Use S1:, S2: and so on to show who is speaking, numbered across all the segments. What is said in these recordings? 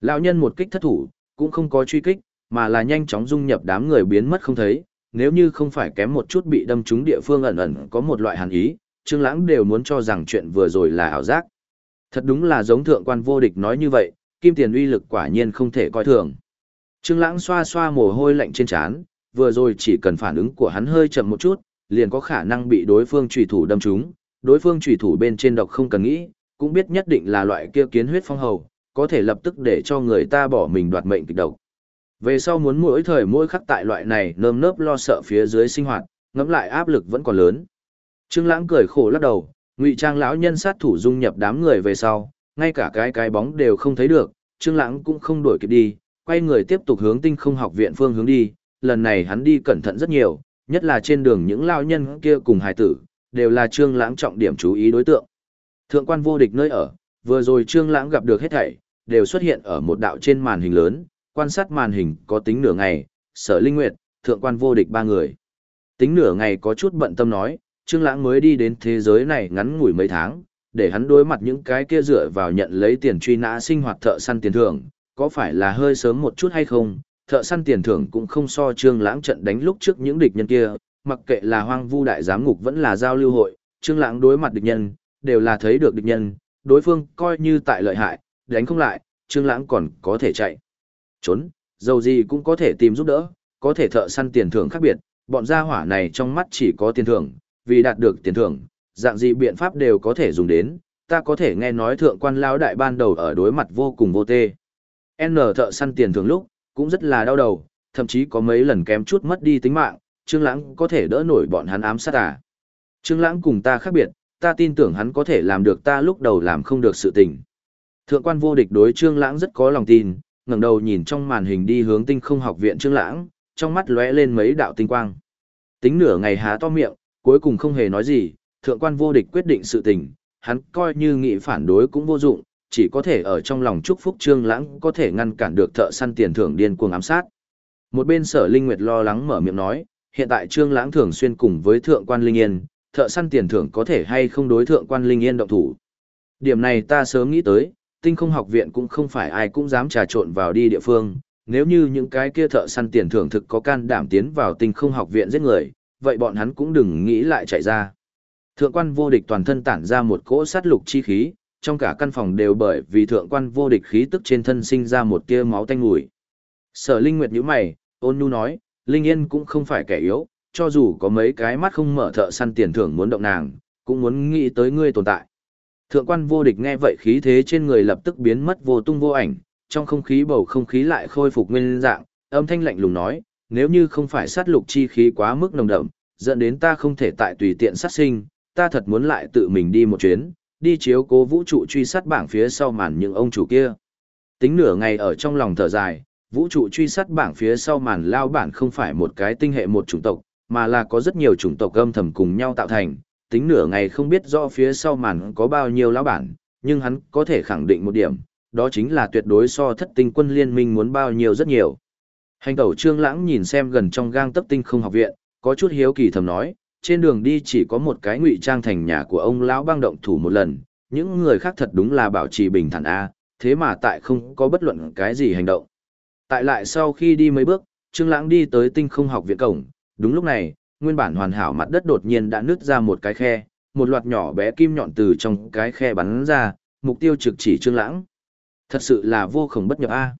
S1: Lão nhân một kích thất thủ, cũng không có truy kích, mà là nhanh chóng dung nhập đám người biến mất không thấy, nếu như không phải kém một chút bị đâm trúng địa phương ẩn ẩn có một loại hàn ý, Trương Lãng đều muốn cho rằng chuyện vừa rồi là ảo giác. Thật đúng là giống thượng quan vô địch nói như vậy, kim tiền uy lực quả nhiên không thể coi thường. Trương Lãng xoa xoa mồ hôi lạnh trên trán, vừa rồi chỉ cần phản ứng của hắn hơi chậm một chút, liền có khả năng bị đối phương chủy thủ đâm trúng, đối phương chủy thủ bên trên độc không cần nghĩ, cũng biết nhất định là loại kia kiến huyết phong hầu, có thể lập tức để cho người ta bỏ mình đoạt mệnh kịch độc. Về sau muốn mỗi thời mỗi khắc tại loại này nơm nớp lo sợ phía dưới sinh hoạt, ngẫm lại áp lực vẫn còn lớn. Trương Lãng cười khổ lắc đầu, ngụy trang lão nhân sát thủ dung nhập đám người về sau, ngay cả cái cái bóng đều không thấy được, Trương Lãng cũng không đổi kịp đi, quay người tiếp tục hướng Tinh Không Học viện phương hướng đi, lần này hắn đi cẩn thận rất nhiều, nhất là trên đường những lão nhân kia cùng hài tử, đều là Trương Lãng trọng điểm chú ý đối tượng. Thượng quan vô địch nơi ở, vừa rồi Trương Lãng gặp được hết thảy, đều xuất hiện ở một đạo trên màn hình lớn, quan sát màn hình có tính nửa ngày, Sở Linh Nguyệt, thượng quan vô địch ba người. Tính nửa ngày có chút bận tâm nói, Trương Lãng mới đi đến thế giới này ngắn ngủi mấy tháng, để hắn đối mặt những cái kia dựa vào nhận lấy tiền truy nã sinh hoạt thợ săn tiền thưởng, có phải là hơi sớm một chút hay không? Thợ săn tiền thưởng cũng không so Trương Lãng trận đánh lúc trước những địch nhân kia, mặc kệ là Hoang Vu đại giám ngục vẫn là giao lưu hội, Trương Lãng đối mặt địch nhân, đều là thấy được địch nhân, đối phương coi như tại lợi hại, đánh không lại, Trương Lãng còn có thể chạy. Trốn, dầu gì cũng có thể tìm giúp đỡ, có thể thợ săn tiền thưởng khác biệt, bọn gia hỏa này trong mắt chỉ có tiền thưởng, vì đạt được tiền thưởng, dạng gì biện pháp đều có thể dùng đến, ta có thể nghe nói thượng quan lão đại ban đầu ở đối mặt vô cùng vô tê. N thợ săn tiền thưởng lúc, cũng rất là đau đầu, thậm chí có mấy lần kém chút mất đi tính mạng, Trương Lãng có thể đỡ nổi bọn hắn ám sát à. Trương Lãng cùng ta khác biệt, ta tin tưởng hắn có thể làm được ta lúc đầu làm không được sự tình. Thượng quan vô địch đối Trương Lãng rất có lòng tin, ngẩng đầu nhìn trong màn hình đi hướng Tinh Không Học viện Trương Lãng, trong mắt lóe lên mấy đạo tinh quang. Tính nửa ngày há to miệng, cuối cùng không hề nói gì, thượng quan vô địch quyết định sự tình, hắn coi như nghị phản đối cũng vô dụng, chỉ có thể ở trong lòng chúc phúc Trương Lãng có thể ngăn cản được thợ săn tiền thưởng điên cuồng ám sát. Một bên Sở Linh Nguyệt lo lắng mở miệng nói, hiện tại Trương Lãng thường xuyên cùng với thượng quan Linh Yên, thợ săn tiền thưởng có thể hay không đối thượng quan Linh Yên động thủ. Điểm này ta sớm nghĩ tới, tinh không học viện cũng không phải ai cũng dám trà trộn vào đi địa phương, nếu như những cái kia thợ săn tiền thưởng thực có can đảm tiến vào tinh không học viện giết người, vậy bọn hắn cũng đừng nghĩ lại chạy ra. Thượng quan vô địch toàn thân tản ra một cỗ sát lục chi khí, trong cả căn phòng đều bởi vì thượng quan vô địch khí tức trên thân sinh ra một tia máu tanh mùi. Sở Linh Nguyệt nhíu mày, ôn nhu nói, Linh Yên cũng không phải kẻ yếu, cho dù có mấy cái mắt không mở thợ săn tiền thưởng muốn động nàng, cũng muốn nghĩ tới ngươi tồn tại. Thượng quan vô địch nghe vậy khí thế trên người lập tức biến mất vô tung vô ảnh, trong không khí bầu không khí lại khôi phục nguyên dạng, âm thanh lạnh lùng nói, nếu như không phải sát lục chi khí quá mức nồng đậm, dẫn đến ta không thể tại tùy tiện sát sinh, ta thật muốn lại tự mình đi một chuyến, đi chiếu cố vũ trụ truy sát bảng phía sau màn những ông chủ kia. Tính nửa ngày ở trong lòng thở dài, vũ trụ truy sát bảng phía sau màn lao bản không phải một cái tinh hệ một chủng tộc, mà là có rất nhiều chủng tộc âm thầm cùng nhau tạo thành, tính nửa ngày không biết rõ phía sau màn có bao nhiêu lão bản, nhưng hắn có thể khẳng định một điểm, đó chính là tuyệt đối so thất tinh quân liên minh muốn bao nhiêu rất nhiều. Hành tẩu trương lãng nhìn xem gần trong gang tấp tinh không học viện, có chút hiếu kỳ thầm nói, trên đường đi chỉ có một cái ngụy trang thành nhà của ông lão băng động thủ một lần, những người khác thật đúng là bảo trì bình thản A, thế mà tại không có bất luận cái gì hành động. Tại lại sau khi đi mấy bước, Trương Lãng đi tới tinh không học viện cổng, đúng lúc này, nguyên bản hoàn hảo mặt đất đột nhiên đã nứt ra một cái khe, một loạt nhỏ bé kim nhọn từ trong cái khe bắn ra, mục tiêu trực chỉ Trương Lãng. Thật sự là vô cùng bất nhập a.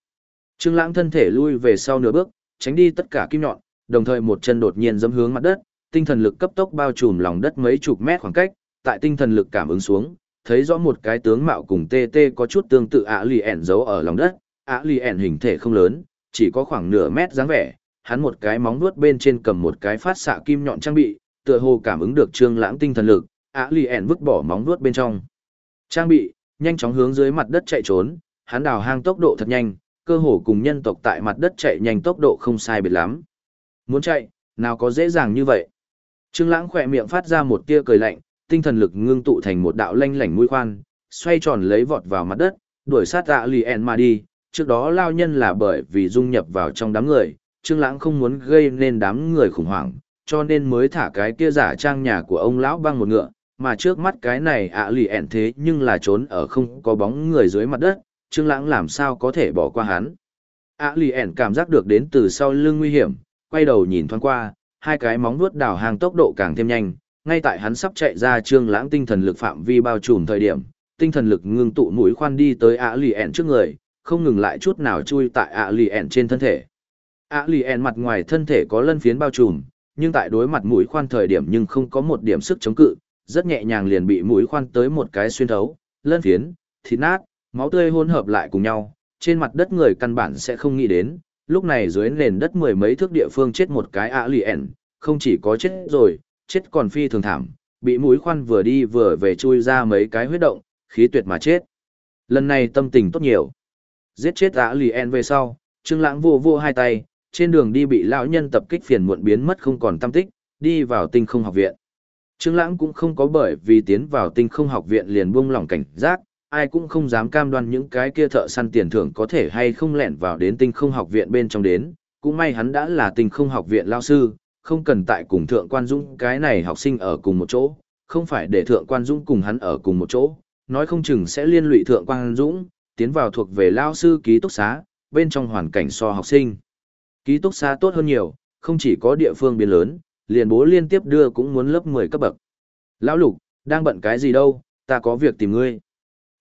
S1: Trương Lãng thân thể lui về sau nửa bước, tránh đi tất cả kim nhọn, đồng thời một chân đột nhiên giẫm hướng mặt đất, tinh thần lực cấp tốc bao trùm lòng đất mấy chục mét khoảng cách, tại tinh thần lực cảm ứng xuống, thấy rõ một cái tướng mạo cùng TT có chút tương tự ạ lì ẻn giấu ở lòng đất, ạ lì ẻn hình thể không lớn, chỉ có khoảng nửa mét dáng vẻ, hắn một cái móng vuốt bên trên cầm một cái phát xạ kim nhọn trang bị, tựa hồ cảm ứng được Trương Lãng tinh thần lực, A lì ẻn vứt bỏ móng vuốt bên trong. Trang bị, nhanh chóng hướng dưới mặt đất chạy trốn, hắn đào hang tốc độ thật nhanh, cơ hồ cùng nhân tộc tại mặt đất chạy nhanh tốc độ không sai biệt lắm. Muốn chạy, nào có dễ dàng như vậy. Trương Lãng khẽ miệng phát ra một tia cười lạnh, tinh thần lực ngưng tụ thành một đạo lanh lảnh mũi khoan, xoay tròn lấy vọt vào mặt đất, đuổi sát A lì ẻn mà đi. Trước đó lao nhân là bởi vì dung nhập vào trong đám người, Trương Lãng không muốn gây nên đám người khủng hoảng, cho nên mới thả cái kia giả trang nhà của ông lão băng một ngựa, mà trước mắt cái này ạ lì ẹn thế nhưng là trốn ở không có bóng người dưới mặt đất, Trương Lãng làm sao có thể bỏ qua hắn. A Lì ẹn cảm giác được đến từ sau lưng nguy hiểm, quay đầu nhìn thoáng qua, hai cái móng vuốt đào hàng tốc độ càng thêm nhanh, ngay tại hắn sắp chạy ra Trương Lãng tinh thần lực phạm vi bao trùm thời điểm, tinh thần lực ngưng tụ mũi khoan đi tới A Lì ẹn trước người, không ngừng lại chút nào chui tại ạ Lì ẹn trên thân thể. A Lì en mặt ngoài thân thể có lân phiến bao trùm, nhưng tại đối mặt mũi khoan thời điểm nhưng không có một điểm sức chống cự, rất nhẹ nhàng liền bị mũi khoan tới một cái xuyên thấu, lân phiến, thịt nát, máu tươi hỗn hợp lại cùng nhau, trên mặt đất người căn bản sẽ không nghĩ đến, lúc này dưới nền đất mười mấy thước địa phương chết một cái ạ lì en, không chỉ có chết rồi, chết còn phi thường thảm, bị mũi khoan vừa đi vừa về chui ra mấy cái huyết động, khí tuyệt mà chết. Lần này tâm tình tốt nhiều. Giết chết ạ lì en về sau, Trương Lãng vô vô hai tay, trên đường đi bị lão nhân tập kích phiền muộn biến mất không còn tâm tích, đi vào tinh không học viện. Trương Lãng cũng không có bởi vì tiến vào tinh không học viện liền buông lỏng cảnh giác, ai cũng không dám cam đoan những cái kia thợ săn tiền thưởng có thể hay không lẻn vào đến tinh không học viện bên trong đến, cũng may hắn đã là tinh không học viện lao sư, không cần tại cùng thượng quan dũng cái này học sinh ở cùng một chỗ, không phải để thượng quan dũng cùng hắn ở cùng một chỗ, nói không chừng sẽ liên lụy thượng quan dũng, tiến vào thuộc về lao sư ký túc xá, bên trong hoàn cảnh so học sinh. Ký túc xá tốt hơn nhiều, không chỉ có địa phương biến lớn, liền bố liên tiếp đưa cũng muốn lớp 10 cấp bậc. Lão Lục, đang bận cái gì đâu, ta có việc tìm ngươi.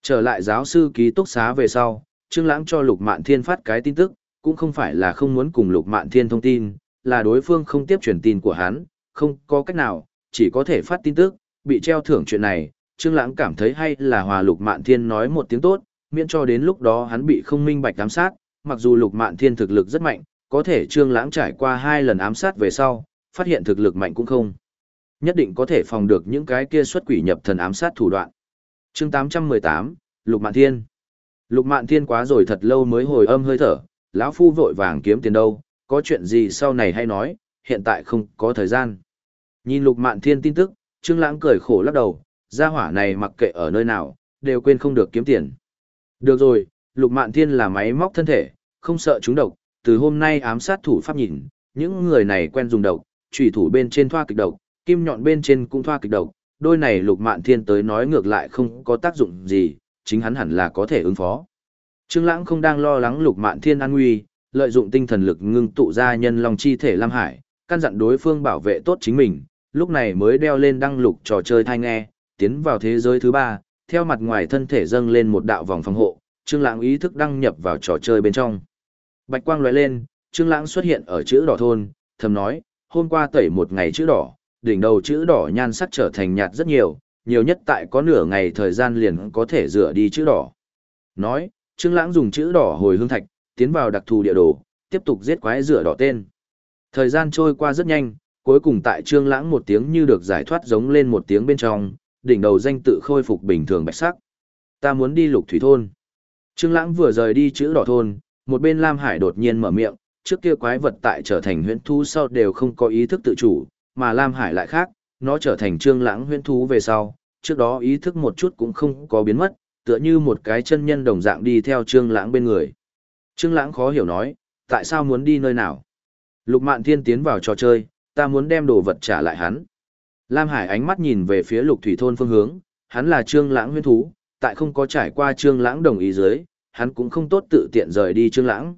S1: Trở lại giáo sư ký túc xá về sau, Trương Lãng cho Lục Mạn Thiên phát cái tin tức, cũng không phải là không muốn cùng Lục Mạn Thiên thông tin, là đối phương không tiếp truyền tin của hắn, không có cách nào, chỉ có thể phát tin tức, bị treo thưởng chuyện này, Trương Lãng cảm thấy hay là hòa Lục Mạn Thiên nói một tiếng tốt, miễn cho đến lúc đó hắn bị không minh bạch giám sát, mặc dù Lục Mạn Thiên thực lực rất mạnh, có thể Trương Lãng trải qua hai lần ám sát về sau, phát hiện thực lực mạnh cũng không. Nhất định có thể phòng được những cái kia xuất quỷ nhập thần ám sát thủ đoạn chương 818, Lục Mạn Thiên. Lục Mạn Thiên quá rồi thật lâu mới hồi âm hơi thở, lão phu vội vàng kiếm tiền đâu, có chuyện gì sau này hay nói, hiện tại không có thời gian. Nhìn Lục Mạn Thiên tin tức, Trương Lãng cười khổ lắc đầu, gia hỏa này mặc kệ ở nơi nào, đều quên không được kiếm tiền. Được rồi, Lục Mạn Thiên là máy móc thân thể, không sợ chúng độc, từ hôm nay ám sát thủ pháp nhìn, những người này quen dùng độc, chủy thủ bên trên thoa kịch độc, kim nhọn bên trên cũng thoa kịch độc, đôi này lục mạn thiên tới nói ngược lại không có tác dụng gì, chính hắn hẳn là có thể ứng phó. Trương Lãng không đang lo lắng lục mạn thiên an nguy, lợi dụng tinh thần lực ngưng tụ ra nhân long chi thể Lam Hải, căn dặn đối phương bảo vệ tốt chính mình, lúc này mới đeo lên đăng lục trò chơi thai nghe, tiến vào thế giới thứ ba, theo mặt ngoài thân thể dâng lên một đạo vòng phòng hộ, Trương Lãng ý thức đăng nhập vào trò chơi bên trong. Bạch quang lóe lên, Trương Lãng xuất hiện ở chữ đỏ thôn, thầm nói, hôm qua tẩy một ngày chữ đỏ, đỉnh đầu chữ đỏ nhan sắc trở thành nhạt rất nhiều, nhiều nhất tại có nửa ngày thời gian liền có thể rửa đi chữ đỏ. Nói, Trương Lãng dùng chữ đỏ hồi hương thạch, tiến vào đặc thù địa đồ, tiếp tục giết quái rửa đỏ tên. Thời gian trôi qua rất nhanh, cuối cùng tại Trương Lãng một tiếng như được giải thoát giống lên một tiếng bên trong, đỉnh đầu danh tự khôi phục bình thường bạch sắc. Ta muốn đi Lục Thủy thôn. Trương Lãng vừa rời đi chữ đỏ thôn, một bên Lam Hải đột nhiên mở miệng, trước kia quái vật tại trở thành huyễn thú sau đều không có ý thức tự chủ, mà Lam Hải lại khác, nó trở thành trương lãng huyễn thú về sau, trước đó ý thức một chút cũng không có biến mất, tựa như một cái chân nhân đồng dạng đi theo trương lãng bên người. Trương lãng khó hiểu nói, tại sao muốn đi nơi nào? Lục Mạn Thiên tiến vào trò chơi, ta muốn đem đồ vật trả lại hắn. Lam Hải ánh mắt nhìn về phía Lục Thủy thôn phương hướng, hắn là Trương Lãng huyễn thú, tại không có trải qua Trương Lãng đồng ý dưới, hắn cũng không tốt tự tiện rời đi Trương Lãng.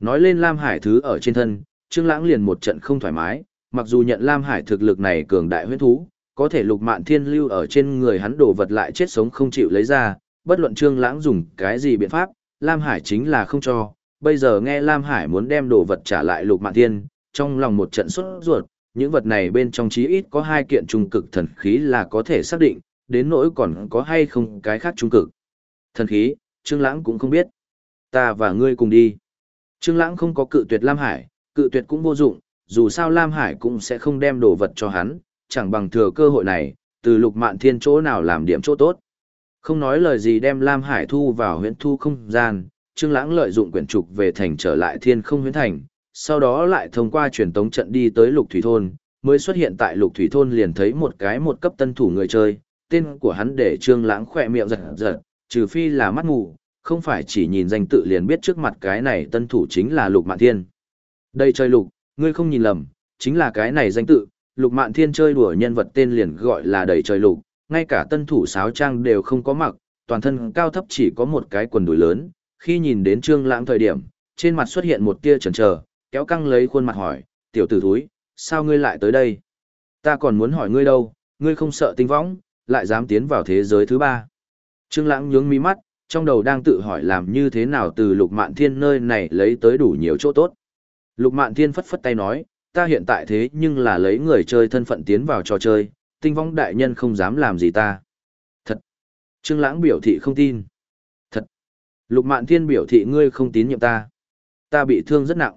S1: Nói lên Lam Hải thứ ở trên thân, Trương Lãng liền một trận không thoải mái, mặc dù nhận Lam Hải thực lực này cường đại huyết thú, có thể lục mạn thiên lưu ở trên người hắn đổ vật lại chết sống không chịu lấy ra, bất luận Trương Lãng dùng cái gì biện pháp, Lam Hải chính là không cho. Bây giờ nghe Lam Hải muốn đem đồ vật trả lại lục mạn thiên, trong lòng một trận sốt ruột, những vật này bên trong chí ít có hai kiện trung cực thần khí là có thể xác định, đến nỗi còn có hay không cái khác trung cực. Thần khí, Trương Lãng cũng không biết. Ta và ngươi cùng đi. Trương Lãng không có cự tuyệt Lam Hải, cự tuyệt cũng vô dụng, dù sao Lam Hải cũng sẽ không đem đồ vật cho hắn, chẳng bằng thừa cơ hội này, từ lục mạn thiên chỗ nào làm điểm chỗ tốt. Không nói lời gì đem Lam Hải thu vào Huyễn thu không gian, Trương Lãng lợi dụng quyển trục về thành trở lại thiên không huyễn thành, sau đó lại thông qua truyền tống trận đi tới lục thủy thôn, mới xuất hiện tại lục thủy thôn liền thấy một cái một cấp tân thủ người chơi, tên của hắn để Trương Lãng khẽ miệng giật giật, trừ phi là mắt mù, không phải chỉ nhìn danh tự liền biết trước mặt cái này tân thủ chính là Lục Mạn Thiên. Đây chơi lục, Ngươi không nhìn lầm, chính là cái này danh tự, lục mạn thiên chơi đùa nhân vật tên liền gọi là đầy trời lục, ngay cả tân thủ sáo trang đều không có mặc, toàn thân cao thấp chỉ có một cái quần đùi lớn, khi nhìn đến Trương Lãng thời điểm, trên mặt xuất hiện một tia chần chờ, kéo căng lấy khuôn mặt hỏi, "Tiểu tử thúi, sao ngươi lại tới đây? Ta còn muốn hỏi ngươi đâu, ngươi không sợ tinh võng, lại dám tiến vào thế giới thứ ba?" Trương Lãng nhướng mí mắt, trong đầu đang tự hỏi làm như thế nào từ Lục Mạn Thiên nơi này lấy tới đủ nhiều chỗ tốt. Lục Mạn Thiên phất phất tay nói, ta hiện tại thế nhưng là lấy người chơi thân phận tiến vào trò chơi, tinh vong đại nhân không dám làm gì ta. Thật. Trương Lãng biểu thị không tin. Thật. Lục Mạn Thiên biểu thị ngươi không tín nhiệm ta. Ta bị thương rất nặng.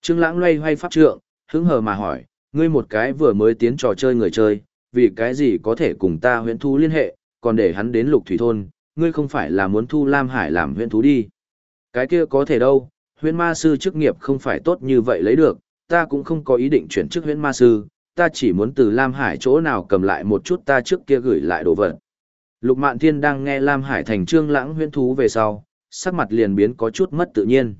S1: Trương Lãng loay hoay pháp trượng, hứng hờ mà hỏi, ngươi một cái vừa mới tiến trò chơi người chơi, vì cái gì có thể cùng ta huyễn thú liên hệ, còn để hắn đến lục thủy thôn, ngươi không phải là muốn thu Lam Hải làm huyễn thú đi. Cái kia có thể đâu, huyễn ma sư chức nghiệp không phải tốt như vậy lấy được, ta cũng không có ý định chuyển chức huyễn ma sư, ta chỉ muốn từ Lam Hải chỗ nào cầm lại một chút ta trước kia gửi lại đồ vật. Lục Mạn Thiên đang nghe Lam Hải thành Trương Lãng huyễn thú về sau, sắc mặt liền biến có chút mất tự nhiên.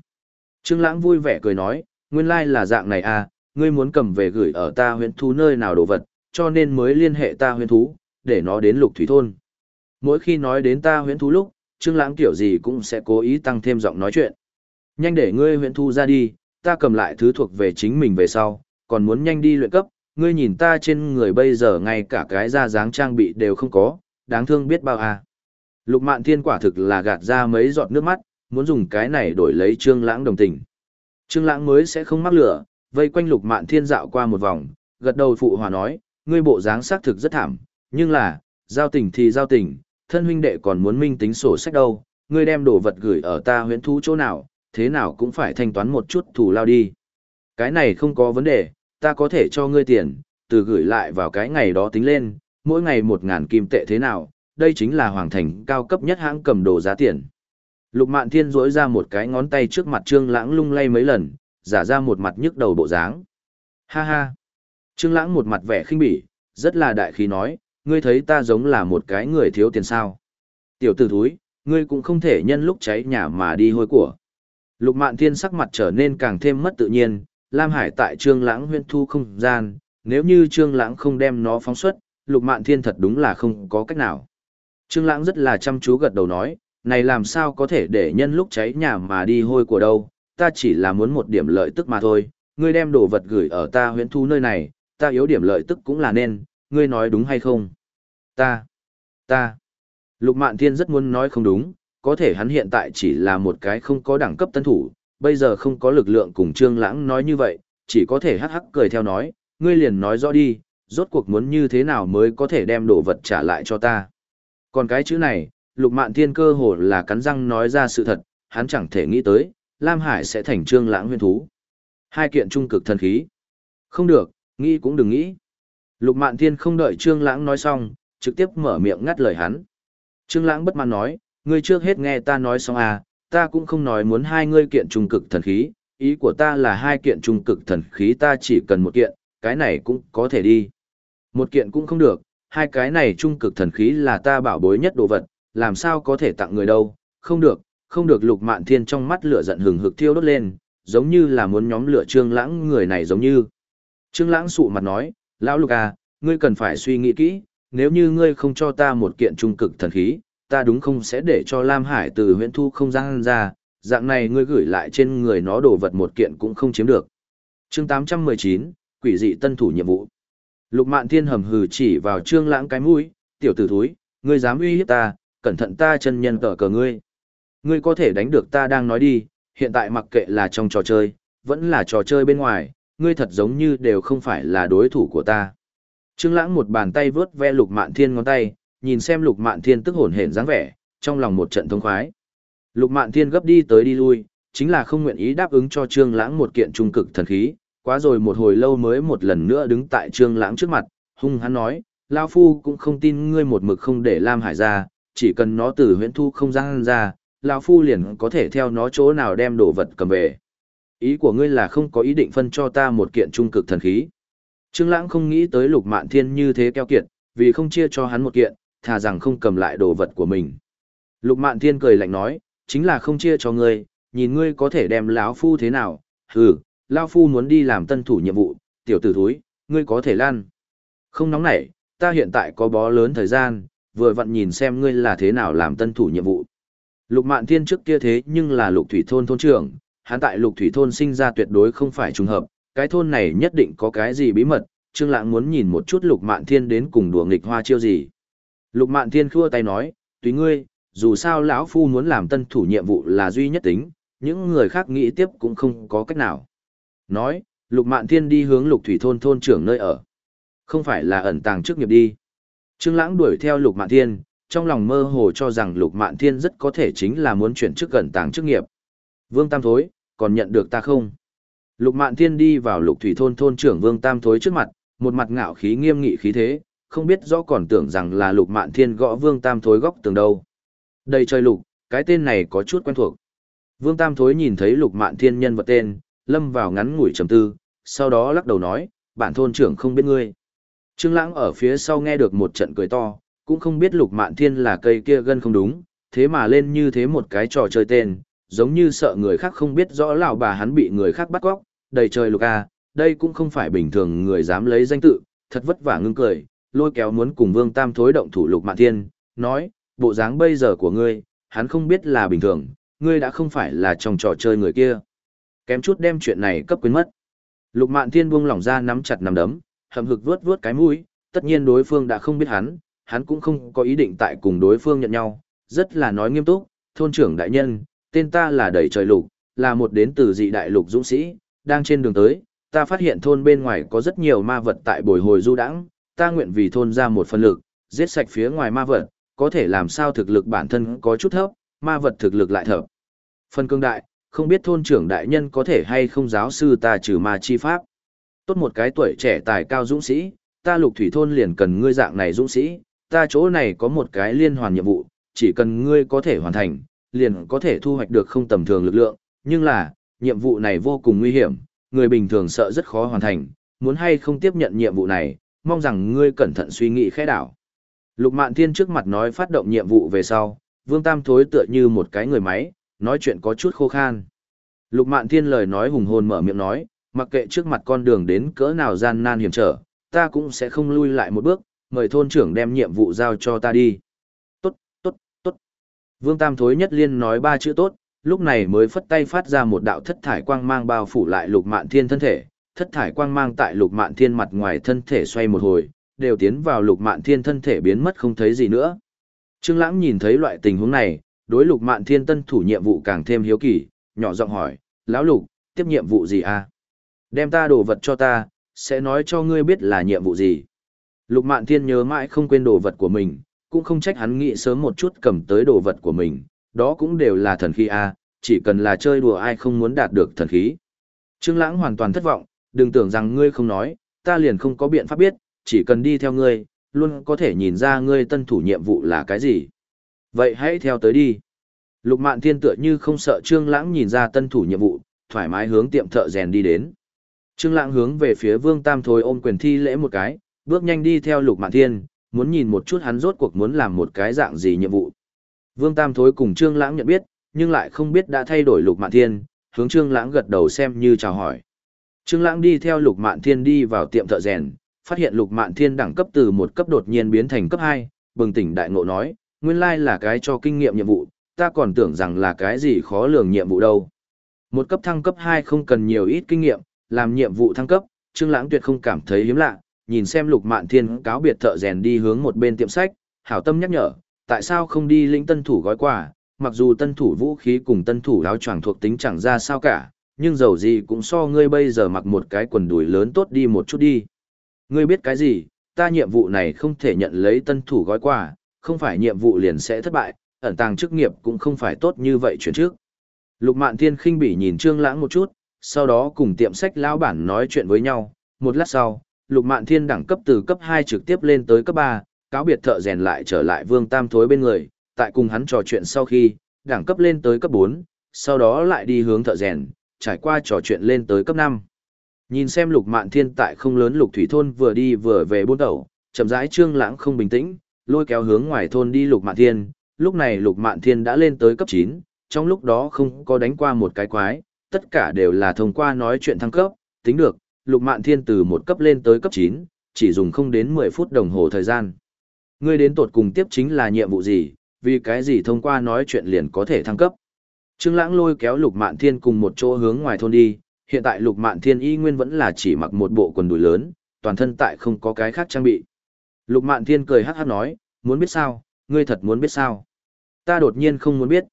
S1: Trương Lãng vui vẻ cười nói, nguyên lai là dạng này à, ngươi muốn cầm về gửi ở ta huyễn thú nơi nào đồ vật, cho nên mới liên hệ ta huyễn thú, để nó đến Lục Thủy thôn. Mỗi khi nói đến ta huyễn thú lúc, Trương Lãng kiểu gì cũng sẽ cố ý tăng thêm giọng nói chuyện. Nhanh để ngươi huyễn thú ra đi, ta cầm lại thứ thuộc về chính mình về sau, còn muốn nhanh đi luyện cấp, ngươi nhìn ta trên người bây giờ ngay cả cái da dáng trang bị đều không có, đáng thương biết bao à. Lục Mạn Thiên quả thực là gạt ra mấy giọt nước mắt, muốn dùng cái này đổi lấy Trương Lãng đồng tình. Trương Lãng mới sẽ không mắc lửa, vây quanh Lục Mạn Thiên dạo qua một vòng, gật đầu phụ hòa nói, ngươi bộ dáng xác thực rất thảm, nhưng là, giao tình thì giao tình, thân huynh đệ còn muốn minh tính sổ sách đâu, ngươi đem đồ vật gửi ở ta huyễn thú chỗ nào, thế nào cũng phải thanh toán một chút thù lao đi. Cái này không có vấn đề, ta có thể cho ngươi tiền, từ gửi lại vào cái ngày đó tính lên, mỗi ngày một ngàn kim tệ thế nào, đây chính là hoàng thành cao cấp nhất hãng cầm đồ giá tiền. Lục Mạn Thiên rỗi ra một cái ngón tay trước mặt Trương Lãng lung lay mấy lần, giả ra một mặt nhức đầu bộ dáng. Ha ha. Trương Lãng một mặt vẻ khinh bỉ, rất là đại khí nói, ngươi thấy ta giống là một cái người thiếu tiền sao? Tiểu tử thúi, ngươi cũng không thể nhân lúc cháy nhà mà đi hôi của. Lục Mạn Thiên sắc mặt trở nên càng thêm mất tự nhiên, Lam Hải tại Trương Lãng huyên thu không gian, nếu như Trương Lãng không đem nó phóng xuất, Lục Mạn Thiên thật đúng là không có cách nào. Trương Lãng rất là chăm chú gật đầu nói, này làm sao có thể để nhân lúc cháy nhà mà đi hôi của đâu, ta chỉ là muốn một điểm lợi tức mà thôi, ngươi đem đồ vật gửi ở ta huyện thu nơi này, ta yếu điểm lợi tức cũng là nên, ngươi nói đúng hay không? Ta, ta. Lục Mạn Thiên rất muốn nói không đúng, có thể hắn hiện tại chỉ là một cái không có đẳng cấp tân thủ, bây giờ không có lực lượng cùng Trương Lãng nói như vậy, chỉ có thể hắc hắc cười theo nói, ngươi liền nói rõ đi, rốt cuộc muốn như thế nào mới có thể đem đồ vật trả lại cho ta. Còn cái chữ này, Lục Mạn Thiên cơ hồ là cắn răng nói ra sự thật, hắn chẳng thể nghĩ tới, Lam Hải sẽ thành Trương Lãng huyền thú. Hai kiện trung cực thần khí. Không được, nghĩ cũng đừng nghĩ. Lục Mạn Thiên không đợi Trương Lãng nói xong, trực tiếp mở miệng ngắt lời hắn. Trương Lãng bất mãn nói, ngươi trước hết nghe ta nói xong à, ta cũng không nói muốn hai ngươi kiện trung cực thần khí, ý của ta là hai kiện trung cực thần khí ta chỉ cần một kiện, cái này cũng có thể đi. Một kiện cũng không được, hai cái này trung cực thần khí là ta bảo bối nhất đồ vật, làm sao có thể tặng người đâu, không được, không được lục mạn thiên trong mắt lửa giận hừng hực thiêu đốt lên, giống như là muốn nhóm lửa trương lãng người này giống như. Trương lãng sụ mặt nói, lão lục à, ngươi cần phải suy nghĩ kỹ, nếu như ngươi không cho ta một kiện trung cực thần khí, ta đúng không sẽ để cho Lam Hải từ huyện thu không gian ra, dạng này ngươi gửi lại trên người nó đồ vật một kiện cũng không chiếm được. chương 819, quỷ dị tân thủ nhiệm vụ. Lục Mạn Thiên hầm hừ chỉ vào Trương Lãng cái mũi, "Tiểu tử thúi, ngươi dám uy hiếp ta, cẩn thận ta chân nhân cờ cờ ngươi. Ngươi có thể đánh được ta đang nói đi, hiện tại mặc kệ là trong trò chơi, vẫn là trò chơi bên ngoài, ngươi thật giống như đều không phải là đối thủ của ta." Trương Lãng một bàn tay vướt ve Lục Mạn Thiên ngón tay, nhìn xem Lục Mạn Thiên tức hổn hển dáng vẻ, trong lòng một trận thông khoái. Lục Mạn Thiên gấp đi tới đi lui, chính là không nguyện ý đáp ứng cho Trương Lãng một kiện trung cực thần khí, quá rồi một hồi lâu mới một lần nữa đứng tại Trương Lãng trước mặt, hung hăng nói, lão phu cũng không tin ngươi một mực không để Lam Hải ra, chỉ cần nó từ huyễn thu không gian ra, lão phu liền có thể theo nó chỗ nào đem đồ vật cầm về. Ý của ngươi là không có ý định phân cho ta một kiện trung cực thần khí. Trương Lãng không nghĩ tới Lục Mạn Thiên như thế keo kiệt, vì không chia cho hắn một kiện, thà rằng không cầm lại đồ vật của mình. Lục Mạn Thiên cười lạnh nói, chính là không chia cho ngươi, nhìn ngươi có thể đem lão phu thế nào, hừ, lão phu muốn đi làm tân thủ nhiệm vụ, tiểu tử thối, ngươi có thể lan. Không nóng nảy, ta hiện tại có bó lớn thời gian, vừa vặn nhìn xem ngươi là thế nào làm tân thủ nhiệm vụ. Lục Mạn Thiên trước kia thế nhưng là Lục Thủy thôn thôn trưởng, hắn tại Lục Thủy thôn sinh ra tuyệt đối không phải trùng hợp, cái thôn này nhất định có cái gì bí mật, Trương Lãng muốn nhìn một chút Lục Mạn Thiên đến cùng đùa nghịch hoa chiêu gì. Lục Mạn Thiên khua tay nói, "Tùy ngươi, dù sao lão phu muốn làm tân thủ nhiệm vụ là duy nhất tính, những người khác nghĩ tiếp cũng không có cách nào." Nói, Lục Mạn Thiên đi hướng Lục Thủy thôn thôn trưởng nơi ở. Không phải là ẩn tàng trước nghiệp đi. Trương Lãng đuổi theo Lục Mạn Thiên, trong lòng mơ hồ cho rằng Lục Mạn Thiên rất có thể chính là muốn chuyển chức gần tàng chức nghiệp. Vương Tam Thối, còn nhận được ta không? Lục Mạn Thiên đi vào Lục Thủy thôn thôn trưởng Vương Tam Thối trước mặt, một mặt ngạo khí nghiêm nghị khí thế, không biết rõ còn tưởng rằng là Lục Mạn Thiên gõ Vương Tam Thối góc tường đâu. Đây trời Lục, cái tên này có chút quen thuộc. Vương Tam Thối nhìn thấy Lục Mạn Thiên nhân vật tên, lâm vào ngắn ngủi trầm tư, sau đó lắc đầu nói, bản thôn trưởng không biết ngươi. Trương Lãng ở phía sau nghe được một trận cười to, cũng không biết Lục Mạn Thiên là cây kia gân không đúng, thế mà lên như thế một cái trò chơi tên, giống như sợ người khác không biết rõ lão bà hắn bị người khác bắt cóc, đầy trời Lục a, đây cũng không phải bình thường người dám lấy danh tự, thật vất vả ngưng cười, lôi kéo muốn cùng Vương Tam thối động thủ Lục Mạn Thiên, nói, bộ dáng bây giờ của ngươi, hắn không biết là bình thường, ngươi đã không phải là trong trò chơi người kia. Kém chút đem chuyện này cấp quên mất. Lục Mạn Thiên buông lỏng ra nắm chặt nắm đấm, hậm hực vuốt vuốt cái mũi, tất nhiên đối phương đã không biết hắn, hắn cũng không có ý định tại cùng đối phương nhận nhau, rất là nói nghiêm túc, thôn trưởng đại nhân, tên ta là Đẩy Trời Lục, là một đến từ dị đại lục dũng sĩ, đang trên đường tới, ta phát hiện thôn bên ngoài có rất nhiều ma vật tại bồi hồi du đãng, ta nguyện vì thôn ra một phần lực, giết sạch phía ngoài ma vật, có thể làm sao thực lực bản thân có chút thấp, ma vật thực lực lại thấp. Phần cương đại, không biết thôn trưởng đại nhân có thể hay không giáo sư ta trừ ma chi pháp. Tốt một cái tuổi trẻ tài cao dũng sĩ, ta lục thủy thôn liền cần ngươi dạng này dũng sĩ, ta chỗ này có một cái liên hoàn nhiệm vụ, chỉ cần ngươi có thể hoàn thành, liền có thể thu hoạch được không tầm thường lực lượng, nhưng là, nhiệm vụ này vô cùng nguy hiểm, người bình thường sợ rất khó hoàn thành, muốn hay không tiếp nhận nhiệm vụ này, mong rằng ngươi cẩn thận suy nghĩ khẽ đảo. Lục Mạn Thiên trước mặt nói phát động nhiệm vụ về sau, Vương Tam thối tựa như một cái người máy, nói chuyện có chút khô khan. Lục Mạn Thiên lời nói hùng hồn mở miệng nói, mặc kệ trước mặt con đường đến cỡ nào gian nan hiểm trở, ta cũng sẽ không lui lại một bước, mời thôn trưởng đem nhiệm vụ giao cho ta đi. Vương Tam Thối nhất liên nói ba chữ tốt, lúc này mới phất tay phát ra một đạo thất thải quang mang bao phủ lại lục mạn thiên thân thể. Thất thải quang mang tại lục mạn thiên mặt ngoài thân thể xoay một hồi, đều tiến vào lục mạn thiên thân thể biến mất không thấy gì nữa. Trương Lãng nhìn thấy loại tình huống này, đối lục mạn thiên tân thủ nhiệm vụ càng thêm hiếu kỳ, nhỏ giọng hỏi, lão lục, tiếp nhiệm vụ gì a? À? Đem ta đồ vật cho ta, sẽ nói cho ngươi biết là nhiệm vụ gì. Lục Mạn Thiên nhớ mãi không quên đồ vật của mình, cũng không trách hắn nghĩ sớm một chút cầm tới đồ vật của mình, đó cũng đều là thần khí a, chỉ cần là chơi đùa ai không muốn đạt được thần khí. Trương Lãng hoàn toàn thất vọng, đừng tưởng rằng ngươi không nói, ta liền không có biện pháp biết, chỉ cần đi theo ngươi, luôn có thể nhìn ra ngươi tân thủ nhiệm vụ là cái gì. Vậy hãy theo tới đi. Lục Mạn Thiên tựa như không sợ Trương Lãng nhìn ra tân thủ nhiệm vụ, thoải mái hướng tiệm thợ rèn đi đến. Trương Lãng hướng về phía Vương Tam Thối ôm quyền thi lễ một cái, bước nhanh đi theo Lục Mạn Thiên, muốn nhìn một chút hắn rốt cuộc muốn làm một cái dạng gì nhiệm vụ. Vương Tam Thối cùng Trương Lãng nhận biết, nhưng lại không biết đã thay đổi Lục Mạn Thiên, hướng Trương Lãng gật đầu xem như chào hỏi. Trương Lãng đi theo Lục Mạn Thiên đi vào tiệm thợ rèn, phát hiện Lục Mạn Thiên đẳng cấp từ một cấp đột nhiên biến thành cấp 2, bừng tỉnh đại ngộ nói, nguyên lai là cái cho kinh nghiệm nhiệm vụ, ta còn tưởng rằng là cái gì khó lường nhiệm vụ đâu. Một cấp thăng cấp 2 không cần nhiều ít kinh nghiệm, làm nhiệm vụ thăng cấp, Trương Lãng tuyệt không cảm thấy hiếm lạ, nhìn xem Lục Mạn Thiên cáo biệt thợ rèn đi hướng một bên tiệm sách, hảo tâm nhắc nhở, tại sao không đi lĩnh tân thủ gói quà, mặc dù tân thủ vũ khí cùng tân thủ áo choàng thuộc tính chẳng ra sao cả, nhưng dầu gì cũng so ngươi bây giờ mặc một cái quần đùi lớn tốt đi một chút đi. Ngươi biết cái gì, ta nhiệm vụ này không thể nhận lấy tân thủ gói quà, không phải nhiệm vụ liền sẽ thất bại, ẩn tàng chức nghiệp cũng không phải tốt như vậy chuyển trước. Lục Mạn Thiên khinh bỉ nhìn Trương Lãng một chút, sau đó cùng tiệm sách lão bản nói chuyện với nhau, một lát sau, Lục Mạn Thiên đẳng cấp từ cấp 2 trực tiếp lên tới cấp 3, cáo biệt thợ rèn lại trở lại Vương Tam Thối bên người, tại cùng hắn trò chuyện sau khi, đẳng cấp lên tới cấp 4, sau đó lại đi hướng thợ rèn, trải qua trò chuyện lên tới cấp 5. Nhìn xem Lục Mạn Thiên tại không lớn Lục Thủy thôn vừa đi vừa về buôn đầu, chậm rãi Trương Lãng không bình tĩnh, lôi kéo hướng ngoài thôn đi Lục Mạn Thiên, lúc này Lục Mạn Thiên đã lên tới cấp 9, trong lúc đó không có đánh qua một cái quái, tất cả đều là thông qua nói chuyện thăng cấp, tính được, Lục Mạn Thiên từ một cấp lên tới cấp 9, chỉ dùng không đến 10 phút đồng hồ thời gian. Ngươi đến tột cùng tiếp chính là nhiệm vụ gì, vì cái gì thông qua nói chuyện liền có thể thăng cấp. Trương Lãng lôi kéo Lục Mạn Thiên cùng một chỗ hướng ngoài thôn đi, hiện tại Lục Mạn Thiên y nguyên vẫn là chỉ mặc một bộ quần đùi lớn, toàn thân tại không có cái khác trang bị. Lục Mạn Thiên cười hắc hắc nói, muốn biết sao, ngươi thật muốn biết sao. Ta đột nhiên không muốn biết.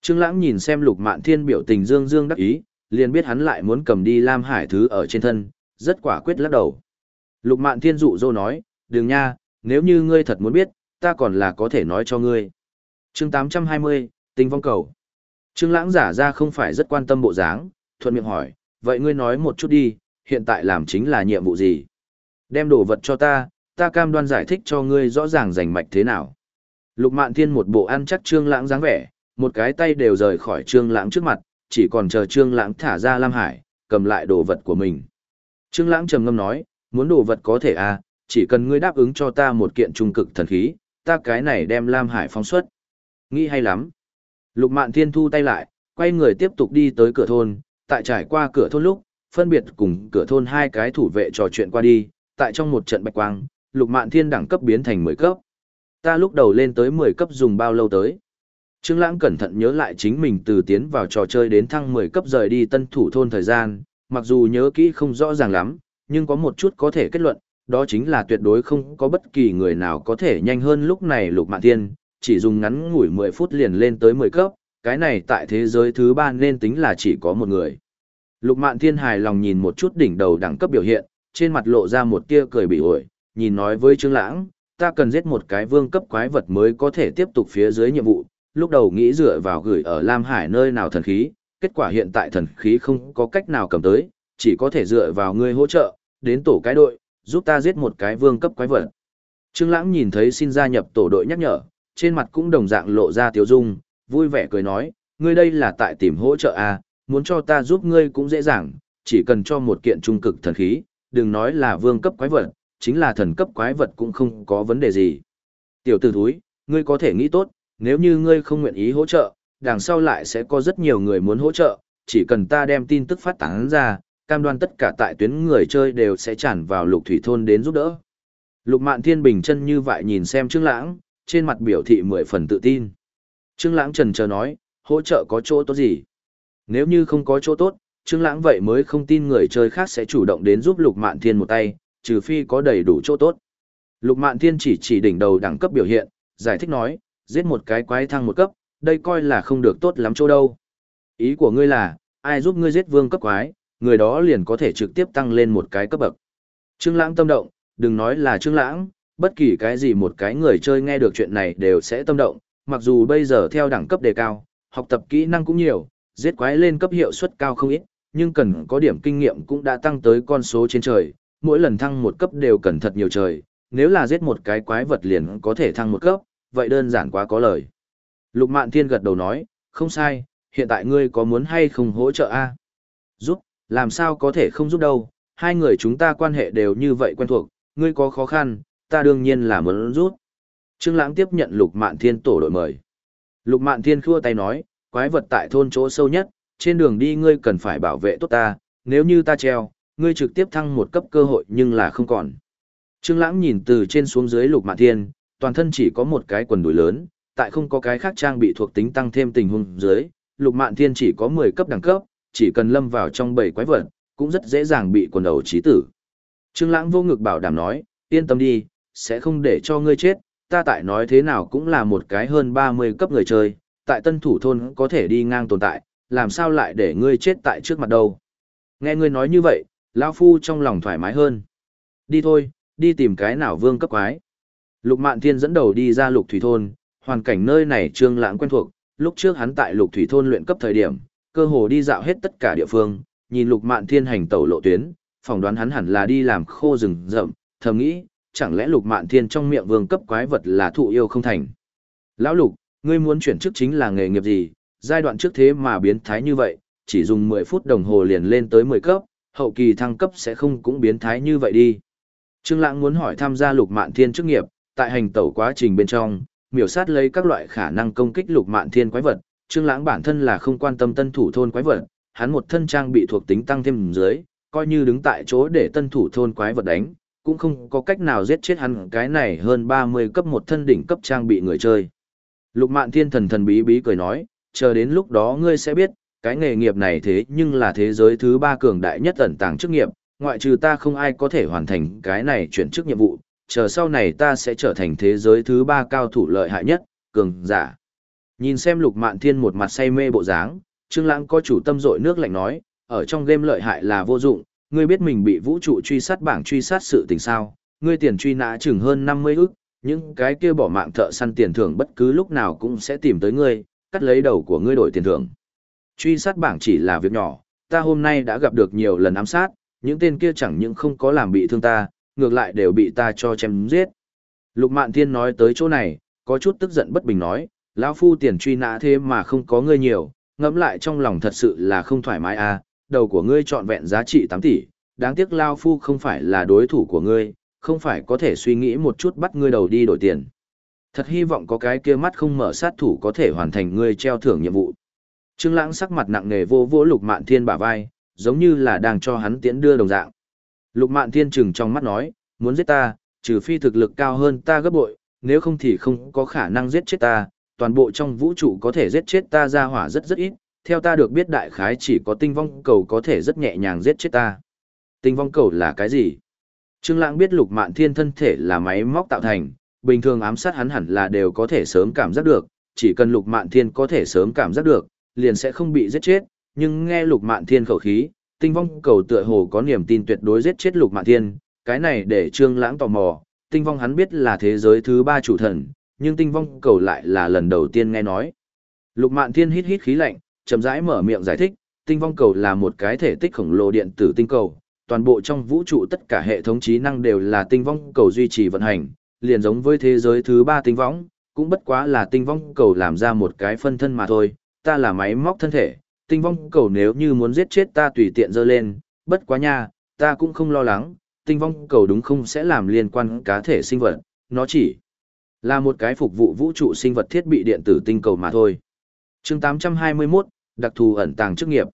S1: Trương Lãng nhìn xem Lục Mạn Thiên biểu tình dương dương đắc ý, liền biết hắn lại muốn cầm đi Lam Hải thứ ở trên thân, rất quả quyết lắc đầu. Lục Mạn Thiên dụ dỗ nói, đừng nha, nếu như ngươi thật muốn biết, ta còn là có thể nói cho ngươi. Chương 820, Tinh vong cầu. Trương Lãng giả ra không phải rất quan tâm bộ dáng, thuận miệng hỏi, vậy ngươi nói một chút đi, hiện tại làm chính là nhiệm vụ gì? Đem đồ vật cho ta, ta cam đoan giải thích cho ngươi rõ ràng rành mạch thế nào. Lục Mạn Thiên một bộ ăn chắc Trương Lãng dáng vẻ, một cái tay đều rời khỏi Trương Lãng trước mặt, chỉ còn chờ Trương Lãng thả ra Lam Hải, cầm lại đồ vật của mình. Trương Lãng trầm ngâm nói, muốn đồ vật có thể à, chỉ cần ngươi đáp ứng cho ta một kiện trung cực thần khí, ta cái này đem Lam Hải phóng xuất. Nghĩ hay lắm. Lục Mạn Thiên thu tay lại, quay người tiếp tục đi tới cửa thôn, tại trải qua cửa thôn lúc, phân biệt cùng cửa thôn hai cái thủ vệ trò chuyện qua đi, tại trong một trận bạch quang, Lục Mạn Thiên đẳng cấp biến thành 10 cấp. Ta lúc đầu lên tới 10 cấp dùng bao lâu tới? Trương Lãng cẩn thận nhớ lại chính mình từ tiến vào trò chơi đến thăng 10 cấp rời đi tân thủ thôn thời gian, mặc dù nhớ kỹ không rõ ràng lắm, nhưng có một chút có thể kết luận, đó chính là tuyệt đối không có bất kỳ người nào có thể nhanh hơn lúc này Lục Mạn Thiên, chỉ dùng ngắn ngủi 10 phút liền lên tới 10 cấp, cái này tại thế giới thứ 3 nên tính là chỉ có một người. Lục Mạn Thiên hài lòng nhìn một chút đỉnh đầu đẳng cấp biểu hiện, trên mặt lộ ra một tia cười bị uội, nhìn nói với Trương Lãng, ta cần giết một cái vương cấp quái vật mới có thể tiếp tục phía dưới nhiệm vụ, lúc đầu nghĩ dựa vào gửi ở Lam Hải nơi nào thần khí, kết quả hiện tại thần khí không có cách nào cầm tới, chỉ có thể dựa vào ngươi hỗ trợ, đến tổ cái đội, giúp ta giết một cái vương cấp quái vật. Trương Lãng nhìn thấy xin gia nhập tổ đội nhắc nhở, trên mặt cũng đồng dạng lộ ra tiêu dung, vui vẻ cười nói, ngươi đây là tại tìm hỗ trợ à, muốn cho ta giúp ngươi cũng dễ dàng, chỉ cần cho một kiện trung cực thần khí, đừng nói là vương cấp quái vật, chính là thần cấp quái vật cũng không có vấn đề gì. Tiểu tử thúi, ngươi có thể nghĩ tốt, nếu như ngươi không nguyện ý hỗ trợ, đằng sau lại sẽ có rất nhiều người muốn hỗ trợ, chỉ cần ta đem tin tức phát tán ra, cam đoan tất cả tại tuyến người chơi đều sẽ tràn vào lục thủy thôn đến giúp đỡ. Lục mạn thiên bình chân như vậy nhìn xem Trương Lãng, trên mặt biểu thị mười phần tự tin. Trương Lãng trần chờ nói, hỗ trợ có chỗ tốt gì? Nếu như không có chỗ tốt, Trương Lãng vậy mới không tin người chơi khác sẽ chủ động đến giúp Lục Mạn Thiên một tay, trừ phi có đầy đủ chỗ tốt. Lục Mạn Thiên chỉ chỉ đỉnh đầu đẳng cấp biểu hiện, giải thích nói, giết một cái quái thăng một cấp, đây coi là không được tốt lắm chỗ đâu. Ý của ngươi là, ai giúp ngươi giết vương cấp quái, người đó liền có thể trực tiếp tăng lên một cái cấp bậc. Trương Lãng tâm động, đừng nói là Trương Lãng, bất kỳ cái gì một cái người chơi nghe được chuyện này đều sẽ tâm động, mặc dù bây giờ theo đẳng cấp đề cao, học tập kỹ năng cũng nhiều, giết quái lên cấp hiệu suất cao không ít, nhưng cần có điểm kinh nghiệm cũng đã tăng tới con số trên trời, mỗi lần thăng một cấp đều cần thật nhiều trời, nếu là giết một cái quái vật liền có thể thăng một cấp, vậy đơn giản quá có lời. Lục Mạn Thiên gật đầu nói, không sai, hiện tại ngươi có muốn hay không hỗ trợ a? Giúp, làm sao có thể không giúp đâu, hai người chúng ta quan hệ đều như vậy quen thuộc, ngươi có khó khăn, ta đương nhiên là muốn giúp. Trương Lãng tiếp nhận Lục Mạn Thiên tổ đội mời. Lục Mạn Thiên khua tay nói, quái vật tại thôn chỗ sâu nhất, trên đường đi ngươi cần phải bảo vệ tốt ta, nếu như ta treo, ngươi trực tiếp thăng một cấp cơ hội nhưng là không còn. Trương Lãng nhìn từ trên xuống dưới Lục Mạn Thiên, toàn thân chỉ có một cái quần đùi lớn, tại không có cái khác trang bị thuộc tính tăng thêm tình huống dưới, Lục Mạn Thiên chỉ có 10 cấp đẳng cấp, chỉ cần lâm vào trong bầy quái vật, cũng rất dễ dàng bị quần đầu chí tử. Trương Lãng vô ngực bảo đảm nói, yên tâm đi, sẽ không để cho ngươi chết, ta tại nói thế nào cũng là một cái hơn 30 cấp người chơi, tại tân thủ thôn có thể đi ngang tồn tại, làm sao lại để ngươi chết tại trước mặt đâu. Nghe ngươi nói như vậy, lão Phu trong lòng thoải mái hơn. Đi thôi, đi tìm cái nào vương cấp quái. Lục Mạn Thiên dẫn đầu đi ra lục thủy thôn, hoàn cảnh nơi này trương lãng quen thuộc, lúc trước hắn tại lục thủy thôn luyện cấp thời điểm, cơ hồ đi dạo hết tất cả địa phương, nhìn lục mạn thiên hành tẩu lộ tuyến, phỏng đoán hắn hẳn là đi làm khô rừng rậm, thầm nghĩ, chẳng lẽ lục mạn thiên trong miệng vương cấp quái vật là thụ yêu không thành. Lão lục, ngươi muốn chuyển chức chính là nghề nghiệp gì, giai đoạn trước thế mà biến thái như vậy, chỉ dùng 10 phút đồng hồ liền lên tới 10 cấp, hậu kỳ thăng cấp sẽ không cũng biến thái như vậy đi. Trương Lãng muốn hỏi tham gia Lục Mạn Thiên chức nghiệp, tại hành tẩu quá trình bên trong, miểu sát lấy các loại khả năng công kích Lục Mạn Thiên quái vật, Trương Lãng bản thân là không quan tâm tân thủ thôn quái vật, hắn một thân trang bị thuộc tính tăng thêm dưới, coi như đứng tại chỗ để tân thủ thôn quái vật đánh, cũng không có cách nào giết chết hắn cái này hơn 30 cấp một thân đỉnh cấp trang bị người chơi. Lục Mạn Thiên thần thần bí bí cười nói, chờ đến lúc đó ngươi sẽ biết, cái nghề nghiệp này thế nhưng là thế giới thứ ba cường đại nhất ẩn tàng chức nghiệp, ngoại trừ ta không ai có thể hoàn thành cái này chuyển chức nhiệm vụ, chờ sau này ta sẽ trở thành thế giới thứ ba cao thủ lợi hại nhất, cường giả. Nhìn xem Lục Mạn Thiên một mặt say mê bộ dáng, Trương Lãng có chủ tâm dội nước lạnh nói, ở trong game lợi hại là vô dụng, ngươi biết mình bị vũ trụ truy sát bảng truy sát sự tình sao, ngươi tiền truy nã chừng hơn 50 ức, những cái kia bỏ mạng thợ săn tiền thưởng bất cứ lúc nào cũng sẽ tìm tới ngươi, cắt lấy đầu của ngươi đổi tiền thưởng. Truy sát bảng chỉ là việc nhỏ, ta hôm nay đã gặp được nhiều lần ám sát, những tên kia chẳng những không có làm bị thương ta, ngược lại đều bị ta cho chém giết. Lục Mạn Thiên nói tới chỗ này, có chút tức giận bất bình nói, lão phu tiền truy nã thế mà không có ngươi nhiều, ngẫm lại trong lòng thật sự là không thoải mái à, đầu của ngươi trọn vẹn giá trị 8 tỷ, đáng tiếc lão phu không phải là đối thủ của ngươi, không phải có thể suy nghĩ một chút bắt ngươi đầu đi đổi tiền. Thật hy vọng có cái kia mắt không mở sát thủ có thể hoàn thành ngươi treo thưởng nhiệm vụ. Trương Lãng sắc mặt nặng nề vô vỗ Lục Mạn Thiên bả vai, giống như là đang cho hắn tiễn đưa đồng dạng. Lục Mạn Thiên trừng trong mắt nói, muốn giết ta, trừ phi thực lực cao hơn ta gấp bội, nếu không thì không có khả năng giết chết ta, toàn bộ trong vũ trụ có thể giết chết ta ra hỏa rất rất ít, theo ta được biết đại khái chỉ có tinh vong cầu có thể rất nhẹ nhàng giết chết ta. Tinh vong cầu là cái gì? Trương Lãng biết Lục Mạn Thiên thân thể là máy móc tạo thành, bình thường ám sát hắn hẳn là đều có thể sớm cảm giác được, chỉ cần Lục Mạn Thiên có thể sớm cảm giác được, liền sẽ không bị giết chết, nhưng nghe Lục Mạn Thiên khẩu khí, tinh vong cầu tựa hồ có niềm tin tuyệt đối giết chết Lục Mạn Thiên, cái này để Trương Lãng tò mò, tinh vong hắn biết là thế giới thứ ba chủ thần, nhưng tinh vong cầu lại là lần đầu tiên nghe nói. Lục Mạn Thiên hít hít khí lạnh, chậm rãi mở miệng giải thích, tinh vong cầu là một cái thể tích khổng lồ điện tử tinh cầu, toàn bộ trong vũ trụ tất cả hệ thống trí năng đều là tinh vong cầu duy trì vận hành, liền giống với thế giới thứ ba tinh vong, cũng bất quá là tinh vong cầu làm ra một cái phân thân mà thôi, ta là máy móc thân thể, tinh vong cầu nếu như muốn giết chết ta tùy tiện dơ lên, bất quá nha, ta cũng không lo lắng, tinh vong cầu đúng không sẽ làm liên quan cá thể sinh vật, nó chỉ là một cái phục vụ vũ trụ sinh vật thiết bị điện tử tinh cầu mà thôi. chương 821, đặc thù ẩn tàng chức nghiệp.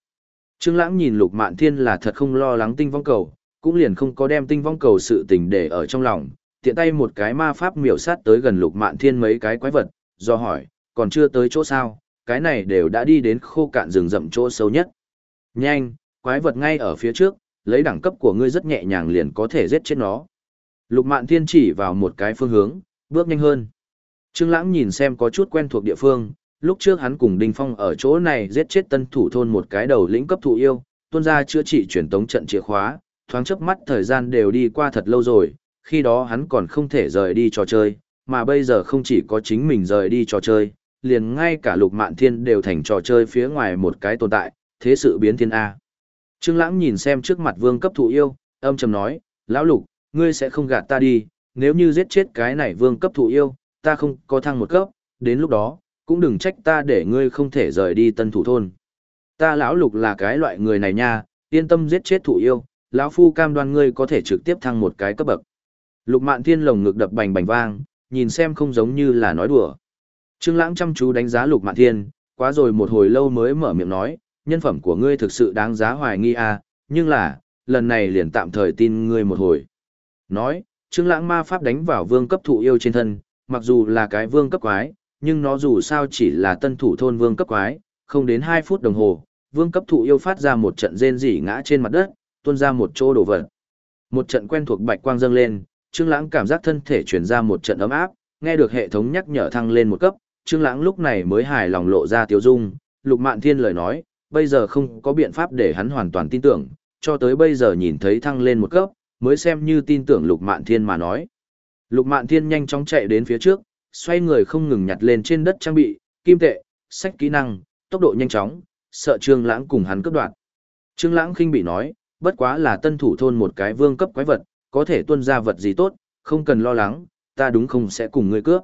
S1: Trương Lãng nhìn Lục Mạn Thiên là thật không lo lắng tinh vong cầu, cũng liền không có đem tinh vong cầu sự tình để ở trong lòng, tiện tay một cái ma pháp miểu sát tới gần Lục Mạn Thiên mấy cái quái vật, do hỏi, còn chưa tới chỗ sao, cái này đều đã đi đến khô cạn rừng rậm chỗ sâu nhất. Nhanh, quái vật ngay ở phía trước, lấy đẳng cấp của ngươi rất nhẹ nhàng liền có thể giết chết nó. Lục Mạn Thiên chỉ vào một cái phương hướng, bước nhanh hơn. Trương Lãng nhìn xem có chút quen thuộc địa phương, lúc trước hắn cùng Đinh Phong ở chỗ này giết chết tân thủ thôn một cái đầu lĩnh cấp thụ yêu, tuôn ra chữa trị truyền tống trận chìa khóa, thoáng chớp mắt thời gian đều đi qua thật lâu rồi, khi đó hắn còn không thể rời đi trò chơi, mà bây giờ không chỉ có chính mình rời đi trò chơi, liền ngay cả Lục Mạn Thiên đều thành trò chơi phía ngoài một cái tồn tại, thế sự biến thiên a. Trương Lãng nhìn xem trước mặt vương cấp thụ yêu, âm trầm nói, lão Lục, ngươi sẽ không gạt ta đi, nếu như giết chết cái này vương cấp thụ yêu, ta không có thăng một cấp, đến lúc đó, cũng đừng trách ta để ngươi không thể rời đi tân thủ thôn. Ta lão lục là cái loại người này nha, yên tâm giết chết thụ yêu, lão phu cam đoan ngươi có thể trực tiếp thăng một cái cấp bậc. Lục mạn thiên lồng ngực đập bành bành vang, nhìn xem không giống như là nói đùa. Trương lãng chăm chú đánh giá lục mạn thiên, quá rồi một hồi lâu mới mở miệng nói, nhân phẩm của ngươi thực sự đáng giá hoài nghi à, nhưng là, lần này liền tạm thời tin ngươi một hồi. Nói, Trương Lãng ma pháp đánh vào vương cấp thụ yêu trên thân, mặc dù là cái vương cấp quái, nhưng nó dù sao chỉ là tân thủ thôn vương cấp quái, không đến 2 phút đồng hồ, vương cấp thụ yêu phát ra một trận rên rỉ ngã trên mặt đất, tuôn ra một chỗ đổ vật. Một trận quen thuộc bạch quang dâng lên, Trương Lãng cảm giác thân thể truyền ra một trận ấm áp, nghe được hệ thống nhắc nhở thăng lên một cấp, Trương Lãng lúc này mới hài lòng lộ ra tiêu dung, Lục Mạn Thiên lời nói, bây giờ không có biện pháp để hắn hoàn toàn tin tưởng, cho tới bây giờ nhìn thấy thăng lên một cấp, mới xem như tin tưởng Lục Mạn Thiên mà nói. Lục Mạn Thiên nhanh chóng chạy đến phía trước, xoay người không ngừng nhặt lên trên đất trang bị, kim tệ, sách kỹ năng, tốc độ nhanh chóng, sợ Trương Lãng cùng hắn cướp đoạt. Trương Lãng khinh bị nói, bất quá là tân thủ thôn một cái vương cấp quái vật, có thể tuân ra vật gì tốt, không cần lo lắng, ta đúng không sẽ cùng ngươi cướp.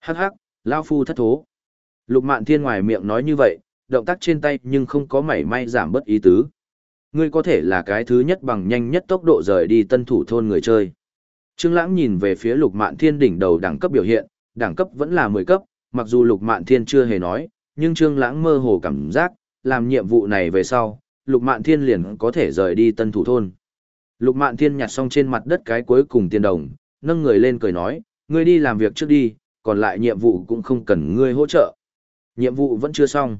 S1: Hắc hắc, lão phu thất thố. Lục Mạn Thiên ngoài miệng nói như vậy, động tác trên tay nhưng không có mảy may giảm bất ý tứ. Ngươi có thể là cái thứ nhất bằng nhanh nhất tốc độ rời đi tân thủ thôn người chơi. Trương Lãng nhìn về phía Lục Mạn Thiên đỉnh đầu đẳng cấp biểu hiện, đẳng cấp vẫn là 10 cấp, mặc dù Lục Mạn Thiên chưa hề nói, nhưng Trương Lãng mơ hồ cảm giác, làm nhiệm vụ này về sau, Lục Mạn Thiên liền có thể rời đi tân thủ thôn. Lục Mạn Thiên nhặt xong trên mặt đất cái cuối cùng tiền đồng, nâng người lên cười nói, ngươi đi làm việc trước đi, còn lại nhiệm vụ cũng không cần ngươi hỗ trợ. Nhiệm vụ vẫn chưa xong.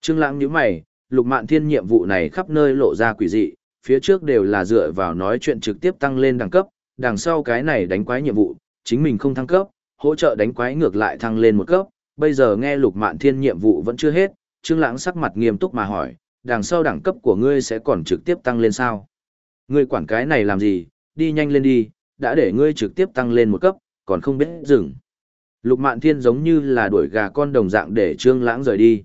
S1: Trương Lãng nhíu mày, Lục Mạn Thiên nhiệm vụ này khắp nơi lộ ra quỷ dị, phía trước đều là dựa vào nói chuyện trực tiếp tăng lên đẳng cấp, đằng sau cái này đánh quái nhiệm vụ, chính mình không thăng cấp, hỗ trợ đánh quái ngược lại thăng lên một cấp, bây giờ nghe Lục Mạn Thiên nhiệm vụ vẫn chưa hết, Trương Lãng sắc mặt nghiêm túc mà hỏi, đằng sau đẳng cấp của ngươi sẽ còn trực tiếp tăng lên sao? Ngươi quản cái này làm gì, đi nhanh lên đi, đã để ngươi trực tiếp tăng lên một cấp, còn không biết dừng. Lục Mạn Thiên giống như là đuổi gà con đồng dạng để Trương Lãng rời đi.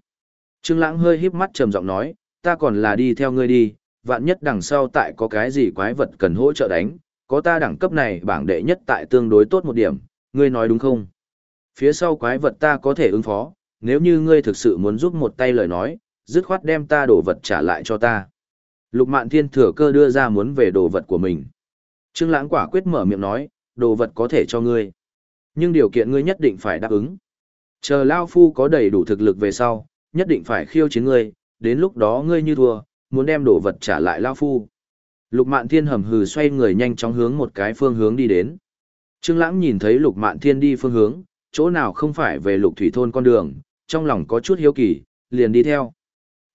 S1: Trương Lãng hơi híp mắt trầm giọng nói, ta còn là đi theo ngươi đi, vạn nhất đằng sau tại có cái gì quái vật cần hỗ trợ đánh, có ta đẳng cấp này bảng đệ nhất tại tương đối tốt một điểm, ngươi nói đúng không? Phía sau quái vật ta có thể ứng phó, nếu như ngươi thực sự muốn giúp một tay lời nói, dứt khoát đem ta đồ vật trả lại cho ta. Lục Mạn Thiên thừa cơ đưa ra muốn về đồ vật của mình. Trương Lãng quả quyết mở miệng nói, đồ vật có thể cho ngươi. Nhưng điều kiện ngươi nhất định phải đáp ứng. Chờ Lao Phu có đầy đủ thực lực về sau, nhất định phải khiêu chiến ngươi, đến lúc đó ngươi như thua, muốn đem đồ vật trả lại Lao Phu. Lục Mạn Thiên hầm hừ xoay người nhanh chóng hướng một cái phương hướng đi đến. Trương Lãng nhìn thấy Lục Mạn Thiên đi phương hướng, chỗ nào không phải về Lục Thủy thôn con đường, trong lòng có chút hiếu kỳ, liền đi theo.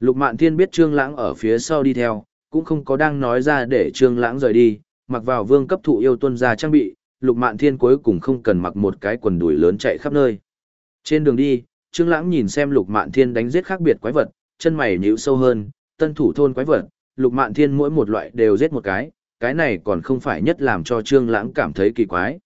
S1: Lục Mạn Thiên biết Trương Lãng ở phía sau đi theo, cũng không có đang nói ra để Trương Lãng rời đi, mặc vào vương cấp thụ yêu tuân gia trang bị, Lục Mạn Thiên cuối cùng không cần mặc một cái quần đùi lớn chạy khắp nơi. Trên đường đi, Trương Lãng nhìn xem Lục Mạn Thiên đánh giết khác biệt quái vật, chân mày nhíu sâu hơn, tân thủ thôn quái vật, Lục Mạn Thiên mỗi một loại đều giết một cái, cái này còn không phải nhất làm cho Trương Lãng cảm thấy kỳ quái.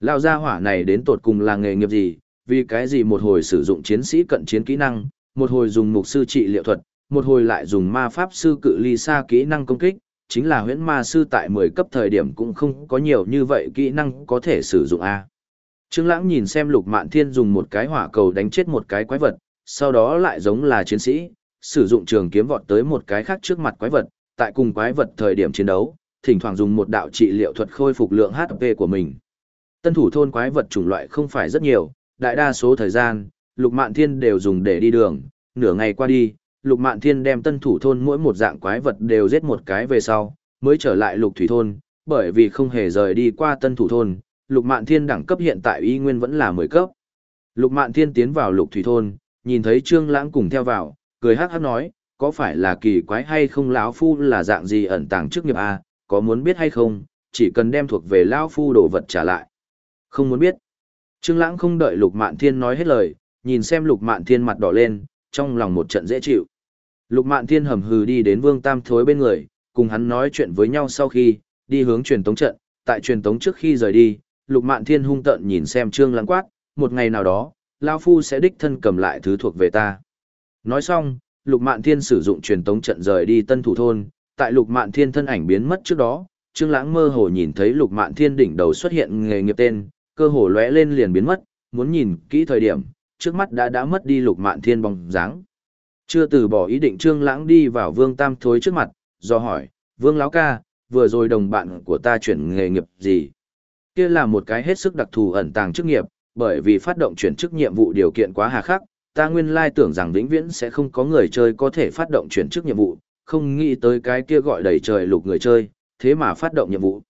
S1: Lao gia hỏa này đến tột cùng là nghề nghiệp gì, vì cái gì một hồi sử dụng chiến sĩ cận chiến kỹ năng, một hồi dùng mục sư trị liệu thuật, một hồi lại dùng ma pháp sư cự ly xa kỹ năng công kích, chính là huyễn ma sư tại 10 cấp thời điểm cũng không có nhiều như vậy kỹ năng có thể sử dụng A. Trương Lãng nhìn xem Lục Mạn Thiên dùng một cái hỏa cầu đánh chết một cái quái vật, sau đó lại giống là chiến sĩ, sử dụng trường kiếm vọt tới một cái khác trước mặt quái vật, tại cùng quái vật thời điểm chiến đấu, thỉnh thoảng dùng một đạo trị liệu thuật khôi phục lượng HP của mình. Tân thủ thôn quái vật chủng loại không phải rất nhiều, đại đa số thời gian, Lục Mạn Thiên đều dùng để đi đường, nửa ngày qua đi, Lục Mạn Thiên đem tân thủ thôn mỗi một dạng quái vật đều giết một cái về sau, mới trở lại Lục Thủy thôn, bởi vì không hề rời đi qua tân thủ thôn, Lục Mạn Thiên đẳng cấp hiện tại y nguyên vẫn là 10 cấp. Lục Mạn Thiên tiến vào Lục Thủy thôn, nhìn thấy Trương Lãng cùng theo vào, cười hắc hắc nói, có phải là kỳ quái hay không lão phu là dạng gì ẩn tàng trước nghiệp a, có muốn biết hay không, chỉ cần đem thuộc về lão phu đồ vật trả lại. Không muốn biết. Trương Lãng không đợi Lục Mạn Thiên nói hết lời, nhìn xem Lục Mạn Thiên mặt đỏ lên, trong lòng một trận dễ chịu. Lục Mạn Thiên hầm hừ đi đến Vương Tam Thối bên người, cùng hắn nói chuyện với nhau sau khi, đi hướng truyền tống trận, tại truyền tống trước khi rời đi, Lục Mạn Thiên hung tợn nhìn xem Trương Lãng quát, một ngày nào đó, lão phu sẽ đích thân cầm lại thứ thuộc về ta. Nói xong, Lục Mạn Thiên sử dụng truyền tống trận rời đi Tân Thủ thôn, tại Lục Mạn Thiên thân ảnh biến mất trước đó, Trương Lãng mơ hồ nhìn thấy Lục Mạn Thiên đỉnh đầu xuất hiện nghề nghiệp tên, cơ hồ lóe lên liền biến mất, muốn nhìn kỹ thời điểm, trước mắt đã đã mất đi Lục Mạn Thiên bóng dáng. Chưa từ bỏ ý định Trương Lãng đi vào Vương Tam Thối trước mặt, do hỏi, "Vương lão ca, vừa rồi đồng bạn của ta chuyển nghề nghiệp gì?" Kia là một cái hết sức đặc thù ẩn tàng chức nghiệp, bởi vì phát động chuyển chức nhiệm vụ điều kiện quá hà khắc, ta nguyên lai tưởng rằng vĩnh viễn sẽ không có người chơi có thể phát động chuyển chức nhiệm vụ, không nghĩ tới cái kia gọi đầy trời lục người chơi, thế mà phát động nhiệm vụ.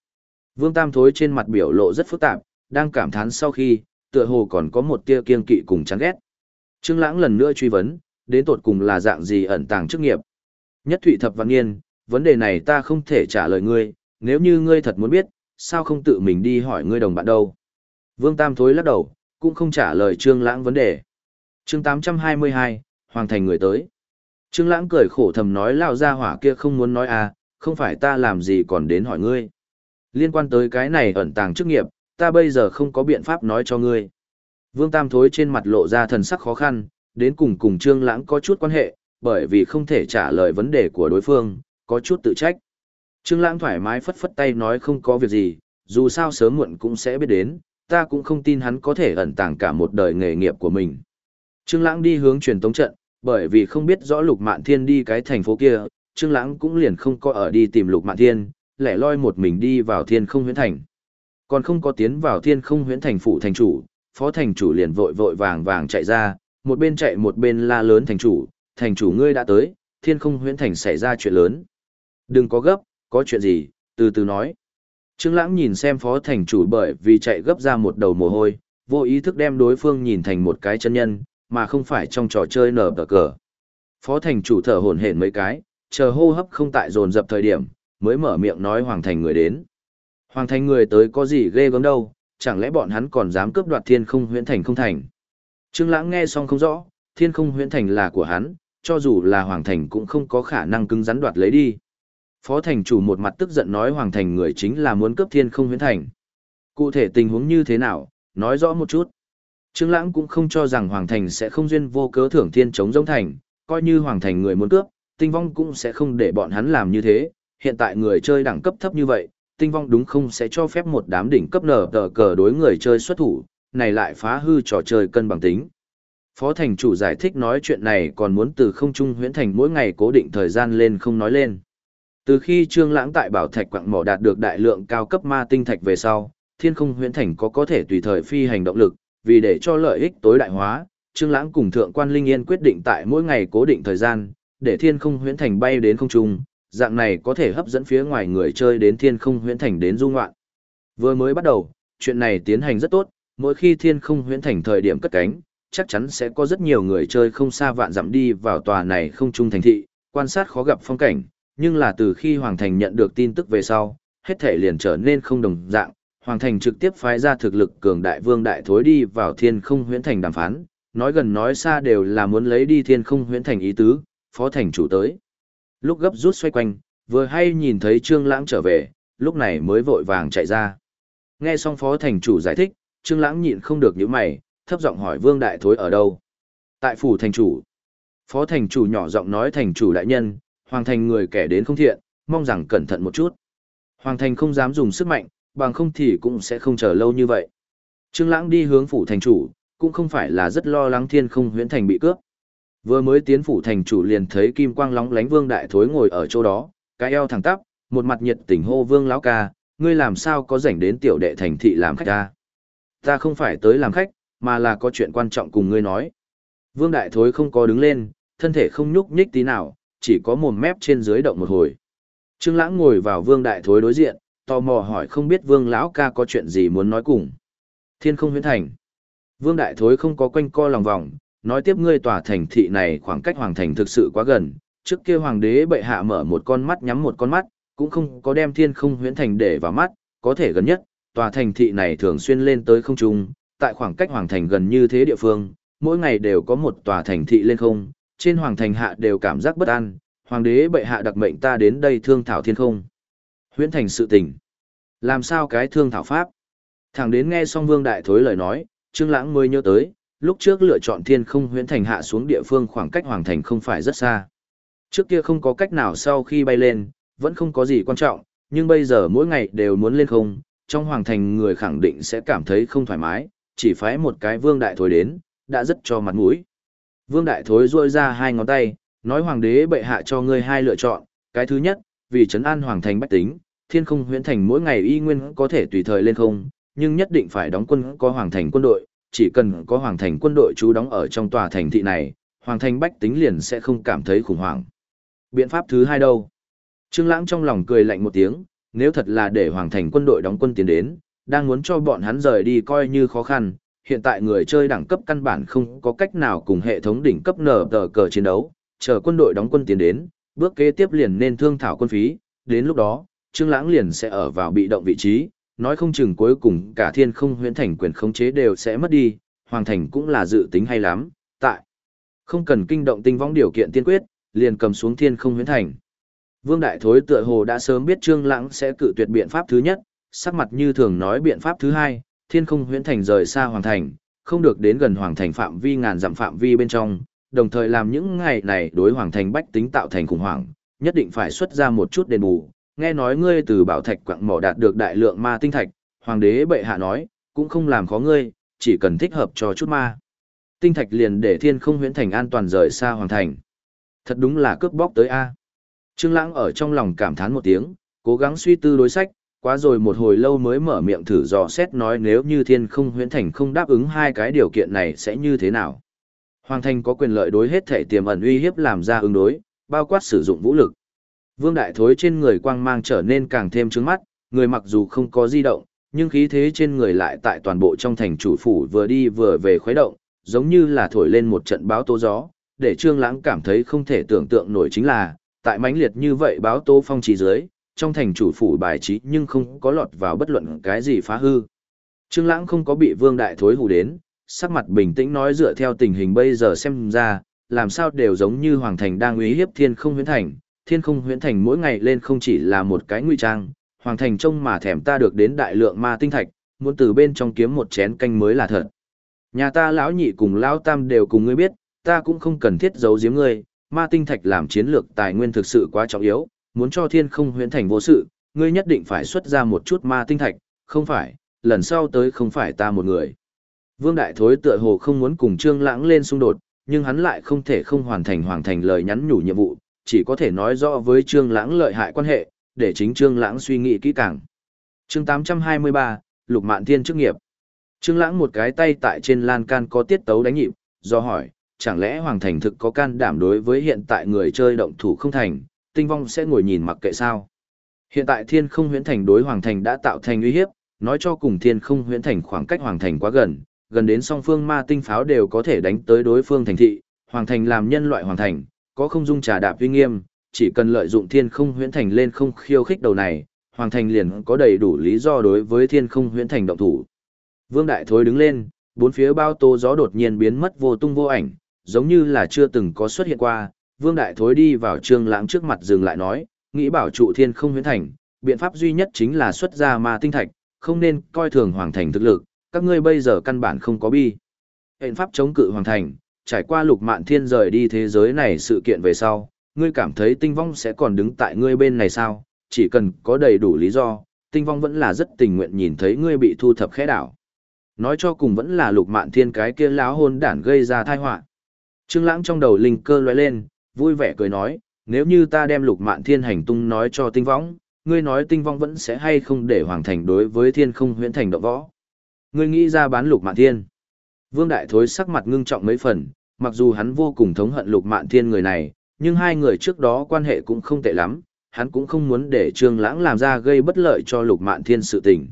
S1: Vương Tam Thối trên mặt biểu lộ rất phức tạp, đang cảm thán sau khi, tựa hồ còn có một tia kiên kỵ cùng chán ghét. Trương Lãng lần nữa truy vấn, đến tột cùng là dạng gì ẩn tàng chức nghiệp? Nhất Thụy Thập Văn niên vấn đề này ta không thể trả lời ngươi, nếu như ngươi thật muốn biết, sao không tự mình đi hỏi ngươi đồng bạn đâu? Vương Tam Thối lắc đầu, cũng không trả lời Trương Lãng vấn đề chương 822, Hoàng thành người tới. Trương Lãng cười khổ thầm nói lão gia hỏa kia không muốn nói à, không phải ta làm gì còn đến hỏi ngươi. Liên quan tới cái này ẩn tàng chức nghiệp, ta bây giờ không có biện pháp nói cho ngươi. Vương Tam Thối trên mặt lộ ra thần sắc khó khăn, đến cùng cùng Trương Lãng có chút quan hệ, bởi vì không thể trả lời vấn đề của đối phương, có chút tự trách. Trương Lãng thoải mái phất phất tay nói không có việc gì, dù sao sớm muộn cũng sẽ biết đến, ta cũng không tin hắn có thể ẩn tàng cả một đời nghề nghiệp của mình. Trương Lãng đi hướng truyền tống trận, bởi vì không biết rõ Lục Mạn Thiên đi cái thành phố kia, Trương Lãng cũng liền không có ở đi tìm Lục Mạn Thiên, lẻ loi một mình đi vào Thiên Không Huyễn Thành. Còn không có tiến vào Thiên Không Huyễn Thành phủ thành chủ, phó thành chủ liền vội vội vàng vàng chạy ra, một bên chạy một bên la lớn thành chủ, "Thành chủ ngươi đã tới, Thiên Không Huyễn Thành xảy ra chuyện lớn." "Đừng có gấp, có chuyện gì, từ từ nói. Trương Lãng nhìn xem phó thành chủ bởi vì chạy gấp ra một đầu mồ hôi, vô ý thức đem đối phương nhìn thành một cái chân nhân, mà không phải trong trò chơi nở tờ cờ. Phó thành chủ thở hổn hển mấy cái, chờ hô hấp không tại dồn dập thời điểm, mới mở miệng nói Hoàng Thành người đến. Hoàng Thành người tới có gì ghê gớm đâu, chẳng lẽ bọn hắn còn dám cướp đoạt thiên không huyễn thành không thành. Trương Lãng nghe xong không rõ, thiên không huyễn thành là của hắn, cho dù là Hoàng Thành cũng không có khả năng cứng rắn đoạt lấy đi. Phó thành chủ một mặt tức giận nói Hoàng Thành người chính là muốn cướp thiên không huyễn thành. Cụ thể tình huống như thế nào, nói rõ một chút. Trương Lãng cũng không cho rằng Hoàng Thành sẽ không duyên vô cớ thưởng thiên chống giống thành, coi như Hoàng Thành người muốn cướp, tinh vong cũng sẽ không để bọn hắn làm như thế. Hiện tại người chơi đẳng cấp thấp như vậy, tinh vong đúng không sẽ cho phép một đám đỉnh cấp nở tờ cờ đối người chơi xuất thủ, này lại phá hư trò chơi cân bằng tính. Phó thành chủ giải thích nói chuyện này còn muốn từ không trung huyễn thành mỗi ngày cố định thời gian lên không nói lên. Từ khi Trương Lãng tại Bảo Thạch quặng mỏ đạt được đại lượng cao cấp ma tinh thạch về sau, Thiên Không Huyễn Thành có có thể tùy thời phi hành động lực, vì để cho lợi ích tối đại hóa, Trương Lãng cùng Thượng quan Linh Yên quyết định tại mỗi ngày cố định thời gian, để Thiên Không Huyễn Thành bay đến không trung, dạng này có thể hấp dẫn phía ngoài người chơi đến Thiên Không Huyễn Thành đến du ngoạn. Vừa mới bắt đầu, chuyện này tiến hành rất tốt, mỗi khi Thiên Không Huyễn Thành thời điểm cất cánh, chắc chắn sẽ có rất nhiều người chơi không xa vạn dặm đi vào tòa này không trung thành thị, quan sát khó gặp phong cảnh, nhưng là từ khi Hoàng Thành nhận được tin tức về sau, hết thể liền trở nên không đồng dạng. Hoàng Thành trực tiếp phái ra thực lực cường đại vương đại thối đi vào thiên không huyễn thành đàm phán, nói gần nói xa đều là muốn lấy đi thiên không huyễn thành ý tứ, phó thành chủ tới. Lúc gấp rút xoay quanh, vừa hay nhìn thấy Trương Lãng trở về, lúc này mới vội vàng chạy ra. Nghe xong phó thành chủ giải thích, Trương Lãng nhịn không được nhíu mày, thấp giọng hỏi Vương Đại Thối ở đâu. Tại phủ thành chủ. Phó thành chủ nhỏ giọng nói thành chủ đại nhân, Hoàng thành người kẻ đến không thiện, mong rằng cẩn thận một chút. Hoàng thành không dám dùng sức mạnh, bằng không thì cũng sẽ không chờ lâu như vậy. Trương Lãng đi hướng phủ thành chủ, cũng không phải là rất lo lắng thiên không huyễn thành bị cướp. Vừa mới tiến phủ thành chủ liền thấy kim quang lóng lánh vương đại thối ngồi ở chỗ đó, cái eo thẳng tắp, một mặt nhiệt tình hô vương lão ca, ngươi làm sao có rảnh đến tiểu đệ thành thị làm khách ta? Ta không phải tới làm khách, mà là có chuyện quan trọng cùng ngươi nói. Vương đại thối không có đứng lên, thân thể không nhúc nhích tí nào, chỉ có mồm mép trên dưới động một hồi. Trương Lãng ngồi vào Vương Đại Thối đối diện, tò mò hỏi không biết Vương lão ca có chuyện gì muốn nói cùng. Thiên Không Huyễn Thành. Vương Đại Thối không có quanh co lòng vòng, nói tiếp ngươi tòa thành thị này khoảng cách hoàng thành thực sự quá gần, trước kia hoàng đế bệ hạ mở một con mắt nhắm một con mắt, cũng không có đem Thiên Không Huyễn Thành để vào mắt, có thể gần nhất, tòa thành thị này thường xuyên lên tới không trung, tại khoảng cách hoàng thành gần như thế địa phương, mỗi ngày đều có một tòa thành thị lên không, trên hoàng thành hạ đều cảm giác bất an, hoàng đế bệ hạ đặc mệnh ta đến đây thương thảo thiên không. Huyễn thành sự tình. Làm sao cái thương thảo pháp? Thẳng đến nghe xong vương đại thối lời nói, Trương Lãng mới nhớ tới, lúc trước lựa chọn thiên không huyễn thành hạ xuống địa phương khoảng cách hoàng thành không phải rất xa. Trước kia không có cách nào sau khi bay lên, vẫn không có gì quan trọng, nhưng bây giờ mỗi ngày đều muốn lên không, trong hoàng thành người khẳng định sẽ cảm thấy không thoải mái, chỉ phái một cái vương đại thối đến, đã rất cho mặt mũi. Vương Đại Thối ruôi ra hai ngón tay, nói hoàng đế bệ hạ cho ngươi hai lựa chọn, cái thứ nhất, vì trấn an hoàng thành bách tính, thiên không huyễn thành mỗi ngày y nguyên có thể tùy thời lên không, nhưng nhất định phải đóng quân có hoàng thành quân đội, chỉ cần có hoàng thành quân đội trú đóng ở trong tòa thành thị này, hoàng thành bách tính liền sẽ không cảm thấy khủng hoảng. Biện pháp thứ hai đâu? Trương Lãng trong lòng cười lạnh một tiếng, nếu thật là để hoàng thành quân đội đóng quân tiến đến, đang muốn cho bọn hắn rời đi coi như khó khăn, hiện tại người chơi đẳng cấp căn bản không có cách nào cùng hệ thống đỉnh cấp nở tờ cờ chiến đấu, chờ quân đội đóng quân tiến đến, bước kế tiếp liền nên thương thảo quân phí, đến lúc đó, Trương Lãng liền sẽ ở vào bị động vị trí, nói không chừng cuối cùng cả thiên không huyễn thành quyền khống chế đều sẽ mất đi, hoàng thành cũng là dự tính hay lắm, tại không cần kinh động tinh võng điều kiện tiên quyết, liền cầm xuống thiên không huyễn thành. Vương Đại Thối tựa hồ đã sớm biết Trương Lãng sẽ cự tuyệt biện pháp thứ nhất, sắc mặt như thường nói biện pháp thứ hai, thiên không huyễn thành rời xa hoàng thành, không được đến gần hoàng thành phạm vi ngàn dặm phạm vi bên trong, đồng thời làm những ngày này đối hoàng thành bách tính tạo thành khủng hoảng, nhất định phải xuất ra một chút đền bù. Nghe nói ngươi từ bảo thạch quặng mỏ đạt được đại lượng ma tinh thạch, hoàng đế bệ hạ nói, cũng không làm khó ngươi, chỉ cần thích hợp cho chút ma. Tinh thạch liền để thiên không huyễn thành an toàn rời xa hoàng thành. Thật đúng là cướp bóc tới A. Trương Lãng ở trong lòng cảm thán một tiếng, cố gắng suy tư đối sách, quá rồi một hồi lâu mới mở miệng thử dò xét nói nếu như thiên không huyễn thành không đáp ứng hai cái điều kiện này sẽ như thế nào. Hoàng thành có quyền lợi đối hết thể tiềm ẩn uy hiếp làm ra ứng đối, bao quát sử dụng vũ lực. Vương Đại Thối trên người quang mang trở nên càng thêm trướng mắt, người mặc dù không có di động, nhưng khí thế trên người lại tại toàn bộ trong thành chủ phủ vừa đi vừa về khuấy động, giống như là thổi lên một trận báo tố gió, để Trương Lãng cảm thấy không thể tưởng tượng nổi chính là, tại mãnh liệt như vậy báo tố phong trì dưới, trong thành chủ phủ bài trí nhưng không có lọt vào bất luận cái gì phá hư. Trương Lãng không có bị Vương Đại Thối hù đến, sắc mặt bình tĩnh nói dựa theo tình hình bây giờ xem ra, làm sao đều giống như Hoàng Thành đang uy hiếp Thiên Không Huyễn Thành, Thiên Không Huyễn Thành mỗi ngày lên không chỉ là một cái nguy trang, Hoàng Thành trông mà thèm ta được đến đại lượng ma tinh thạch, muốn từ bên trong kiếm một chén canh mới là thật. Nhà ta lão nhị cùng lão tam đều cùng ngươi biết, ta cũng không cần thiết giấu giếm ngươi, ma tinh thạch làm chiến lược tài nguyên thực sự quá trọng yếu, muốn cho thiên không huyễn thành vô sự, ngươi nhất định phải xuất ra một chút ma tinh thạch, không phải, lần sau tới không phải ta một người. Vương Đại Thối tựa hồ không muốn cùng Trương Lãng lên xung đột, nhưng hắn lại không thể không hoàn thành hoàn thành lời nhắn nhủ nhiệm vụ, chỉ có thể nói rõ với Trương Lãng lợi hại quan hệ, để chính Trương Lãng suy nghĩ kỹ càng. Chương 823, Lục Mạn Thiên chức nghiệp. Trương Lãng một cái tay tại trên lan can có tiết tấu đánh nhịp, do hỏi, chẳng lẽ Hoàng Thành thực có can đảm đối với hiện tại người chơi động thủ không thành, tinh vong sẽ ngồi nhìn mặc kệ sao? Hiện tại Thiên Không Huyễn Thành đối Hoàng Thành đã tạo thành uy hiếp, nói cho cùng Thiên Không Huyễn Thành khoảng cách Hoàng Thành quá gần, gần đến song phương ma tinh pháo đều có thể đánh tới đối phương thành thị, Hoàng Thành làm nhân loại Hoàng Thành, có không dung trà đạp uy nghiêm, chỉ cần lợi dụng Thiên Không Huyễn Thành lên không khiêu khích đầu này, Hoàng Thành liền có đầy đủ lý do đối với Thiên Không Huyễn Thành động thủ. Vương Đại Thối đứng lên, bốn phía bao tô gió đột nhiên biến mất vô tung vô ảnh, giống như là chưa từng có xuất hiện qua. Vương Đại Thối đi vào Trương Lãng trước mặt dừng lại nói, nghĩ bảo trụ thiên không huyễn thành, biện pháp duy nhất chính là xuất ra ma tinh thạch, không nên coi thường hoàng thành thực lực, các ngươi bây giờ căn bản không có bi. Hện pháp chống cự hoàng thành, trải qua lục mạn thiên rời đi thế giới này sự kiện về sau, ngươi cảm thấy tinh vong sẽ còn đứng tại ngươi bên này sao, chỉ cần có đầy đủ lý do, tinh vong vẫn là rất tình nguyện nhìn thấy ngươi bị thu thập khẽ đảo. Nói cho cùng vẫn là lục mạn thiên cái kia láo hôn đản gây ra tai họa. Trương Lãng trong đầu linh cơ lóe lên, vui vẻ cười nói, nếu như ta đem lục mạn thiên hành tung nói cho tinh võng, ngươi nói tinh Võng vẫn sẽ hay không để hoàng thành đối với thiên không huyễn thành động võ. Ngươi nghĩ ra bán lục mạn thiên. Vương Đại Thối sắc mặt ngưng trọng mấy phần, mặc dù hắn vô cùng thống hận lục mạn thiên người này, nhưng hai người trước đó quan hệ cũng không tệ lắm, hắn cũng không muốn để Trương Lãng làm ra gây bất lợi cho lục mạn thiên sự tình.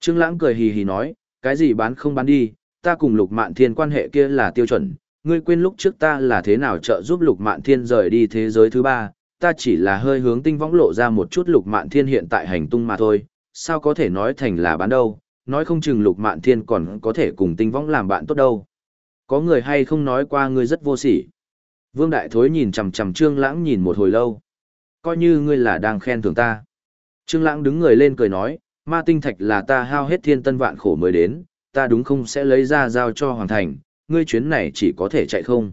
S1: Trương Lãng cười hì hì nói, cái gì bán không bán đi, ta cùng lục mạn thiên quan hệ kia là tiêu chuẩn, ngươi quên lúc trước ta là thế nào trợ giúp lục mạn thiên rời đi thế giới thứ ba, ta chỉ là hơi hướng tinh võng lộ ra một chút lục mạn thiên hiện tại hành tung mà thôi, sao có thể nói thành là bán đâu, nói không chừng lục mạn thiên còn có thể cùng tinh võng làm bạn tốt đâu. Có người hay không nói qua ngươi rất vô sỉ. Vương Đại Thối nhìn chằm chằm Trương Lãng nhìn một hồi lâu. Coi như ngươi là đang khen thưởng ta. Trương Lãng đứng người lên cười nói, ma tinh thạch là ta hao hết thiên tân vạn khổ mới đến, ta đúng không sẽ lấy ra giao cho Hoàng Thành, ngươi chuyến này chỉ có thể chạy không.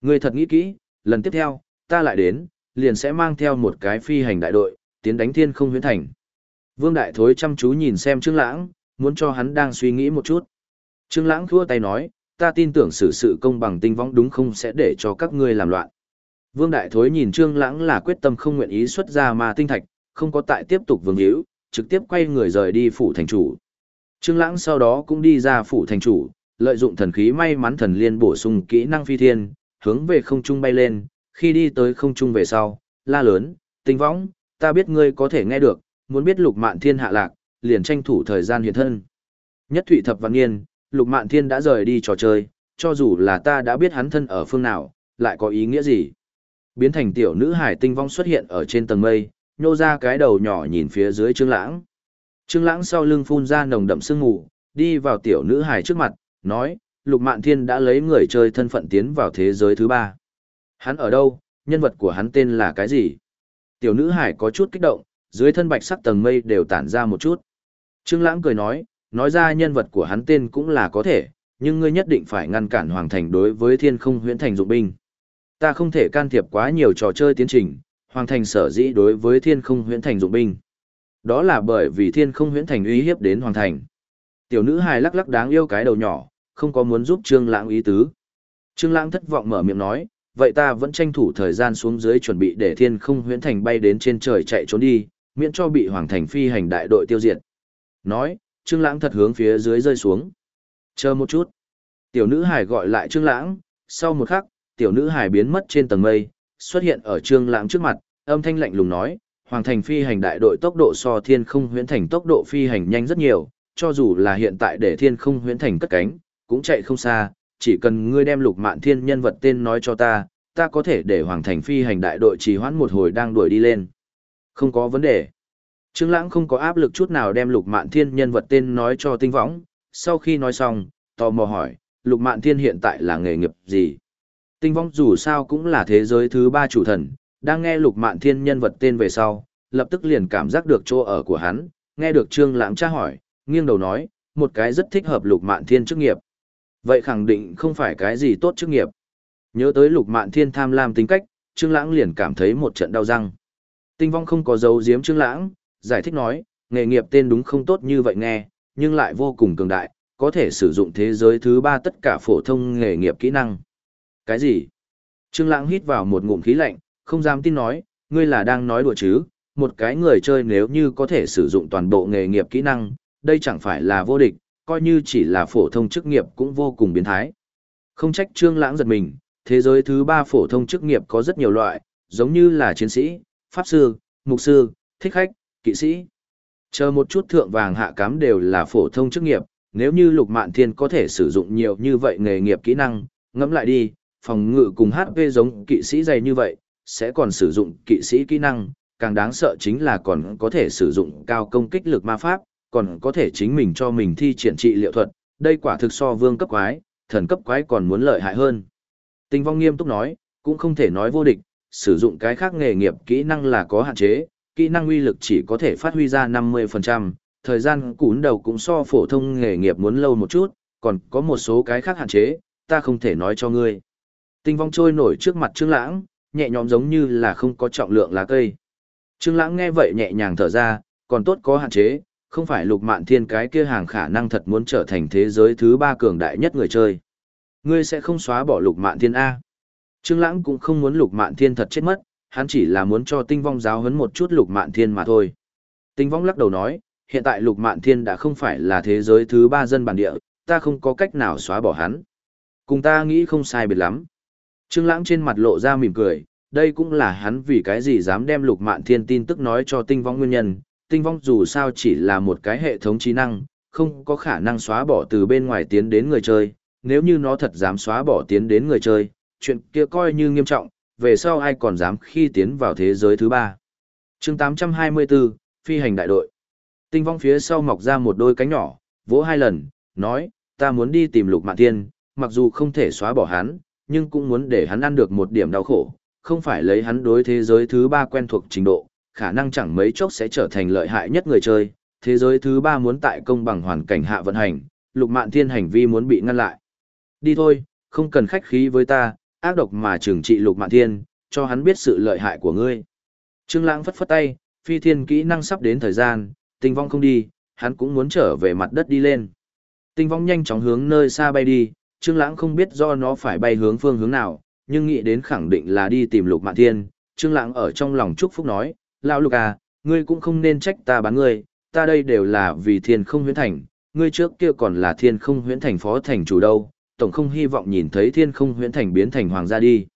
S1: Ngươi thật nghĩ kỹ, lần tiếp theo, ta lại đến, liền sẽ mang theo một cái phi hành đại đội, tiến đánh thiên không huyến thành. Vương Đại Thối chăm chú nhìn xem Trương Lãng, muốn cho hắn đang suy nghĩ một chút. Trương Lãng khua tay nói, ta tin tưởng sự sự công bằng tinh võng đúng không sẽ để cho các ngươi làm loạn. Vương Đại Thối nhìn Trương Lãng là quyết tâm không nguyện ý xuất ra mà tinh thạch, không có tại tiếp tục vương hữu, trực tiếp quay người rời đi phủ thành chủ. Trương Lãng sau đó cũng đi ra phủ thành chủ, lợi dụng thần khí may mắn thần liên bổ sung kỹ năng phi thiên, hướng về không trung bay lên, khi đi tới không trung về sau, la lớn, tinh võng, ta biết ngươi có thể nghe được, muốn biết lục mạn thiên hạ lạc, liền tranh thủ thời gian hiện thân. Nhất thụy thập văn nghiên, lục mạn thiên đã rời đi trò chơi, cho dù là ta đã biết hắn thân ở phương nào, lại có ý nghĩa gì. Biến thành tiểu nữ hải tinh vong xuất hiện ở trên tầng mây, nhô ra cái đầu nhỏ nhìn phía dưới trương lãng. Trương lãng sau lưng phun ra nồng đậm sương mù, đi vào tiểu nữ hải trước mặt, nói, Lục Mạn Thiên đã lấy người chơi thân phận tiến vào thế giới thứ ba. Hắn ở đâu, nhân vật của hắn tên là cái gì? Tiểu nữ hải có chút kích động, dưới thân bạch sắc tầng mây đều tản ra một chút. Trương Lãng cười nói, nói ra nhân vật của hắn tên cũng là có thể, nhưng ngươi nhất định phải ngăn cản Hoàng Thành đối với Thiên Không Huyễn Thành dụng binh. Ta không thể can thiệp quá nhiều trò chơi tiến trình, Hoàng Thành sở dĩ đối với Thiên Không Huyễn Thành dụng binh. Đó là bởi vì Thiên Không Huyễn Thành uy hiếp đến Hoàng Thành. Tiểu nữ hài lắc lắc đáng yêu cái đầu nhỏ, không có muốn giúp Trương Lãng ý tứ. Trương Lãng thất vọng mở miệng nói, vậy ta vẫn tranh thủ thời gian xuống dưới chuẩn bị để Thiên Không Huyễn Thành bay đến trên trời chạy trốn đi, miễn cho bị Hoàng Thành phi hành đại đội tiêu diệt. Nói, Trương Lãng thật hướng phía dưới rơi xuống. Chờ một chút. Tiểu nữ hải gọi lại Trương Lãng, sau một khắc, tiểu nữ hải biến mất trên tầng mây, xuất hiện ở Trương Lãng trước mặt, Âm thanh lạnh lùng nói, Hoàng thành phi hành đại đội tốc độ so thiên không huyễn thành tốc độ phi hành nhanh rất nhiều, cho dù là hiện tại để thiên không huyễn thành cất cánh, cũng chạy không xa, chỉ cần ngươi đem lục mạn thiên nhân vật tên nói cho ta, ta có thể để Hoàng thành phi hành đại đội trì hoãn một hồi đang đuổi đi lên. Không có vấn đề. Trương Lãng không có áp lực chút nào đem lục mạn thiên nhân vật tên nói cho tinh võng, sau khi nói xong, tò mò hỏi, lục mạn thiên hiện tại là nghề nghiệp gì? Tinh võng dù sao cũng là thế giới thứ ba chủ thần, đang nghe lục mạn thiên nhân vật tên về sau, lập tức liền cảm giác được chỗ ở của hắn, nghe được Trương Lãng tra hỏi, nghiêng đầu nói, một cái rất thích hợp lục mạn thiên chức nghiệp. Vậy khẳng định không phải cái gì tốt chức nghiệp. Nhớ tới lục mạn thiên tham lam tính cách, Trương Lãng liền cảm thấy một trận đau răng. Tinh vong không có dấu giếm Trương Lãng, giải thích nói, nghề nghiệp tên đúng không tốt như vậy nghe, nhưng lại vô cùng cường đại, có thể sử dụng thế giới thứ ba tất cả phổ thông nghề nghiệp kỹ năng. Cái gì? Trương Lãng hít vào một ngụm khí lạnh, không dám tin nói, ngươi là đang nói đùa chứ, một cái người chơi nếu như có thể sử dụng toàn bộ nghề nghiệp kỹ năng, đây chẳng phải là vô địch, coi như chỉ là phổ thông chức nghiệp cũng vô cùng biến thái. Không trách Trương Lãng giật mình, thế giới thứ ba phổ thông chức nghiệp có rất nhiều loại, giống như là chiến sĩ, pháp sư, mục sư, thích khách, kỵ sĩ. Chờ một chút thượng vàng hạ cám đều là phổ thông chức nghiệp, nếu như Lục Mạn Thiên có thể sử dụng nhiều như vậy nghề nghiệp kỹ năng, ngẫm lại đi, phòng ngự cùng HP giống kỵ sĩ dày như vậy, sẽ còn sử dụng kỵ sĩ kỹ năng, càng đáng sợ chính là còn có thể sử dụng cao công kích lực ma pháp, còn có thể chính mình cho mình thi triển trị liệu thuật, đây quả thực so vương cấp quái, thần cấp quái còn muốn lợi hại hơn. Tinh vong nghiêm túc nói, cũng không thể nói vô địch, sử dụng cái khác nghề nghiệp kỹ năng là có hạn chế, kỹ năng uy lực chỉ có thể phát huy ra 50%, thời gian cún đầu cũng so phổ thông nghề nghiệp muốn lâu một chút, còn có một số cái khác hạn chế, ta không thể nói cho ngươi. Tinh vong trôi nổi trước mặt Trương Lãng, nhẹ nhõm giống như là không có trọng lượng lá cây. Trương Lãng nghe vậy nhẹ nhàng thở ra, còn tốt có hạn chế, không phải Lục Mạn Thiên cái kia hàng khả năng thật muốn trở thành thế giới thứ ba cường đại nhất người chơi. Ngươi sẽ không xóa bỏ Lục Mạn Thiên a? Trương Lãng cũng không muốn Lục Mạn Thiên thật chết mất, hắn chỉ là muốn cho Tinh Vong giáo huấn một chút Lục Mạn Thiên mà thôi. Tinh Vong lắc đầu nói, hiện tại Lục Mạn Thiên đã không phải là thế giới thứ ba dân bản địa, ta không có cách nào xóa bỏ hắn. Cùng ta nghĩ không sai biệt lắm. Trương Lãng trên mặt lộ ra mỉm cười, đây cũng là hắn vì cái gì dám đem Lục Mạn Thiên tin tức nói cho Tinh Vong nguyên nhân. Tinh Vong dù sao chỉ là một cái hệ thống trí năng, không có khả năng xóa bỏ từ bên ngoài tiến đến người chơi, nếu như nó thật dám xóa bỏ tiến đến người chơi, chuyện kia coi như nghiêm trọng, về sau ai còn dám khi tiến vào thế giới thứ ba. chương 824, Phi hành đại đội. Tinh vong phía sau mọc ra một đôi cánh nhỏ, vỗ hai lần, nói, ta muốn đi tìm lục mạng tiên, mặc dù không thể xóa bỏ hắn, nhưng cũng muốn để hắn ăn được một điểm đau khổ, không phải lấy hắn đối thế giới thứ ba quen thuộc trình độ, khả năng chẳng mấy chốc sẽ trở thành lợi hại nhất người chơi, thế giới thứ ba muốn tại công bằng hoàn cảnh hạ vận hành, lục mạn thiên hành vi muốn bị ngăn lại. Đi thôi, không cần khách khí với ta, ác độc mà trừng trị lục mạn thiên, cho hắn biết sự lợi hại của ngươi. Trương Lãng phất phất tay, phi thiên kỹ năng sắp đến thời gian, tinh vong không đi, hắn cũng muốn trở về mặt đất đi lên. Tinh vong nhanh chóng hướng nơi xa bay đi, Trương Lãng không biết do nó phải bay hướng phương hướng nào, nhưng nghĩ đến khẳng định là đi tìm Lục Mạn Thiên, Trương Lãng ở trong lòng chúc phúc nói, "Lão Lục à, ngươi cũng không nên trách ta bán ngươi, ta đây đều là vì Thiên Không Huyễn Thành, ngươi trước kia còn là Thiên Không Huyễn Thành phó thành chủ đâu, tổng không hy vọng nhìn thấy thiên không huyễn thành biến thành hoàng gia đi.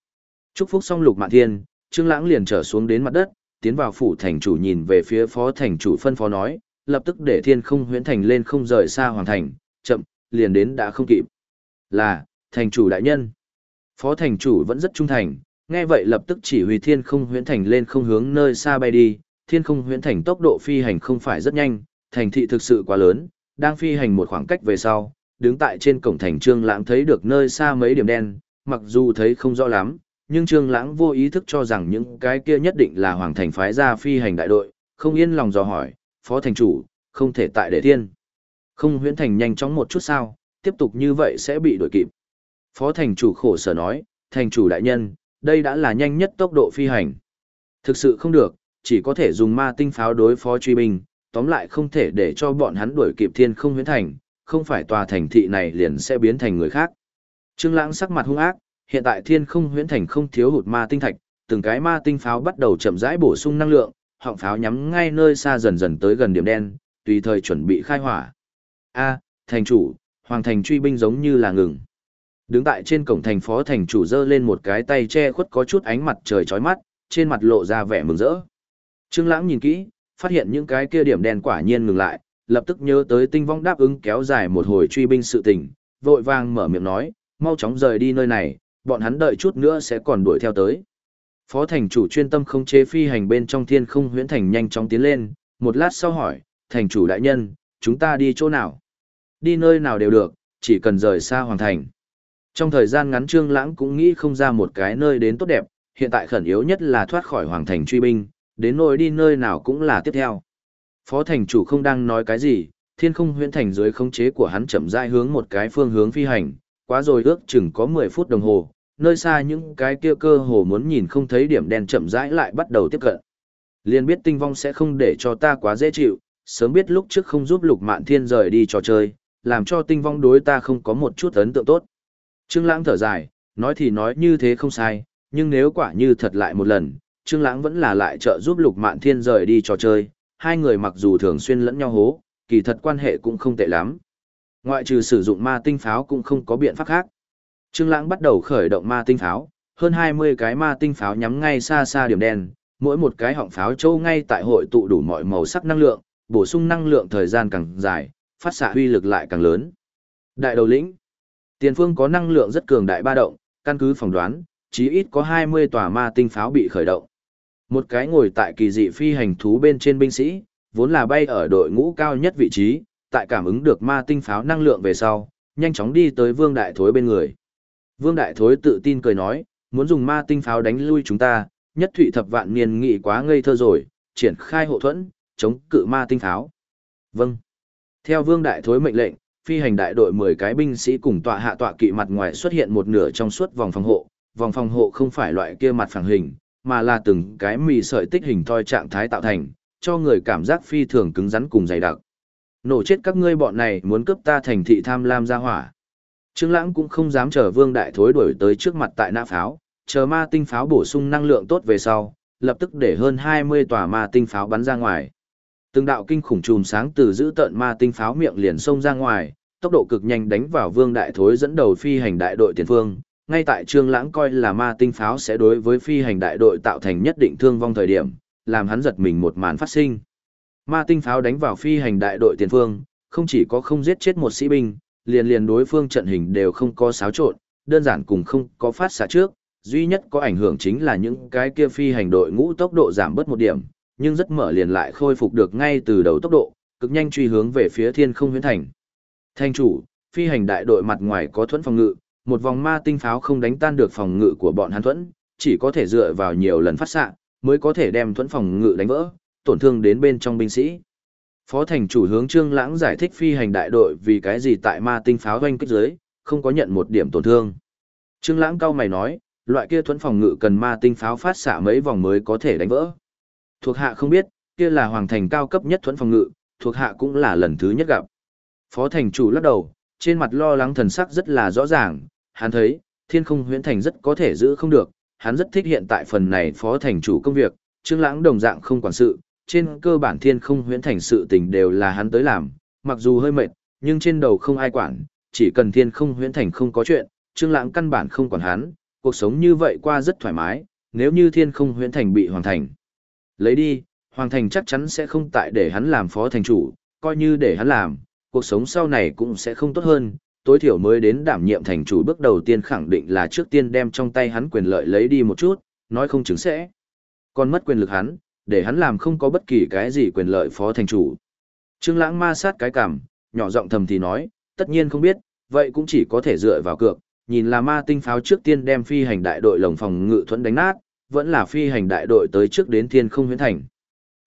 S1: Chúc phúc xong lục mạn thiên, Trương Lãng liền trở xuống đến mặt đất, tiến vào phủ thành chủ nhìn về phía phó thành chủ phân phó nói, lập tức để thiên không huyễn thành lên không rời xa hoàng thành, chậm, liền đến đã không kịp. Là, thành chủ đại nhân. Phó thành chủ vẫn rất trung thành, nghe vậy lập tức chỉ huy thiên không huyễn thành lên không hướng nơi xa bay đi, thiên không huyễn thành tốc độ phi hành không phải rất nhanh, thành thị thực sự quá lớn, đang phi hành một khoảng cách về sau, đứng tại trên cổng thành Trương Lãng thấy được nơi xa mấy điểm đen, mặc dù thấy không rõ lắm, nhưng Trương Lãng vô ý thức cho rằng những cái kia nhất định là hoàng thành phái ra phi hành đại đội, không yên lòng dò hỏi, "Phó thành chủ, không thể tại để thiên." Không huyễn thành nhanh chóng một chút sao, tiếp tục như vậy sẽ bị đuổi kịp. Phó thành chủ khổ sở nói, "Thành chủ đại nhân, đây đã là nhanh nhất tốc độ phi hành." Thực sự không được, chỉ có thể dùng ma tinh pháo đối phó truy binh, tóm lại không thể để cho bọn hắn đuổi kịp thiên không huyễn thành, không phải tòa thành thị này liền sẽ biến thành người khác. Trương Lãng sắc mặt hung ác, hiện tại Thiên Không Huyễn Thành không thiếu hụt ma tinh thạch, từng cái ma tinh pháo bắt đầu chậm rãi bổ sung năng lượng, họng pháo nhắm ngay nơi xa dần dần tới gần điểm đen, tùy thời chuẩn bị khai hỏa. A, thành chủ, hoàng thành truy binh giống như là ngừng. Đứng tại trên cổng thành phó thành chủ giơ lên một cái tay che khuất có chút ánh mặt trời chói mắt, trên mặt lộ ra vẻ mừng rỡ. Trương Lãng nhìn kỹ, phát hiện những cái kia điểm đen quả nhiên ngừng lại, lập tức nhớ tới tinh vong đáp ứng kéo dài một hồi truy binh sự tình, vội vàng mở miệng nói, mau chóng rời đi nơi này, bọn hắn đợi chút nữa sẽ còn đuổi theo tới. Phó thành chủ chuyên tâm không chế phi hành bên trong thiên không huyễn thành nhanh chóng tiến lên, một lát sau hỏi, thành chủ đại nhân, chúng ta đi chỗ nào? Đi nơi nào đều được, chỉ cần rời xa hoàng thành. Trong thời gian ngắn Trương Lãng cũng nghĩ không ra một cái nơi đến tốt đẹp, hiện tại khẩn yếu nhất là thoát khỏi hoàng thành truy binh, đến nơi đi nơi nào cũng là tiếp theo. Phó thành chủ không đang nói cái gì, thiên không huyễn thành dưới khống chế của hắn chậm rãi hướng một cái phương hướng phi hành, quá rồi ước chừng có 10 phút đồng hồ, nơi xa những cái kia cơ hồ muốn nhìn không thấy điểm đen chậm rãi lại bắt đầu tiếp cận. Liên biết tinh vong sẽ không để cho ta quá dễ chịu, sớm biết lúc trước không giúp lục mạn thiên rời đi trò chơi, làm cho tinh vong đối ta không có một chút ấn tượng tốt. Trương Lãng thở dài, nói thì nói như thế không sai, nhưng nếu quả như thật lại một lần, Trương Lãng vẫn là lại trợ giúp Lục Mạn Thiên rời đi trò chơi, hai người mặc dù thường xuyên lẫn nhau hố, kỳ thật quan hệ cũng không tệ lắm. Ngoại trừ sử dụng ma tinh pháo cũng không có biện pháp khác. Trương Lãng bắt đầu khởi động ma tinh pháo, hơn 20 cái ma tinh pháo nhắm ngay xa xa điểm đen, mỗi một cái họng pháo châu ngay tại hội tụ đủ mọi màu sắc năng lượng, bổ sung năng lượng thời gian càng dài, phát xạ uy lực lại càng lớn. Đại đầu lĩnh. Tiền phương có năng lượng rất cường đại ba động, căn cứ phỏng đoán, chí ít có 20 tòa ma tinh pháo bị khởi động. Một cái ngồi tại kỳ dị phi hành thú bên trên binh sĩ, vốn là bay ở đội ngũ cao nhất vị trí, tại cảm ứng được ma tinh pháo năng lượng về sau, nhanh chóng đi tới Vương Đại Thối bên người. Vương Đại Thối tự tin cười nói, muốn dùng ma tinh pháo đánh lui chúng ta, nhất thủy thập vạn niên nghị quá ngây thơ rồi, triển khai hộ thuẫn, chống cự ma tinh pháo. Vâng. Theo Vương Đại Thối mệnh lệnh, phi hành đại đội 10 cái binh sĩ cùng tọa hạ tọa kỵ mặt ngoài xuất hiện một nửa trong suốt vòng phòng hộ, vòng phòng hộ không phải loại kia mặt phẳng hình, mà là từng cái mì sợi tích hình thoi trạng thái tạo thành, cho người cảm giác phi thường cứng rắn cùng dày đặc. Nổ chết các ngươi bọn này muốn cướp ta thành thị tham lam ra hỏa. Trương Lãng cũng không dám chờ Vương Đại Thối đuổi tới trước mặt tại nã pháo, chờ ma tinh pháo bổ sung năng lượng tốt về sau, lập tức để hơn 20 tòa ma tinh pháo bắn ra ngoài. Từng đạo kinh khủng chùm sáng từ giữ tận ma tinh pháo miệng liền xông ra ngoài, tốc độ cực nhanh đánh vào Vương Đại Thối dẫn đầu phi hành đại đội tiền phương, ngay tại Trương Lãng coi là ma tinh pháo sẽ đối với phi hành đại đội tạo thành nhất định thương vong thời điểm, làm hắn giật mình một màn phát sinh. Ma tinh pháo đánh vào phi hành đại đội tiền phương, không chỉ có không giết chết một sĩ binh, liền liền đối phương trận hình đều không có xáo trộn, đơn giản cùng không có phát xạ trước, duy nhất có ảnh hưởng chính là những cái kia phi hành đội ngũ tốc độ giảm bớt một điểm, nhưng rất mở liền lại khôi phục được ngay từ đầu tốc độ, cực nhanh truy hướng về phía thiên không huyễn thành. Thanh chủ, phi hành đại đội mặt ngoài có thuẫn phòng ngự, một vòng ma tinh pháo không đánh tan được phòng ngự của bọn hắn thuẫn, chỉ có thể dựa vào nhiều lần phát xạ mới có thể đem thuẫn phòng ngự đánh vỡ, tổn thương đến bên trong binh sĩ. Phó thành chủ hướng Trương Lãng giải thích phi hành đại đội vì cái gì tại ma tinh pháo doanh kích dưới, không có nhận một điểm tổn thương. Trương Lãng cao mày nói, loại kia thuẫn phòng ngự cần ma tinh pháo phát xạ mấy vòng mới có thể đánh vỡ. Thuộc hạ không biết, kia là hoàng thành cao cấp nhất thuẫn phòng ngự, thuộc hạ cũng là lần thứ nhất gặp. Phó thành chủ lắc đầu, trên mặt lo lắng thần sắc rất là rõ ràng, hắn thấy, thiên không huyễn thành rất có thể giữ không được, hắn rất thích hiện tại phần này phó thành chủ công việc, Trương Lãng đồng dạng không quản sự, trên cơ bản thiên không huyễn thành sự tình đều là hắn tới làm, mặc dù hơi mệt, nhưng trên đầu không ai quản, chỉ cần thiên không huyễn thành không có chuyện, Trương Lãng căn bản không quản hắn, cuộc sống như vậy qua rất thoải mái, nếu như thiên không huyễn thành bị hoàn thành. Lấy đi, hoàng thành chắc chắn sẽ không tại để hắn làm phó thành chủ, coi như để hắn làm, cuộc sống sau này cũng sẽ không tốt hơn, tối thiểu mới đến đảm nhiệm thành chủ bước đầu tiên khẳng định là trước tiên đem trong tay hắn quyền lợi lấy đi một chút, nói không chứng sẽ. Còn mất quyền lực hắn, để hắn làm không có bất kỳ cái gì quyền lợi phó thành chủ. Trương Lãng ma sát cái cằm, nhỏ giọng thầm thì nói, tất nhiên không biết, vậy cũng chỉ có thể dựa vào cược, nhìn là ma tinh pháo trước tiên đem phi hành đại đội lồng phòng ngự thuẫn đánh nát, vẫn là phi hành đại đội tới trước đến thiên không huyễn thành.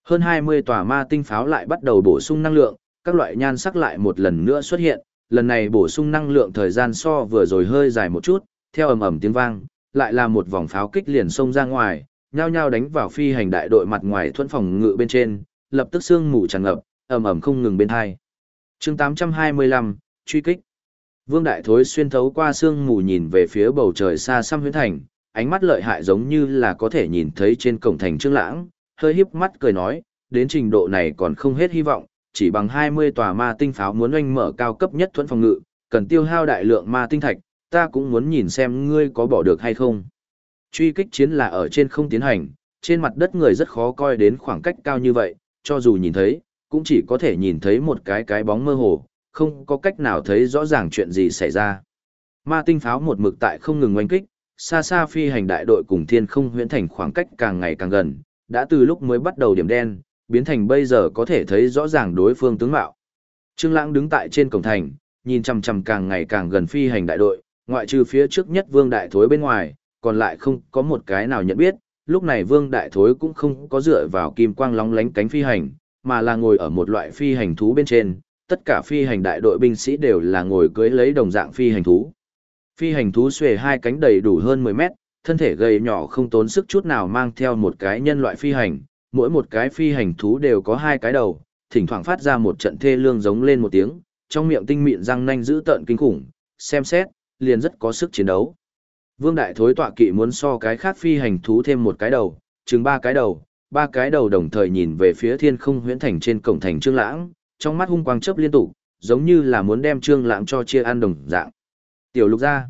S1: Hơn 20 tòa ma tinh pháo lại bắt đầu bổ sung năng lượng, các loại nhan sắc lại một lần nữa xuất hiện, lần này bổ sung năng lượng thời gian so vừa rồi hơi dài một chút, theo ầm ầm tiếng vang, lại là một vòng pháo kích liền xông ra ngoài, nhao nhao đánh vào phi hành đại đội mặt ngoài thuẫn phòng ngự bên trên, lập tức sương mù tràn ngập, ầm ầm không ngừng bên hai. Chương 825, truy kích. Vương Đại Thối xuyên thấu qua sương mù nhìn về phía bầu trời xa xăm huyễn thành, ánh mắt lợi hại giống như là có thể nhìn thấy trên cổng thành Trương Lãng, hơi híp mắt cười nói, đến trình độ này còn không hết hy vọng, chỉ bằng 20 tòa ma tinh pháo muốn oanh mở cao cấp nhất thuần phòng ngự, cần tiêu hao đại lượng ma tinh thạch, ta cũng muốn nhìn xem ngươi có bỏ được hay không. Truy kích chiến là ở trên không tiến hành, trên mặt đất người rất khó coi đến khoảng cách cao như vậy, cho dù nhìn thấy, cũng chỉ có thể nhìn thấy một cái cái bóng mơ hồ, không có cách nào thấy rõ ràng chuyện gì xảy ra. Ma tinh pháo một mực tại không ngừng oanh kích, xa xa phi hành đại đội cùng thiên không huyễn thành khoảng cách càng ngày càng gần, đã từ lúc mới bắt đầu điểm đen, biến thành bây giờ có thể thấy rõ ràng đối phương tướng mạo. Trương Lãng đứng tại trên cổng thành, nhìn chằm chằm càng ngày càng gần phi hành đại đội, ngoại trừ phía trước nhất Vương Đại Thối bên ngoài, còn lại không có một cái nào nhận biết, lúc này Vương Đại Thối cũng không có dựa vào kim quang lóng lánh cánh phi hành, mà là ngồi ở một loại phi hành thú bên trên, tất cả phi hành đại đội binh sĩ đều là ngồi cưỡi lấy đồng dạng phi hành thú. Phi hành thú xuề hai cánh đầy đủ hơn 10 mét, thân thể gầy nhỏ không tốn sức chút nào mang theo một cái nhân loại phi hành, mỗi một cái phi hành thú đều có hai cái đầu, thỉnh thoảng phát ra một trận thê lương giống lên một tiếng, trong miệng tinh mịn răng nanh giữ tợn kinh khủng, xem xét, liền rất có sức chiến đấu. Vương Đại Thối tọa kỵ muốn so cái khác phi hành thú thêm một cái đầu, chừng ba cái đầu, ba cái đầu đồng thời nhìn về phía thiên không huyễn thành trên cổng thành Trương Lãng, trong mắt hung quang chớp liên tục, giống như là muốn đem Trương Lãng cho chia ăn đồng dạng. Tiểu Lục ra.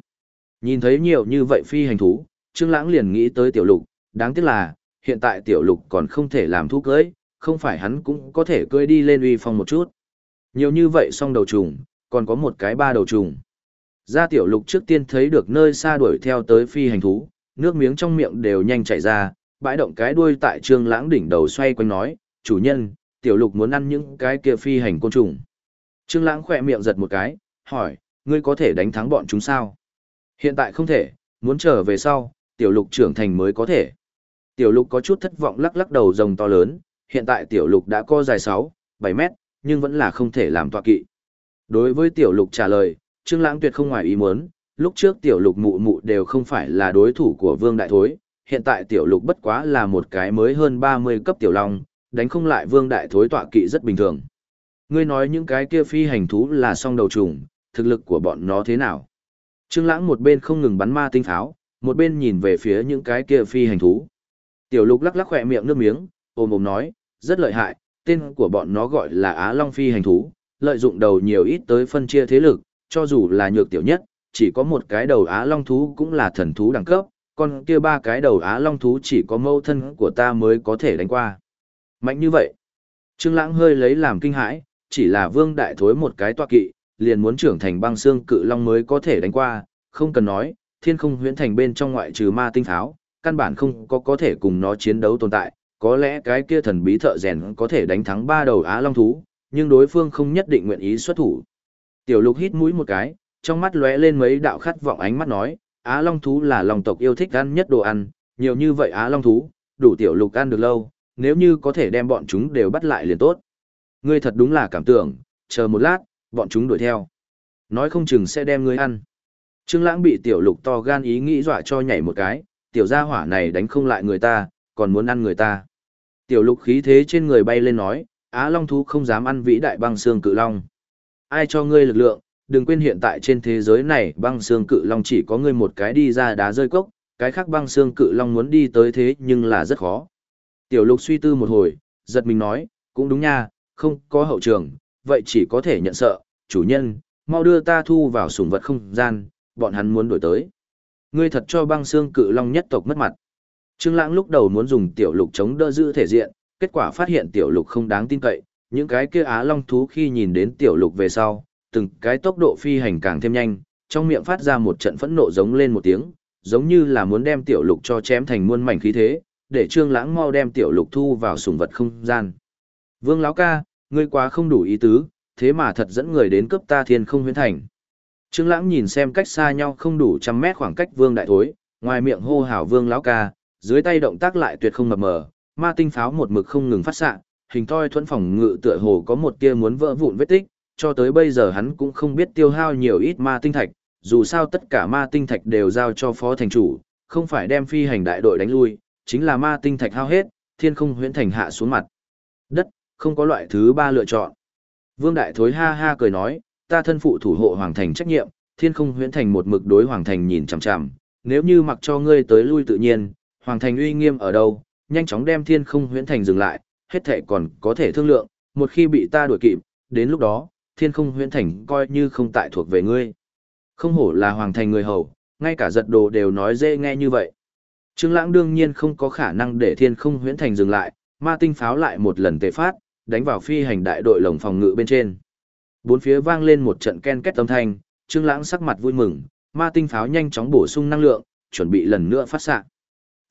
S1: Nhìn thấy nhiều như vậy phi hành thú, Trương Lãng liền nghĩ tới Tiểu Lục, đáng tiếc là, hiện tại Tiểu Lục còn không thể làm thú cưỡi, không phải hắn cũng có thể cưỡi đi lên uy phong một chút. Nhiều như vậy song đầu trùng, còn có một cái ba đầu trùng. Gia Tiểu Lục trước tiên thấy được nơi xa đuổi theo tới phi hành thú, nước miếng trong miệng đều nhanh chảy ra, bãi động cái đuôi tại Trương Lãng đỉnh đầu xoay quanh nói, "Chủ nhân, Tiểu Lục muốn ăn những cái kia phi hành côn trùng." Trương Lãng khẽ miệng giật một cái, hỏi, "Ngươi có thể đánh thắng bọn chúng sao?" Hiện tại không thể, muốn trở về sau, tiểu lục trưởng thành mới có thể. Tiểu lục có chút thất vọng lắc lắc đầu rồng to lớn, hiện tại tiểu lục đã có dài 6, 7 mét, nhưng vẫn là không thể làm tọa kỵ. Đối với tiểu lục trả lời, Trương Lãng tuyệt không ngoài ý muốn, lúc trước tiểu lục mụ mụ đều không phải là đối thủ của Vương Đại Thối, hiện tại tiểu lục bất quá là một cái mới hơn 30 cấp tiểu long, đánh không lại Vương Đại Thối tọa kỵ rất bình thường. Ngươi nói những cái kia phi hành thú là song đầu trùng, thực lực của bọn nó thế nào? Trương Lãng một bên không ngừng bắn ma tinh pháo, một bên nhìn về phía những cái kia phi hành thú. Tiểu Lục lắc lắc khóe miệng nước miếng, ôm ôm nói, rất lợi hại, tên của bọn nó gọi là Á Long phi hành thú, lợi dụng đầu nhiều ít tới phân chia thế lực, cho dù là nhược tiểu nhất, chỉ có một cái đầu Á Long thú cũng là thần thú đẳng cấp, còn kia ba cái đầu Á Long thú chỉ có mâu thân của ta mới có thể đánh qua. Mạnh như vậy. Trương Lãng hơi lấy làm kinh hãi, chỉ là Vương Đại Thối một cái tọa kỵ, liền muốn trưởng thành băng xương cự long mới có thể đánh qua, không cần nói, thiên không huyễn thành bên trong ngoại trừ ma tinh tháo, căn bản không có có thể cùng nó chiến đấu tồn tại, có lẽ cái kia thần bí thợ rèn có thể đánh thắng ba đầu á long thú, nhưng đối phương không nhất định nguyện ý xuất thủ. Tiểu lục hít mũi một cái, trong mắt lóe lên mấy đạo khát vọng ánh mắt nói, á long thú là lòng tộc yêu thích ăn nhất đồ ăn, nhiều như vậy á long thú, đủ tiểu lục ăn được lâu, nếu như có thể đem bọn chúng đều bắt lại liền tốt. Ngươi thật đúng là cảm tưởng, chờ một lát, bọn chúng đuổi theo. Nói không chừng sẽ đem ngươi ăn. Trương Lãng bị tiểu lục to gan ý nghĩ dọa cho nhảy một cái, tiểu gia hỏa này đánh không lại người ta, còn muốn ăn người ta. Tiểu lục khí thế trên người bay lên nói, Á Long thú không dám ăn vĩ đại băng xương cự long. Ai cho ngươi lực lượng, đừng quên hiện tại trên thế giới này băng xương cự long chỉ có ngươi một cái đi ra đá rơi cốc, cái khác băng xương cự long muốn đi tới thế nhưng là rất khó. Tiểu lục suy tư một hồi, giật mình nói, cũng đúng nha, không có hậu trường, vậy chỉ có thể nhận sợ, chủ nhân, mau đưa ta thu vào sủng vật không gian, bọn hắn muốn đổi tới. Ngươi thật cho băng xương cự long nhất tộc mất mặt. Trương Lãng lúc đầu muốn dùng tiểu lục chống đỡ giữ thể diện, kết quả phát hiện tiểu lục không đáng tin cậy, những cái kia á long thú khi nhìn đến tiểu lục về sau, từng cái tốc độ phi hành càng thêm nhanh, trong miệng phát ra một trận phẫn nộ giống lên một tiếng, giống như là muốn đem tiểu lục cho chém thành muôn mảnh khí thế, để Trương Lãng mau đem tiểu lục thu vào sủng vật không gian. Vương lão ca, ngươi quá không đủ ý tứ, thế mà thật dẫn người đến cướp ta thiên không huyễn thành. Trương Lãng nhìn xem cách xa nhau không đủ trăm mét khoảng cách Vương Đại Thối, ngoài miệng hô hào Vương lão ca, dưới tay động tác lại tuyệt không mập mờ, ma tinh pháo một mực không ngừng phát xạ, hình thoi thuẫn phòng ngự tựa hồ có một tia muốn vỡ vụn vết tích, cho tới bây giờ hắn cũng không biết tiêu hao nhiều ít ma tinh thạch, dù sao tất cả ma tinh thạch đều giao cho phó thành chủ, không phải đem phi hành đại đội đánh lui, chính là ma tinh thạch hao hết, thiên không huyễn thành hạ xuống mặt. Không có loại thứ ba lựa chọn. Vương Đại Thối ha ha cười nói, ta thân phụ thủ hộ Hoàng Thành trách nhiệm, thiên không huyễn thành một mực đối Hoàng Thành nhìn chằm chằm, nếu như mặc cho ngươi tới lui tự nhiên, Hoàng Thành uy nghiêm ở đâu, nhanh chóng đem thiên không huyễn thành dừng lại, hết thể còn có thể thương lượng, một khi bị ta đuổi kịp, đến lúc đó, thiên không huyễn thành coi như không tại thuộc về ngươi. Không hổ là Hoàng Thành người hầu, ngay cả giật đồ đều nói dễ nghe như vậy. Trương Lãng đương nhiên không có khả năng để Thiên Không Huyễn Thành dừng lại, ma tinh pháo lại một lần tề phát, đánh vào phi hành đại đội lồng phòng ngự bên trên. Bốn phía vang lên một trận ken két âm thanh, Trương Lãng sắc mặt vui mừng, ma tinh pháo nhanh chóng bổ sung năng lượng, chuẩn bị lần nữa phát xạ.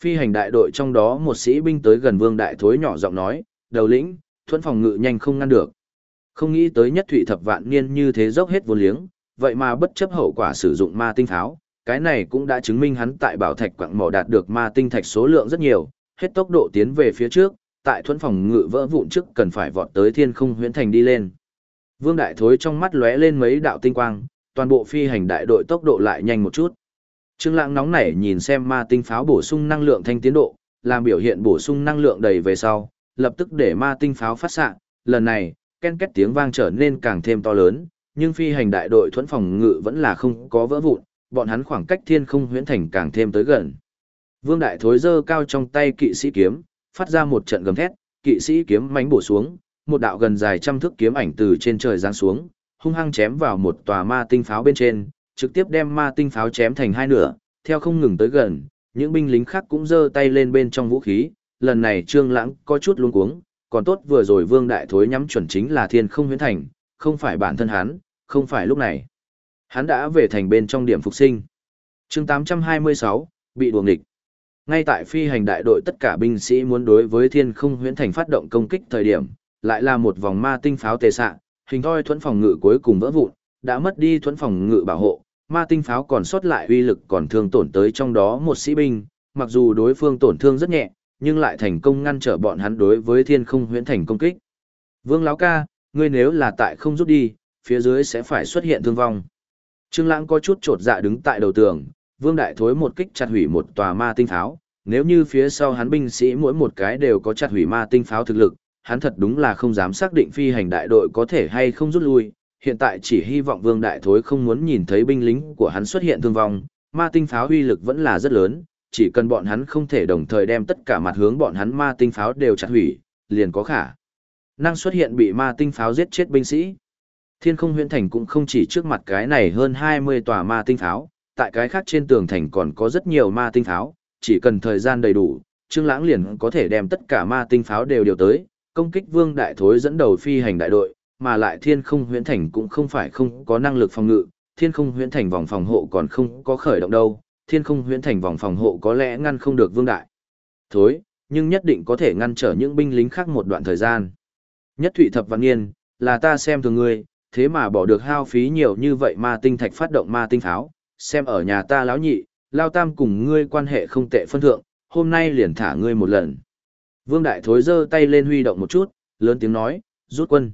S1: Phi hành đại đội trong đó một sĩ binh tới gần Vương Đại Thối nhỏ giọng nói, "Đầu lĩnh, thuần phòng ngự nhanh không ngăn được." Không nghĩ tới nhất thụy thập vạn niên như thế dốc hết vô liếng, vậy mà bất chấp hậu quả sử dụng ma tinh pháo, cái này cũng đã chứng minh hắn tại bảo thạch quặng mỏ đạt được ma tinh thạch số lượng rất nhiều, hết tốc độ tiến về phía trước, tại thuẫn phòng ngự vỡ vụn trước cần phải vọt tới thiên không huyễn thành đi lên. Vương Đại Thối trong mắt lóe lên mấy đạo tinh quang, toàn bộ phi hành đại đội tốc độ lại nhanh một chút. Trương Lãng nóng nảy nhìn xem ma tinh pháo bổ sung năng lượng thanh tiến độ, làm biểu hiện bổ sung năng lượng đầy về sau, lập tức để ma tinh pháo phát xạ, lần này, ken két tiếng vang trở nên càng thêm to lớn, nhưng phi hành đại đội thuẫn phòng ngự vẫn là không có vỡ vụn, bọn hắn khoảng cách thiên không huyễn thành càng thêm tới gần. Vương Đại Thối giơ cao trong tay kỵ sĩ kiếm, phát ra một trận gầm thét, kỵ sĩ kiếm mánh bổ xuống, một đạo gần dài trăm thước kiếm ảnh từ trên trời giáng xuống, hung hăng chém vào một tòa ma tinh pháo bên trên, trực tiếp đem ma tinh pháo chém thành hai nửa, theo không ngừng tới gần, những binh lính khác cũng giơ tay lên bên trong vũ khí, lần này Trương Lãng có chút luống cuống, còn tốt vừa rồi Vương Đại Thối nhắm chuẩn chính là Thiên Không Huyễn Thành, không phải bản thân hắn, không phải lúc này. Hắn đã về thành bên trong điểm phục sinh. Chương 826, bị đuổi nghịch. Ngay tại phi hành đại đội tất cả binh sĩ muốn đối với Thiên Không Huyễn Thành phát động công kích thời điểm, lại là một vòng ma tinh pháo tề xạ, hình thoi thuẫn phòng ngự cuối cùng vỡ vụn, đã mất đi thuẫn phòng ngự bảo hộ, ma tinh pháo còn sót lại uy lực còn thương tổn tới trong đó một sĩ binh, mặc dù đối phương tổn thương rất nhẹ, nhưng lại thành công ngăn trở bọn hắn đối với thiên không huyễn thành công kích. Vương Láo ca, ngươi nếu là tại không rút đi, phía dưới sẽ phải xuất hiện thương vong. Trương Lãng có chút trột dạ đứng tại đầu tường, Vương Đại Thối một kích chặt hủy một tòa ma tinh pháo, nếu như phía sau hắn binh sĩ mỗi một cái đều có chặt hủy ma tinh pháo thực lực, hắn thật đúng là không dám xác định phi hành đại đội có thể hay không rút lui, hiện tại chỉ hy vọng Vương Đại Thối không muốn nhìn thấy binh lính của hắn xuất hiện thương vong, ma tinh pháo uy lực vẫn là rất lớn, chỉ cần bọn hắn không thể đồng thời đem tất cả mặt hướng bọn hắn ma tinh pháo đều chặt hủy, liền có khả năng xuất hiện bị ma tinh pháo giết chết binh sĩ. Thiên không huyện thành cũng không chỉ trước mặt cái này hơn 20 tòa ma tinh pháo, tại cái khác trên tường thành còn có rất nhiều ma tinh pháo, chỉ cần thời gian đầy đủ, Trương Lãng liền có thể đem tất cả ma tinh pháo đều điều tới, công kích Vương Đại Thối dẫn đầu phi hành đại đội, mà lại Thiên Không Huyễn Thành cũng không phải không có năng lực phòng ngự, Thiên Không Huyễn Thành vòng phòng hộ còn không có khởi động đâu, Thiên Không Huyễn Thành vòng phòng hộ có lẽ ngăn không được Vương Đại Thối, nhưng nhất định có thể ngăn trở những binh lính khác một đoạn thời gian. Nhất Thụy Thập Văn Nghiên, là ta xem thường ngươi, thế mà bỏ được hao phí nhiều như vậy ma tinh thạch phát động ma tinh pháo, xem ở nhà ta lão nhị, lao tam cùng ngươi quan hệ không tệ phân thượng, hôm nay liền thả ngươi một lần. Vương Đại Thối giơ tay lên huy động một chút, lớn tiếng nói, rút quân.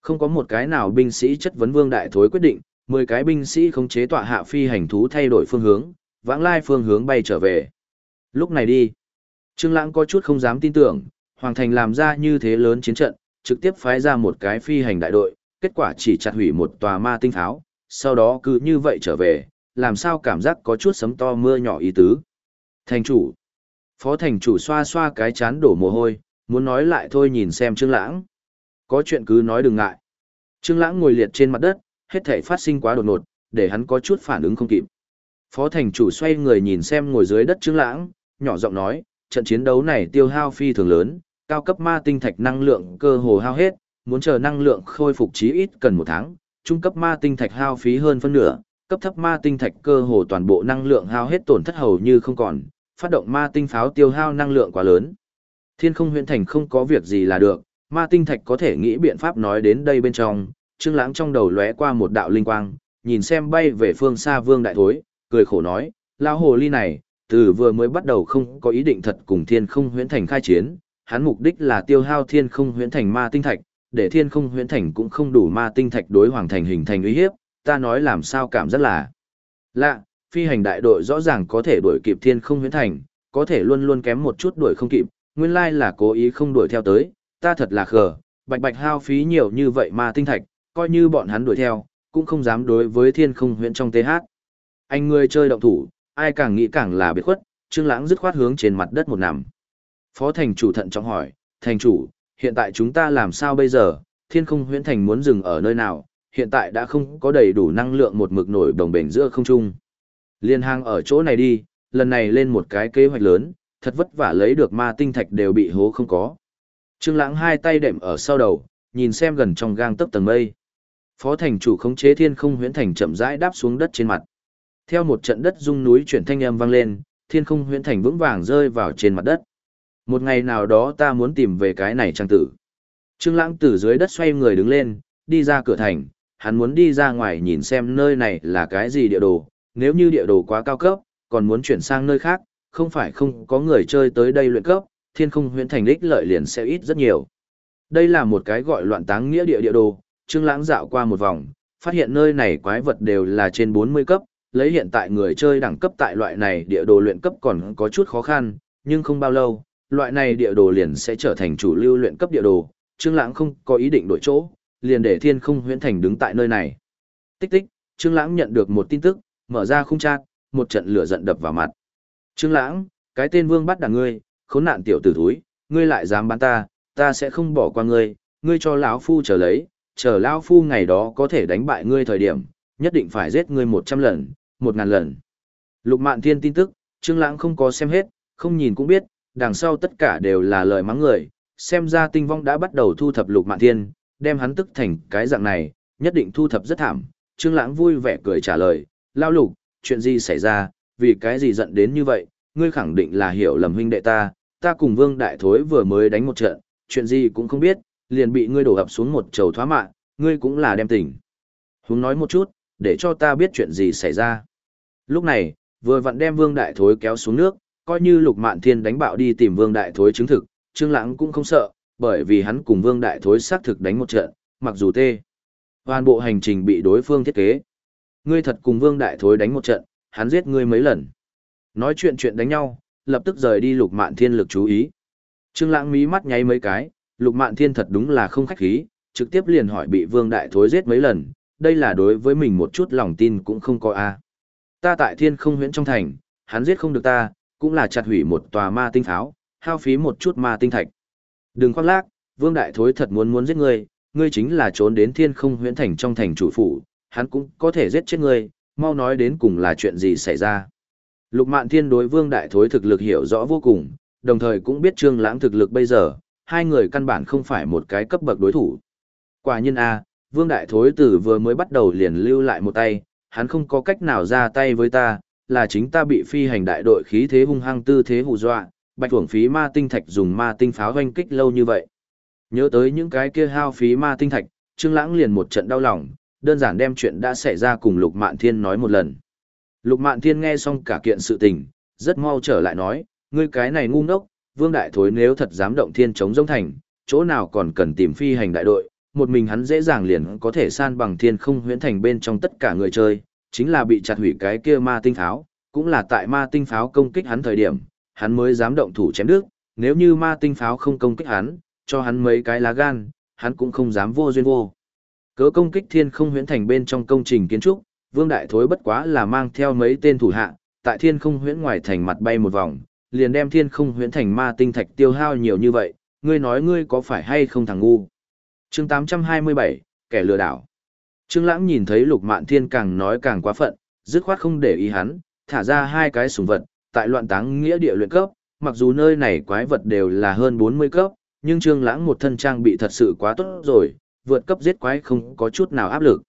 S1: Không có một cái nào binh sĩ chất vấn Vương Đại Thối quyết định, 10 cái binh sĩ khống chế tọa hạ phi hành thú thay đổi phương hướng, vãng lai phương hướng bay trở về. Lúc này đi, Trương Lãng có chút không dám tin tưởng, Hoàng Thành làm ra như thế lớn chiến trận, trực tiếp phái ra một cái phi hành đại đội, kết quả chỉ chặt hủy một tòa ma tinh pháo, sau đó cứ như vậy trở về, làm sao cảm giác có chút sấm to mưa nhỏ ý tứ. Thành chủ, phó thành chủ xoa xoa cái chán đổ mồ hôi, muốn nói lại thôi nhìn xem Trương Lãng. Có chuyện cứ nói đừng ngại. Trương Lãng ngồi liệt trên mặt đất, hết thảy phát sinh quá đột ngột, để hắn có chút phản ứng không kịp. Phó thành chủ xoay người nhìn xem ngồi dưới đất Trương Lãng, nhỏ giọng nói, trận chiến đấu này tiêu hao phi thường lớn, cao cấp ma tinh thạch năng lượng cơ hồ hao hết, muốn chờ năng lượng khôi phục chí ít cần một tháng, trung cấp ma tinh thạch hao phí hơn phân nửa, cấp thấp ma tinh thạch cơ hồ toàn bộ năng lượng hao hết tổn thất hầu như không còn, phát động ma tinh pháo tiêu hao năng lượng quá lớn. Thiên không huyện thành không có việc gì là được, ma tinh thạch có thể nghĩ biện pháp nói đến đây bên trong, Trương Lãng trong đầu lóe qua một đạo linh quang, nhìn xem bay về phương xa Vương Đại Thối, cười khổ nói, lão hồ ly này, từ vừa mới bắt đầu không có ý định thật cùng Thiên Không Huyễn Thành khai chiến, hắn mục đích là tiêu hao Thiên Không Huyễn Thành ma tinh thạch, để Thiên Không Huyễn Thành cũng không đủ ma tinh thạch đối hoàng thành hình thành uy hiếp, ta nói làm sao cảm rất là lạ, phi hành đại đội rõ ràng có thể đuổi kịp Thiên Không Huyễn Thành, có thể luôn luôn kém một chút đuổi không kịp, nguyên lai là cố ý không đuổi theo tới, ta thật là khờ, bạch bạch hao phí nhiều như vậy mà tinh thạch, coi như bọn hắn đuổi theo, cũng không dám đối với thiên không Huyễn trong TH. Anh ngươi chơi động thủ, ai càng nghĩ càng là biệt khuất, Trương Lãng dứt khoát hướng trên mặt đất một nằm. Phó thành chủ thận trọng hỏi, thành chủ, hiện tại chúng ta làm sao bây giờ, thiên không huyễn thành muốn dừng ở nơi nào, hiện tại đã không có đầy đủ năng lượng một mực nổi đồng bền giữa không trung. Liên hang ở chỗ này đi, lần này lên một cái kế hoạch lớn, thật vất vả lấy được ma tinh thạch đều bị hố không có. Trương Lãng hai tay đệm ở sau đầu, nhìn xem gần trong gang tấc tầng mây. Phó thành chủ khống chế Thiên Không Huyễn Thành chậm rãi đáp xuống đất trên mặt. Theo một trận đất rung núi chuyển thanh âm vang lên, Thiên Không Huyễn Thành vững vàng rơi vào trên mặt đất. Một ngày nào đó ta muốn tìm về cái này trang tử. Trương Lãng từ dưới đất xoay người đứng lên, đi ra cửa thành, hắn muốn đi ra ngoài nhìn xem nơi này là cái gì địa đồ, nếu như địa đồ quá cao cấp, còn muốn chuyển sang nơi khác, không phải không có người chơi tới đây luyện cấp, thiên không huyễn thành đích lợi liền sẽ ít rất nhiều. Đây là một cái gọi loạn táng nghĩa địa địa đồ, Trương Lãng dạo qua một vòng, phát hiện nơi này quái vật đều là trên 40 cấp, lấy hiện tại người chơi đẳng cấp tại loại này địa đồ luyện cấp còn có chút khó khăn, nhưng không bao lâu, loại này địa đồ liền sẽ trở thành chủ lưu luyện cấp địa đồ, Trương Lãng không có ý định đổi chỗ, liền để Thiên Không Huyễn Thành đứng tại nơi này. Tích tích, Trương Lãng nhận được một tin tức, mở ra khung chat, một trận lửa giận đập vào mặt. Trương Lãng, cái tên Vương bắt đả ngươi, khốn nạn tiểu tử thối, ngươi lại dám bán ta, ta sẽ không bỏ qua ngươi, ngươi cho lão phu chờ lấy, chờ lão phu ngày đó có thể đánh bại ngươi thời điểm, nhất định phải giết ngươi 100 lần, 1000 lần. Lục Mạn Thiên tin tức, Trương Lãng không có xem hết, không nhìn cũng biết, đằng sau tất cả đều là lời mắng người, xem ra Tinh Vong đã bắt đầu thu thập Lục Mạn Thiên, đem hắn tức thành cái dạng này, nhất định thu thập rất thảm. Trương Lãng vui vẻ cười trả lời, "Lão Lục, chuyện gì xảy ra, vì cái gì giận đến như vậy, ngươi khẳng định là hiểu lầm huynh đệ ta, ta cùng Vương Đại Thối vừa mới đánh một trận, chuyện gì cũng không biết, liền bị ngươi đổ ập xuống một chầu thoá mạ, ngươi cũng là đem tỉnh. Húng nói một chút, để cho ta biết chuyện gì xảy ra. Lúc này, vừa vặn đem Vương Đại Thối kéo xuống nước, coi như Lục Mạn Thiên đánh bạo đi tìm Vương Đại Thối chứng thực, Trương Lãng cũng không sợ, bởi vì hắn cùng Vương Đại Thối xác thực đánh một trận, mặc dù tê. Toàn bộ hành trình bị đối phương thiết kế. Ngươi thật cùng Vương Đại Thối đánh một trận, hắn giết ngươi mấy lần. Nói chuyện chuyện đánh nhau, lập tức rời đi Lục Mạn Thiên lực chú ý. Trương Lãng mí mắt nháy mấy cái, Lục Mạn Thiên thật đúng là không khách khí, trực tiếp liền hỏi bị Vương Đại Thối giết mấy lần, đây là đối với mình một chút lòng tin cũng không có a. Ta tại Thiên Không Huyễn trong thành, hắn giết không được ta, cũng là chặt hủy một tòa ma tinh pháo, hao phí một chút ma tinh thạch. Đừng khoác lác, Vương Đại Thối thật muốn muốn giết ngươi, ngươi chính là trốn đến Thiên Không Huyễn thành trong thành chủ phủ, hắn cũng có thể giết chết ngươi, mau nói đến cùng là chuyện gì xảy ra. Lục Mạn Thiên đối Vương Đại Thối thực lực hiểu rõ vô cùng, đồng thời cũng biết Trương Lãng thực lực bây giờ, hai người căn bản không phải một cái cấp bậc đối thủ. Quả nhiên a, Vương Đại Thối từ vừa mới bắt đầu liền lưu lại một tay, hắn không có cách nào ra tay với ta, là chính ta bị phi hành đại đội khí thế hung hăng tư thế hù dọa, bạch hưởng phí ma tinh thạch dùng ma tinh pháo doanh kích lâu như vậy. Nhớ tới những cái kia hao phí ma tinh thạch, Trương Lãng liền một trận đau lòng, đơn giản đem chuyện đã xảy ra cùng Lục Mạn Thiên nói một lần. Lục Mạn Thiên nghe xong cả kiện sự tình, rất mau trở lại nói, ngươi cái này ngu ngốc, Vương Đại Thối nếu thật dám động thiên chống giống thành, chỗ nào còn cần tìm phi hành đại đội, một mình hắn dễ dàng liền có thể san bằng thiên không huyễn thành bên trong tất cả người chơi, chính là bị chặt hủy cái kia ma tinh pháo, cũng là tại ma tinh pháo công kích hắn thời điểm, hắn mới dám động thủ chém đứt, nếu như ma tinh pháo không công kích hắn, cho hắn mấy cái lá gan, hắn cũng không dám vô duyên vô. Cớ công kích thiên không huyễn thành bên trong công trình kiến trúc, Vương Đại Thối bất quá là mang theo mấy tên thủ hạ, tại thiên không huyễn ngoài thành mặt bay một vòng, liền đem thiên không huyễn thành ma tinh thạch tiêu hao nhiều như vậy, ngươi nói ngươi có phải hay không thằng ngu. chương 827, kẻ lừa đảo. Trương Lãng nhìn thấy Lục Mạn Thiên càng nói càng quá phận, dứt khoát không để ý hắn, thả ra hai cái súng vật, tại loạn táng nghĩa địa luyện cấp, mặc dù nơi này quái vật đều là hơn 40 cấp, nhưng Trương Lãng một thân trang bị thật sự quá tốt rồi, vượt cấp giết quái không có chút nào áp lực.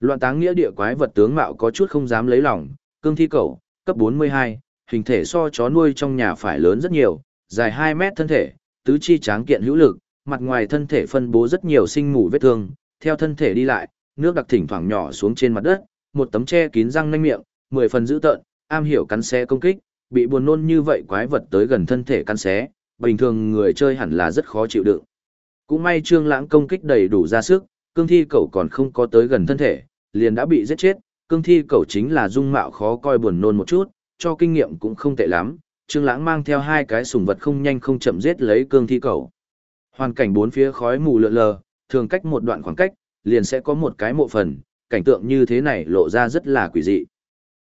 S1: Loạn táng nghĩa địa quái vật tướng mạo có chút không dám lấy lòng, cương thi cẩu, cấp 42, hình thể so chó nuôi trong nhà phải lớn rất nhiều, dài 2 mét thân thể, tứ chi tráng kiện hữu lực, mặt ngoài thân thể phân bố rất nhiều sinh mủ vết thương, theo thân thể đi lại, nước đặc thỉnh thoảng nhỏ xuống trên mặt đất, một tấm che kín răng nanh miệng, mười phần dữ tợn, am hiểu cắn xé công kích, bị buồn nôn như vậy quái vật tới gần thân thể căn xé, bình thường người chơi hẳn là rất khó chịu đựng. Cũng may Trương Lãng công kích đầy đủ ra sức, cương thi cẩu còn không có tới gần thân thể, liền đã bị giết chết, cương thi cẩu chính là dung mạo khó coi buồn nôn một chút, cho kinh nghiệm cũng không tệ lắm, Trương Lãng mang theo hai cái sủng vật không nhanh không chậm giết lấy cương thi cẩu. Hoàn cảnh bốn phía khói mù lượn lờ, thường cách một đoạn khoảng cách, liền sẽ có một cái mộ phần, cảnh tượng như thế này lộ ra rất là quỷ dị.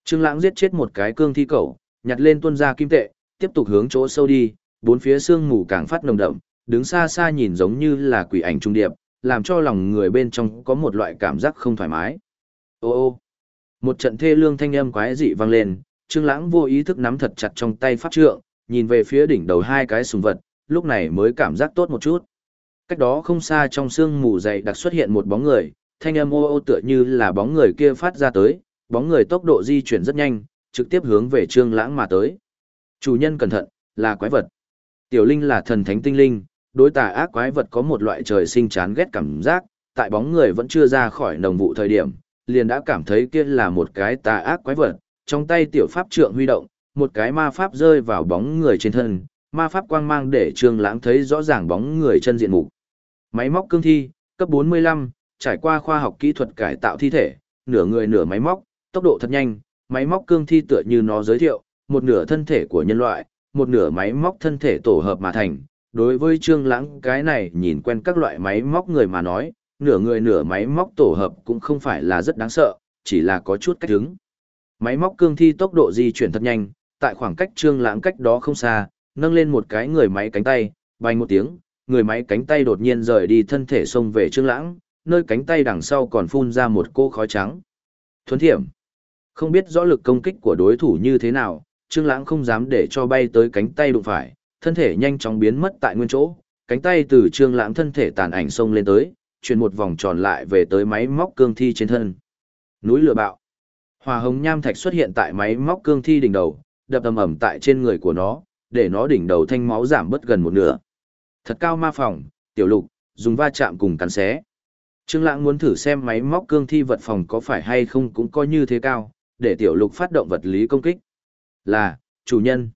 S1: Trương Lãng giết chết một cái cương thi cẩu, nhặt lên tuân ra kim tệ, tiếp tục hướng chỗ sâu đi, bốn phía sương mù càng phát nồng đậm, đứng xa xa nhìn giống như là quỷ ảnh trung điệp, làm cho lòng người bên trong có một loại cảm giác không thoải mái. Ô ô, một trận thê lương thanh âm quái dị vang lên, Trương Lãng vô ý thức nắm thật chặt trong tay pháp trượng, nhìn về phía đỉnh đầu hai cái sùng vật, lúc này mới cảm giác tốt một chút. Cách đó không xa trong sương mù dày đặc xuất hiện một bóng người, thanh âm ô ô tựa như là bóng người kia phát ra tới, bóng người tốc độ di chuyển rất nhanh, trực tiếp hướng về Trương Lãng mà tới. Chủ nhân cẩn thận, là quái vật. Tiểu Linh là thần thánh tinh linh, đối tà ác quái vật có một loại trời sinh chán ghét cảm giác, tại bóng người vẫn chưa ra khỏi nồng vụ thời điểm, liền đã cảm thấy kia là một cái tà ác quái vật, trong tay tiểu pháp trượng huy động, một cái ma pháp rơi vào bóng người trên thân, ma pháp quang mang để Trương Lãng thấy rõ ràng bóng người chân diện mục. Máy móc cương thi, cấp 45, trải qua khoa học kỹ thuật cải tạo thi thể, nửa người nửa máy móc, tốc độ thật nhanh, máy móc cương thi tựa như nó giới thiệu, một nửa thân thể của nhân loại, một nửa máy móc thân thể tổ hợp mà thành. Đối với Trương Lãng cái này nhìn quen các loại máy móc người mà nói, nửa người nửa máy móc tổ hợp cũng không phải là rất đáng sợ, chỉ là có chút cách hứng. Máy móc cương thi tốc độ di chuyển thật nhanh, tại khoảng cách Trương Lãng cách đó không xa, nâng lên một cái người máy cánh tay, bay một tiếng, người máy cánh tay đột nhiên rời đi thân thể xông về Trương Lãng, nơi cánh tay đằng sau còn phun ra một cô khói trắng. Thuấn thiểm. Không biết rõ lực công kích của đối thủ như thế nào, Trương Lãng không dám để cho bay tới cánh tay đụng phải, thân thể nhanh chóng biến mất tại nguyên chỗ, cánh tay từ Trương Lãng thân thể tàn ảnh xông lên tới, chuyển một vòng tròn lại về tới máy móc cương thi trên thân. Núi lửa bạo. Hỏa hồng nham thạch xuất hiện tại máy móc cương thi đỉnh đầu, đập ầm ầm tại trên người của nó, để nó đỉnh đầu thanh máu giảm bớt gần một nửa. Thật cao ma phòng, tiểu lục, dùng va chạm cùng cắn xé. Trương Lãng muốn thử xem máy móc cương thi vật phòng có phải hay không cũng coi như thế cao, để tiểu lục phát động vật lý công kích. Là, chủ nhân.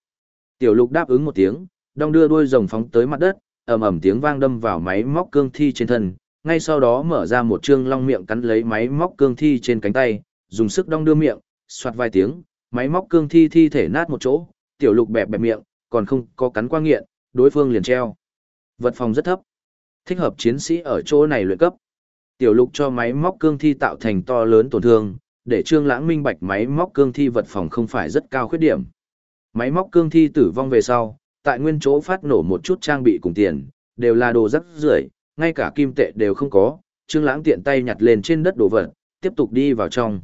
S1: Tiểu lục đáp ứng một tiếng, đong đưa đuôi rồng phóng tới mặt đất, ầm ầm tiếng vang đâm vào máy móc cương thi trên thân, ngay sau đó mở ra một trương long miệng cắn lấy máy móc cương thi trên cánh tay, dùng sức đong đưa miệng, xoạt vài tiếng, máy móc cương thi thi thể nát một chỗ, tiểu lục bẹp bẹp miệng, còn không có cắn qua nghiện, đối phương liền treo. Vật phòng rất thấp. Thích hợp chiến sĩ ở chỗ này luyện cấp. Tiểu lục cho máy móc cương thi tạo thành to lớn tổn thương, để Trương Lãng minh bạch máy móc cương thi vật phòng không phải rất cao khuyết điểm. Máy móc cương thi tử vong về sau, tại nguyên chỗ phát nổ một chút trang bị cùng tiền, đều là đồ rất rưởi, ngay cả kim tệ đều không có, Trương Lãng tiện tay nhặt lên trên đất đồ vật, tiếp tục đi vào trong.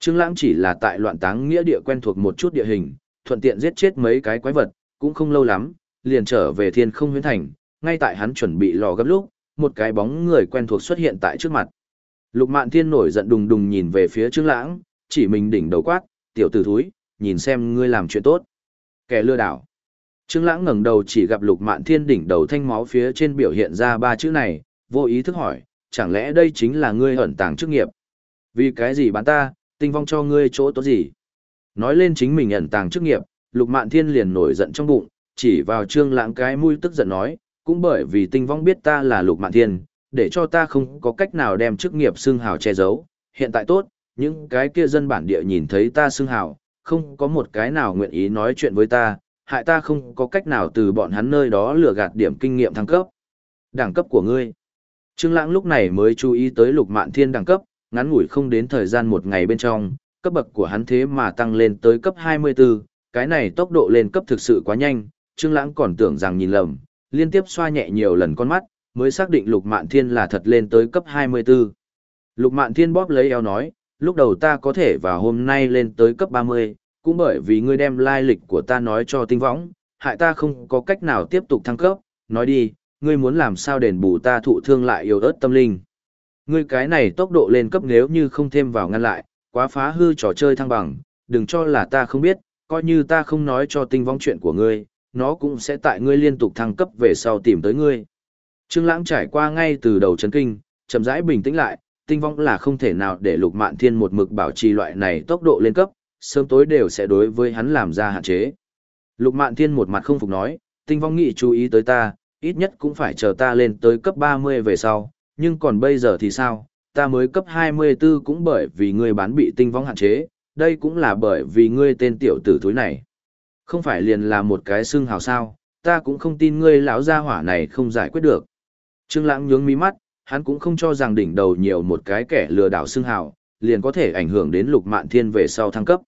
S1: Trương Lãng chỉ là tại loạn táng nghĩa địa quen thuộc một chút địa hình, thuận tiện giết chết mấy cái quái vật, cũng không lâu lắm, liền trở về Thiên Không Huyễn Thành, ngay tại hắn chuẩn bị lò gấp lúc, một cái bóng người quen thuộc xuất hiện tại trước mặt. Lục Mạn Thiên nổi giận đùng đùng nhìn về phía Trương Lãng, chỉ mình đỉnh đầu quát, "Tiểu tử thối, nhìn xem ngươi làm chuyện tốt." Kẻ lừa đảo. Trương Lãng ngẩng đầu chỉ gặp Lục Mạn Thiên đỉnh đầu thanh máu phía trên biểu hiện ra ba chữ này, vô ý thức hỏi, chẳng lẽ đây chính là ngươi ẩn tàng chức nghiệp? Vì cái gì bán ta, tinh vong cho ngươi chỗ tốt gì? Nói lên chính mình ẩn tàng chức nghiệp, Lục Mạn Thiên liền nổi giận trong bụng, chỉ vào Trương Lãng cái mũi tức giận nói, cũng bởi vì tinh vong biết ta là Lục Mạn Thiên, để cho ta không có cách nào đem chức nghiệp xương hào che giấu, hiện tại tốt, những cái kia dân bản địa nhìn thấy ta xương hào, không có một cái nào nguyện ý nói chuyện với ta, hại ta không có cách nào từ bọn hắn nơi đó lừa gạt điểm kinh nghiệm thăng cấp. Đẳng cấp của ngươi. Trương Lãng lúc này mới chú ý tới Lục Mạn Thiên đẳng cấp, ngắn ngủi không đến thời gian một ngày bên trong, cấp bậc của hắn thế mà tăng lên tới cấp 24, cái này tốc độ lên cấp thực sự quá nhanh, Trương Lãng còn tưởng rằng nhìn lầm, liên tiếp xoa nhẹ nhiều lần con mắt, mới xác định Lục Mạn Thiên là thật lên tới cấp 24. Lục Mạn Thiên bóp lấy eo nói, lúc đầu ta có thể vào hôm nay lên tới cấp 30, cũng bởi vì ngươi đem lai lịch của ta nói cho tinh võng, hại ta không có cách nào tiếp tục thăng cấp, nói đi, ngươi muốn làm sao đền bù ta thụ thương lại yếu ớt tâm linh. Ngươi cái này tốc độ lên cấp nếu như không thêm vào ngăn lại, quá phá hư trò chơi thăng bằng, đừng cho là ta không biết, coi như ta không nói cho tinh vong chuyện của ngươi, nó cũng sẽ tại ngươi liên tục thăng cấp về sau tìm tới ngươi. Trương Lãng trải qua ngay từ đầu chấn kinh, chậm rãi bình tĩnh lại, tinh vong là không thể nào để Lục Mạn Thiên một mực bảo trì loại này tốc độ lên cấp, sớm tối đều sẽ đối với hắn làm ra hạn chế. Lục Mạn Thiên một mặt không phục nói, tinh vong nghị chú ý tới ta, ít nhất cũng phải chờ ta lên tới cấp 30 về sau, nhưng còn bây giờ thì sao, ta mới cấp 24 cũng bởi vì ngươi bán bị tinh vong hạn chế, đây cũng là bởi vì ngươi tên tiểu tử thúi này. Không phải liền là một cái xương hào sao, ta cũng không tin ngươi lão gia hỏa này không giải quyết được. Trương Lãng nhướng mí mắt, hắn cũng không cho rằng đỉnh đầu nhiều một cái kẻ lừa đảo xưng hào, liền có thể ảnh hưởng đến Lục Mạn Thiên về sau thăng cấp.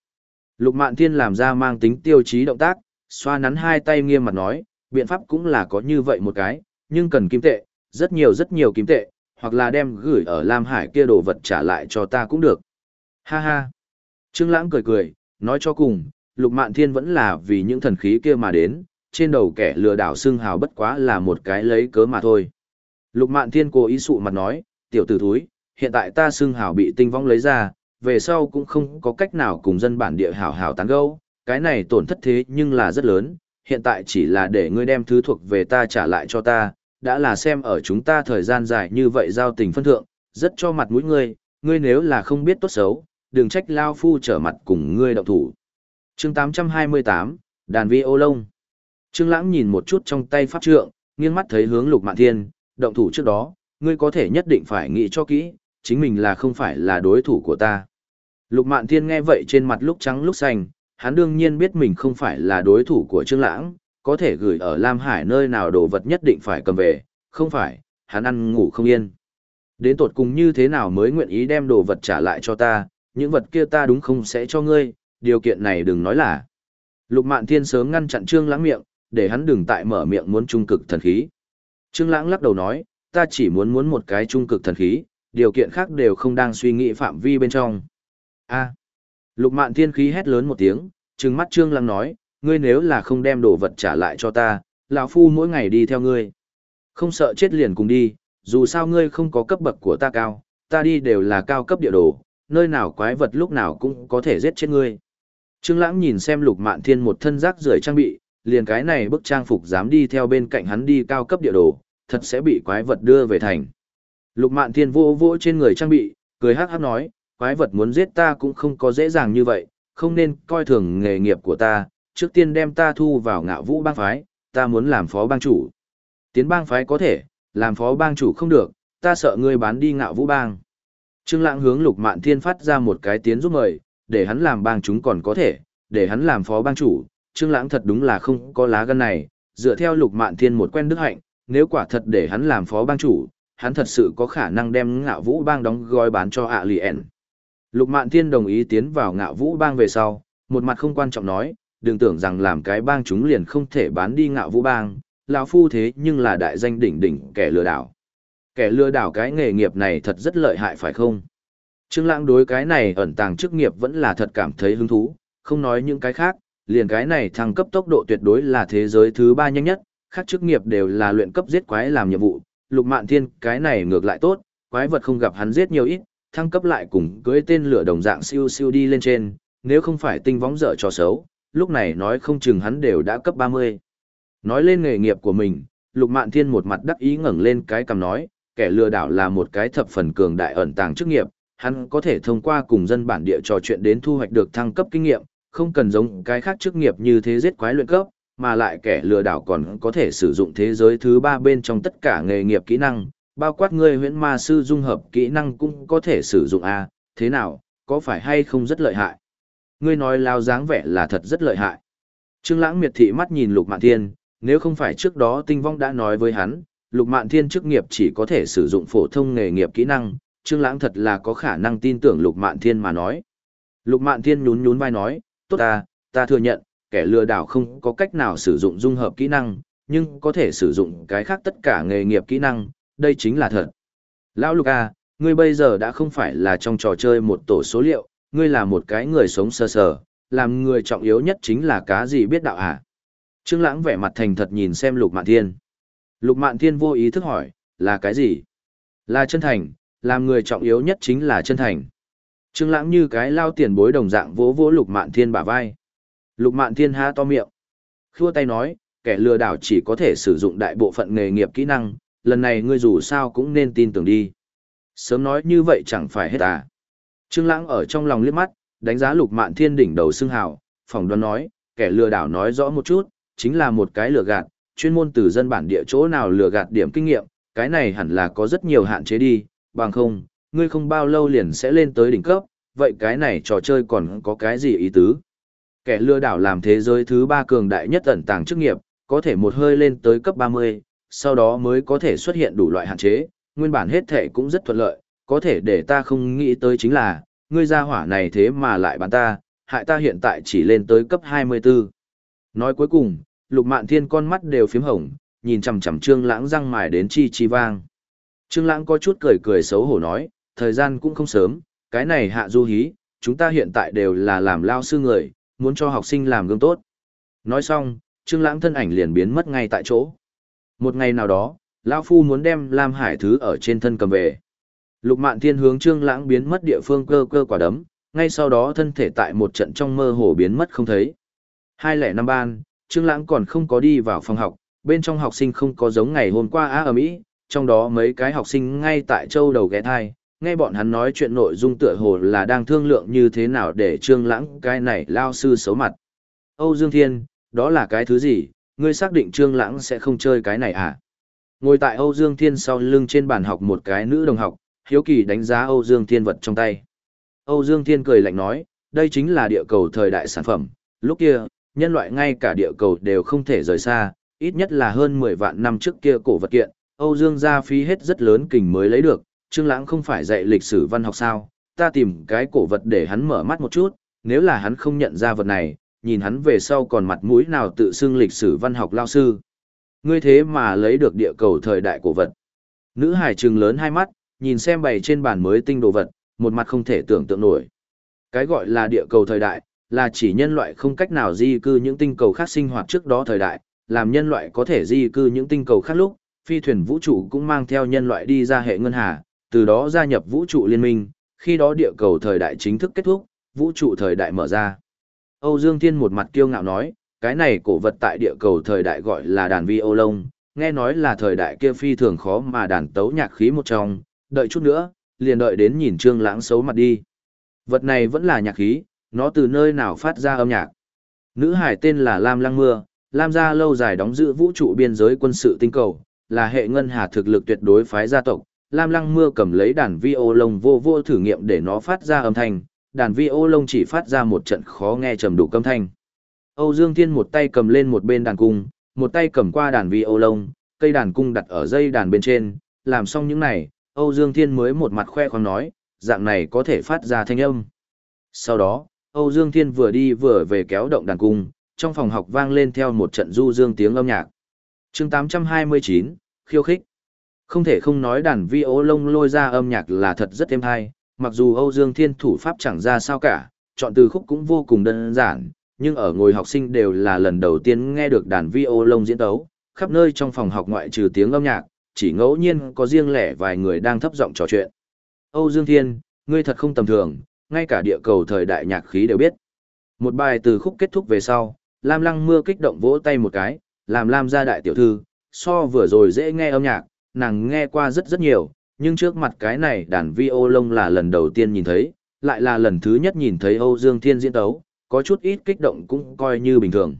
S1: Lục Mạn Thiên làm ra mang tính tiêu chí động tác, xoa nắn hai tay nghiêm mặt nói, biện pháp cũng là có như vậy một cái, nhưng cần kim tệ, rất nhiều rất nhiều kim tệ, hoặc là đem gửi ở Lam Hải kia đồ vật trả lại cho ta cũng được. Ha ha. Trương Lãng cười cười, nói cho cùng, Lục Mạn Thiên vẫn là vì những thần khí kia mà đến, trên đầu kẻ lừa đảo xưng hào bất quá là một cái lấy cớ mà thôi. Lục Mạn Thiên cố ý sụ mặt nói, tiểu tử thúi, hiện tại ta xương Hảo bị tinh vong lấy ra, về sau cũng không có cách nào cùng dân bản địa hảo hảo tán gẫu, cái này tổn thất thế nhưng là rất lớn, hiện tại chỉ là để ngươi đem thứ thuộc về ta trả lại cho ta, đã là xem ở chúng ta thời gian dài như vậy giao tình phân thượng, rất cho mặt mũi ngươi, ngươi nếu là không biết tốt xấu, đừng trách Lao Phu trở mặt cùng ngươi động thủ. chương 828, Đàn Vi ô lông. Trương Lãng nhìn một chút trong tay pháp trượng, nghiêng mắt thấy hướng Lục Mạn Thiên, động thủ trước đó, ngươi có thể nhất định phải nghĩ cho kỹ, chính mình là không phải là đối thủ của ta. Lục Mạn Thiên nghe vậy trên mặt lúc trắng lúc xanh, hắn đương nhiên biết mình không phải là đối thủ của Trương Lãng, có thể gửi ở Lam Hải nơi nào đồ vật nhất định phải cầm về, không phải, hắn ăn ngủ không yên. Đến tột cùng như thế nào mới nguyện ý đem đồ vật trả lại cho ta, những vật kia ta đúng không sẽ cho ngươi, điều kiện này đừng nói là. Lục Mạn Thiên sớm ngăn chặn Trương Lãng miệng, để hắn đừng tại mở miệng muốn trung cực thần khí. Trương Lãng lắc đầu nói, ta chỉ muốn muốn một cái trung cực thần khí, điều kiện khác đều không đang suy nghĩ phạm vi bên trong. A. Lục Mạn Thiên khí hét lớn một tiếng, trừng mắt Trương Lãng nói, ngươi nếu là không đem đồ vật trả lại cho ta, lão phu mỗi ngày đi theo ngươi. Không sợ chết liền cùng đi, dù sao ngươi không có cấp bậc của ta cao, ta đi đều là cao cấp địa đồ, nơi nào quái vật lúc nào cũng có thể giết chết ngươi. Trương Lãng nhìn xem Lục Mạn Thiên một thân rác rưởi trang bị, liền cái này bức trang phục dám đi theo bên cạnh hắn đi cao cấp địa đồ, thật sẽ bị quái vật đưa về thành. Lục Mạn Thiên vô vô trên người trang bị, cười hắc hắc nói, quái vật muốn giết ta cũng không có dễ dàng như vậy, không nên coi thường nghề nghiệp của ta, trước tiên đem ta thu vào ngạo vũ bang phái, ta muốn làm phó bang chủ. Tiến bang phái có thể, làm phó bang chủ không được, ta sợ ngươi bán đi ngạo vũ bang. Trương Lãng hướng Lục Mạn Thiên phát ra một cái tiến giúp mời, để hắn làm bang chúng còn có thể, để hắn làm phó bang chủ, Trương Lãng thật đúng là không có lá gan này, dựa theo Lục Mạn Thiên một quen đức hạnh, nếu quả thật để hắn làm phó bang chủ, hắn thật sự có khả năng đem Ngạo Vũ bang đóng gói bán cho Alien. Lục Mạn Thiên đồng ý tiến vào Ngạo Vũ bang về sau, một mặt không quan trọng nói, đừng tưởng rằng làm cái bang chúng liền không thể bán đi Ngạo Vũ bang, lão phu thế nhưng là đại danh đỉnh đỉnh kẻ lừa đảo. Kẻ lừa đảo cái nghề nghiệp này thật rất lợi hại phải không? Trương Lãng đối cái này ẩn tàng chức nghiệp vẫn là thật cảm thấy hứng thú, không nói những cái khác, liền cái này thăng cấp tốc độ tuyệt đối là thế giới thứ ba nhanh nhất, khác chức nghiệp đều là luyện cấp giết quái làm nhiệm vụ, Lục Mạn Thiên cái này ngược lại tốt, quái vật không gặp hắn giết nhiều ít, thăng cấp lại cùng cưỡi tên lửa đồng dạng siêu siêu đi lên trên, nếu không phải tinh võng dở trò xấu, lúc này nói không chừng hắn đều đã cấp 30. Nói lên nghề nghiệp của mình, Lục Mạn Thiên một mặt đắc ý ngẩng lên cái cằm nói, kẻ lừa đảo là một cái thập phần cường đại ẩn tàng chức nghiệp, hắn có thể thông qua cùng dân bản địa trò chuyện đến thu hoạch được thăng cấp kinh nghiệm, không cần giống cái khác chức nghiệp như thế giết quái luyện cấp, mà lại kẻ lừa đảo còn có thể sử dụng thế giới thứ ba bên trong tất cả nghề nghiệp kỹ năng, bao quát ngươi huyễn ma sư dung hợp kỹ năng cũng có thể sử dụng a thế nào, có phải hay không rất lợi hại? Ngươi nói lao dáng vẻ là thật rất lợi hại. Trương Lãng miệt thị mắt nhìn Lục Mạn Thiên, nếu không phải trước đó Tinh Vong đã nói với hắn, Lục Mạn Thiên chức nghiệp chỉ có thể sử dụng phổ thông nghề nghiệp kỹ năng, Trương Lãng thật là có khả năng tin tưởng Lục Mạn Thiên mà nói. Lục Mạn Thiên nhún nhún vai nói, "Tốt ta, ta thừa nhận, kẻ lừa đảo không có cách nào sử dụng dung hợp kỹ năng, nhưng có thể sử dụng cái khác tất cả nghề nghiệp kỹ năng, đây chính là thật." Lão Lục a, ngươi bây giờ đã không phải là trong trò chơi một tổ số liệu, ngươi là một cái người sống sơ sờ, làm người trọng yếu nhất chính là cá gì biết đạo à? Trương Lãng vẻ mặt thành thật nhìn xem Lục Mạn Thiên. Lục Mạn Thiên vô ý thức hỏi, là cái gì? Là chân thành, làm người trọng yếu nhất chính là chân thành. Trương Lãng như cái lao tiền bối đồng dạng vỗ vỗ Lục Mạn Thiên bả vai. Lục Mạn Thiên há to miệng, khua tay nói, kẻ lừa đảo chỉ có thể sử dụng đại bộ phận nghề nghiệp kỹ năng, lần này ngươi dù sao cũng nên tin tưởng đi. Sớm nói như vậy chẳng phải hết à. Trương Lãng ở trong lòng liếc mắt, đánh giá Lục Mạn Thiên đỉnh đầu xưng hào, phỏng đoán nói, kẻ lừa đảo nói rõ một chút, chính là một cái lừa gạt, chuyên môn từ dân bản địa chỗ nào lừa gạt điểm kinh nghiệm, cái này hẳn là có rất nhiều hạn chế đi, bằng không, ngươi không bao lâu liền sẽ lên tới đỉnh cấp, vậy cái này trò chơi còn có cái gì ý tứ? Kẻ lừa đảo làm thế giới thứ ba cường đại nhất ẩn tàng chức nghiệp, có thể một hơi lên tới cấp 30, sau đó mới có thể xuất hiện đủ loại hạn chế, nguyên bản hết thể cũng rất thuận lợi, có thể để ta không nghĩ tới chính là, ngươi ra hỏa này thế mà lại bán ta, hại ta hiện tại chỉ lên tới cấp 24. Nói cuối cùng, lục mạn thiên con mắt đều phím hồng, nhìn chằm chằm trương lãng răng mài đến chi chi vang. Trương lãng có chút cười cười xấu hổ nói, thời gian cũng không sớm, cái này hạ du hí, chúng ta hiện tại đều là làm lao sư người, muốn cho học sinh làm gương tốt. Nói xong, Trương Lãng thân ảnh liền biến mất ngay tại chỗ. Một ngày nào đó, lão phu muốn đem Lam Hải thứ ở trên thân cầm về. Lục Mạn Thiên hướng Trương Lãng biến mất địa phương cơ cơ quả đấm, ngay sau đó thân thể tại một trận trong mơ hồ biến mất không thấy. Hai lẻ năm ban, Trương Lãng còn không có đi vào phòng học, bên trong học sinh không có giống ngày hôm qua á ở Mỹ, trong đó mấy cái học sinh ngay tại châu đầu ghé thai, nghe bọn hắn nói chuyện nội dung tựa hồ là đang thương lượng như thế nào để Trương Lãng cái này lao sư xấu mặt. Âu Dương Thiên, đó là cái thứ gì, ngươi xác định Trương Lãng sẽ không chơi cái này à? Ngồi tại Âu Dương Thiên sau lưng trên bàn học một cái nữ đồng học, hiếu kỳ đánh giá Âu Dương Thiên vật trong tay. Âu Dương Thiên cười lạnh nói, đây chính là địa cầu thời đại sản phẩm, lúc kia, nhân loại ngay cả địa cầu đều không thể rời xa, ít nhất là hơn 10 vạn năm trước kia cổ vật kiện, Âu Dương gia phí hết rất lớn kình mới lấy được, Trương Lãng không phải dạy lịch sử văn học sao, ta tìm cái cổ vật để hắn mở mắt một chút, nếu là hắn không nhận ra vật này, nhìn hắn về sau còn mặt mũi nào tự xưng lịch sử văn học lao sư. Ngươi thế mà lấy được địa cầu thời đại cổ vật. Nữ hải trừng lớn hai mắt, nhìn xem bày trên bàn mới tinh đồ vật, một mặt không thể tưởng tượng nổi. Cái gọi là địa cầu thời đại, là chỉ nhân loại không cách nào di cư những tinh cầu khác sinh hoạt trước đó thời đại, làm nhân loại có thể di cư những tinh cầu khác lúc, phi thuyền vũ trụ cũng mang theo nhân loại đi ra hệ ngân hà, từ đó gia nhập vũ trụ liên minh, khi đó địa cầu thời đại chính thức kết thúc, vũ trụ thời đại mở ra. Âu Dương Thiên một mặt kiêu ngạo nói, cái này cổ vật tại địa cầu thời đại gọi là đàn vi ô lông, nghe nói là thời đại kia phi thường khó mà đàn tấu nhạc khí một trong, đợi chút nữa, liền đợi đến nhìn Trương Lãng xấu mặt đi. Vật này vẫn là nhạc khí, nó từ nơi nào phát ra âm nhạc. Nữ hải tên là Lam Lăng Mưa, Lam gia lâu dài đóng giữ vũ trụ biên giới quân sự tinh cầu, là hệ ngân hà thực lực tuyệt đối phái gia tộc. Lam Lăng Mưa cầm lấy đàn vi ô lông vô vô thử nghiệm để nó phát ra âm thanh, đàn vi ô lông chỉ phát ra một trận khó nghe trầm đủ âm thanh. Âu Dương Thiên một tay cầm lên một bên đàn cung, một tay cầm qua đàn vi ô lông, cây đàn cung đặt ở dây đàn bên trên, làm xong những này, Âu Dương Thiên mới một mặt khoe khoang nói, dạng này có thể phát ra thanh âm. Sau đó, Âu Dương Thiên vừa đi vừa về kéo động đàn cung, trong phòng học vang lên theo một trận du dương tiếng âm nhạc. chương 829, khiêu khích. Không thể không nói đàn vi ô lông lôi ra âm nhạc là thật rất êm hay, mặc dù Âu Dương Thiên thủ pháp chẳng ra sao cả, chọn từ khúc cũng vô cùng đơn giản, nhưng ở ngồi học sinh đều là lần đầu tiên nghe được đàn vi ô lông diễn tấu, khắp nơi trong phòng học ngoại trừ tiếng âm nhạc, chỉ ngẫu nhiên có riêng lẻ vài người đang thấp giọng trò chuyện. Âu Dương Thiên, ngươi thật không tầm thường, ngay cả địa cầu thời đại nhạc khí đều biết. Một bài từ khúc kết thúc về sau, Lam Lăng Mưa kích động vỗ tay một cái, làm Lam gia đại tiểu thư, so vừa rồi dễ nghe âm nhạc, nàng nghe qua rất rất nhiều, nhưng trước mặt cái này đàn vi ô lông là lần đầu tiên nhìn thấy, lại là lần thứ nhất nhìn thấy Âu Dương Thiên diễn tấu, có chút ít kích động cũng coi như bình thường.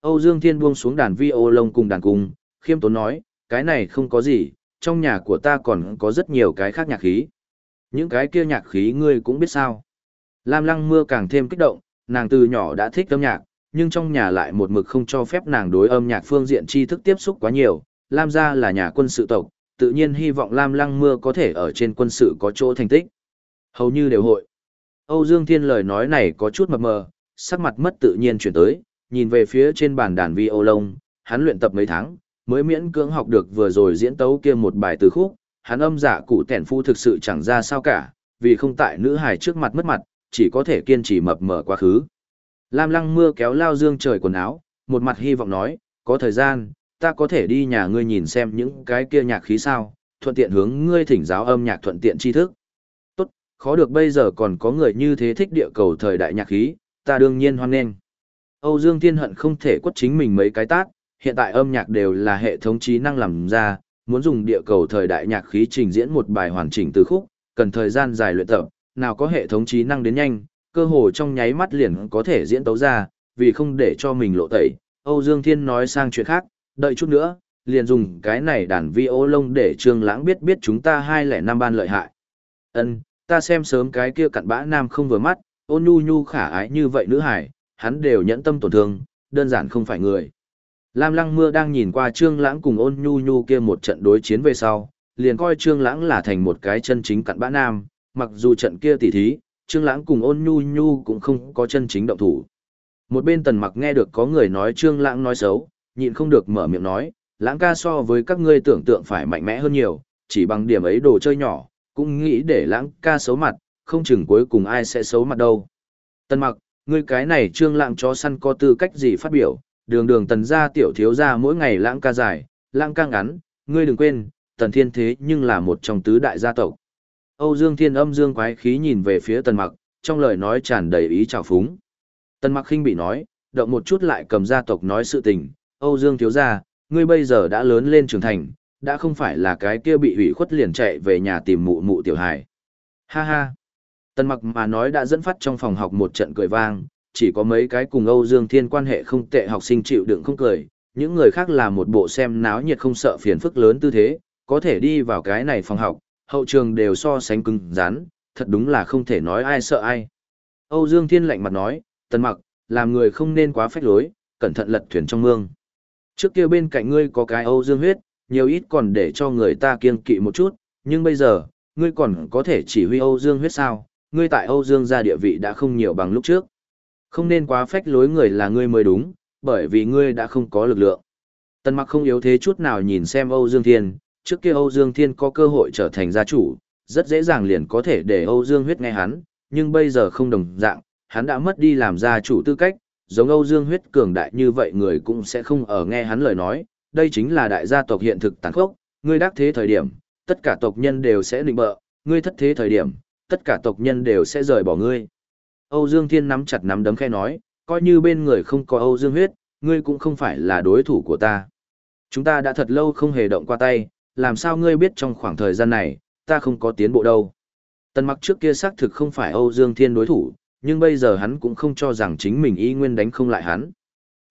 S1: Âu Dương Thiên buông xuống đàn vi ô lông cùng đàn cung, khiêm tốn nói, cái này không có gì, trong nhà của ta còn có rất nhiều cái khác nhạc khí. Những cái kia nhạc khí ngươi cũng biết sao. Lam lăng mưa càng thêm kích động, nàng từ nhỏ đã thích âm nhạc, nhưng trong nhà lại một mực không cho phép nàng đối âm nhạc phương diện tri thức tiếp xúc quá nhiều. Lam gia là nhà quân sự tộc, tự nhiên hy vọng Lam lăng mưa có thể ở trên quân sự có chỗ thành tích. Hầu như đều hội. Âu Dương Thiên lời nói này có chút mập mờ, sắc mặt mất tự nhiên chuyển tới, nhìn về phía trên bàn đàn vi ô lông, hắn luyện tập mấy tháng, mới miễn cưỡng học được vừa rồi diễn tấu kia một bài từ khúc, hắn âm giả cụ tẻn phu thực sự chẳng ra sao cả, vì không tại nữ hài trước mặt mất mặt, chỉ có thể kiên trì mập mờ quá khứ. Lam lăng mưa kéo lao dương trời quần áo, một mặt hy vọng nói, có thời gian, ta có thể đi nhà ngươi nhìn xem những cái kia nhạc khí sao, thuận tiện hướng ngươi thỉnh giáo âm nhạc thuận tiện tri thức. Tốt, khó được bây giờ còn có người như thế thích địa cầu thời đại nhạc khí, ta đương nhiên hoan nghênh. Âu Dương Thiên Hận không thể quất chính mình mấy cái tát, hiện tại âm nhạc đều là hệ thống trí năng làm ra, muốn dùng địa cầu thời đại nhạc khí trình diễn một bài hoàn chỉnh từ khúc, cần thời gian dài luyện tập, nào có hệ thống trí năng đến nhanh, cơ hồ trong nháy mắt liền có thể diễn tấu ra, vì không để cho mình lộ tẩy. Âu Dương Thiên nói sang chuyện khác, đợi chút nữa, liền dùng cái này đàn vi ô lông để Trương Lãng biết biết chúng ta hai lẻ năm ban lợi hại. Ân, ta xem sớm cái kia cặn bã nam không vừa mắt, ôn nhu nhu khả ái như vậy nữ hải, hắn đều nhẫn tâm tổn thương, đơn giản không phải người. Lam Lăng Mưa đang nhìn qua Trương Lãng cùng Ôn Nhu Nhu kia một trận đối chiến về sau, liền coi Trương Lãng là thành một cái chân chính cặn bã nam, mặc dù trận kia tỉ thí, Trương Lãng cùng Ôn Nhu Nhu cũng không có chân chính động thủ. Một bên Tần Mặc nghe được có người nói Trương Lãng nói xấu, nhịn không được mở miệng nói, Lãng ca so với các ngươi tưởng tượng phải mạnh mẽ hơn nhiều, chỉ bằng điểm ấy đồ chơi nhỏ, cũng nghĩ để Lãng ca xấu mặt, không chừng cuối cùng ai sẽ xấu mặt đâu. Tần Mặc, ngươi cái này trương lãng chó săn có tư cách gì phát biểu, đường đường tần gia tiểu thiếu gia mỗi ngày lãng ca dài, lãng ca ngắn, ngươi đừng quên, tần thiên thế nhưng là một trong tứ đại gia tộc. Âu Dương Thiên âm dương quái khí nhìn về phía tần mặc, trong lời nói tràn đầy ý trào phúng. Tần mặc khinh bị nói, động một chút lại cầm gia tộc nói sự tình, Âu Dương thiếu gia, ngươi bây giờ đã lớn lên trưởng thành, đã không phải là cái kia bị hủy khuất liền chạy về nhà tìm mụ mụ tiểu hài. Ha ha. Tần mặc mà nói đã dẫn phát trong phòng học một trận cười vang, chỉ có mấy cái cùng Âu Dương Thiên quan hệ không tệ học sinh chịu đựng không cười, những người khác là một bộ xem náo nhiệt không sợ phiền phức lớn tư thế, có thể đi vào cái này phòng học, hậu trường đều so sánh cứng rắn, thật đúng là không thể nói ai sợ ai. Âu Dương Thiên lạnh mặt nói, Tần mặc, làm người không nên quá phách lối, cẩn thận lật thuyền trong mương. Trước kia bên cạnh ngươi có cái Âu Dương huyết, nhiều ít còn để cho người ta kiêng kỵ một chút, nhưng bây giờ, ngươi còn có thể chỉ huy Âu Dương huyết sao, ngươi tại Âu Dương gia địa vị đã không nhiều bằng lúc trước. Không nên quá phách lối người là ngươi mới đúng, bởi vì ngươi đã không có lực lượng. Tần mặc không yếu thế chút nào nhìn xem Âu Dương Thiên, trước kia Âu Dương Thiên có cơ hội trở thành gia chủ, rất dễ dàng liền có thể để Âu Dương huyết nghe hắn, nhưng bây giờ không đồng dạng, hắn đã mất đi làm gia chủ tư cách, giống Âu Dương huyết cường đại như vậy người cũng sẽ không ở nghe hắn lời nói, đây chính là đại gia tộc hiện thực tàn khốc, ngươi đắc thế thời điểm, tất cả tộc nhân đều sẽ định bợ, ngươi thất thế thời điểm, tất cả tộc nhân đều sẽ rời bỏ ngươi. Âu Dương Thiên nắm chặt nắm đấm khe nói, coi như bên người không có Âu Dương huyết, ngươi cũng không phải là đối thủ của ta. Chúng ta đã thật lâu không hề động qua tay, làm sao ngươi biết trong khoảng thời gian này, ta không có tiến bộ đâu. Tần mặc trước kia xác thực không phải Âu Dương Thiên đối thủ, nhưng bây giờ hắn cũng không cho rằng chính mình y nguyên đánh không lại hắn.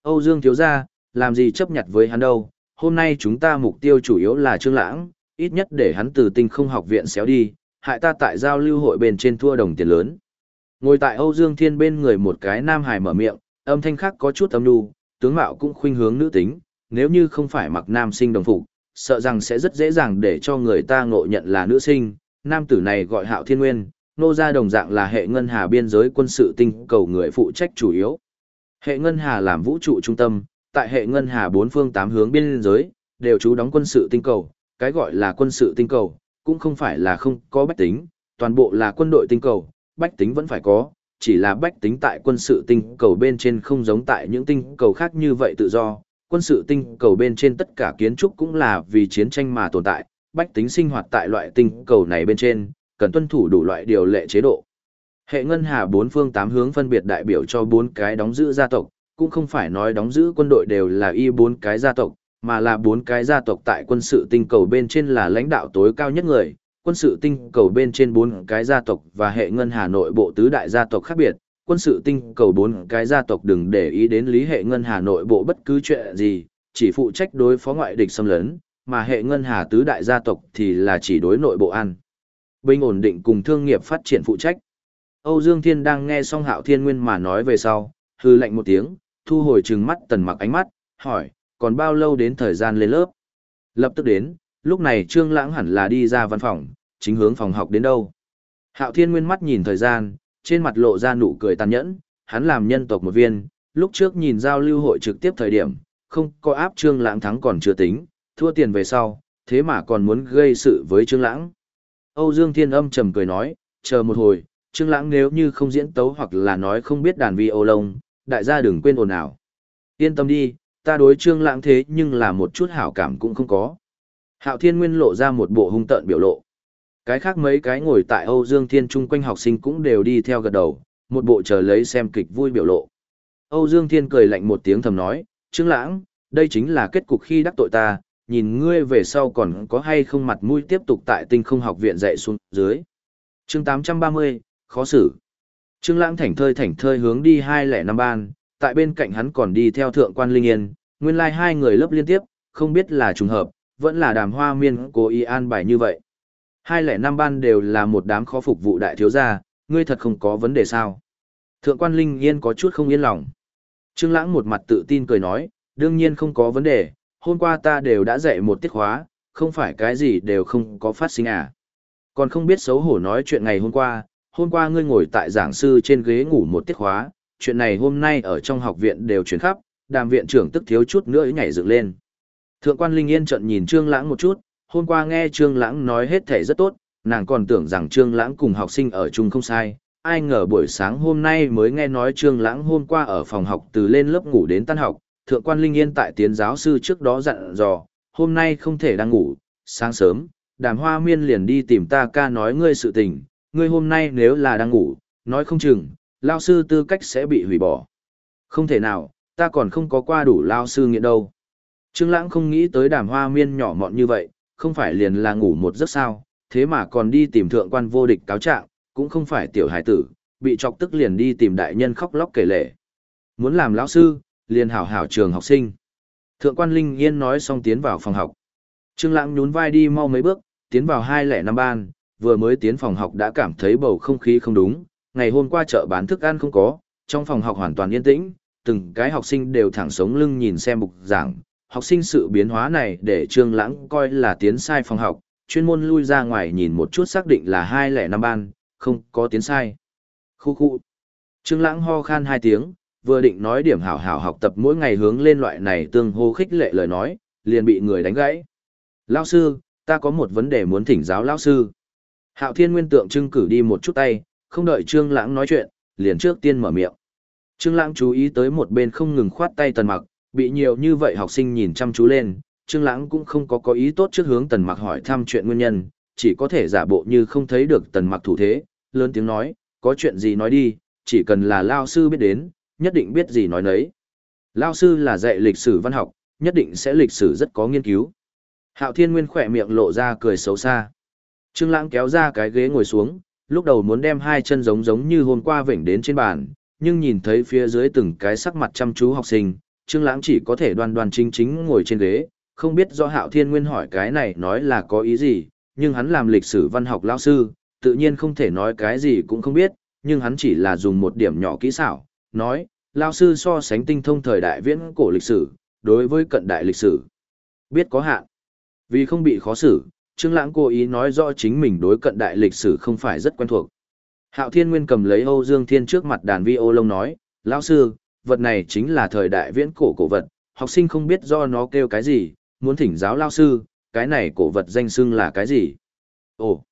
S1: Âu Dương thiếu gia, làm gì chấp nhặt với hắn đâu, hôm nay chúng ta mục tiêu chủ yếu là Trương Lãng, ít nhất để hắn từ tinh không học viện xéo đi, hại ta tại giao lưu hội bên trên thua đồng tiền lớn. Ngồi tại Âu Dương Thiên bên người một cái nam hài mở miệng, âm thanh khác có chút âm nhu, tướng mạo cũng khuynh hướng nữ tính, nếu như không phải mặc nam sinh đồng phục, sợ rằng sẽ rất dễ dàng để cho người ta ngộ nhận là nữ sinh. Nam tử này gọi Hạo Thiên Nguyên, nô gia đồng dạng là hệ ngân hà biên giới quân sự tinh cầu người phụ trách chủ yếu. Hệ ngân hà làm vũ trụ trung tâm, tại hệ ngân hà bốn phương tám hướng biên giới, đều trú đóng quân sự tinh cầu, cái gọi là quân sự tinh cầu, cũng không phải là không có bách tính, toàn bộ là quân đội tinh cầu, bách tính vẫn phải có, chỉ là bách tính tại quân sự tinh cầu bên trên không giống tại những tinh cầu khác như vậy tự do. Quân sự tinh cầu bên trên tất cả kiến trúc cũng là vì chiến tranh mà tồn tại, bách tính sinh hoạt tại loại tinh cầu này bên trên, cần tuân thủ đủ loại điều lệ chế độ. Hệ ngân hà bốn phương tám hướng phân biệt đại biểu cho bốn cái đóng giữ gia tộc, cũng không phải nói đóng giữ quân đội đều là y bốn cái gia tộc, mà là bốn cái gia tộc tại quân sự tinh cầu bên trên là lãnh đạo tối cao nhất người. Quân sự tinh cầu bên trên bốn cái gia tộc và hệ ngân hà nội bộ tứ đại gia tộc khác biệt, quân sự tinh cầu bốn cái gia tộc đừng để ý đến lý hệ ngân hà nội bộ bất cứ chuyện gì, chỉ phụ trách đối phó ngoại địch xâm lấn, mà hệ ngân hà tứ đại gia tộc thì là chỉ đối nội bộ ăn. Bình ổn định cùng thương nghiệp phát triển phụ trách. Âu Dương Thiên đang nghe xong Hạo Thiên Nguyên mà nói về sau, hư lạnh một tiếng, thu hồi trừng mắt tần mặc ánh mắt, hỏi, còn bao lâu đến thời gian lên lớp? Lập tức đến, lúc này Trương Lãng hẳn là đi ra văn phòng, chính hướng phòng học đến đâu. Hạo Thiên Nguyên mắt nhìn thời gian, trên mặt lộ ra nụ cười tàn nhẫn, hắn làm nhân tộc một viên, lúc trước nhìn giao lưu hội trực tiếp thời điểm, không có áp Trương Lãng thắng còn chưa tính, thua tiền về sau, thế mà còn muốn gây sự với Trương Lãng. Âu Dương Thiên âm trầm cười nói, chờ một hồi, Trương Lãng nếu như không diễn tấu hoặc là nói không biết đàn vi ô lông, đại gia đừng quên ồn ào. Yên tâm đi, ta đối Trương Lãng thế nhưng là một chút hảo cảm cũng không có. Hạo Thiên Nguyên lộ ra một bộ hung tợn biểu lộ. Cái khác mấy cái ngồi tại Âu Dương Thiên chung quanh học sinh cũng đều đi theo gật đầu, một bộ chờ lấy xem kịch vui biểu lộ. Âu Dương Thiên cười lạnh một tiếng thầm nói, Trương Lãng, đây chính là kết cục khi đắc tội ta, nhìn ngươi về sau còn có hay không mặt mũi tiếp tục tại tinh không học viện dạy xuống dưới. chương 830, khó xử. Trương Lãng thảnh thơi thảnh thơi hướng đi hai lẻ năm ban, tại bên cạnh hắn còn đi theo thượng quan Linh Yên, nguyên lai like hai người lớp liên tiếp, không biết là trùng hợp, vẫn là đàm hoa miên cố ý an bài như vậy. Hai lẻ năm ban đều là một đám khó phục vụ đại thiếu gia, ngươi thật không có vấn đề sao. Thượng quan Linh Yên có chút không yên lòng. Trương Lãng một mặt tự tin cười nói, đương nhiên không có vấn đề, hôm qua ta đều đã dạy một tiết khóa, không phải cái gì đều không có phát sinh à. Còn không biết xấu hổ nói chuyện ngày hôm qua, hôm qua ngươi ngồi tại giảng sư trên ghế ngủ một tiết khóa, chuyện này hôm nay ở trong học viện đều chuyển khắp, đàm viện trưởng tức thiếu chút nữa nhảy dựng lên. Thượng quan Linh Yên trận nhìn Trương Lãng một chút, hôm qua nghe Trương Lãng nói hết thể rất tốt, nàng còn tưởng rằng Trương Lãng cùng học sinh ở chung không sai, ai ngờ buổi sáng hôm nay mới nghe nói Trương Lãng hôm qua ở phòng học từ lên lớp ngủ đến tan học, thượng quan Linh Yên tại tiến giáo sư trước đó dặn dò, hôm nay không thể đang ngủ, sáng sớm, đàm hoa miên liền đi tìm ta ca nói ngươi sự tình, ngươi hôm nay nếu là đang ngủ, nói không chừng, lao sư tư cách sẽ bị hủy bỏ. Không thể nào, ta còn không có qua đủ lao sư nghiện đâu. Trương Lãng không nghĩ tới đàm hoa miên nhỏ mọn như vậy, không phải liền là ngủ một giấc sao, thế mà còn đi tìm thượng quan vô địch cáo trạng, cũng không phải tiểu hải tử, bị chọc tức liền đi tìm đại nhân khóc lóc kể lể. Muốn làm lão sư, liền hảo hảo trường học sinh. Thượng quan Linh Yên nói xong tiến vào phòng học. Trương Lãng nhún vai đi mau mấy bước, tiến vào hai lẻ năm ban, vừa mới tiến phòng học đã cảm thấy bầu không khí không đúng, ngày hôm qua chợ bán thức ăn không có, trong phòng học hoàn toàn yên tĩnh, từng cái học sinh đều thẳng sống lưng nhìn xem bục giảng. Học sinh sự biến hóa này để Trương Lãng coi là tiến sai phòng học, chuyên môn lui ra ngoài nhìn một chút xác định là hai lẻ năm ban, không có tiến sai. Khu khu. Trương Lãng ho khan hai tiếng, vừa định nói điểm hảo hảo học tập mỗi ngày hướng lên loại này tương hô khích lệ lời nói, liền bị người đánh gãy. Lão sư, ta có một vấn đề muốn thỉnh giáo lão sư. Hạo Thiên Nguyên tượng trưng cử đi một chút tay, không đợi Trương Lãng nói chuyện, liền trước tiên mở miệng. Trương Lãng chú ý tới một bên không ngừng khoát tay Tần Mặc, bị nhiều như vậy học sinh nhìn chăm chú lên, Trương Lãng cũng không có có ý tốt trước hướng Tần Mặc hỏi thăm chuyện nguyên nhân, chỉ có thể giả bộ như không thấy được Tần Mặc thủ thế, lớn tiếng nói, có chuyện gì nói đi, chỉ cần là lão sư biết đến, nhất định biết gì nói nấy. Lao sư là dạy lịch sử văn học, nhất định sẽ lịch sử rất có nghiên cứu. Hạo Thiên Nguyên khỏe miệng lộ ra cười xấu xa. Trương Lãng kéo ra cái ghế ngồi xuống, lúc đầu muốn đem hai chân giống giống như hôm qua vểnh đến trên bàn, nhưng nhìn thấy phía dưới từng cái sắc mặt chăm chú học sinh, Trương Lãng chỉ có thể đoan đoan chính chính ngồi trên ghế, không biết do Hạo Thiên Nguyên hỏi cái này nói là có ý gì, nhưng hắn làm lịch sử văn học lão sư, tự nhiên không thể nói cái gì cũng không biết, nhưng hắn chỉ là dùng một điểm nhỏ kỹ xảo, nói, lão sư so sánh tinh thông thời đại viễn cổ lịch sử, đối với cận đại lịch sử, biết có hạn. Vì không bị khó xử, Trương Lãng cố ý nói rõ chính mình đối cận đại lịch sử không phải rất quen thuộc. Hạo Thiên Nguyên cầm lấy Âu Dương Thiên trước mặt đàn vi ô lông nói, lão sư, vật này chính là thời đại viễn cổ cổ vật, học sinh không biết do nó kêu cái gì, muốn thỉnh giáo lão sư, cái này cổ vật danh xưng là cái gì? Ồ,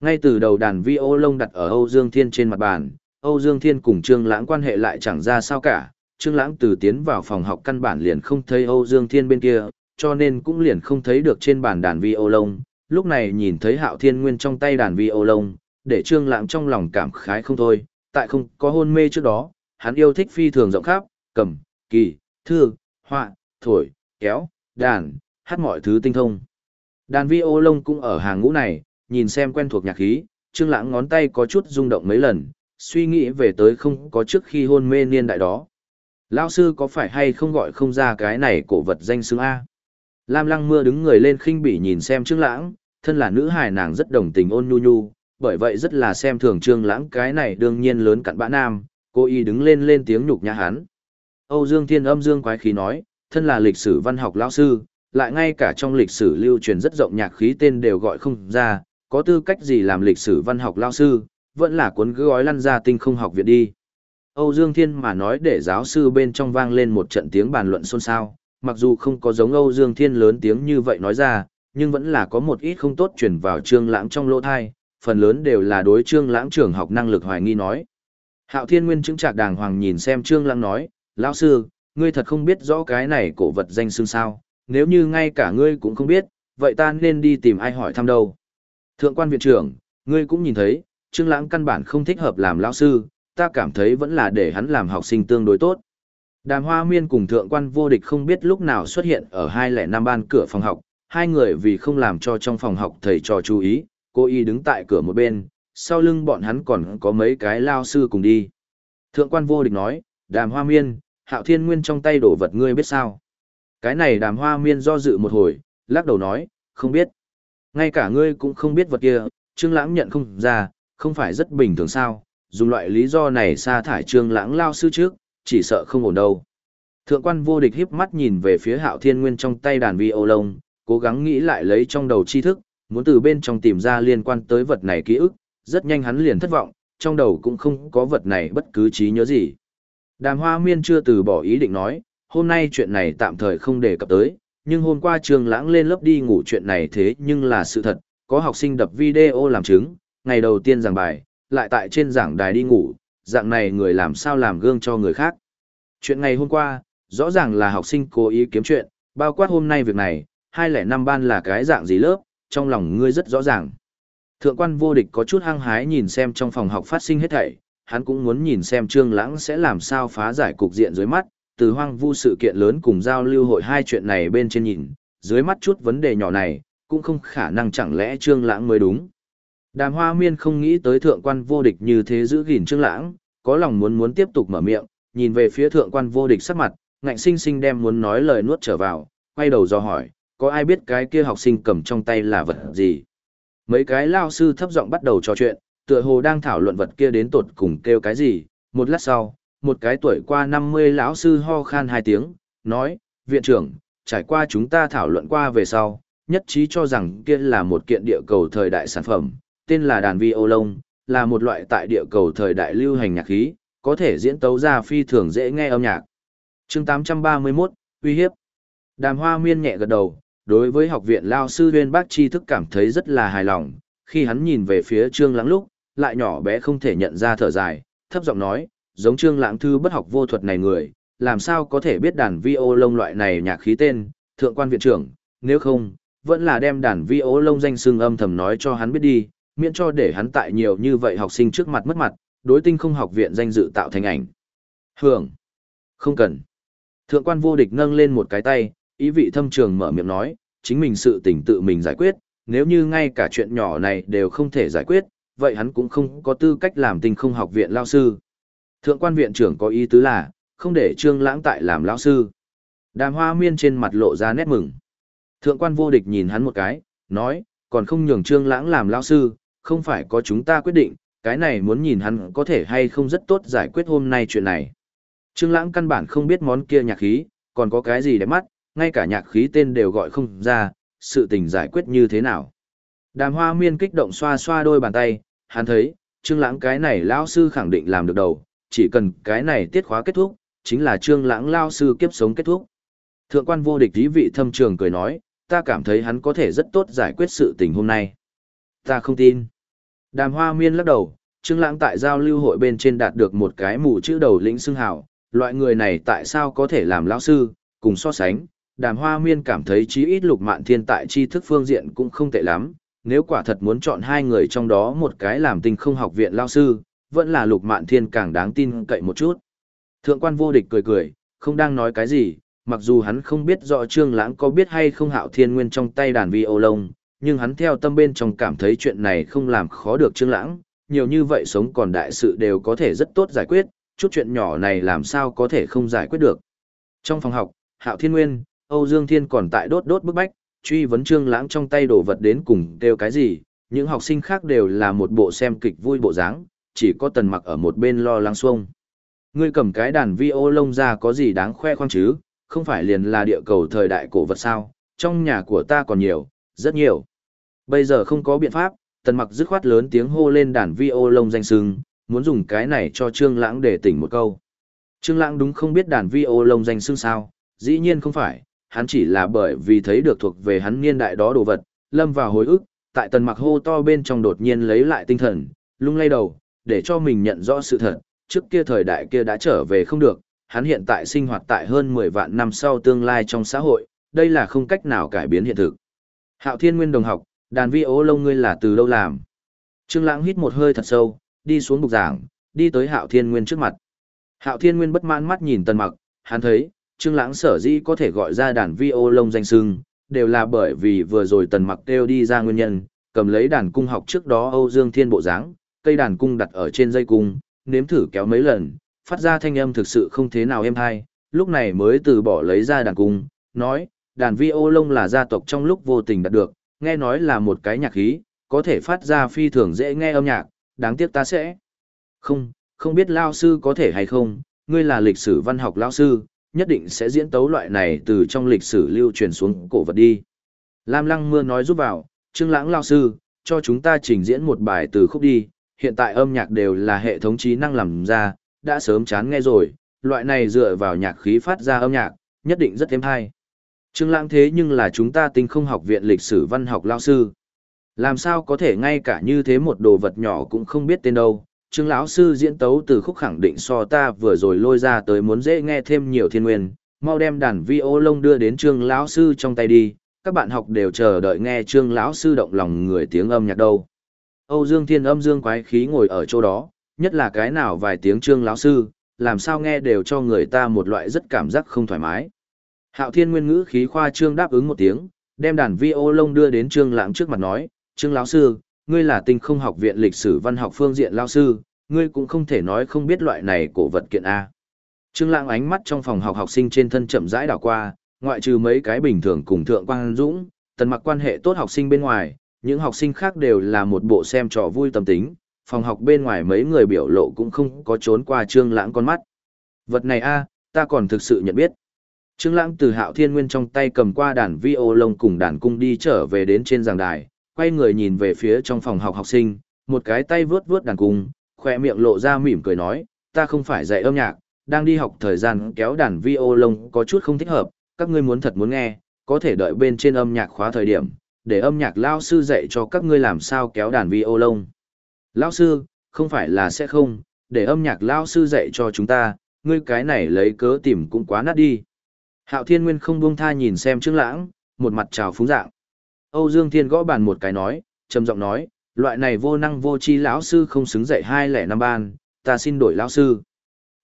S1: ngay từ đầu đàn vi ô lông đặt ở Âu Dương Thiên trên mặt bàn, Âu Dương Thiên cùng Trương Lãng quan hệ lại chẳng ra sao cả, Trương Lãng từ tiến vào phòng học căn bản liền không thấy Âu Dương Thiên bên kia, cho nên cũng liền không thấy được trên bàn đàn vi ô lông, lúc này nhìn thấy hạo thiên nguyên trong tay đàn vi ô lông, để trương lãng trong lòng cảm khái không thôi, tại không có hôn mê trước đó, hắn yêu thích phi thường rộng khắp, cầm, kỳ, thư, họa, thổi, kéo, đàn, hát mọi thứ tinh thông. Đàn vi ô lông cũng ở hàng ngũ này, nhìn xem quen thuộc nhạc khí, trương lãng ngón tay có chút rung động mấy lần, suy nghĩ về tới không có trước khi hôn mê niên đại đó. Lão sư có phải hay không gọi không ra cái này cổ vật danh xứng A? Lam lăng mưa đứng người lên khinh bỉ nhìn xem Trương Lãng, thân là nữ hài nàng rất đồng tình ôn nhu nhu, bởi vậy rất là xem thường Trương Lãng cái này đương nhiên lớn cặn bã nam, cô y đứng lên lên tiếng nhục nhã hắn. Âu Dương Thiên âm dương quái khí nói, thân là lịch sử văn học lão sư, lại ngay cả trong lịch sử lưu truyền rất rộng nhạc khí tên đều gọi không ra, có tư cách gì làm lịch sử văn học lão sư, vẫn là cuốn gói lăn ra tinh không học viện đi. Âu Dương Thiên mà nói để giáo sư bên trong vang lên một trận tiếng bàn luận xôn xao, mặc dù không có giống Âu Dương Thiên lớn tiếng như vậy nói ra, nhưng vẫn là có một ít không tốt truyền vào Trương Lãng trong lỗ thai, phần lớn đều là đối Trương Lãng trường học năng lực hoài nghi nói. Hạo Thiên Nguyên chứng trạc đàng hoàng nhìn xem Trương Lãng nói, lão sư, ngươi thật không biết rõ cái này cổ vật danh xưng sao, nếu như ngay cả ngươi cũng không biết, vậy ta nên đi tìm ai hỏi thăm đâu. Thượng quan viện trưởng, ngươi cũng nhìn thấy, Trương Lãng căn bản không thích hợp làm lão sư, ta cảm thấy vẫn là để hắn làm học sinh tương đối tốt. Đàm Hoa Miên cùng thượng quan vô địch không biết lúc nào xuất hiện ở hai lẻ năm ban cửa phòng học, hai người vì không làm cho trong phòng học thầy trò chú ý, cô y đứng tại cửa một bên, sau lưng bọn hắn còn có mấy cái lao sư cùng đi. Thượng quan vô địch nói, đàm hoa miên, hạo thiên nguyên trong tay đổ vật ngươi biết sao. Cái này đàm hoa miên do dự một hồi, lắc đầu nói, không biết. Ngay cả ngươi cũng không biết vật kia, trương lãng nhận không ra, không phải rất bình thường sao, dùng loại lý do này sa thải trương lãng lao sư trước, chỉ sợ không ổn đâu. Thượng quan vô địch híp mắt nhìn về phía hạo thiên nguyên trong tay đàn vi ô lông, cố gắng nghĩ lại lấy trong đầu tri thức, muốn từ bên trong tìm ra liên quan tới vật này ký ức, rất nhanh hắn liền thất vọng, trong đầu cũng không có vật này bất cứ trí nhớ gì. Đàm hoa miên chưa từ bỏ ý định nói, hôm nay chuyện này tạm thời không đề cập tới, nhưng hôm qua trường lãng lên lớp đi ngủ chuyện này thế nhưng là sự thật, có học sinh đập video làm chứng, ngày đầu tiên giảng bài, lại tại trên giảng đài đi ngủ, dạng này người làm sao làm gương cho người khác. Chuyện ngày hôm qua, rõ ràng là học sinh cố ý kiếm chuyện, bao quát hôm nay việc này, hai lẻ năm ban là cái dạng gì lớp, trong lòng ngươi rất rõ ràng. Thượng quan vô địch có chút hăng hái nhìn xem trong phòng học phát sinh hết thảy, hắn cũng muốn nhìn xem Trương Lãng sẽ làm sao phá giải cục diện dưới mắt, từ hoang vu sự kiện lớn cùng giao lưu hội hai chuyện này bên trên nhìn, dưới mắt chút vấn đề nhỏ này, cũng không khả năng chẳng lẽ Trương Lãng mới đúng. Đàm Hoa Miên không nghĩ tới thượng quan vô địch như thế giữ gìn Trương Lãng, có lòng muốn muốn tiếp tục mở miệng, nhìn về phía thượng quan vô địch sắc mặt, ngạnh sinh sinh đem muốn nói lời nuốt trở vào, quay đầu do hỏi, có ai biết cái kia học sinh cầm trong tay là vật gì? Mấy cái lao sư thấp giọng bắt đầu trò chuyện, tựa hồ đang thảo luận vật kia đến tột cùng kêu cái gì, một lát sau, một cái tuổi qua 50 lão sư ho khan hai tiếng, nói, viện trưởng, trải qua chúng ta thảo luận qua về sau, nhất trí cho rằng kia là một kiện địa cầu thời đại sản phẩm, tên là đàn vi ô lông, là một loại tại địa cầu thời đại lưu hành nhạc khí, có thể diễn tấu ra phi thường dễ nghe âm nhạc. chương 831, uy hiếp. Đàm hoa miên nhẹ gật đầu, đối với học viện lao sư viên bác tri thức cảm thấy rất là hài lòng, khi hắn nhìn về phía trương lãng lúc, lại nhỏ bé không thể nhận ra thở dài, thấp giọng nói, giống trương lãng thư bất học vô thuật này người, làm sao có thể biết đàn vi ô lông loại này nhạc khí tên, thượng quan viện trưởng, nếu không, vẫn là đem đàn vi ô lông danh xưng âm thầm nói cho hắn biết đi, miễn cho để hắn tại nhiều như vậy học sinh trước mặt mất mặt, đối tinh không học viện danh dự tạo thành ảnh. Hưởng. Không cần. Thượng quan vô địch nâng lên một cái tay, ý vị thâm trường mở miệng nói, chính mình sự tình tự mình giải quyết, nếu như ngay cả chuyện nhỏ này đều không thể giải quyết, vậy hắn cũng không có tư cách làm tinh không học viện lao sư. Thượng quan viện trưởng có ý tứ là, không để trương lãng tại làm lao sư. Đàm hoa miên trên mặt lộ ra nét mừng. Thượng quan vô địch nhìn hắn một cái, nói, còn không nhường trương lãng làm lao sư, không phải có chúng ta quyết định, cái này muốn nhìn hắn có thể hay không rất tốt giải quyết hôm nay chuyện này. Trương lãng căn bản không biết món kia nhạc khí, còn có cái gì để mắt, ngay cả nhạc khí tên đều gọi không ra, sự tình giải quyết như thế nào. Đàm hoa miên kích động xoa xoa đôi bàn tay, hắn thấy, trương lãng cái này Lão sư khẳng định làm được đầu, chỉ cần cái này tiết khóa kết thúc, chính là trương lãng Lão sư kiếp sống kết thúc. Thượng quan vô địch ý vị thâm trường cười nói, ta cảm thấy hắn có thể rất tốt giải quyết sự tình hôm nay. Ta không tin. Đàm hoa miên lắc đầu, trương lãng tại giao lưu hội bên trên đạt được một cái mù chữ đầu lĩnh xưng hào, loại người này tại sao có thể làm lão sư, cùng so sánh, đàm hoa miên cảm thấy chí ít lục mạn thiên tại tri thức phương diện cũng không tệ lắm, nếu quả thật muốn chọn hai người trong đó một cái làm tinh không học viện lão sư, vẫn là lục mạn thiên càng đáng tin cậy một chút. Thượng quan vô địch cười cười, không đang nói cái gì, mặc dù hắn không biết rõ trương lãng có biết hay không hạo thiên nguyên trong tay đàn vi ô lông, nhưng hắn theo tâm bên trong cảm thấy chuyện này không làm khó được trương lãng, nhiều như vậy sống còn đại sự đều có thể rất tốt giải quyết, chút chuyện nhỏ này làm sao có thể không giải quyết được. Trong phòng học, hạo thiên nguyên, Âu Dương Thiên còn tại đốt đốt bức bách, truy vấn trương lãng trong tay đổ vật đến cùng kêu cái gì, những học sinh khác đều là một bộ xem kịch vui bộ dáng, chỉ có tần mặc ở một bên lo lắng xuông. Ngươi cầm cái đàn vi ô lông ra có gì đáng khoe khoang chứ, không phải liền là địa cầu thời đại cổ vật sao, trong nhà của ta còn nhiều, rất nhiều. Bây giờ không có biện pháp, tần mặc dứt khoát lớn tiếng hô lên đàn vi ô lông danh sưng, muốn dùng cái này cho Trương Lãng để tỉnh một câu. Trương Lãng đúng không biết đàn vi ô lông danh sưng sao, dĩ nhiên không phải, hắn chỉ là bởi vì thấy được thuộc về hắn niên đại đó đồ vật, lâm vào hồi ức, tại tần mặc hô to bên trong đột nhiên lấy lại tinh thần, lung lay đầu, để cho mình nhận rõ sự thật, trước kia thời đại kia đã trở về không được, hắn hiện tại sinh hoạt tại hơn 10 vạn năm sau tương lai trong xã hội, đây là không cách nào cải biến hiện thực. Hạo Thiên Nguyên đồng học, đàn vi ố lông ngươi là từ đâu làm? Trương Lãng hít một hơi thật sâu, đi xuống bục giảng, đi tới Hạo Thiên Nguyên trước mặt. Hạo Thiên Nguyên bất mãn mắt nhìn Tần Mặc, hắn thấy, Trương Lãng sở dĩ có thể gọi ra đàn vi ô lông danh sưng, đều là bởi vì vừa rồi Tần Mặc kêu đi ra nguyên nhân, cầm lấy đàn cung học trước đó Âu Dương Thiên bộ dáng, cây đàn cung đặt ở trên dây cung, nếm thử kéo mấy lần, phát ra thanh âm thực sự không thế nào êm hay, lúc này mới từ bỏ lấy ra đàn cung, nói, đàn vi ô lông là gia tộc trong lúc vô tình đạt được, nghe nói là một cái nhạc khí, có thể phát ra phi thường dễ nghe âm nhạc, đáng tiếc ta sẽ. Không, không biết lao sư có thể hay không, ngươi là lịch sử văn học lao sư, nhất định sẽ diễn tấu loại này từ trong lịch sử lưu truyền xuống cổ vật đi. Lam Lăng Mưa nói giúp vào, Trương Lãng lao sư, cho chúng ta trình diễn một bài từ khúc đi, hiện tại âm nhạc đều là hệ thống trí năng làm ra, đã sớm chán nghe rồi, loại này dựa vào nhạc khí phát ra âm nhạc, nhất định rất thêm hay. Trương Lãng thế nhưng là chúng ta tinh không học viện lịch sử văn học lao sư. Làm sao có thể ngay cả như thế một đồ vật nhỏ cũng không biết tên đâu. Trương lão sư diễn tấu từ khúc khẳng định so ta vừa rồi lôi ra tới muốn dễ nghe thêm nhiều thiên nguyên, mau đem đàn vi ô lông đưa đến Trương lão sư trong tay đi, các bạn học đều chờ đợi nghe Trương lão sư động lòng người tiếng âm nhạc đâu. Âu Dương Thiên âm dương quái khí ngồi ở chỗ đó, nhất là cái nào vài tiếng Trương lão sư, làm sao nghe đều cho người ta một loại rất cảm giác không thoải mái. Hạo Thiên Nguyên ngữ khí khoa trương đáp ứng một tiếng, đem đàn vi ô lông đưa đến Trương Lãng trước mặt nói, "Trương lão sư, ngươi là Tinh Không Học viện lịch sử văn học phương diện lão sư, ngươi cũng không thể nói không biết loại này cổ vật kiện a." Trương Lãng ánh mắt trong phòng học học sinh trên thân chậm rãi đảo qua, ngoại trừ mấy cái bình thường cùng thượng quan dũng, tần mặc quan hệ tốt học sinh bên ngoài, những học sinh khác đều là một bộ xem trò vui tâm tính, phòng học bên ngoài mấy người biểu lộ cũng không có trốn qua Trương Lãng con mắt. Vật này a, ta còn thực sự nhận biết. Trương Lãng từ Hạo Thiên Nguyên trong tay cầm qua đàn vi ô lông cùng đàn cung đi trở về đến trên giảng đài, quay người nhìn về phía trong phòng học học sinh, một cái tay vướt vướt đàn cung, khóe miệng lộ ra mỉm cười nói, ta không phải dạy âm nhạc, đang đi học thời gian kéo đàn vi ô lông có chút không thích hợp, các ngươi muốn thật muốn nghe, có thể đợi bên trên âm nhạc khóa thời điểm, để âm nhạc lão sư dạy cho các ngươi làm sao kéo đàn vi ô lông. "Lão sư, không phải là sẽ không, để âm nhạc lão sư dạy cho chúng ta, ngươi cái này lấy cớ tìm cũng quá nát đi. Hạo Thiên Nguyên không buông tha nhìn xem Trương Lãng, một mặt trào phúng dạng. Âu Dương Thiên gõ bàn một cái nói, trầm giọng nói, loại này vô năng vô tri lão sư không xứng dạy hai lẻ năm ban, ta xin đổi lão sư.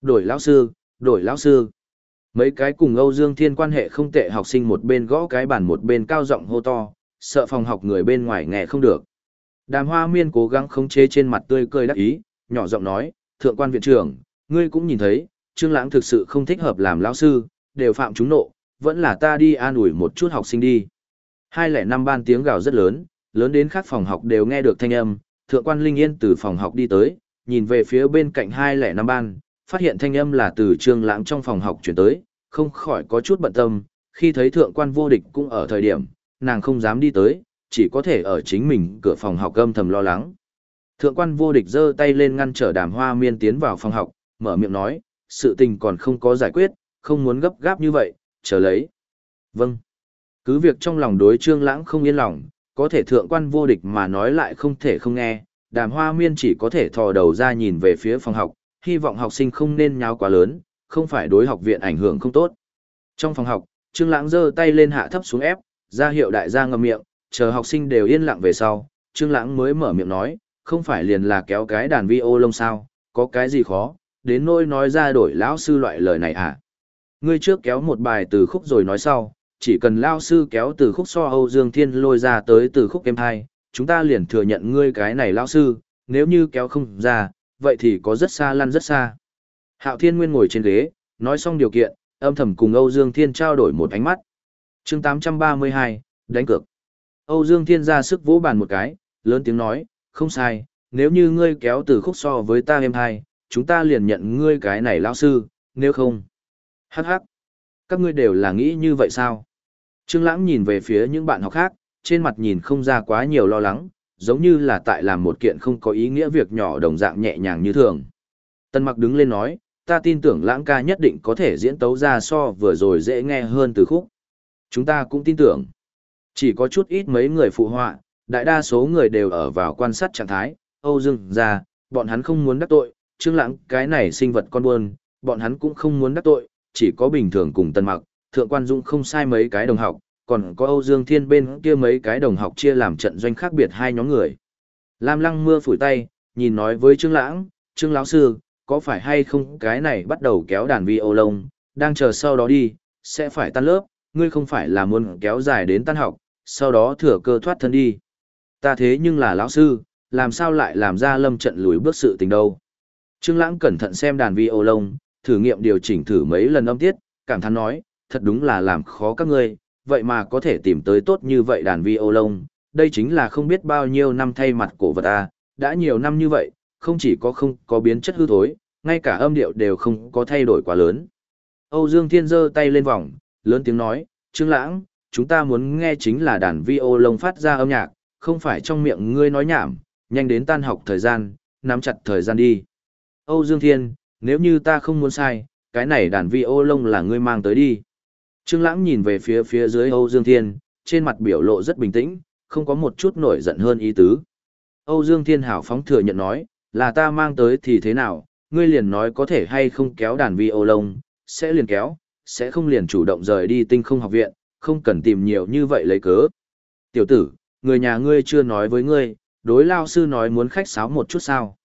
S1: Đổi lão sư, đổi lão sư. Mấy cái cùng Âu Dương Thiên quan hệ không tệ học sinh một bên gõ cái bàn một bên cao giọng hô to, sợ phòng học người bên ngoài nghe không được. Đàm Hoa Miên cố gắng khống chế trên mặt tươi cười đắc ý, nhỏ giọng nói, "Thượng quan viện trưởng, ngươi cũng nhìn thấy, Trương Lãng thực sự không thích hợp làm lão sư, đều phạm chúng nộ, vẫn là ta đi an ủi một chút học sinh đi." Hai lẻ năm ban tiếng gào rất lớn, lớn đến khác phòng học đều nghe được thanh âm, Thượng quan Linh Yên từ phòng học đi tới, nhìn về phía bên cạnh hai lẻ năm ban, phát hiện thanh âm là từ trường Lãng trong phòng học truyền tới, không khỏi có chút bận tâm, khi thấy thượng quan vô địch cũng ở thời điểm, nàng không dám đi tới, chỉ có thể ở chính mình cửa phòng học âm thầm lo lắng. Thượng quan vô địch giơ tay lên ngăn trở đàm hoa miên tiến vào phòng học, mở miệng nói, sự tình còn không có giải quyết, không muốn gấp gáp như vậy, chờ lấy. Vâng. Cứ việc trong lòng đối trương lãng không yên lòng, có thể thượng quan vô địch mà nói lại không thể không nghe, đàm hoa miên chỉ có thể thò đầu ra nhìn về phía phòng học, hy vọng học sinh không nên nháo quá lớn, không phải đối học viện ảnh hưởng không tốt. Trong phòng học, Trương Lãng giơ tay lên hạ thấp xuống ép, ra hiệu đại gia ngậm miệng, chờ học sinh đều yên lặng về sau, Trương Lãng mới mở miệng nói, không phải liền là kéo cái đàn vi ô lông sao, có cái gì khó, đến nỗi nói ra đổi lão sư loại lời này à. Ngươi trước kéo một bài từ khúc rồi nói sau, chỉ cần lão sư kéo từ khúc so Âu Dương Thiên lôi ra tới từ khúc em hai, chúng ta liền thừa nhận ngươi cái này lão sư, nếu như kéo không ra, vậy thì có rất xa lăn rất xa. Hạo Thiên Nguyên ngồi trên ghế, nói xong điều kiện, âm thầm cùng Âu Dương Thiên trao đổi một ánh mắt. chương 832, đánh cược. Âu Dương Thiên ra sức vỗ bàn một cái, lớn tiếng nói, không sai, nếu như ngươi kéo từ khúc so với ta em hai, chúng ta liền nhận ngươi cái này lão sư, nếu không. Hắc hắc. Các ngươi đều là nghĩ như vậy sao? Trương Lãng nhìn về phía những bạn học khác, trên mặt nhìn không ra quá nhiều lo lắng, giống như là tại làm một kiện không có ý nghĩa việc nhỏ đồng dạng nhẹ nhàng như thường. Tân Mặc đứng lên nói, ta tin tưởng lãng ca nhất định có thể diễn tấu ra so vừa rồi dễ nghe hơn từ khúc. Chúng ta cũng tin tưởng. Chỉ có chút ít mấy người phụ họa, đại đa số người đều ở vào quan sát trạng thái, Âu Dương ra, bọn hắn không muốn đắc tội, Trương Lãng cái này sinh vật con buôn, bọn hắn cũng không muốn đắc tội, chỉ có bình thường cùng Tân Mặc, Thượng Quan Dung không sai mấy cái đồng học, còn có Âu Dương Thiên bên kia mấy cái đồng học chia làm trận doanh khác biệt hai nhóm người. Lam Lăng mưa phủi tay, nhìn nói với Trương Lãng, "Trương lão sư, có phải hay không cái này bắt đầu kéo đàn vi ô lông, đang chờ sau đó đi, sẽ phải tan lớp, ngươi không phải là muốn kéo dài đến tan học, sau đó thừa cơ thoát thân đi. Ta thế nhưng là lão sư, làm sao lại làm ra lâm trận lùi bước sự tình đâu. Trương Lãng cẩn thận xem đàn vi ô lông, thử nghiệm điều chỉnh thử mấy lần âm tiết, cảm thán nói, thật đúng là làm khó các ngươi, vậy mà có thể tìm tới tốt như vậy đàn vi ô lông, đây chính là không biết bao nhiêu năm thay mặt cổ vật ta, đã nhiều năm như vậy, không chỉ có không có biến chất hư thối, ngay cả âm điệu đều không có thay đổi quá lớn. Âu Dương Thiên giơ tay lên vòng, lớn tiếng nói, Trương Lãng, chúng ta muốn nghe chính là đàn vi ô lông phát ra âm nhạc, không phải trong miệng ngươi nói nhảm, nhanh đến tan học thời gian, nắm chặt thời gian đi. Âu Dương Thiên, nếu như ta không muốn sai, cái này đàn vi ô lông là ngươi mang tới đi. Trương Lãng nhìn về phía phía dưới Âu Dương Thiên, trên mặt biểu lộ rất bình tĩnh, không có một chút nổi giận hơn ý tứ. Âu Dương Thiên Hảo phóng thừa nhận nói, là ta mang tới thì thế nào, ngươi liền nói có thể hay không kéo đàn vi ô lông, sẽ liền kéo, sẽ không liền chủ động rời đi tinh không học viện, không cần tìm nhiều như vậy lấy cớ. Tiểu tử, người nhà ngươi chưa nói với ngươi, đối lao sư nói muốn khách sáo một chút sao.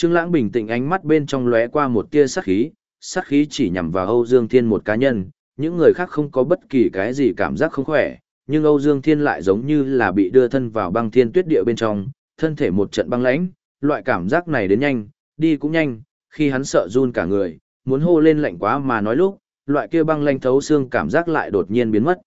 S1: Trương Lãng bình tĩnh ánh mắt bên trong lóe qua một tia sát khí, sát khí chỉ nhằm vào Âu Dương Thiên một cá nhân, những người khác không có bất kỳ cái gì cảm giác không khỏe, nhưng Âu Dương Thiên lại giống như là bị đưa thân vào băng thiên tuyết địa bên trong, thân thể một trận băng lãnh, loại cảm giác này đến nhanh, đi cũng nhanh, khi hắn sợ run cả người, muốn hô lên lạnh quá mà nói lúc, loại kia băng lãnh thấu xương cảm giác lại đột nhiên biến mất.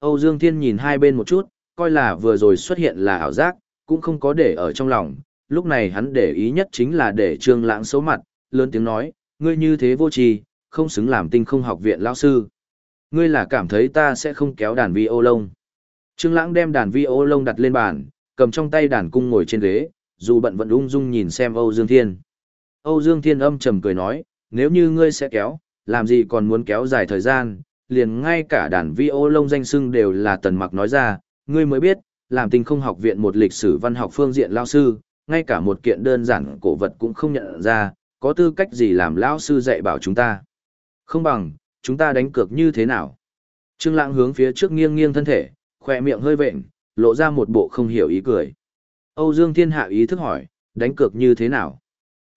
S1: Âu Dương Thiên nhìn hai bên một chút, coi là vừa rồi xuất hiện là ảo giác, cũng không có để ở trong lòng, lúc này hắn để ý nhất chính là để Trương Lãng xấu mặt, lớn tiếng nói, ngươi như thế vô tri, không xứng làm tinh không học viện lão sư. Ngươi là cảm thấy ta sẽ không kéo đàn vi ô lông. Trương Lãng đem đàn vi ô lông đặt lên bàn, cầm trong tay đàn cung ngồi trên ghế, dù bận vẫn ung dung nhìn xem Âu Dương Thiên. Âu Dương Thiên âm trầm cười nói, nếu như ngươi sẽ kéo, làm gì còn muốn kéo dài thời gian, liền ngay cả đàn vi ô lông danh xưng đều là tần mặc nói ra, ngươi mới biết, làm tinh không học viện một lịch sử văn học phương diện lao sư, ngay cả một kiện đơn giản cổ vật cũng không nhận ra, có tư cách gì làm lão sư dạy bảo chúng ta. Không bằng, chúng ta đánh cược như thế nào? Trương Lãng hướng phía trước nghiêng nghiêng thân thể, khóe miệng hơi vện, lộ ra một bộ không hiểu ý cười. Âu Dương Thiên Hạ ý thức hỏi, đánh cược như thế nào?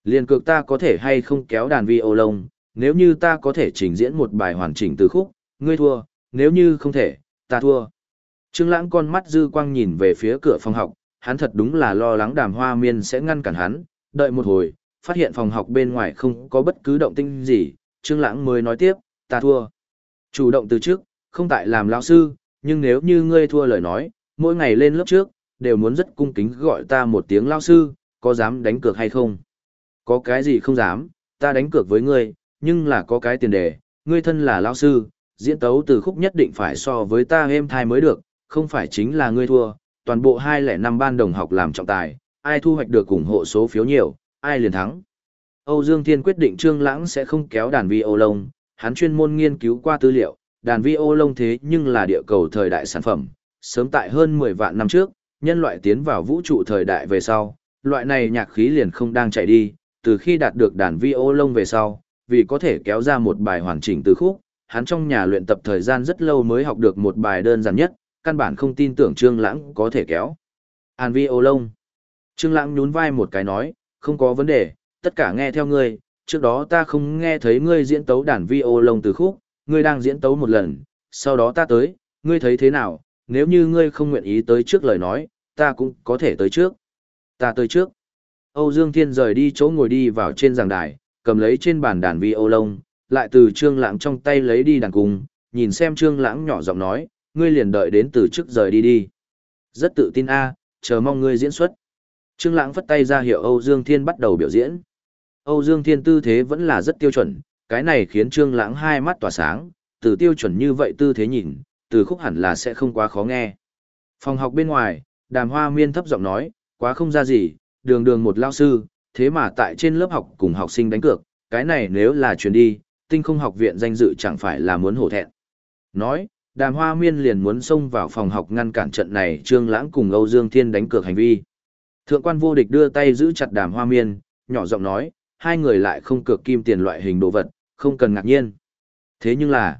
S1: Liên cược ta có thể hay không kéo đàn vi ô lông, nếu như ta có thể trình diễn một bài hoàn chỉnh từ khúc, ngươi thua, nếu như không thể, ta thua. Trương Lãng con mắt dư quang nhìn về phía cửa phòng học, hắn thật đúng là lo lắng Đàm Hoa Miên sẽ ngăn cản hắn, đợi một hồi, phát hiện phòng học bên ngoài không có bất cứ động tĩnh gì, Trương Lãng mới nói tiếp, ta thua. Chủ động từ trước, không tại làm lão sư, nhưng nếu như ngươi thua lời nói, mỗi ngày lên lớp trước, đều muốn rất cung kính gọi ta một tiếng lão sư, có dám đánh cược hay không? Có cái gì không dám, ta đánh cược với ngươi, nhưng là có cái tiền đề, ngươi thân là lão sư, diễn tấu từ khúc nhất định phải so với ta êm thai mới được, không phải chính là ngươi thua, toàn bộ 205 ban đồng học làm trọng tài, ai thu hoạch được ủng hộ số phiếu nhiều, ai liền thắng. Âu Dương Thiên quyết định Trương Lãng sẽ không kéo đàn vi ô lông, hắn chuyên môn nghiên cứu qua tư liệu, đàn vi ô lông thế nhưng là địa cầu thời đại sản phẩm, sớm tại hơn 10 vạn năm trước, nhân loại tiến vào vũ trụ thời đại về sau, loại này nhạc khí liền không đang chạy đi, từ khi đạt được đàn vi ô lông về sau, vì có thể kéo ra một bài hoàn chỉnh từ khúc, hắn trong nhà luyện tập thời gian rất lâu mới học được một bài đơn giản nhất, căn bản không tin tưởng Trương Lãng có thể kéo. An vi ô long Trương Lãng nhún vai một cái nói, không có vấn đề, tất cả nghe theo ngươi, trước đó ta không nghe thấy ngươi diễn tấu đàn vi ô lông từ khúc, ngươi đang diễn tấu một lần, sau đó ta tới, ngươi thấy thế nào, nếu như ngươi không nguyện ý tới trước lời nói, ta cũng có thể tới trước. Ta tới trước. Âu Dương Thiên rời đi chỗ ngồi đi vào trên giảng đài, cầm lấy trên bàn đàn vi ô lông, lại từ Trương Lãng trong tay lấy đi đàn cung, nhìn xem Trương Lãng nhỏ giọng nói, ngươi liền đợi đến từ trước rời đi đi. Rất tự tin a, à, chờ mong ngươi diễn xuất. Trương Lãng vất tay ra hiệu Âu Dương Thiên bắt đầu biểu diễn. Âu Dương Thiên tư thế vẫn là rất tiêu chuẩn, cái này khiến Trương Lãng hai mắt tỏa sáng, từ tiêu chuẩn như vậy tư thế nhìn, từ khúc hẳn là sẽ không quá khó nghe. Phòng học bên ngoài, Đàm Hoa Miên thấp giọng nói, quá không ra gì, đường đường một lão sư, thế mà tại trên lớp học cùng học sinh đánh cược, cái này nếu là truyền đi, tinh không học viện danh dự chẳng phải là muốn hổ thẹn. Nói, đàm hoa miên liền muốn xông vào phòng học ngăn cản trận này trương lãng cùng âu dương thiên đánh cược hành vi. Thượng quan vô địch đưa tay giữ chặt đàm hoa miên, nhỏ giọng nói, hai người lại không cược kim tiền loại hình đồ vật, không cần ngạc nhiên. Thế nhưng là,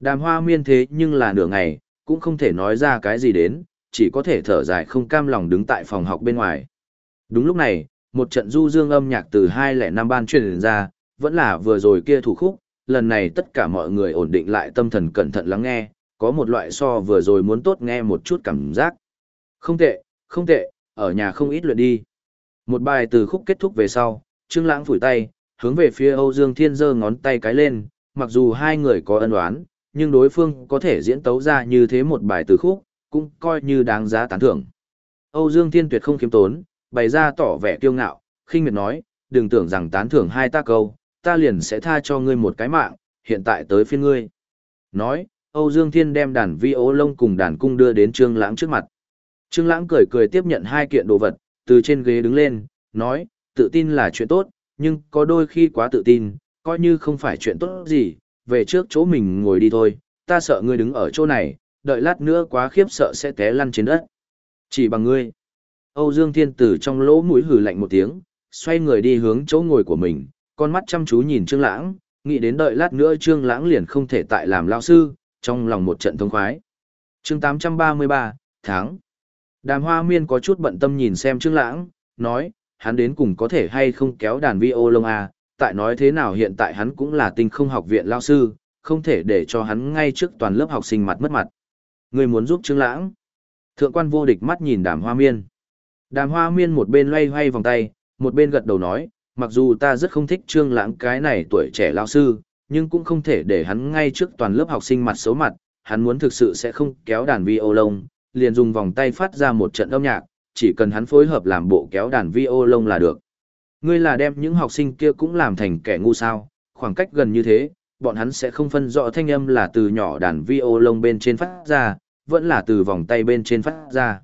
S1: đàm hoa miên thế nhưng là nửa ngày, cũng không thể nói ra cái gì đến, chỉ có thể thở dài không cam lòng đứng tại phòng học bên ngoài. Đúng lúc này, một trận du dương âm nhạc từ hai lẻ năm ban truyền ra, vẫn là vừa rồi kia thủ khúc, lần này tất cả mọi người ổn định lại tâm thần cẩn thận lắng nghe có một loại so vừa rồi muốn tốt nghe một chút cảm giác. Không tệ, không tệ, ở nhà không ít luyện đi. Một bài từ khúc kết thúc về sau, Trương Lãng phủi tay, hướng về phía Âu Dương Thiên giơ ngón tay cái lên, mặc dù hai người có ân oán, nhưng đối phương có thể diễn tấu ra như thế một bài từ khúc, cũng coi như đáng giá tán thưởng. Âu Dương Thiên tuyệt không khiêm tốn, bày ra tỏ vẻ kiêu ngạo, khinh miệt nói, đừng tưởng rằng tán thưởng hai ta câu, ta liền sẽ tha cho ngươi một cái mạng, hiện tại tới phiên ngươi. Nói, Âu Dương Thiên đem đàn vi ô lông cùng đàn cung đưa đến Trương Lãng trước mặt. Trương Lãng cười cười tiếp nhận hai kiện đồ vật, từ trên ghế đứng lên, nói, tự tin là chuyện tốt, nhưng có đôi khi quá tự tin, coi như không phải chuyện tốt gì, về trước chỗ mình ngồi đi thôi, ta sợ ngươi đứng ở chỗ này, đợi lát nữa quá khiếp sợ sẽ té lăn trên đất. Chỉ bằng ngươi. Âu Dương Thiên từ trong lỗ mũi hừ lạnh một tiếng, xoay người đi hướng chỗ ngồi của mình, con mắt chăm chú nhìn Trương Lãng, nghĩ đến đợi lát nữa Trương Lãng liền không thể tại làm lão sư, trong lòng một trận thông khoái. Chương 833, tháng. Đàm Hoa Miên có chút bận tâm nhìn xem Trương Lãng, nói, hắn đến cùng có thể hay không kéo đàn vi ô lông à, tại nói thế nào hiện tại hắn cũng là tinh không học viện lão sư, không thể để cho hắn ngay trước toàn lớp học sinh mặt mất mặt. Người muốn giúp Trương Lãng? Thượng quan vô địch mắt nhìn Đàm Hoa Miên. Đàm Hoa Miên một bên loay hoay vòng tay, một bên gật đầu nói, mặc dù ta rất không thích Trương Lãng cái này tuổi trẻ lão sư, nhưng cũng không thể để hắn ngay trước toàn lớp học sinh mặt xấu mặt, hắn muốn thực sự sẽ không kéo đàn vi ô lông, liền dùng vòng tay phát ra một trận âm nhạc, chỉ cần hắn phối hợp làm bộ kéo đàn vi ô lông là được. Ngươi là đem những học sinh kia cũng làm thành kẻ ngu sao, khoảng cách gần như thế, bọn hắn sẽ không phân rõ thanh âm là từ nhỏ đàn vi ô lông bên trên phát ra, vẫn là từ vòng tay bên trên phát ra.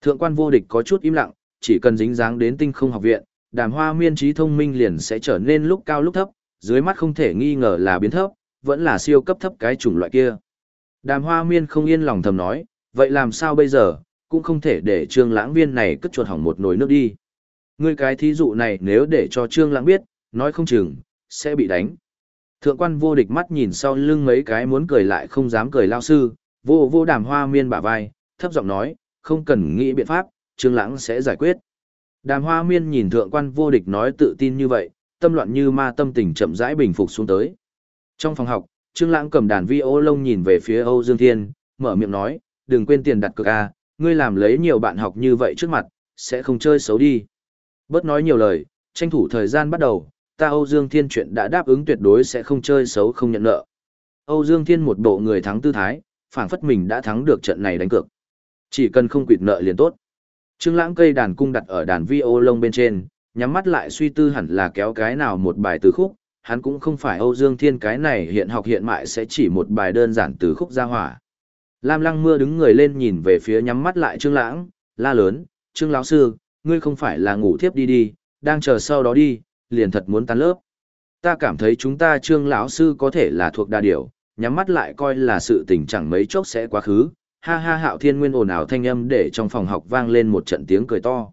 S1: Thượng quan vô địch có chút im lặng, chỉ cần dính dáng đến tinh không học viện, đàm hoa miên trí thông minh liền sẽ trở nên lúc cao lúc thấp, dưới mắt không thể nghi ngờ là biến thấp, vẫn là siêu cấp thấp cái chủng loại kia. Đàm hoa miên không yên lòng thầm nói, vậy làm sao bây giờ, cũng không thể để trương lãng viên này cất chuột hỏng một nồi nước đi. Ngươi cái thí dụ này nếu để cho trương lãng biết, nói không chừng, sẽ bị đánh. Thượng quan vô địch mắt nhìn sau lưng mấy cái muốn cười lại không dám cười lao sư, vô vô đàm hoa miên bả vai, thấp giọng nói, không cần nghĩ biện pháp, trương lãng sẽ giải quyết. Đàm hoa miên nhìn thượng quan vô địch nói tự tin như vậy, tâm loạn như ma tâm tình chậm rãi bình phục xuống tới. Trong phòng học, Trương Lãng cầm đàn vi ô lông nhìn về phía Âu Dương Thiên, mở miệng nói, đừng quên tiền đặt cược a, ngươi làm lấy nhiều bạn học như vậy trước mặt, sẽ không chơi xấu đi. Bớt nói nhiều lời, tranh thủ thời gian bắt đầu, ta Âu Dương Thiên chuyện đã đáp ứng tuyệt đối sẽ không chơi xấu không nhận nợ. Âu Dương Thiên một bộ người thắng tư thái, phảng phất mình đã thắng được trận này đánh cược. Chỉ cần không quỵt nợ liền tốt. Trương Lãng cây đàn cung đặt ở đàn vi ô lông bên trên, nhắm mắt lại suy tư hẳn là kéo cái nào một bài từ khúc, hắn cũng không phải Âu Dương Thiên cái này hiện học hiện mại sẽ chỉ một bài đơn giản từ khúc ra hỏa. Lam Lăng Mưa đứng người lên nhìn về phía nhắm mắt lại Trương Lãng, la lớn, "Trương lão sư, ngươi không phải là ngủ thiếp đi đi, đang chờ sau đó đi, liền thật muốn tan lớp." Ta cảm thấy chúng ta Trương lão sư có thể là thuộc đa điểu, nhắm mắt lại coi là sự tình chẳng mấy chốc sẽ quá khứ. Ha ha Hạo Thiên Nguyên ồn ào thanh âm để trong phòng học vang lên một trận tiếng cười to.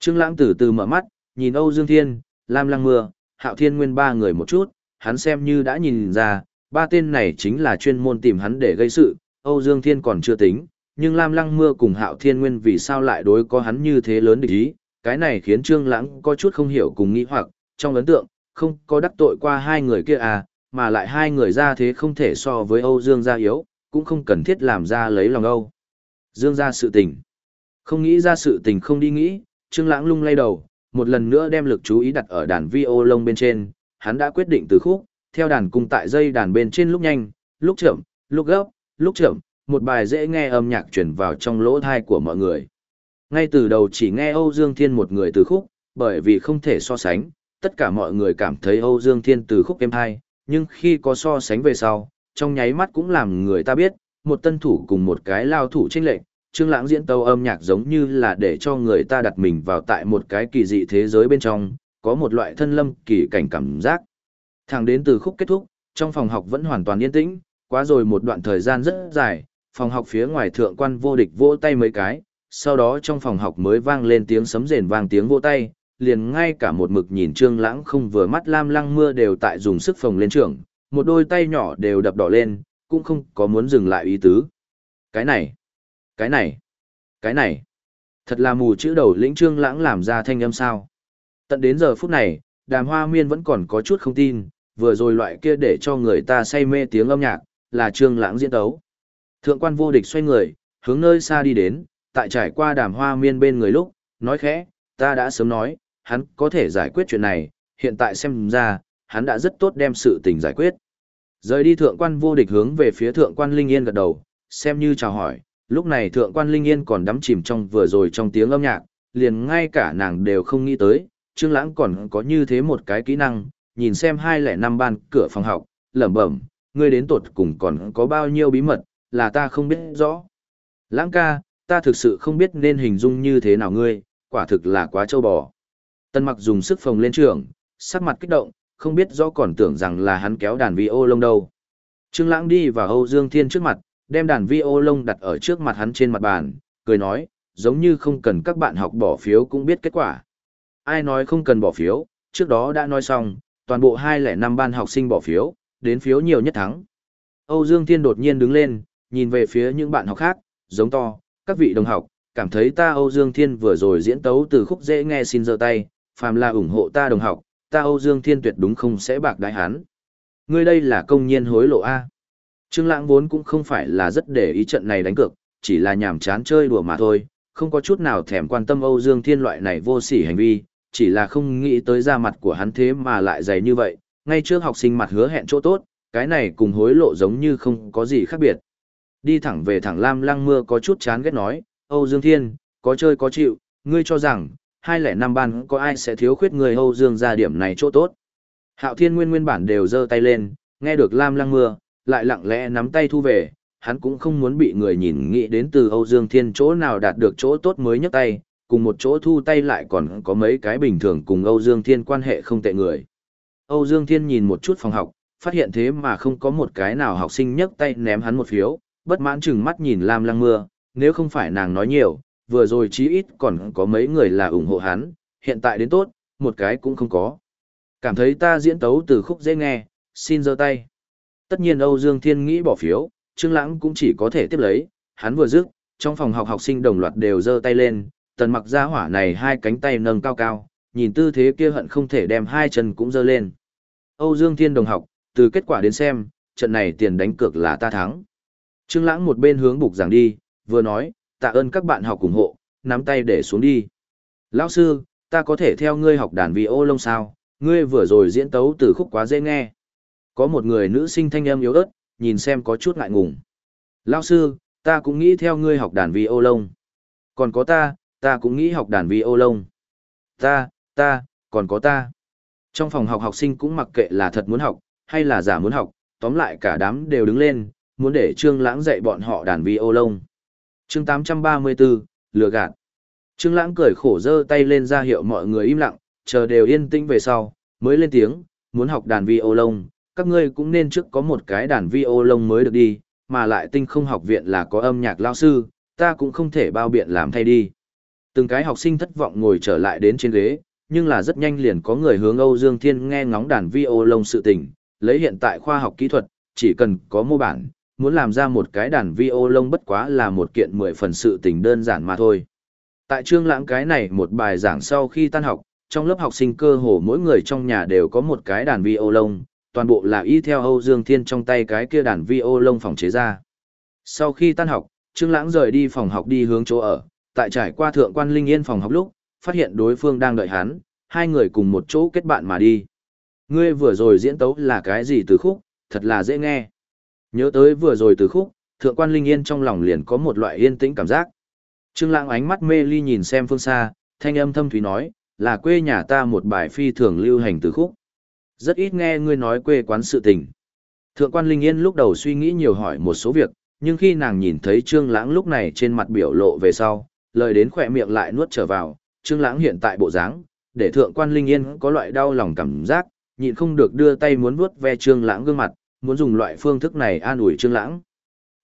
S1: Trương Lãng từ từ mở mắt, nhìn Âu Dương Thiên, Lam Lăng Mưa, Hạo Thiên Nguyên ba người một chút, hắn xem như đã nhìn ra, ba tên này chính là chuyên môn tìm hắn để gây sự, Âu Dương Thiên còn chưa tính, nhưng Lam Lăng Mưa cùng Hạo Thiên Nguyên vì sao lại đối có hắn như thế lớn địch ý, cái này khiến Trương Lãng có chút không hiểu cùng nghĩ hoặc, trong ấn tượng, không có đắc tội qua hai người kia à, mà lại hai người ra thế không thể so với Âu Dương gia yếu, cũng không cần thiết làm ra lấy lòng Âu. Dương gia sự tình. Không nghĩ ra sự tình không đi nghĩ, Trương Lãng lung lay đầu, một lần nữa đem lực chú ý đặt ở đàn vi ô lông bên trên, hắn đã quyết định từ khúc, theo đàn cung tại dây đàn bên trên lúc nhanh, lúc chậm, lúc gấp, lúc chậm, một bài dễ nghe âm nhạc truyền vào trong lỗ thai của mọi người. Ngay từ đầu chỉ nghe Âu Dương Thiên một người từ khúc, bởi vì không thể so sánh, tất cả mọi người cảm thấy Âu Dương Thiên từ khúc êm hay, nhưng khi có so sánh về sau, trong nháy mắt cũng làm người ta biết, một tân thủ cùng một cái lao thủ chênh lệch, Trương Lãng diễn tấu âm nhạc giống như là để cho người ta đặt mình vào tại một cái kỳ dị thế giới bên trong, có một loại thân lâm kỳ cảnh cảm giác. Thẳng đến từ khúc kết thúc, trong phòng học vẫn hoàn toàn yên tĩnh, quá rồi một đoạn thời gian rất dài, phòng học phía ngoài thượng quan vô địch vỗ tay mấy cái, sau đó trong phòng học mới vang lên tiếng sấm rền vang tiếng vỗ tay, liền ngay cả một mực nhìn Trương Lãng không vừa mắt lam lăng mưa đều tại dùng sức phồng lên trưởng, một đôi tay nhỏ đều đập đỏ lên, cũng không có muốn dừng lại ý tứ. Cái này, cái này, cái này, thật là mù chữ đầu lĩnh trương lãng làm ra thanh âm sao. Tận đến giờ phút này, đàm hoa miên vẫn còn có chút không tin, vừa rồi loại kia để cho người ta say mê tiếng âm nhạc, là trương lãng diễn tấu. Thượng quan vô địch xoay người, hướng nơi xa đi đến, tại trải qua đàm hoa miên bên người lúc, nói khẽ, ta đã sớm nói, hắn có thể giải quyết chuyện này, hiện tại xem ra, hắn đã rất tốt đem sự tình giải quyết. Rời đi thượng quan vô địch hướng về phía thượng quan Linh Yên gật đầu, xem như chào hỏi, lúc này thượng quan Linh Yên còn đắm chìm trong vừa rồi trong tiếng âm nhạc, liền ngay cả nàng đều không nghĩ tới, Trương Lãng còn có như thế một cái kỹ năng, nhìn xem hai lẻ năm ban cửa phòng học, lẩm bẩm, ngươi đến tột cùng còn có bao nhiêu bí mật, là ta không biết rõ. Lãng ca, ta thực sự không biết nên hình dung như thế nào ngươi, quả thực là quá trâu bò. Tân mặc dùng sức phồng lên trường, sắc mặt kích động, không biết rõ còn tưởng rằng là hắn kéo đàn vi ô lông đâu. Trương Lãng đi vào Âu Dương Thiên trước mặt, đem đàn vi ô lông đặt ở trước mặt hắn trên mặt bàn, cười nói, giống như không cần các bạn học bỏ phiếu cũng biết kết quả. Ai nói không cần bỏ phiếu, trước đó đã nói xong, toàn bộ 205 ban học sinh bỏ phiếu, đến phiếu nhiều nhất thắng. Âu Dương Thiên đột nhiên đứng lên, nhìn về phía những bạn học khác, giống to, các vị đồng học, cảm thấy ta Âu Dương Thiên vừa rồi diễn tấu từ khúc dễ nghe xin giơ tay, phàm là ủng hộ ta đồng học, ta Âu Dương Thiên tuyệt đúng không sẽ bạc đại hán. Ngươi đây là công nhiên hối lộ A. Trương Lãng vốn cũng không phải là rất để ý trận này đánh cược, chỉ là nhàm chán chơi đùa mà thôi, không có chút nào thèm quan tâm Âu Dương Thiên loại này vô sỉ hành vi, chỉ là không nghĩ tới da mặt của hắn thế mà lại dày như vậy, ngay trước học sinh mặt hứa hẹn chỗ tốt, cái này cùng hối lộ giống như không có gì khác biệt. Đi thẳng về thẳng Lam Lăng Mưa có chút chán ghét nói, Âu Dương Thiên, có chơi có chịu, ngươi cho rằng, hai lẻ năm ban có ai sẽ thiếu khuyết người Âu Dương ra điểm này chỗ tốt. Hạo Thiên nguyên nguyên bản đều giơ tay lên, nghe được Lam Lăng Mưa, lại lặng lẽ nắm tay thu về, hắn cũng không muốn bị người nhìn nghĩ đến từ Âu Dương Thiên chỗ nào đạt được chỗ tốt mới nhấc tay, cùng một chỗ thu tay lại còn có mấy cái bình thường cùng Âu Dương Thiên quan hệ không tệ người. Âu Dương Thiên nhìn một chút phòng học, phát hiện thế mà không có một cái nào học sinh nhấc tay ném hắn một phiếu, bất mãn chừng mắt nhìn Lam Lăng Mưa, nếu không phải nàng nói nhiều, vừa rồi chí ít còn có mấy người là ủng hộ hắn, hiện tại đến tốt, một cái cũng không có. Cảm thấy ta diễn tấu từ khúc dễ nghe, xin giơ tay. Tất nhiên Âu Dương Thiên nghĩ bỏ phiếu, Trương Lãng cũng chỉ có thể tiếp lấy, hắn vừa dứt, trong phòng học học sinh đồng loạt đều giơ tay lên, tần mặc gia hỏa này hai cánh tay nâng cao cao, nhìn tư thế kia hận không thể đem hai chân cũng giơ lên. Âu Dương Thiên đồng học, từ kết quả đến xem, trận này tiền đánh cược là ta thắng. Trương Lãng một bên hướng bục giảng đi, vừa nói, tạ ơn các bạn học ủng hộ, nắm tay để xuống đi. Lão sư, ta có thể theo ngươi học đàn vi ô lông sao, ngươi vừa rồi diễn tấu từ khúc quá dễ nghe. Có một người nữ sinh thanh âm yếu ớt, nhìn xem có chút ngại ngùng. Lão sư, ta cũng nghĩ theo ngươi học đàn vi ô lông. Còn có ta, ta cũng nghĩ học đàn vi ô lông. Ta, ta, còn có ta. Trong phòng học học sinh cũng mặc kệ là thật muốn học, hay là giả muốn học, tóm lại cả đám đều đứng lên, muốn để Trương Lãng dạy bọn họ đàn vi ô lông. Chương 834, lừa gạt. Trương Lãng cười khổ giơ tay lên ra hiệu mọi người im lặng, chờ đều yên tĩnh về sau, mới lên tiếng, muốn học đàn vi ô lông, các ngươi cũng nên trước có một cái đàn vi ô lông mới được đi, mà lại tinh không học viện là có âm nhạc lao sư, ta cũng không thể bao biện làm thay đi. Từng cái học sinh thất vọng ngồi trở lại đến trên ghế, nhưng là rất nhanh liền có người hướng Âu Dương Thiên nghe ngóng đàn vi ô lông sự tình, lấy hiện tại khoa học kỹ thuật, chỉ cần có mô bản, muốn làm ra một cái đàn vi ô lông bất quá là một kiện mười phần sự tình đơn giản mà thôi. Tại trương lãng cái này một bài giảng sau khi tan học, trong lớp học sinh cơ hồ mỗi người trong nhà đều có một cái đàn vi ô lông, toàn bộ là y theo Âu Dương Thiên trong tay cái kia đàn vi ô lông phòng chế ra. Sau khi tan học, Trương Lãng rời đi phòng học đi hướng chỗ ở, tại trải qua thượng quan Linh Yên phòng học lúc, phát hiện đối phương đang đợi hắn, hai người cùng một chỗ kết bạn mà đi. Ngươi vừa rồi diễn tấu là cái gì từ khúc, thật là dễ nghe. Nhớ tới vừa rồi từ khúc, thượng quan Linh Yên trong lòng liền có một loại yên tĩnh cảm giác. Trương Lãng ánh mắt mê ly nhìn xem phương xa, thanh âm thâm thúy nói, là quê nhà ta một bài phi thường lưu hành từ khúc. Rất ít nghe ngươi nói quê quán sự tình. Thượng quan Linh Yên lúc đầu suy nghĩ nhiều hỏi một số việc, nhưng khi nàng nhìn thấy Trương Lãng lúc này trên mặt biểu lộ về sau, lời đến khỏe miệng lại nuốt trở vào, Trương Lãng hiện tại bộ dáng, để Thượng quan Linh Yên có loại đau lòng cảm giác, nhịn không được đưa tay muốn vuốt ve Trương Lãng gương mặt, muốn dùng loại phương thức này an ủi Trương Lãng.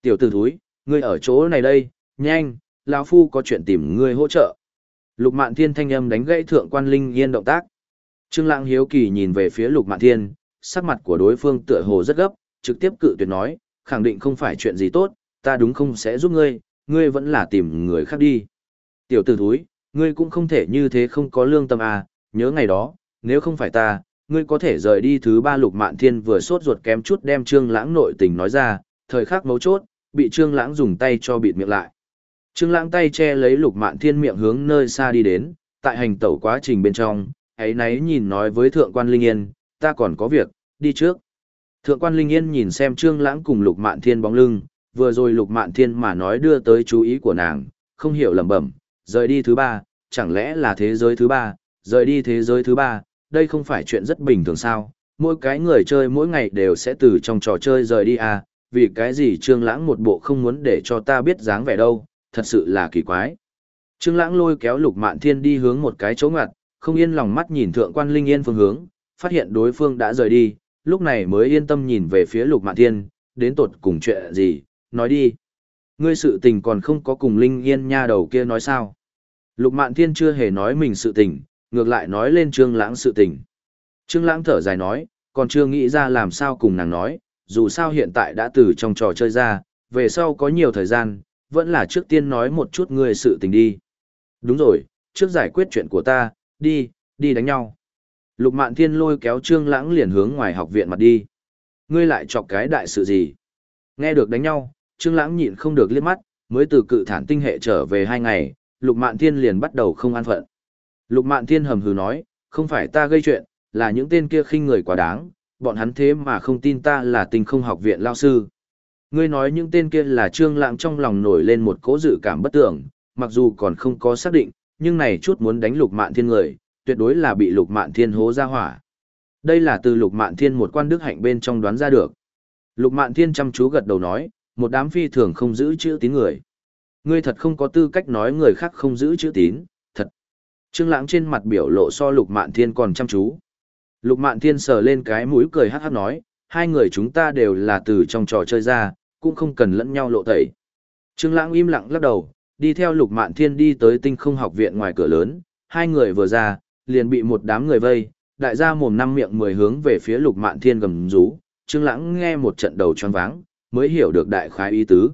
S1: "Tiểu tử thúi, ngươi ở chỗ này đây, nhanh, lão phu có chuyện tìm ngươi hỗ trợ." Lục Mạn Thiên thanh âm đánh gãy Thượng quan Linh Yên động tác. Trương Lãng hiếu kỳ nhìn về phía Lục Mạn Thiên, sắc mặt của đối phương tựa hồ rất gấp, trực tiếp cự tuyệt nói, khẳng định không phải chuyện gì tốt, ta đúng không sẽ giúp ngươi, ngươi vẫn là tìm người khác đi. Tiểu tử thối, ngươi cũng không thể như thế không có lương tâm à, nhớ ngày đó, nếu không phải ta, ngươi có thể rời đi thứ ba lục mạn thiên vừa sốt ruột kém chút đem trương lãng nội tình nói ra, thời khắc mấu chốt, bị trương lãng dùng tay cho bịt miệng lại. Trương lãng tay che lấy lục mạn thiên miệng hướng nơi xa đi đến, tại hành tẩu quá trình bên trong, ấy nấy nhìn nói với thượng quan Linh Yên, ta còn có việc, đi trước. Thượng quan Linh Yên nhìn xem trương lãng cùng lục mạn thiên bóng lưng, vừa rồi lục mạn thiên mà nói đưa tới chú ý của nàng, không hiểu lẩm bẩm, rời đi thứ ba, chẳng lẽ là thế giới thứ ba, rời đi thế giới thứ ba, đây không phải chuyện rất bình thường sao, mỗi cái người chơi mỗi ngày đều sẽ từ trong trò chơi rời đi à, vì cái gì Trương Lãng một bộ không muốn để cho ta biết dáng vẻ đâu, thật sự là kỳ quái. Trương Lãng lôi kéo Lục Mạn Thiên đi hướng một cái chỗ ngoặt, không yên lòng mắt nhìn thượng quan Linh Yên phương hướng, phát hiện đối phương đã rời đi, lúc này mới yên tâm nhìn về phía Lục Mạn Thiên, đến tột cùng chuyện gì, nói đi. Ngươi sự tình còn không có cùng Linh Yên nha đầu kia nói sao. Lục Mạn Thiên chưa hề nói mình sự tình, ngược lại nói lên Trương Lãng sự tình. Trương Lãng thở dài nói, còn chưa nghĩ ra làm sao cùng nàng nói, dù sao hiện tại đã từ trong trò chơi ra, về sau có nhiều thời gian, vẫn là trước tiên nói một chút ngươi sự tình đi. Đúng rồi, trước giải quyết chuyện của ta, đi, đi đánh nhau. Lục Mạn Thiên lôi kéo Trương Lãng liền hướng ngoài học viện mặt đi. Ngươi lại chọc cái đại sự gì? Nghe được đánh nhau, Trương Lãng nhịn không được liếc mắt, mới từ cự thản tinh hệ trở về hai ngày, Lục Mạn Thiên liền bắt đầu không an phận. Lục Mạn Thiên hầm hừ nói, không phải ta gây chuyện, là những tên kia khinh người quá đáng, bọn hắn thế mà không tin ta là tinh không học viện lão sư. Ngươi nói những tên kia là Trương Lãng trong lòng nổi lên một cỗ dự cảm bất tưởng, mặc dù còn không có xác định, nhưng này chút muốn đánh Lục Mạn Thiên người, tuyệt đối là bị Lục Mạn Thiên hố ra hỏa. Đây là từ Lục Mạn Thiên một quan đức hạnh bên trong đoán ra được. Lục Mạn Thiên chăm chú gật đầu nói, một đám phi thường không giữ chữ tín người. Ngươi thật không có tư cách nói người khác không giữ chữ tín, thật. Trương Lãng trên mặt biểu lộ so Lục Mạn Thiên còn chăm chú. Lục Mạn Thiên sờ lên cái mũi cười hát hát nói, hai người chúng ta đều là từ trong trò chơi ra, cũng không cần lẫn nhau lộ tẩy. Trương Lãng im lặng lắc đầu, đi theo Lục Mạn Thiên đi tới Tinh Không Học viện ngoài cửa lớn, hai người vừa ra, liền bị một đám người vây, đại gia mồm năm miệng mười hướng về phía Lục Mạn Thiên gầm rú, Trương Lãng nghe một trận đầu choáng váng, mới hiểu được đại khái ý tứ.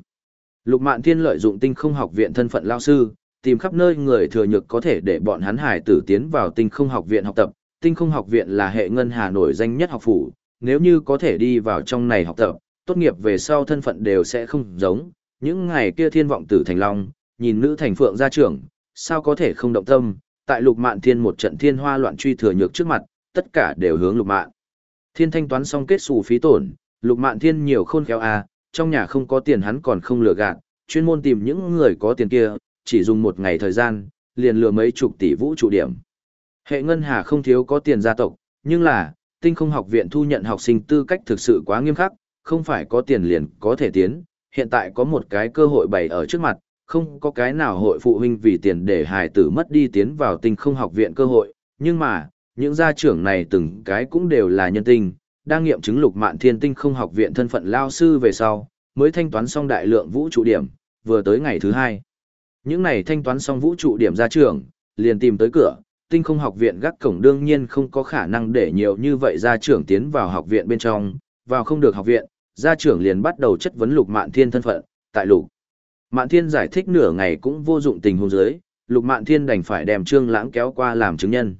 S1: Lục Mạn Thiên lợi dụng Tinh Không Học viện thân phận lão sư, tìm khắp nơi người thừa nhược có thể để bọn hắn hải tử tiến vào Tinh Không Học viện học tập. Tinh Không Học viện là hệ ngân hà nổi danh nhất học phủ, nếu như có thể đi vào trong này học tập, tốt nghiệp về sau thân phận đều sẽ không giống. Những ngày kia thiên vọng tử thành long, nhìn nữ thành phượng gia trưởng, sao có thể không động tâm, tại lục mạn thiên một trận thiên hoa loạn truy thừa nhược trước mặt, tất cả đều hướng lục mạn. Thiên thanh toán xong kết xù phí tổn, lục mạn thiên nhiều khôn khéo à, trong nhà không có tiền hắn còn không lừa gạt, chuyên môn tìm những người có tiền kia, chỉ dùng một ngày thời gian, liền lừa mấy chục tỷ vũ trụ điểm. Hệ ngân hà không thiếu có tiền gia tộc, nhưng là, tinh không học viện thu nhận học sinh tư cách thực sự quá nghiêm khắc, không phải có tiền liền có thể tiến, hiện tại có một cái cơ hội bày ở trước mặt, không có cái nào hội phụ huynh vì tiền để hài tử mất đi tiến vào tinh không học viện cơ hội, nhưng mà, những gia trưởng này từng cái cũng đều là nhân tinh, đang nghiệm chứng lục mạn thiên tinh không học viện thân phận lao sư về sau, mới thanh toán xong đại lượng vũ trụ điểm, vừa tới ngày thứ hai. Những này thanh toán xong vũ trụ điểm gia trưởng, liền tìm tới cửa, tinh không học viện gác cổng đương nhiên không có khả năng để nhiều như vậy gia trưởng tiến vào học viện bên trong, vào không được học viện, gia trưởng liền bắt đầu chất vấn lục mạn thiên thân phận, tại lục. Mạn thiên giải thích nửa ngày cũng vô dụng tình huống dưới, lục mạn thiên đành phải đem trương lãng kéo qua làm chứng nhân.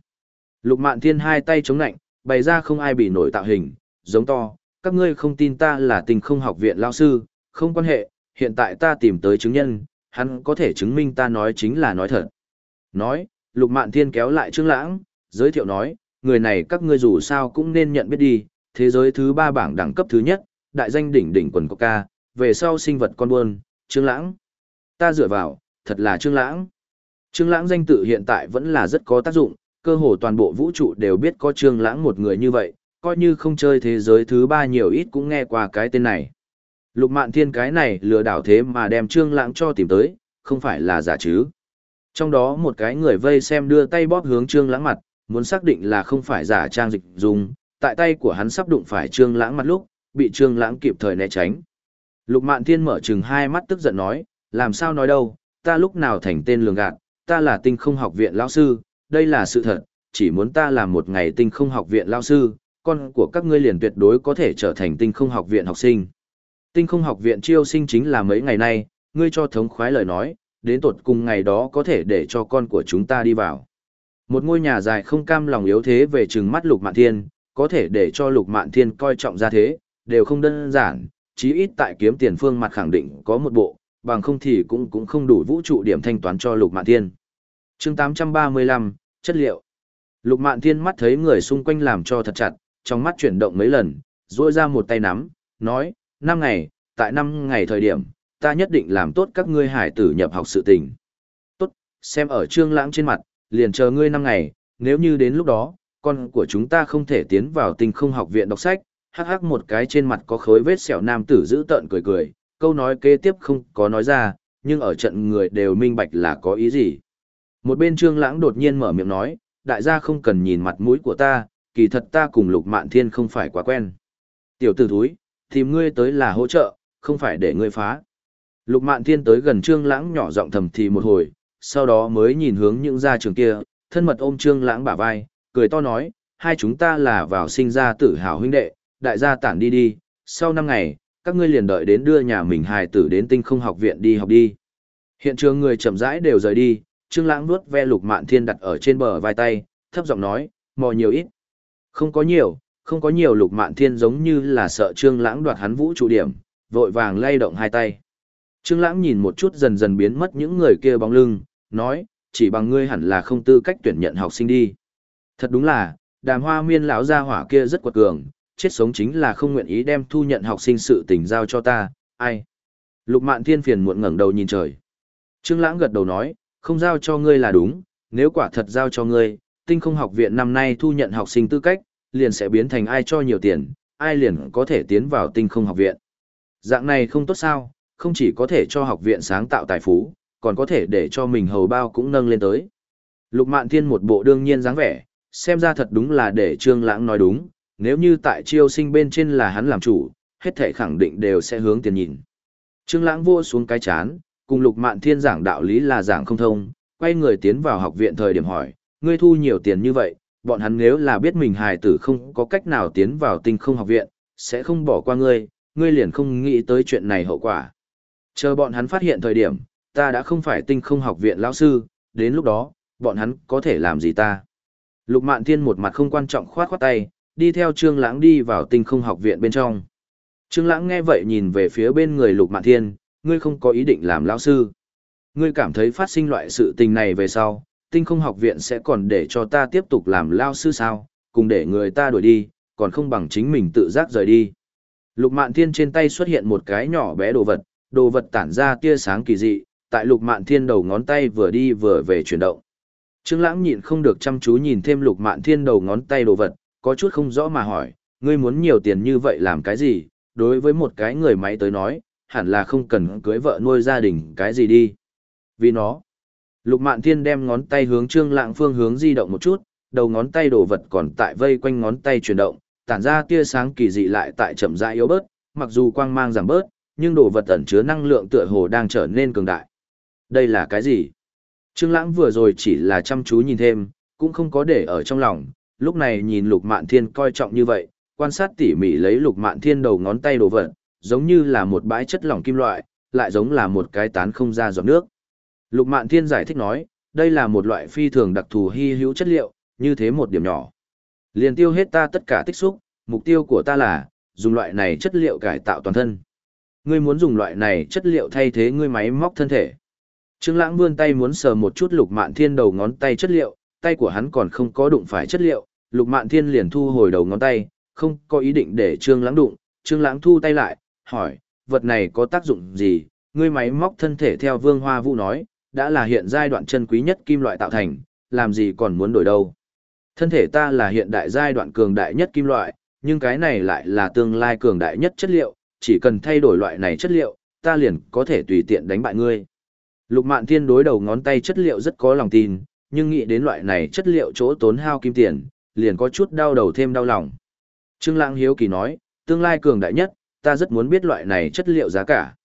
S1: Lục mạn thiên hai tay chống nạnh, bày ra không ai bị nổi tạo hình, giống to, các ngươi không tin ta là tình không học viện lão sư, không quan hệ, hiện tại ta tìm tới chứng nhân, hắn có thể chứng minh ta nói chính là nói thật. Nói, lục mạn thiên kéo lại trương lãng, giới thiệu nói, người này các ngươi dù sao cũng nên nhận biết đi, thế giới thứ ba bảng đẳng cấp thứ nhất, đại danh đỉnh đỉnh quần coca, về sau sinh vật con buôn, trương lãng. Ta dựa vào, thật là trương lãng. Trương lãng danh tự hiện tại vẫn là rất có tác dụng, cơ hồ toàn bộ vũ trụ đều biết có trương lãng một người như vậy, coi như không chơi thế giới thứ ba nhiều ít cũng nghe qua cái tên này. Lục mạn thiên cái này lừa đảo thế mà đem trương lãng cho tìm tới, không phải là giả chứ. Trong đó một cái người vây xem đưa tay bóp hướng trương lãng mặt, muốn xác định là không phải giả trang dịch dùng, tại tay của hắn sắp đụng phải trương lãng mặt lúc, bị trương lãng kịp thời né tránh. Lục mạn thiên mở trừng hai mắt tức giận nói, làm sao nói đâu, ta lúc nào thành tên lường gạt, ta là tinh không học viện lão sư, đây là sự thật, chỉ muốn ta làm một ngày tinh không học viện lão sư, con của các ngươi liền tuyệt đối có thể trở thành tinh không học viện học sinh. Tinh không học viện chiêu sinh chính là mấy ngày nay, ngươi cho thống khoái lời nói, đến tột cùng ngày đó có thể để cho con của chúng ta đi vào. Một ngôi nhà dài không cam lòng yếu thế về trừng mắt lục mạn thiên, có thể để cho lục mạn thiên coi trọng ra thế, đều không đơn giản, chí ít tại kiếm tiền phương mặt khẳng định có một bộ, bằng không thì cũng cũng không đủ vũ trụ điểm thanh toán cho lục mạn thiên. chương 835, chất liệu. Lục mạn thiên mắt thấy người xung quanh làm cho thật chặt, trong mắt chuyển động mấy lần, duỗi ra một tay nắm, nói, năm ngày, tại năm ngày thời điểm, ta nhất định làm tốt các ngươi hải tử nhập học sự tình. Tốt, xem ở trương lãng trên mặt, liền chờ ngươi năm ngày, nếu như đến lúc đó, con của chúng ta không thể tiến vào tinh không học viện đọc sách, hắc hắc một cái trên mặt có khối vết sẹo nam tử giữ tợn cười cười, câu nói kế tiếp không có nói ra, nhưng ở trận người đều minh bạch là có ý gì. Một bên trương lãng đột nhiên mở miệng nói, đại gia không cần nhìn mặt mũi của ta, kỳ thật ta cùng lục mạn thiên không phải quá quen. Tiểu tử thúi, tìm ngươi tới là hỗ trợ, không phải để ngươi phá. Lục Mạn Thiên tới gần Trương Lãng nhỏ giọng thầm thì một hồi, sau đó mới nhìn hướng những gia trường kia, thân mật ôm Trương Lãng bả vai, cười to nói, hai chúng ta là vào sinh ra tử hào huynh đệ, đại gia tản đi đi, sau năm ngày, các ngươi liền đợi đến đưa nhà mình hài tử đến tinh không học viện đi học đi. Hiện trường người chậm rãi đều rời đi, Trương Lãng nuốt ve Lục Mạn Thiên đặt ở trên bờ vai tay, thấp giọng nói, mò nhiều ít. Không có nhiều, không có nhiều Lục Mạn Thiên giống như là sợ Trương Lãng đoạt hắn vũ trụ điểm, vội vàng lay động hai tay. Trương Lãng nhìn một chút dần dần biến mất những người kia bóng lưng, nói, chỉ bằng ngươi hẳn là không tư cách tuyển nhận học sinh đi. Thật đúng là, đàm hoa miên lão gia hỏa kia rất quật cường, chết sống chính là không nguyện ý đem thu nhận học sinh sự tình giao cho ta, ai. Lục mạn thiên phiền muộn ngẩng đầu nhìn trời. Trương Lãng gật đầu nói, không giao cho ngươi là đúng, nếu quả thật giao cho ngươi, tinh không học viện năm nay thu nhận học sinh tư cách, liền sẽ biến thành ai cho nhiều tiền, ai liền có thể tiến vào tinh không học viện. Dạng này không tốt sao, không chỉ có thể cho học viện sáng tạo tài phú, còn có thể để cho mình hầu bao cũng nâng lên tới. Lục Mạn Thiên một bộ đương nhiên dáng vẻ, xem ra thật đúng là để Trương Lãng nói đúng, nếu như tại chiêu sinh bên trên là hắn làm chủ, hết thể khẳng định đều sẽ hướng tiền nhìn. Trương Lãng Vô xuống cái chán, cùng Lục Mạn Thiên giảng đạo lý là giảng không thông, quay người tiến vào học viện thời điểm hỏi, ngươi thu nhiều tiền như vậy, bọn hắn nếu là biết mình hài tử không có cách nào tiến vào tinh không học viện, sẽ không bỏ qua ngươi, ngươi liền không nghĩ tới chuyện này hậu quả. Chờ bọn hắn phát hiện thời điểm, ta đã không phải tinh không học viện lão sư, đến lúc đó, bọn hắn có thể làm gì ta. Lục Mạn Thiên một mặt không quan trọng khoát khoát tay, đi theo Trương Lãng đi vào tinh không học viện bên trong. Trương Lãng nghe vậy nhìn về phía bên người Lục Mạn Thiên, ngươi không có ý định làm lão sư. Ngươi cảm thấy phát sinh loại sự tình này về sau, tinh không học viện sẽ còn để cho ta tiếp tục làm lão sư sao, cùng để người ta đuổi đi, còn không bằng chính mình tự giác rời đi. Lục Mạn Thiên trên tay xuất hiện một cái nhỏ bé đồ vật, đồ vật tản ra tia sáng kỳ dị, tại Lục Mạn Thiên đầu ngón tay vừa đi vừa về chuyển động. Trương Lãng nhịn không được chăm chú nhìn thêm Lục Mạn Thiên đầu ngón tay đồ vật, có chút không rõ mà hỏi, ngươi muốn nhiều tiền như vậy làm cái gì? Đối với một cái người máy tới nói, hẳn là không cần cưới vợ nuôi gia đình cái gì đi. Vì nó, Lục Mạn Thiên đem ngón tay hướng Trương Lãng phương hướng di động một chút, đầu ngón tay đồ vật còn tại vây quanh ngón tay chuyển động, tản ra tia sáng kỳ dị lại tại chậm rãi yếu bớt, mặc dù quang mang giảm bớt, nhưng đồ vật ẩn chứa năng lượng tựa hồ đang trở nên cường đại. Đây là cái gì? Trương Lãng vừa rồi chỉ là chăm chú nhìn thêm, cũng không có để ở trong lòng, lúc này nhìn Lục Mạn Thiên coi trọng như vậy, quan sát tỉ mỉ lấy Lục Mạn Thiên đầu ngón tay đồ vật, giống như là một bãi chất lỏng kim loại, lại giống là một cái tán không ra giọt nước. Lục Mạn Thiên giải thích nói, đây là một loại phi thường đặc thù hy hữu chất liệu, như thế một điểm nhỏ. Liền tiêu hết ta tất cả tích xúc, mục tiêu của ta là, dùng loại này chất liệu cải tạo toàn thân. Ngươi muốn dùng loại này chất liệu thay thế ngươi máy móc thân thể. Trương Lãng vươn tay muốn sờ một chút Lục Mạn Thiên đầu ngón tay chất liệu, tay của hắn còn không có đụng phải chất liệu, Lục Mạn Thiên liền thu hồi đầu ngón tay, không có ý định để Trương Lãng đụng, Trương Lãng thu tay lại, hỏi, vật này có tác dụng gì? Ngươi máy móc thân thể theo Vương Hoa Vũ nói, đã là hiện giai đoạn chân quý nhất kim loại tạo thành, làm gì còn muốn đổi đâu? Thân thể ta là hiện đại giai đoạn cường đại nhất kim loại, nhưng cái này lại là tương lai cường đại nhất chất liệu, chỉ cần thay đổi loại này chất liệu, ta liền có thể tùy tiện đánh bại ngươi. Lục Mạn Thiên đối đầu ngón tay chất liệu rất có lòng tin, nhưng nghĩ đến loại này chất liệu chỗ tốn hao kim tiền, liền có chút đau đầu thêm đau lòng. Trương Lãng hiếu kỳ nói, tương lai cường đại nhất, ta rất muốn biết loại này chất liệu giá cả.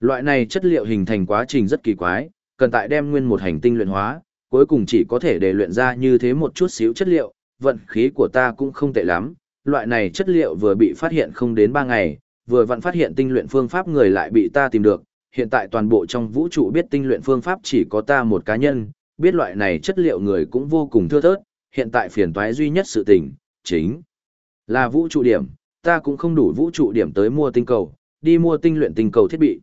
S1: Loại này chất liệu hình thành quá trình rất kỳ quái, cần tại đem nguyên một hành tinh luyện hóa, cuối cùng chỉ có thể để luyện ra như thế một chút xíu chất liệu, vận khí của ta cũng không tệ lắm, loại này chất liệu vừa bị phát hiện không đến 3 ngày, vừa vặn phát hiện tinh luyện phương pháp người lại bị ta tìm được, hiện tại toàn bộ trong vũ trụ biết tinh luyện phương pháp chỉ có ta một cá nhân, biết loại này chất liệu người cũng vô cùng thưa thớt, hiện tại phiền toái duy nhất sự tình, chính là vũ trụ điểm, ta cũng không đủ vũ trụ điểm tới mua tinh cầu, đi mua tinh luyện tinh cầu thiết bị.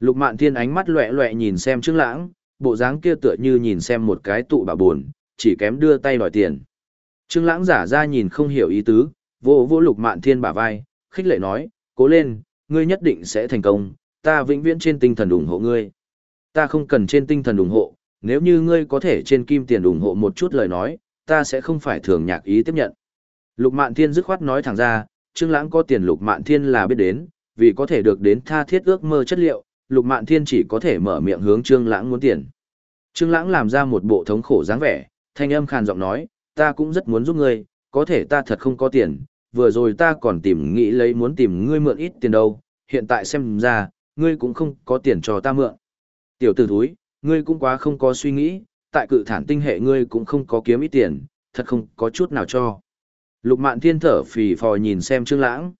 S1: Lục Mạn Thiên ánh mắt loẻ loẻ nhìn xem Trương Lãng, bộ dáng kia tựa như nhìn xem một cái tụ bà buồn, chỉ kém đưa tay đòi tiền. Trương Lãng giả ra nhìn không hiểu ý tứ, vô vô Lục Mạn Thiên bả vai, khích lệ nói, cố lên, ngươi nhất định sẽ thành công, ta vĩnh viễn trên tinh thần ủng hộ ngươi. Ta không cần trên tinh thần ủng hộ, nếu như ngươi có thể trên kim tiền ủng hộ một chút lời nói, ta sẽ không phải thường nhạc ý tiếp nhận. Lục Mạn Thiên dứt khoát nói thẳng ra, Trương Lãng có tiền Lục Mạn Thiên là biết đến, vì có thể được đến tha thiết ước mơ chất liệu, Lục Mạn Thiên chỉ có thể mở miệng hướng Trương Lãng muốn tiền. Trương Lãng làm ra một bộ thống khổ dáng vẻ, thanh âm khàn giọng nói, ta cũng rất muốn giúp ngươi, có thể ta thật không có tiền, vừa rồi ta còn tìm nghĩ lấy muốn tìm ngươi mượn ít tiền đâu, hiện tại xem ra, ngươi cũng không có tiền cho ta mượn. Tiểu tử thúi, ngươi cũng quá không có suy nghĩ, tại cự thản tinh hệ ngươi cũng không có kiếm ít tiền, thật không có chút nào cho. Lục mạn thiên thở phì phò nhìn xem Trương Lãng.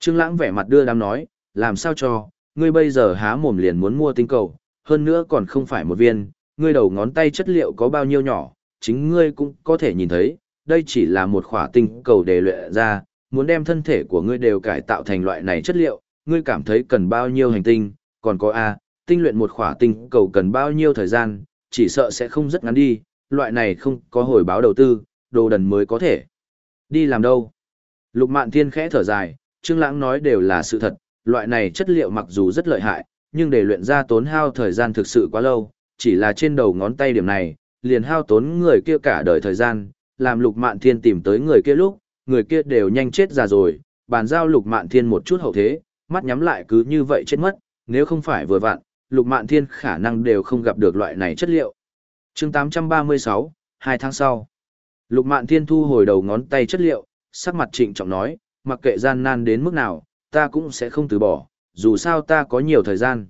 S1: Trương Lãng vẻ mặt đưa đám nói, làm sao cho, ngươi bây giờ há mồm liền muốn mua tinh cầu, hơn nữa còn không phải một viên, ngươi đầu ngón tay chất liệu có bao nhiêu nhỏ, chính ngươi cũng có thể nhìn thấy, đây chỉ là một khỏa tinh cầu để luyện ra, muốn đem thân thể của ngươi đều cải tạo thành loại này chất liệu, ngươi cảm thấy cần bao nhiêu hành tinh, còn có A, tinh luyện một khỏa tinh cầu cần bao nhiêu thời gian, chỉ sợ sẽ không rất ngắn đi, loại này không có hồi báo đầu tư, đồ đần mới có thể. Đi làm đâu? Lục Mạn Thiên khẽ thở dài, Trương Lãng nói đều là sự thật, loại này chất liệu mặc dù rất lợi hại, nhưng để luyện ra tốn hao thời gian thực sự quá lâu, chỉ là trên đầu ngón tay điểm này, liền hao tốn người kia cả đời thời gian, làm Lục Mạn Thiên tìm tới người kia lúc, người kia đều nhanh chết già rồi, bàn giao Lục Mạn Thiên một chút hậu thế, mắt nhắm lại cứ như vậy chết mất, nếu không phải vừa vặn, Lục Mạn Thiên khả năng đều không gặp được loại này chất liệu. Chương 836, hai tháng sau. Lục Mạn Thiên thu hồi đầu ngón tay chất liệu, sắc mặt trịnh trọng nói, mặc kệ gian nan đến mức nào, ta cũng sẽ không từ bỏ, dù sao ta có nhiều thời gian.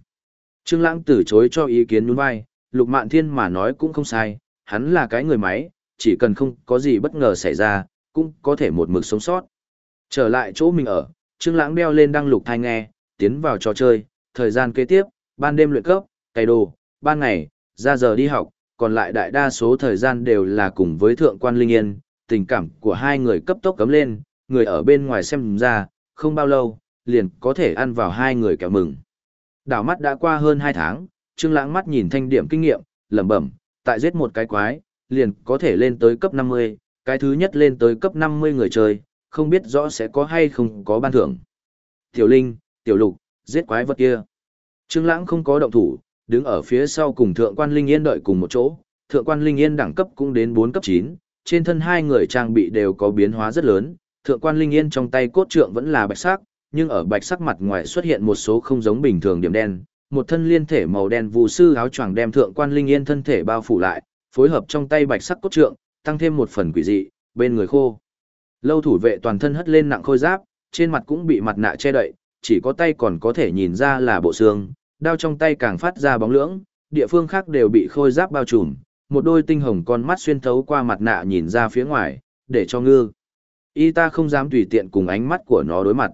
S1: Trương Lãng từ chối cho ý kiến nhún vai, Lục Mạn Thiên mà nói cũng không sai, hắn là cái người máy, chỉ cần không có gì bất ngờ xảy ra, cũng có thể một mực sống sót. Trở lại chỗ mình ở, Trương Lãng đeo lên đăng lục thai nghe, tiến vào trò chơi, thời gian kế tiếp, ban đêm luyện cấp, cày đồ, ban ngày, ra giờ đi học, còn lại đại đa số thời gian đều là cùng với thượng quan Linh Yên, tình cảm của hai người cấp tốc cấm lên, người ở bên ngoài xem ra, không bao lâu, liền có thể ăn vào hai người kẹo mừng. Đảo mắt đã qua hơn hai tháng, Trương Lãng mắt nhìn thanh điểm kinh nghiệm, lẩm bẩm, tại giết một cái quái, liền có thể lên tới cấp 50, cái thứ nhất lên tới cấp 50 người chơi, không biết rõ sẽ có hay không có ban thưởng. Tiểu Linh, Tiểu Lục, giết quái vật kia. Trương Lãng không có động thủ, đứng ở phía sau cùng Thượng quan Linh Yên đợi cùng một chỗ. Thượng quan Linh Yên đẳng cấp cũng đến 4 cấp 9, trên thân hai người trang bị đều có biến hóa rất lớn. Thượng quan Linh Yên trong tay cốt trượng vẫn là bạch sắc, nhưng ở bạch sắc mặt ngoài xuất hiện một số không giống bình thường điểm đen. Một thân liên thể màu đen vụ sư áo choàng đem Thượng quan Linh Yên thân thể bao phủ lại, phối hợp trong tay bạch sắc cốt trượng, tăng thêm một phần quỷ dị, bên người khô. Lâu thủ vệ toàn thân hất lên nặng khôi giáp, trên mặt cũng bị mặt nạ che đậy, chỉ có tay còn có thể nhìn ra là bộ xương, đao trong tay càng phát ra bóng lưỡng, địa phương khác đều bị khôi giáp bao trùm, một đôi tinh hồng con mắt xuyên thấu qua mặt nạ nhìn ra phía ngoài, để cho ngư. Y ta không dám tùy tiện cùng ánh mắt của nó đối mặt.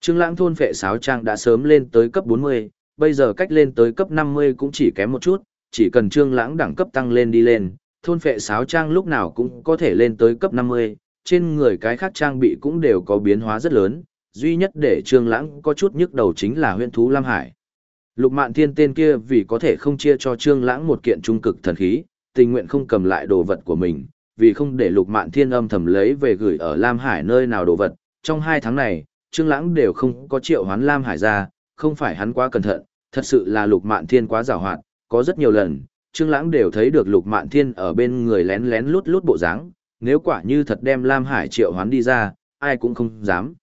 S1: Trương Lãng thôn phệ sáo trang đã sớm lên tới cấp 40, bây giờ cách lên tới cấp 50 cũng chỉ kém một chút, chỉ cần Trương Lãng đẳng cấp tăng lên đi lên, thôn phệ sáo trang lúc nào cũng có thể lên tới cấp 50, trên người cái khác trang bị cũng đều có biến hóa rất lớn, duy nhất để Trương Lãng có chút nhức đầu chính là Huyền thú Lam Hải. Lục Mạn Thiên tên kia vì có thể không chia cho Trương Lãng một kiện trung cực thần khí, tình nguyện không cầm lại đồ vật của mình, vì không để Lục Mạn Thiên âm thầm lấy về gửi ở Lam Hải nơi nào đồ vật. Trong hai tháng này, Trương Lãng đều không có triệu hoán Lam Hải ra, không phải hắn quá cẩn thận, thật sự là Lục Mạn Thiên quá giàu hoạt, có rất nhiều lần, Trương Lãng đều thấy được Lục Mạn Thiên ở bên người lén lén lút lút bộ dáng, nếu quả như thật đem Lam Hải triệu hoán đi ra, ai cũng không dám.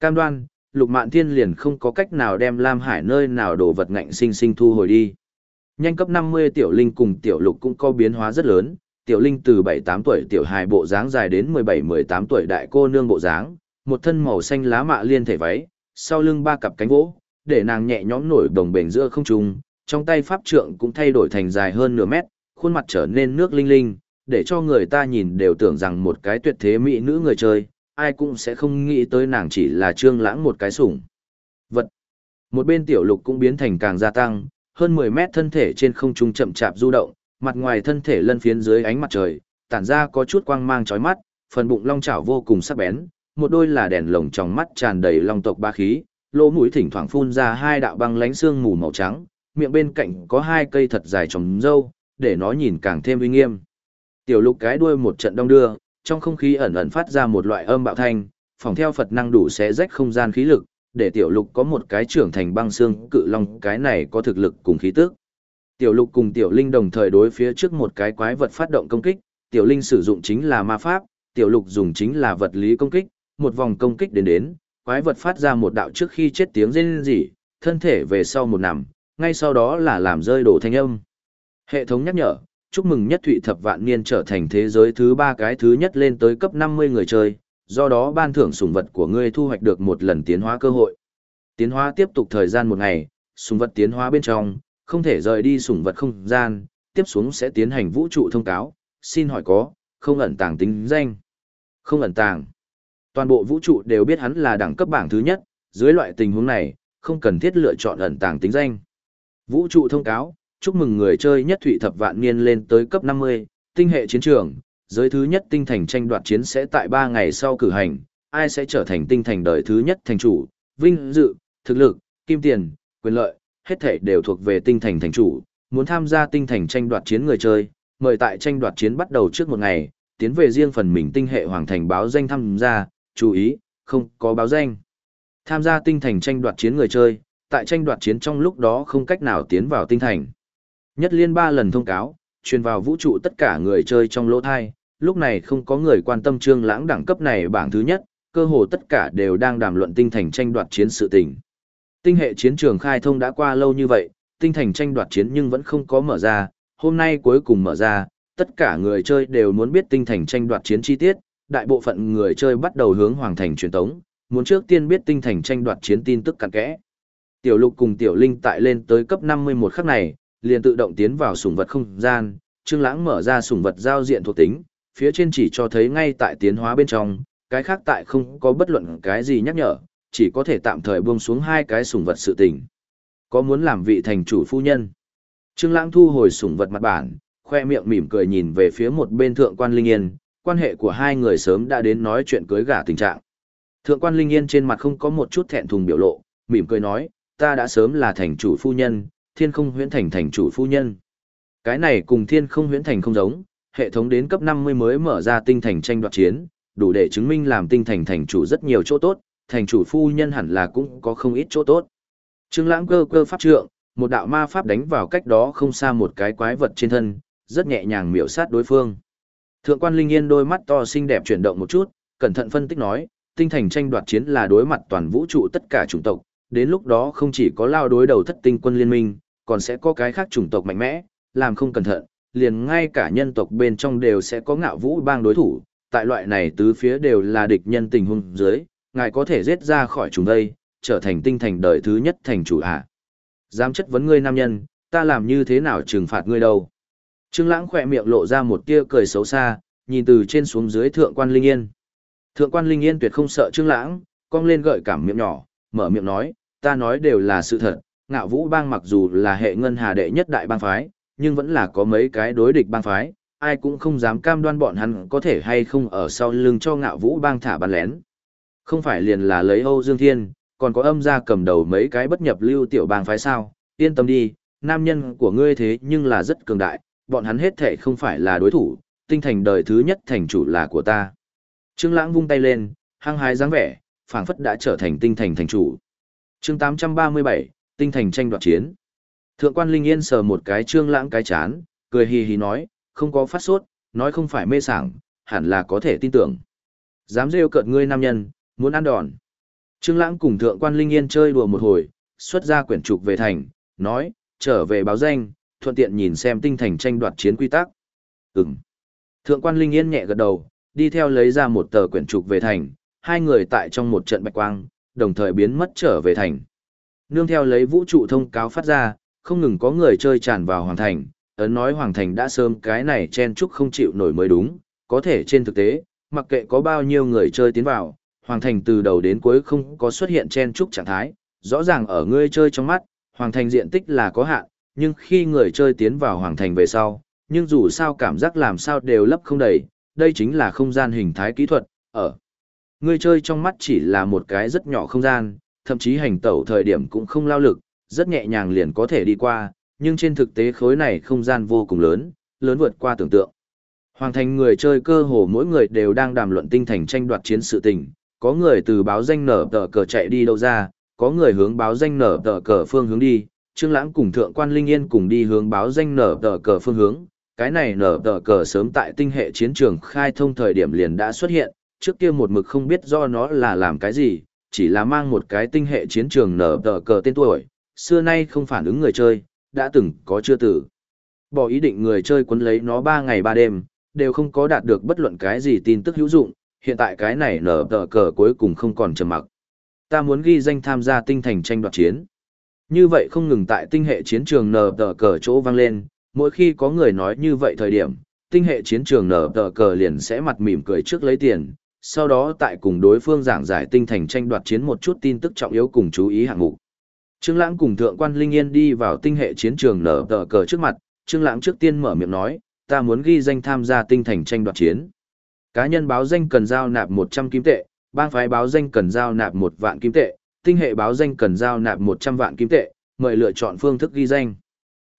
S1: Cam đoan, Lục Mạn Thiên liền không có cách nào đem Lam Hải nơi nào đồ vật ngạnh sinh sinh thu hồi đi. Nhanh cấp 50 tiểu linh cùng tiểu lục cũng có biến hóa rất lớn, tiểu linh từ 7-8 tuổi tiểu hài bộ dáng dài đến 17-18 tuổi đại cô nương bộ dáng, một thân màu xanh lá mạ liên thể váy, sau lưng ba cặp cánh vỗ, để nàng nhẹ nhõm nổi đồng bền giữa không trung, trong tay pháp trượng cũng thay đổi thành dài hơn nửa mét, khuôn mặt trở nên nước linh linh, để cho người ta nhìn đều tưởng rằng một cái tuyệt thế mỹ nữ người chơi, ai cũng sẽ không nghĩ tới nàng chỉ là trương lãng một cái sủng. Vật. Một bên tiểu lục cũng biến thành càng gia tăng, hơn 10 mét thân thể trên không trung chậm chạp du động, mặt ngoài thân thể lân phiến dưới ánh mặt trời, tản ra có chút quang mang chói mắt, phần bụng long chảo vô cùng sắc bén, một đôi là đèn lồng trong mắt tràn đầy long tộc ba khí, lỗ mũi thỉnh thoảng phun ra hai đạo băng lánh xương mù màu trắng, miệng bên cạnh có hai cây thật dài trồng dâu, để nó nhìn càng thêm uy nghiêm. Tiểu lục cái đuôi một trận đông đưa, trong không khí ẩn ẩn phát ra một loại âm bạo thanh, phòng theo Phật năng đủ xé rách không gian khí lực, để tiểu lục có một cái trưởng thành băng xương cự long cái này có thực lực cùng khí tức. Tiểu lục cùng tiểu linh đồng thời đối phía trước một cái quái vật phát động công kích, tiểu linh sử dụng chính là ma pháp, tiểu lục dùng chính là vật lý công kích, một vòng công kích đến đến, quái vật phát ra một đạo trước khi chết tiếng rên rỉ, thân thể về sau một nằm, ngay sau đó là làm rơi đổ thanh âm. Hệ thống nhắc nhở, chúc mừng nhất thụy thập vạn niên trở thành thế giới thứ ba cái thứ nhất lên tới cấp 50 người chơi, do đó ban thưởng sủng vật của ngươi thu hoạch được một lần tiến hóa cơ hội. Tiến hóa tiếp tục thời gian một ngày, sùng vật tiến hóa bên trong, không thể rời đi sùng vật không gian, tiếp xuống sẽ tiến hành vũ trụ thông cáo, xin hỏi có, không ẩn tàng tính danh. Không ẩn tàng. Toàn bộ vũ trụ đều biết hắn là đẳng cấp bảng thứ nhất, dưới loại tình huống này, không cần thiết lựa chọn ẩn tàng tính danh. Vũ trụ thông cáo, chúc mừng người chơi nhất Thụy thập vạn niên lên tới cấp 50, tinh hệ chiến trường, giới thứ nhất tinh thành tranh đoạt chiến sẽ tại 3 ngày sau cử hành, ai sẽ trở thành tinh thành đời thứ nhất thành chủ, vinh dự, thực lực, kim tiền, quyền lợi, hết thể đều thuộc về tinh thành thành chủ, muốn tham gia tinh thành tranh đoạt chiến người chơi, mời tại tranh đoạt chiến bắt đầu trước một ngày, tiến về riêng phần mình tinh hệ hoàng thành báo danh tham gia, chú ý, không có báo danh. Tham gia tinh thành tranh đoạt chiến người chơi, tại tranh đoạt chiến trong lúc đó không cách nào tiến vào tinh thành. Nhất liên ba lần thông cáo, truyền vào vũ trụ tất cả người chơi trong lỗ thai, lúc này không có người quan tâm trương lãng đẳng cấp này bảng thứ nhất, cơ hồ tất cả đều đang đàm luận tinh thành tranh đoạt chiến sự tình. Tinh hệ chiến trường khai thông đã qua lâu như vậy, tinh thành tranh đoạt chiến nhưng vẫn không có mở ra, hôm nay cuối cùng mở ra, tất cả người chơi đều muốn biết tinh thành tranh đoạt chiến chi tiết, đại bộ phận người chơi bắt đầu hướng hoàng thành truyền tống, muốn trước tiên biết tinh thành tranh đoạt chiến tin tức cặn kẽ. Tiểu Lục cùng Tiểu Linh tại lên tới cấp 51 khắc này, liền tự động tiến vào sủng vật không gian, Trương Lãng mở ra sủng vật giao diện thuộc tính, phía trên chỉ cho thấy ngay tại tiến hóa bên trong, cái khác tại không có bất luận cái gì nhắc nhở, chỉ có thể tạm thời buông xuống hai cái sủng vật sự tình. Có muốn làm vị thành chủ phu nhân? Trương Lãng thu hồi sủng vật mặt bản, khoe miệng mỉm cười nhìn về phía một bên thượng quan Linh Yên, quan hệ của hai người sớm đã đến nói chuyện cưới gả tình trạng. Thượng quan Linh Yên trên mặt không có một chút thẹn thùng biểu lộ, mỉm cười nói, ta đã sớm là thành chủ phu nhân, thiên không huyễn thành thành chủ phu nhân. Cái này cùng thiên không huyễn thành không giống, hệ thống đến cấp 50 mới mở ra tinh thành tranh đoạt chiến, đủ để chứng minh làm tinh thành thành chủ rất nhiều chỗ tốt, thành chủ phu nhân hẳn là cũng có không ít chỗ tốt. Trương Lãng cơ cơ pháp trượng, một đạo ma pháp đánh vào cách đó không xa một cái quái vật trên thân, rất nhẹ nhàng miểu sát đối phương. Thượng quan Linh Yên đôi mắt to xinh đẹp chuyển động một chút, cẩn thận phân tích nói, tinh thành tranh đoạt chiến là đối mặt toàn vũ trụ tất cả chủng tộc, đến lúc đó không chỉ có lao đối đầu thất tinh quân liên minh, còn sẽ có cái khác chủng tộc mạnh mẽ, làm không cẩn thận, liền ngay cả nhân tộc bên trong đều sẽ có ngạo vũ bang đối thủ, tại loại này tứ phía đều là địch nhân tình huống dưới, ngài có thể giết ra khỏi chúng đây, trở thành tinh thành đời thứ nhất thành chủ ạ. À. Dám chất vấn ngươi nam nhân, ta làm như thế nào trừng phạt ngươi đâu? Trương Lãng khẽ miệng lộ ra một tia cười xấu xa, nhìn từ trên xuống dưới thượng quan Linh Yên. Thượng quan Linh Yên tuyệt không sợ Trương Lãng, cong lên gợi cảm miệng nhỏ, mở miệng nói, ta nói đều là sự thật, ngạo vũ bang mặc dù là hệ ngân hà đệ nhất đại bang phái, nhưng vẫn là có mấy cái đối địch bang phái, ai cũng không dám cam đoan bọn hắn có thể hay không ở sau lưng cho ngạo vũ bang thả bắn lén. Không phải liền là lấy Âu Dương Thiên, còn có âm gia cầm đầu mấy cái bất nhập lưu tiểu bang phái sao, yên tâm đi, nam nhân của ngươi thế nhưng là rất cường đại, bọn hắn hết thể không phải là đối thủ, tinh thành đời thứ nhất thành chủ là của ta. Trương Lãng vung tay lên, hăng hái dáng vẻ, phảng phất đã trở thành tinh thành thành chủ. Chương 837, tinh thành tranh đoạt chiến. Thượng quan Linh Yên sờ một cái Trương Lãng cái chán, cười hì hì nói, không có phát sốt, nói không phải mê sảng, hẳn là có thể tin tưởng. Dám rêu cợt ngươi nam nhân, muốn ăn đòn. Trương Lãng cùng Thượng quan Linh Yên chơi đùa một hồi, xuất ra quyển trục về thành, nói, trở về báo danh, thuận tiện nhìn xem tinh thành tranh đoạt chiến quy tắc. Ừm. Thượng quan Linh Yên nhẹ gật đầu, đi theo lấy ra một tờ quyển trục về thành, hai người tại trong một trận bạch quang, đồng thời biến mất trở về thành. Nương theo lấy vũ trụ thông cáo phát ra, không ngừng có người chơi tràn vào hoàng thành, ấn nói hoàng thành đã sớm cái này chen chúc không chịu nổi mới đúng, có thể trên thực tế, mặc kệ có bao nhiêu người chơi tiến vào, hoàng thành từ đầu đến cuối không có xuất hiện chen chúc trạng thái, rõ ràng ở người chơi trong mắt, hoàng thành diện tích là có hạn, nhưng khi người chơi tiến vào hoàng thành về sau, nhưng dù sao cảm giác làm sao đều lấp không đầy, đây chính là không gian hình thái kỹ thuật, ở. Người chơi trong mắt chỉ là một cái rất nhỏ không gian, thậm chí hành tẩu thời điểm cũng không lao lực, rất nhẹ nhàng liền có thể đi qua, nhưng trên thực tế khối này không gian vô cùng lớn, lớn vượt qua tưởng tượng. Hoàng thành người chơi cơ hồ mỗi người đều đang đàm luận tinh thành tranh đoạt chiến sự tình, có người từ báo danh nở tờ cờ chạy đi đâu ra, có người hướng báo danh nở tờ cờ phương hướng đi, Trương Lãng cùng Thượng quan Linh Yên cùng đi hướng báo danh nở tờ cờ phương hướng. Cái này nở tờ cờ sớm tại tinh hệ chiến trường khai thông thời điểm liền đã xuất hiện, trước kia một mực không biết do nó là làm cái gì, chỉ là mang một cái tinh hệ chiến trường nở tờ cờ tên tuổi, xưa nay không phản ứng người chơi, đã từng có chưa tử. Bỏ ý định người chơi quấn lấy nó 3 ngày 3 đêm, đều không có đạt được bất luận cái gì tin tức hữu dụng, hiện tại cái này nở tờ cờ cuối cùng không còn trầm mặc. Ta muốn ghi danh tham gia tinh thành tranh đoạt chiến. Như vậy không ngừng tại tinh hệ chiến trường nở tờ cờ chỗ vang lên, mỗi khi có người nói như vậy thời điểm, tinh hệ chiến trường nở tờ cờ liền sẽ mặt mỉm cười trước lấy tiền, sau đó tại cùng đối phương giảng giải tinh thành tranh đoạt chiến một chút tin tức trọng yếu cùng chú ý hạng mục. Trương Lãng cùng Thượng quan Linh Yên đi vào tinh hệ chiến trường nở tờ cờ trước mặt, Trương Lãng trước tiên mở miệng nói, ta muốn ghi danh tham gia tinh thành tranh đoạt chiến. Cá nhân báo danh cần giao nạp 100 kim tệ, bang phái báo danh cần giao nạp 1 vạn kim tệ, tinh hệ báo danh cần giao nạp 100 vạn kim tệ, mời lựa chọn phương thức ghi danh.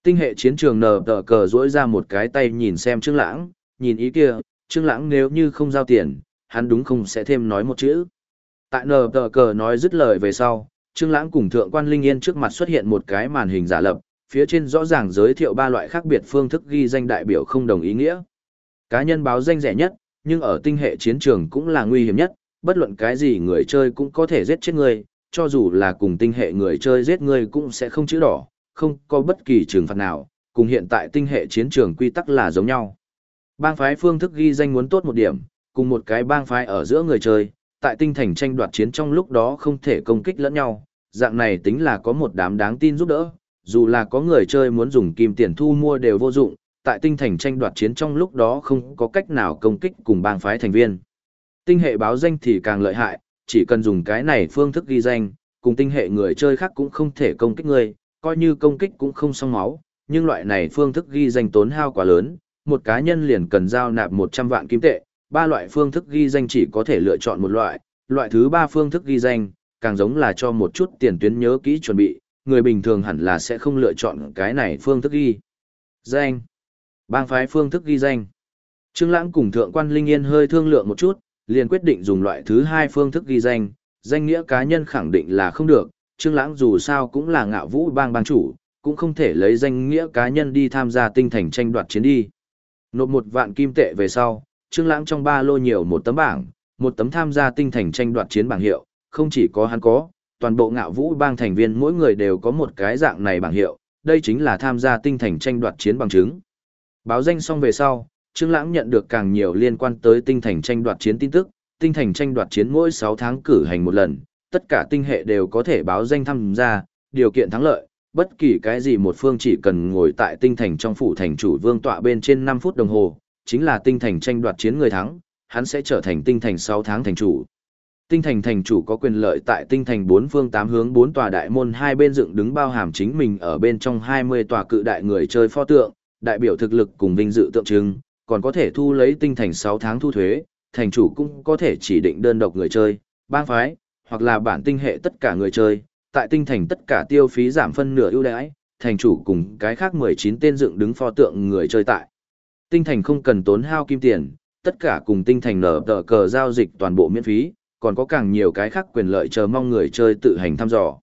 S1: Tinh hệ chiến trường nở tờ cờ duỗi ra một cái tay nhìn xem Trương Lãng, nhìn ý kia, Trương Lãng nếu như không giao tiền, hắn đúng không sẽ thêm nói một chữ. Tại nờ tờ cờ nói dứt lời về sau, Trương Lãng cùng Thượng quan Linh Yên trước mặt xuất hiện một cái màn hình giả lập, phía trên rõ ràng giới thiệu ba loại khác biệt phương thức ghi danh đại biểu không đồng ý nghĩa. Cá nhân báo danh rẻ nhất, nhưng ở tinh hệ chiến trường cũng là nguy hiểm nhất, bất luận cái gì người chơi cũng có thể giết chết người, cho dù là cùng tinh hệ người chơi giết người cũng sẽ không chữ đỏ, không có bất kỳ trừng phạt nào, cùng hiện tại tinh hệ chiến trường quy tắc là giống nhau. Bang phái phương thức ghi danh muốn tốt một điểm, cùng một cái bang phái ở giữa người chơi, tại tinh thành tranh đoạt chiến trong lúc đó không thể công kích lẫn nhau, dạng này tính là có một đám đáng tin giúp đỡ, dù là có người chơi muốn dùng kim tiền thu mua đều vô dụng, tại tinh thành tranh đoạt chiến trong lúc đó không có cách nào công kích cùng bang phái thành viên. Tinh hệ báo danh thì càng lợi hại, chỉ cần dùng cái này phương thức ghi danh, cùng tinh hệ người chơi khác cũng không thể công kích người, coi như công kích cũng không xong máu, nhưng loại này phương thức ghi danh tốn hao quá lớn, một cá nhân liền cần giao nạp 100 vạn kim tệ, ba loại phương thức ghi danh chỉ có thể lựa chọn một loại, loại thứ ba phương thức ghi danh, càng giống là cho một chút tiền tuyến nhớ kỹ chuẩn bị, người bình thường hẳn là sẽ không lựa chọn cái này phương thức ghi. Danh. Bang phái phương thức ghi danh. Trương Lãng cùng Thượng quan Linh Yên hơi thương lượng một chút, liền quyết định dùng loại thứ hai phương thức ghi danh, danh nghĩa cá nhân khẳng định là không được, Trương Lãng dù sao cũng là ngạo vũ bang bang chủ, cũng không thể lấy danh nghĩa cá nhân đi tham gia tinh thành tranh đoạt chiến đi. Nộp một vạn kim tệ về sau, Trương Lãng trong ba lô nhiều một tấm bảng, một tấm tham gia tinh thành tranh đoạt chiến bảng hiệu, không chỉ có hắn có, toàn bộ ngạo vũ bang thành viên mỗi người đều có một cái dạng này bảng hiệu, đây chính là tham gia tinh thành tranh đoạt chiến bằng chứng. Báo danh xong về sau, Trương Lãng nhận được càng nhiều liên quan tới tinh thành tranh đoạt chiến tin tức, tinh thành tranh đoạt chiến mỗi 6 tháng cử hành một lần, tất cả tinh hệ đều có thể báo danh tham gia, điều kiện thắng lợi, bất kỳ cái gì một phương chỉ cần ngồi tại tinh thành trong phủ thành chủ vương tọa bên trên 5 phút đồng hồ, chính là tinh thành tranh đoạt chiến người thắng, hắn sẽ trở thành tinh thành 6 tháng thành chủ. Tinh thành thành chủ có quyền lợi tại tinh thành bốn phương tám hướng bốn tòa đại môn hai bên dựng đứng bao hàm chính mình ở bên trong 20 tòa cự đại người chơi pho tượng, đại biểu thực lực cùng vinh dự tượng trưng, còn có thể thu lấy tinh thành 6 tháng thu thuế, thành chủ cũng có thể chỉ định đơn độc người chơi, bang phái, hoặc là bản tinh hệ tất cả người chơi, tại tinh thành tất cả tiêu phí giảm phân nửa ưu đãi, thành chủ cùng cái khác 19 tên dựng đứng pho tượng người chơi tại. Tinh thành không cần tốn hao kim tiền, tất cả cùng tinh thành nở tờ cờ giao dịch toàn bộ miễn phí, còn có càng nhiều cái khác quyền lợi chờ mong người chơi tự hành thăm dò.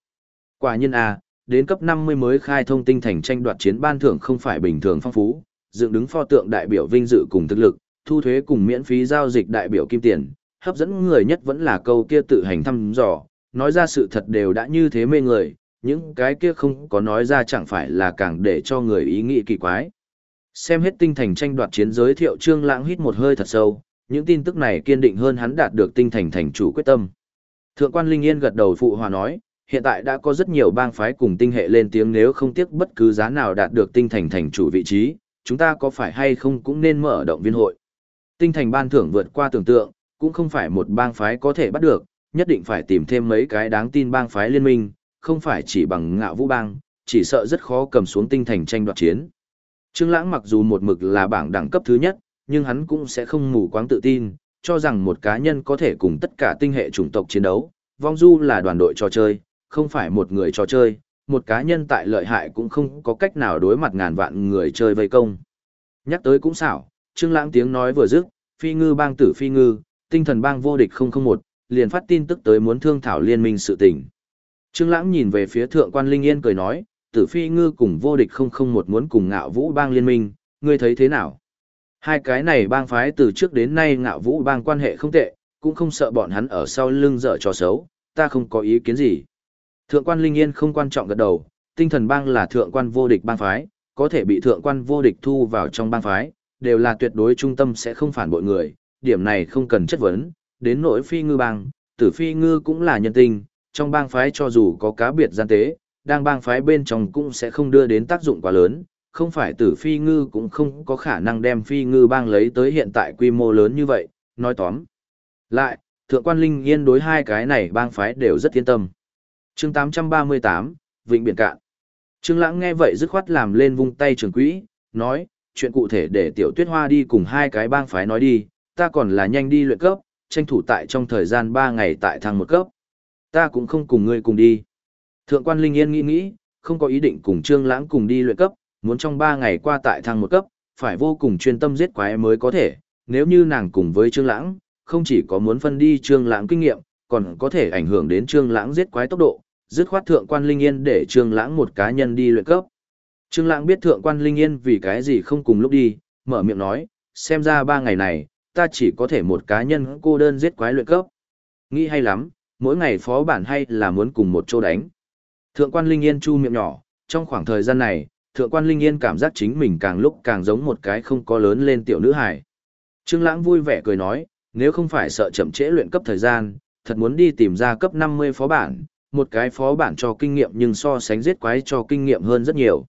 S1: Quả nhiên A, đến cấp 50 mới khai thông tinh thành tranh đoạt chiến ban thưởng không phải bình thường phong phú, dựng đứng pho tượng đại biểu vinh dự cùng thực lực, thu thuế cùng miễn phí giao dịch đại biểu kim tiền, hấp dẫn người nhất vẫn là câu kia tự hành thăm dò, nói ra sự thật đều đã như thế mê người, những cái kia không có nói ra chẳng phải là càng để cho người ý nghĩ kỳ quái. Xem hết tinh thành tranh đoạt chiến giới thiệu Trương Lãng hít một hơi thật sâu, những tin tức này kiên định hơn hắn đạt được tinh thành thành chủ quyết tâm. Thượng quan Linh Yên gật đầu phụ hòa nói, hiện tại đã có rất nhiều bang phái cùng tinh hệ lên tiếng nếu không tiếc bất cứ giá nào đạt được tinh thành thành chủ vị trí, chúng ta có phải hay không cũng nên mở động viên hội. Tinh thành ban thưởng vượt qua tưởng tượng, cũng không phải một bang phái có thể bắt được, nhất định phải tìm thêm mấy cái đáng tin bang phái liên minh, không phải chỉ bằng ngạo vũ bang, chỉ sợ rất khó cầm xuống tinh thành tranh đoạt chiến. Trương Lãng mặc dù một mực là bảng đẳng cấp thứ nhất, nhưng hắn cũng sẽ không mù quáng tự tin, cho rằng một cá nhân có thể cùng tất cả tinh hệ chủng tộc chiến đấu. Vong Du là đoàn đội trò chơi, không phải một người trò chơi, một cá nhân tại lợi hại cũng không có cách nào đối mặt ngàn vạn người chơi vây công. Nhắc tới cũng xảo, Trương Lãng tiếng nói vừa dứt, Phi Ngư bang tử Phi Ngư, tinh thần bang vô địch 001, liền phát tin tức tới muốn thương thảo liên minh sự tình. Trương Lãng nhìn về phía Thượng quan Linh Yên cười nói, Tử Phi Ngư cùng vô địch 001 muốn cùng Ngạo Vũ bang liên minh, ngươi thấy thế nào? Hai cái này bang phái từ trước đến nay Ngạo Vũ bang quan hệ không tệ, cũng không sợ bọn hắn ở sau lưng dở trò xấu, ta không có ý kiến gì. Thượng quan Linh Yên không quan trọng gật đầu, tinh thần bang là thượng quan vô địch bang phái, có thể bị thượng quan vô địch thu vào trong bang phái, đều là tuyệt đối trung tâm sẽ không phản bội người, điểm này không cần chất vấn, đến nỗi phi ngư bang, tử phi ngư cũng là nhân tình, trong bang phái cho dù có cá biệt gian tế, đang bang phái bên trong cũng sẽ không đưa đến tác dụng quá lớn, không phải tử phi ngư cũng không có khả năng đem phi ngư bang lấy tới hiện tại quy mô lớn như vậy, nói tóm. Lại, thượng quan linh yên đối hai cái này bang phái đều rất yên tâm. chương 838, Vịnh Biển Cạn. Trương Lãng nghe vậy dứt khoát làm lên vung tay trường quỹ, nói, chuyện cụ thể để tiểu tuyết hoa đi cùng hai cái bang phái nói đi, ta còn là nhanh đi luyện cấp, tranh thủ tại trong thời gian 3 ngày tại thăng một cấp. Ta cũng không cùng ngươi cùng đi. Thượng quan Linh Yên nghĩ nghĩ, không có ý định cùng Trương Lãng cùng đi luyện cấp, muốn trong 3 ngày qua tại thăng một cấp, phải vô cùng chuyên tâm giết quái mới có thể, nếu như nàng cùng với Trương Lãng, không chỉ có muốn phân đi Trương Lãng kinh nghiệm, còn có thể ảnh hưởng đến Trương Lãng giết quái tốc độ, dứt khoát thượng quan Linh Yên để Trương Lãng một cá nhân đi luyện cấp. Trương Lãng biết thượng quan Linh Yên vì cái gì không cùng lúc đi, mở miệng nói, xem ra 3 ngày này, ta chỉ có thể một cá nhân cô đơn giết quái luyện cấp. Nghĩ hay lắm, mỗi ngày phó bản hay là muốn cùng một chỗ đánh. Thượng quan Linh Yên chu miệng nhỏ, trong khoảng thời gian này, thượng quan Linh Yên cảm giác chính mình càng lúc càng giống một cái không có lớn lên tiểu nữ hài. Trương Lãng vui vẻ cười nói, nếu không phải sợ chậm trễ luyện cấp thời gian, thật muốn đi tìm ra cấp 50 phó bản, một cái phó bản cho kinh nghiệm nhưng so sánh giết quái cho kinh nghiệm hơn rất nhiều.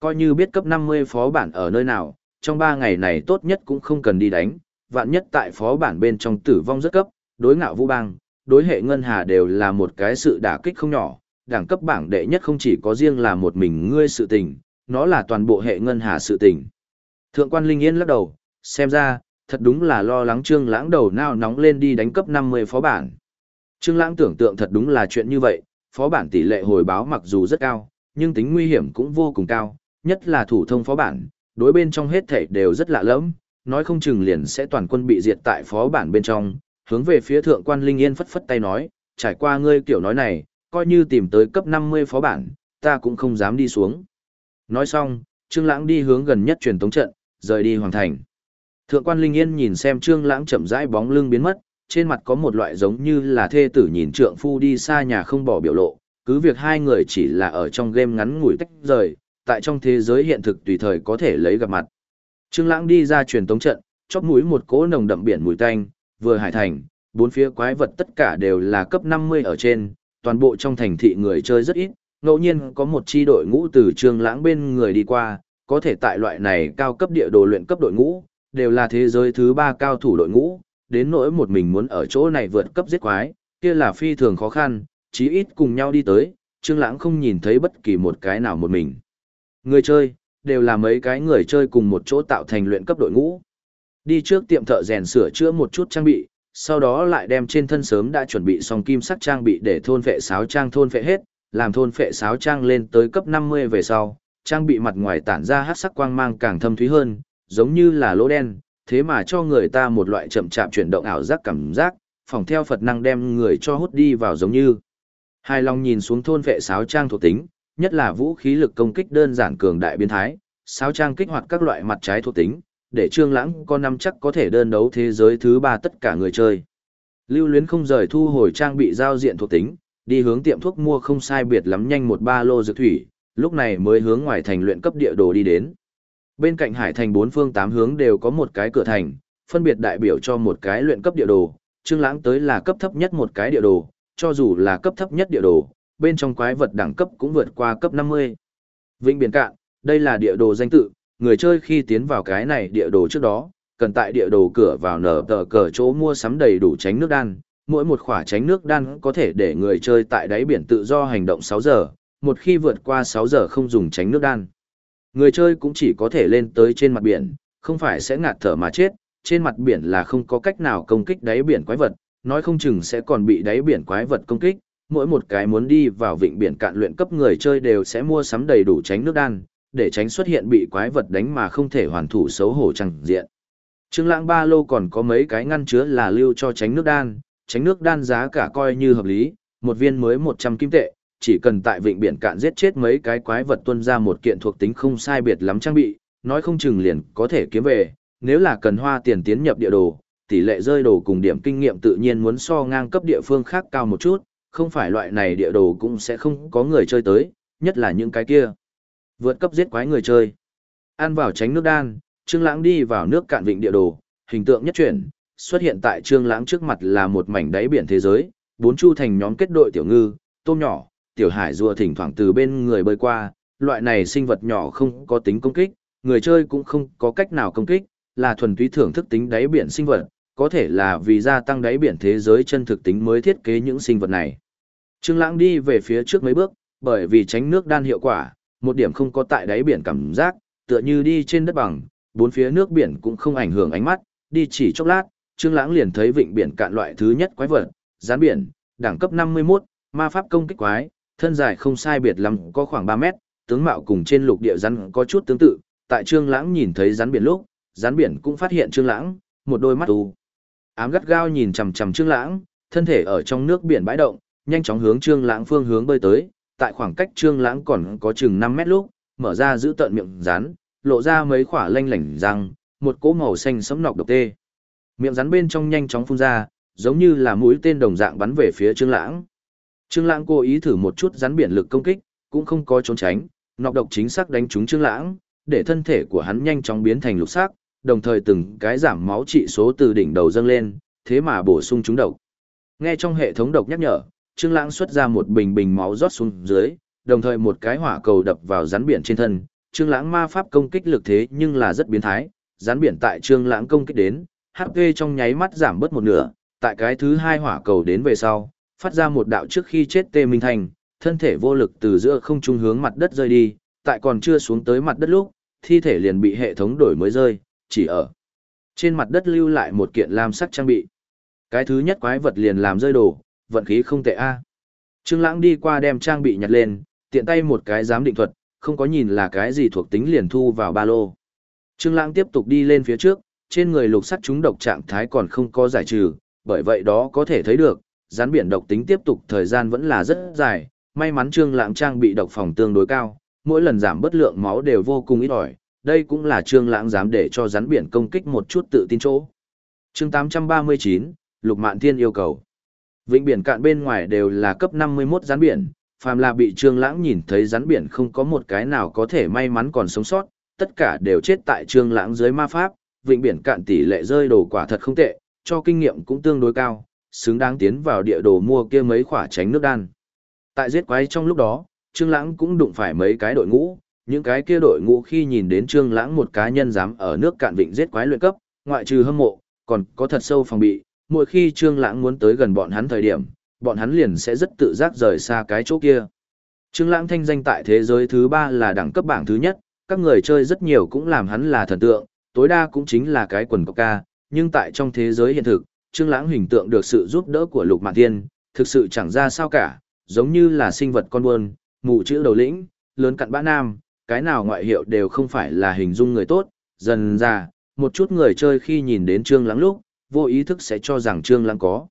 S1: Coi như biết cấp 50 phó bản ở nơi nào, trong 3 ngày này tốt nhất cũng không cần đi đánh, vạn nhất tại phó bản bên trong tử vong rất cấp, đối ngạo vũ bang, đối hệ ngân hà đều là một cái sự đả kích không nhỏ, đẳng cấp bảng đệ nhất không chỉ có riêng là một mình ngươi sự tình, nó là toàn bộ hệ ngân hà sự tình. Thượng quan Linh Yên lắc đầu, xem ra, thật đúng là lo lắng Trương Lãng đầu nào nóng lên đi đánh cấp 50 phó bản. Trương Lãng tưởng tượng thật đúng là chuyện như vậy, phó bản tỷ lệ hồi báo mặc dù rất cao, nhưng tính nguy hiểm cũng vô cùng cao, nhất là thủ thông phó bản, đối bên trong hết thảy đều rất lạ lẫm, nói không chừng liền sẽ toàn quân bị diệt tại phó bản bên trong, hướng về phía thượng quan Linh Yên phất phất tay nói, trải qua ngươi kiểu nói này, coi như tìm tới cấp 50 phó bản, ta cũng không dám đi xuống. Nói xong, Trương Lãng đi hướng gần nhất truyền tống trận, rời đi hoàng thành. Thượng quan Linh Yên nhìn xem Trương Lãng chậm rãi bóng lưng biến mất, trên mặt có một loại giống như là thê tử nhìn trượng phu đi xa nhà không bỏ biểu lộ, cứ việc hai người chỉ là ở trong game ngắn ngủi tách rời, tại trong thế giới hiện thực tùy thời có thể lấy gặp mặt. Trương Lãng đi ra truyền tống trận, chóp mũi một cỗ nồng đậm biển mùi tanh, vừa hải thành, bốn phía quái vật tất cả đều là cấp 50 ở trên, toàn bộ trong thành thị người chơi rất ít, ngẫu nhiên có một chi đội ngũ từ Trương Lãng bên người đi qua, có thể tại loại này cao cấp địa đồ luyện cấp đội ngũ, đều là thế giới thứ ba cao thủ đội ngũ, đến nỗi một mình muốn ở chỗ này vượt cấp giết quái, kia là phi thường khó khăn, chí ít cùng nhau đi tới, Trương Lãng không nhìn thấy bất kỳ một cái nào một mình. Người chơi, đều là mấy cái người chơi cùng một chỗ tạo thành luyện cấp đội ngũ. Đi trước tiệm thợ rèn sửa chữa một chút trang bị, sau đó lại đem trên thân sớm đã chuẩn bị xong kim sắc trang bị để thôn phệ sáo trang thôn phệ hết, làm thôn phệ sáo trang lên tới cấp 50 về sau, trang bị mặt ngoài tản ra hắc sắc quang mang càng thâm thúy hơn, giống như là lỗ đen, thế mà cho người ta một loại chậm chạp chuyển động ảo giác cảm giác, phòng theo Phật năng đem người cho hút đi vào giống như. Hai Long nhìn xuống thôn vệ sáo trang thuộc tính, nhất là vũ khí lực công kích đơn giản cường đại biến thái, sáo trang kích hoạt các loại mặt trái thuộc tính, để Trương Lãng có năm chắc có thể đơn đấu thế giới thứ ba tất cả người chơi. Lưu Luyến không rời thu hồi trang bị giao diện thuộc tính, đi hướng tiệm thuốc mua không sai biệt lắm nhanh một ba lô dược thủy, lúc này mới hướng ngoài thành luyện cấp địa đồ đi đến. Bên cạnh hải thành bốn phương tám hướng đều có một cái cửa thành, phân biệt đại biểu cho một cái luyện cấp địa đồ, Trương Lãng tới là cấp thấp nhất một cái địa đồ, cho dù là cấp thấp nhất địa đồ, bên trong quái vật đẳng cấp cũng vượt qua cấp 50. vĩnh Biển Cạn, đây là địa đồ danh tự, người chơi khi tiến vào cái này địa đồ trước đó, cần tại địa đồ cửa vào nở tờ cờ chỗ mua sắm đầy đủ tránh nước đan, mỗi một khỏa tránh nước đan có thể để người chơi tại đáy biển tự do hành động 6 giờ, một khi vượt qua 6 giờ không dùng tránh nước đan. Người chơi cũng chỉ có thể lên tới trên mặt biển, không phải sẽ ngạt thở mà chết, trên mặt biển là không có cách nào công kích đáy biển quái vật, nói không chừng sẽ còn bị đáy biển quái vật công kích, mỗi một cái muốn đi vào vịnh biển cạn luyện cấp người chơi đều sẽ mua sắm đầy đủ tránh nước đan, để tránh xuất hiện bị quái vật đánh mà không thể hoàn thủ xấu hổ chẳng diện. Trương Lãng ba lô còn có mấy cái ngăn chứa là lưu cho tránh nước đan, tránh nước đan giá cả coi như hợp lý, một viên mới 100 kim tệ, chỉ cần tại vịnh biển cạn giết chết mấy cái quái vật tuân ra một kiện thuộc tính không sai biệt lắm trang bị, nói không chừng liền có thể kiếm về, nếu là cần hoa tiền tiến nhập địa đồ, tỷ lệ rơi đồ cùng điểm kinh nghiệm tự nhiên muốn so ngang cấp địa phương khác cao một chút, không phải loại này địa đồ cũng sẽ không có người chơi tới, nhất là những cái kia. Vượt cấp giết quái người chơi. Ăn vào tránh nước đan, Trương Lãng đi vào nước cạn vịnh địa đồ, hình tượng nhất chuyển, xuất hiện tại Trương Lãng trước mặt là một mảnh đáy biển thế giới, bốn chu thành nhóm kết đội tiểu ngư, tôm nhỏ, tiểu hải rùa thỉnh thoảng từ bên người bơi qua, loại này sinh vật nhỏ không có tính công kích, người chơi cũng không có cách nào công kích, là thuần túy thưởng thức tính đáy biển sinh vật, có thể là vì gia tăng đáy biển thế giới chân thực tính mới thiết kế những sinh vật này. Trương Lãng đi về phía trước mấy bước, bởi vì tránh nước đan hiệu quả, một điểm không có tại đáy biển cảm giác, tựa như đi trên đất bằng, bốn phía nước biển cũng không ảnh hưởng ánh mắt, đi chỉ chốc lát, Trương Lãng liền thấy vịnh biển cạn loại thứ nhất quái vật, rắn biển, đẳng cấp 51, ma pháp công kích quái, thân dài không sai biệt lắm, có khoảng 3 mét, tướng mạo cùng trên lục địa rắn có chút tương tự, tại Trương Lãng nhìn thấy rắn biển lúc, rắn biển cũng phát hiện Trương Lãng, một đôi mắt u ám gắt gao nhìn chằm chằm Trương Lãng, thân thể ở trong nước biển bãi động, nhanh chóng hướng Trương Lãng phương hướng bơi tới, tại khoảng cách Trương Lãng còn có chừng 5 mét lúc, mở ra giữ tận miệng rắn, lộ ra mấy khỏa lanh lảnh răng, một cỗ màu xanh sẫm nọc độc tê. Miệng rắn bên trong nhanh chóng phun ra, giống như là mũi tên đồng dạng bắn về phía Trương Lãng. Trương Lãng cố ý thử một chút rắn biển lực công kích, cũng không có trốn tránh, nọc độc chính xác đánh trúng Trương Lãng, để thân thể của hắn nhanh chóng biến thành lục sắc, đồng thời từng cái giảm máu trị số từ đỉnh đầu dâng lên, thế mà bổ sung chúng độc. Nghe trong hệ thống độc nhắc nhở, Trương Lãng xuất ra một bình bình máu rót xuống dưới, đồng thời một cái hỏa cầu đập vào rắn biển trên thân. Trương Lãng ma pháp công kích lực thế nhưng là rất biến thái, rắn biển tại Trương Lãng công kích đến, HP trong nháy mắt giảm bớt một nửa, tại cái thứ hai hỏa cầu đến về sau, phát ra một đạo trước khi chết tê minh thành, thân thể vô lực từ giữa không trung hướng mặt đất rơi đi, tại còn chưa xuống tới mặt đất lúc, thi thể liền bị hệ thống đổi mới rơi, chỉ ở trên mặt đất lưu lại một kiện lam sắc trang bị. Cái thứ nhất quái vật liền làm rơi đồ, vận khí không tệ a. Trương Lãng đi qua đem trang bị nhặt lên, tiện tay một cái giám định thuật, không có nhìn là cái gì thuộc tính liền thu vào ba lô. Trương Lãng tiếp tục đi lên phía trước, trên người lục sắt chúng độc trạng thái còn không có giải trừ, bởi vậy đó có thể thấy được, rắn biển độc tính tiếp tục thời gian vẫn là rất dài, may mắn Trương Lãng trang bị độc phòng tương đối cao, mỗi lần giảm bất lượng máu đều vô cùng ít ỏi, đây cũng là Trương Lãng dám để cho rắn biển công kích một chút tự tin chỗ. Chương 839, Lục Mạn Thiên yêu cầu. Vịnh biển cạn bên ngoài đều là cấp 51 rắn biển, phàm là bị Trương Lãng nhìn thấy rắn biển không có một cái nào có thể may mắn còn sống sót, tất cả đều chết tại Trương Lãng dưới ma pháp, vịnh biển cạn tỷ lệ rơi đồ quả thật không tệ, cho kinh nghiệm cũng tương đối cao, xứng đáng tiến vào địa đồ mua kia mấy khỏa tránh nước đan. Tại giết quái trong lúc đó, Trương Lãng cũng đụng phải mấy cái đội ngũ, những cái kia đội ngũ khi nhìn đến Trương Lãng một cá nhân dám ở nước cạn vịnh giết quái luyện cấp, ngoại trừ hâm mộ, còn có thật sâu phòng bị, mỗi khi Trương Lãng muốn tới gần bọn hắn thời điểm, bọn hắn liền sẽ rất tự giác rời xa cái chỗ kia. Trương Lãng thanh danh tại thế giới thứ ba là đẳng cấp bảng thứ nhất, các người chơi rất nhiều cũng làm hắn là thần tượng, tối đa cũng chính là cái quần cọc ca, nhưng tại trong thế giới hiện thực, Trương Lãng hình tượng được sự giúp đỡ của Lục Mạn Thiên, thực sự chẳng ra sao cả, giống như là sinh vật con buôn, mụ chữ đầu lĩnh, lớn cặn bã nam, cái nào ngoại hiệu đều không phải là hình dung người tốt, dần ra, một chút người chơi khi nhìn đến Trương Lãng lúc, vô ý thức sẽ cho rằng Trương Lãng có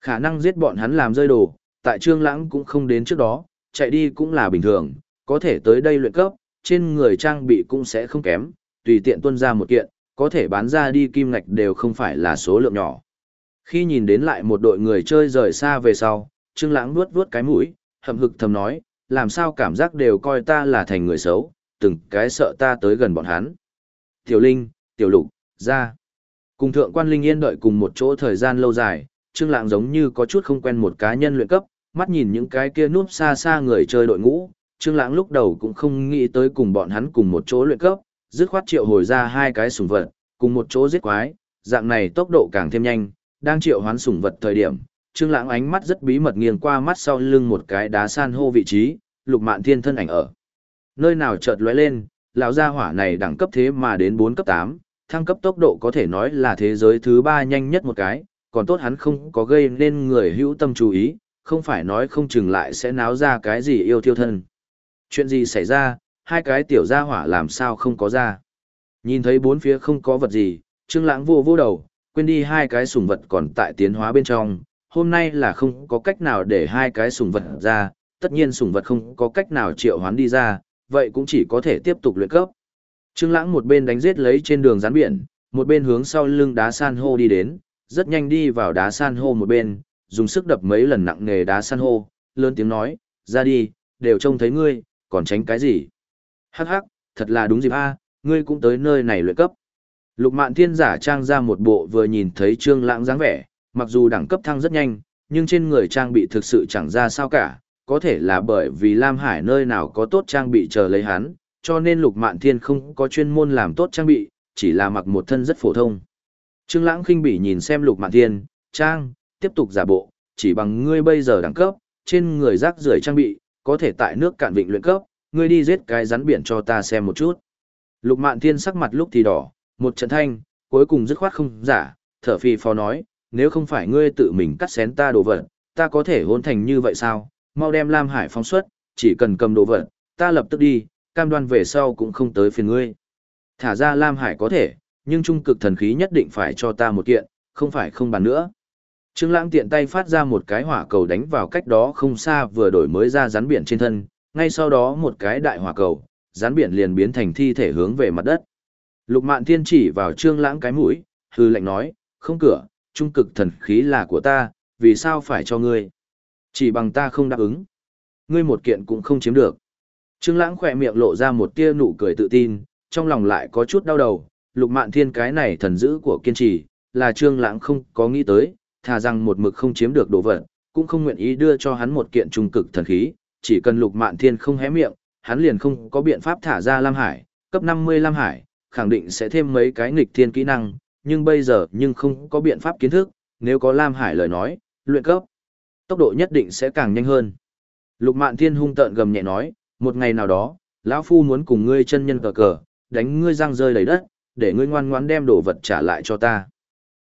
S1: khả năng giết bọn hắn làm rơi đồ, tại Trương Lãng cũng không đến trước đó, chạy đi cũng là bình thường, có thể tới đây luyện cấp, trên người trang bị cũng sẽ không kém, tùy tiện tuân ra một kiện, có thể bán ra đi kim ngạch đều không phải là số lượng nhỏ. Khi nhìn đến lại một đội người chơi rời xa về sau, Trương Lãng nuốt nuốt cái mũi, hậm hực thầm nói, làm sao cảm giác đều coi ta là thành người xấu, từng cái sợ ta tới gần bọn hắn. Tiểu Linh, Tiểu Lục, ra. Cùng thượng quan Linh Yên đợi cùng một chỗ thời gian lâu dài, Trương Lãng giống như có chút không quen một cá nhân luyện cấp, mắt nhìn những cái kia núp xa xa người chơi đội ngũ, Trương Lãng lúc đầu cũng không nghĩ tới cùng bọn hắn cùng một chỗ luyện cấp, dứt khoát triệu hồi ra hai cái sủng vật, cùng một chỗ giết quái, dạng này tốc độ càng thêm nhanh, đang triệu hoán sủng vật thời điểm, Trương Lãng ánh mắt rất bí mật nghiêng qua mắt sau lưng một cái đá san hô vị trí, Lục Mạn Thiên thân ảnh ở. Nơi nào chợt lóe lên, lão gia hỏa này đẳng cấp thế mà đến 4 cấp 8, thăng cấp tốc độ có thể nói là thế giới thứ ba nhanh nhất một cái, còn tốt hắn không có gây nên người hữu tâm chú ý, không phải nói không chừng lại sẽ náo ra cái gì yêu thiêu thân. Chuyện gì xảy ra, hai cái tiểu gia hỏa làm sao không có ra. Nhìn thấy bốn phía không có vật gì, Trương Lãng vô vô đầu, quên đi hai cái sủng vật còn tại tiến hóa bên trong, hôm nay là không có cách nào để hai cái sủng vật ra, tất nhiên sủng vật không có cách nào triệu hoán đi ra, vậy cũng chỉ có thể tiếp tục luyện cấp. Trương Lãng một bên đánh giết lấy trên đường rắn biển, một bên hướng sau lưng đá san hô đi đến, rất nhanh đi vào đá san hô một bên, dùng sức đập mấy lần nặng nề đá san hô, lớn tiếng nói, ra đi, đều trông thấy ngươi, còn tránh cái gì? Hắc hắc, thật là đúng dịp a, ngươi cũng tới nơi này luyện cấp. Lục Mạn Thiên giả trang ra một bộ vừa nhìn thấy Trương Lãng dáng vẻ, mặc dù đẳng cấp thăng rất nhanh, nhưng trên người trang bị thực sự chẳng ra sao cả, có thể là bởi vì Lam Hải nơi nào có tốt trang bị chờ lấy hắn, cho nên Lục Mạn Thiên không có chuyên môn làm tốt trang bị, chỉ là mặc một thân rất phổ thông. Trương Lãng khinh bỉ nhìn xem Lục Mạn Thiên, "Trang, tiếp tục giả bộ, chỉ bằng ngươi bây giờ đẳng cấp, trên người rác rưởi trang bị, có thể tại nước cạn vịnh luyện cấp, ngươi đi giết cái rắn biển cho ta xem một chút." Lục Mạn Thiên sắc mặt lúc thì đỏ, một trận thanh, cuối cùng dứt khoát không giả, thở phì phò nói, "Nếu không phải ngươi tự mình cắt xén ta đồ vật, ta có thể hôn thành như vậy sao? Mau đem Lam Hải phóng xuất, chỉ cần cầm đồ vật, ta lập tức đi, cam đoan về sau cũng không tới phiền ngươi." Thả ra Lam Hải có thể, nhưng trung cực thần khí nhất định phải cho ta một kiện, không phải không bàn nữa. Trương Lãng tiện tay phát ra một cái hỏa cầu đánh vào cách đó không xa vừa đổi mới ra rắn biển trên thân, ngay sau đó một cái đại hỏa cầu, rắn biển liền biến thành thi thể hướng về mặt đất. Lục Mạn Thiên chỉ vào Trương Lãng cái mũi, hư lệnh nói, "Không cửa, trung cực thần khí là của ta, vì sao phải cho ngươi? Chỉ bằng ta không đáp ứng, ngươi một kiện cũng không chiếm được." Trương Lãng khẽ miệng lộ ra một tia nụ cười tự tin, trong lòng lại có chút đau đầu, lục mạn thiên cái này thần dữ của kiên trì, là trương lãng không có nghĩ tới, thà rằng một mực không chiếm được đồ vật, cũng không nguyện ý đưa cho hắn một kiện trung cực thần khí, chỉ cần lục mạn thiên không hé miệng, hắn liền không có biện pháp thả ra Lam Hải, cấp 50 Lam Hải, khẳng định sẽ thêm mấy cái nghịch thiên kỹ năng, nhưng bây giờ nhưng không có biện pháp kiến thức, nếu có Lam Hải lời nói, luyện cấp, tốc độ nhất định sẽ càng nhanh hơn. Lục Mạn Thiên hung tợn gầm nhẹ nói, một ngày nào đó, lão phu muốn cùng ngươi chân nhân cờ cờ, đánh ngươi răng rơi đầy đất, để ngươi ngoan ngoãn đem đồ vật trả lại cho ta.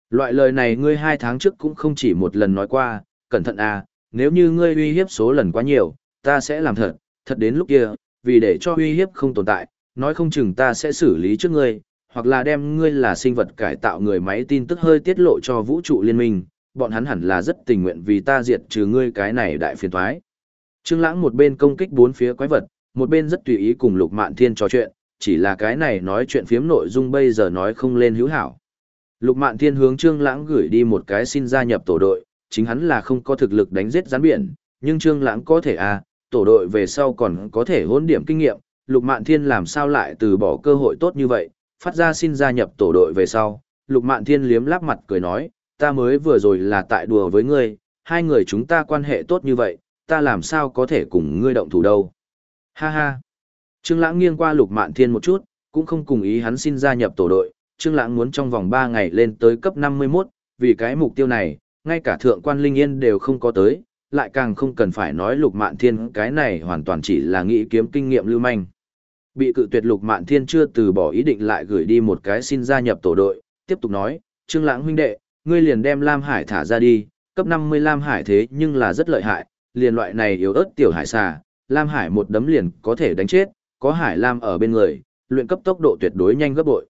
S1: Loại lời này ngươi hai tháng trước cũng không chỉ một lần nói qua, cẩn thận à, nếu như ngươi uy hiếp số lần quá nhiều, ta sẽ làm thật, thật đến lúc kia, vì để cho uy hiếp không tồn tại, nói không chừng ta sẽ xử lý trước ngươi, hoặc là đem ngươi là sinh vật cải tạo người máy tin tức hơi tiết lộ cho vũ trụ liên minh, bọn hắn hẳn là rất tình nguyện vì ta diệt trừ ngươi cái này đại phiền toái. Trương Lãng một bên công kích bốn phía quái vật, một bên rất tùy ý cùng Lục Mạn Thiên trò chuyện, chỉ là cái này nói chuyện phiếm nội dung bây giờ nói không lên hữu hảo. Lục Mạn Thiên hướng Trương Lãng gửi đi một cái xin gia nhập tổ đội, chính hắn là không có thực lực đánh giết rắn biển, nhưng Trương Lãng có thể à, tổ đội về sau còn có thể hỗn điểm kinh nghiệm, Lục Mạn Thiên làm sao lại từ bỏ cơ hội tốt như vậy, phát ra xin gia nhập tổ đội về sau, Lục Mạn Thiên liếm láp mặt cười nói, ta mới vừa rồi là tại đùa với ngươi, hai người chúng ta quan hệ tốt như vậy, ta làm sao có thể cùng ngươi động thủ đâu. Ha ha. Trương Lãng nghiêng qua Lục Mạn Thiên một chút, cũng không cùng ý hắn xin gia nhập tổ đội, Trương Lãng muốn trong vòng 3 ngày lên tới cấp 51, vì cái mục tiêu này, ngay cả thượng quan Linh Yên đều không có tới, lại càng không cần phải nói Lục Mạn Thiên, cái này hoàn toàn chỉ là nghĩ kiếm kinh nghiệm lưu manh. Bị cự tuyệt Lục Mạn Thiên chưa từ bỏ ý định lại gửi đi một cái xin gia nhập tổ đội, tiếp tục nói, "Trương Lãng huynh đệ, ngươi liền đem Lam Hải thả ra đi, cấp 50 Lam Hải thế nhưng là rất lợi hại, liền loại này yếu ớt tiểu hải xà, Lam Hải một đấm liền có thể đánh chết, có Hải Lam ở bên người, luyện cấp tốc độ tuyệt đối nhanh gấp bội.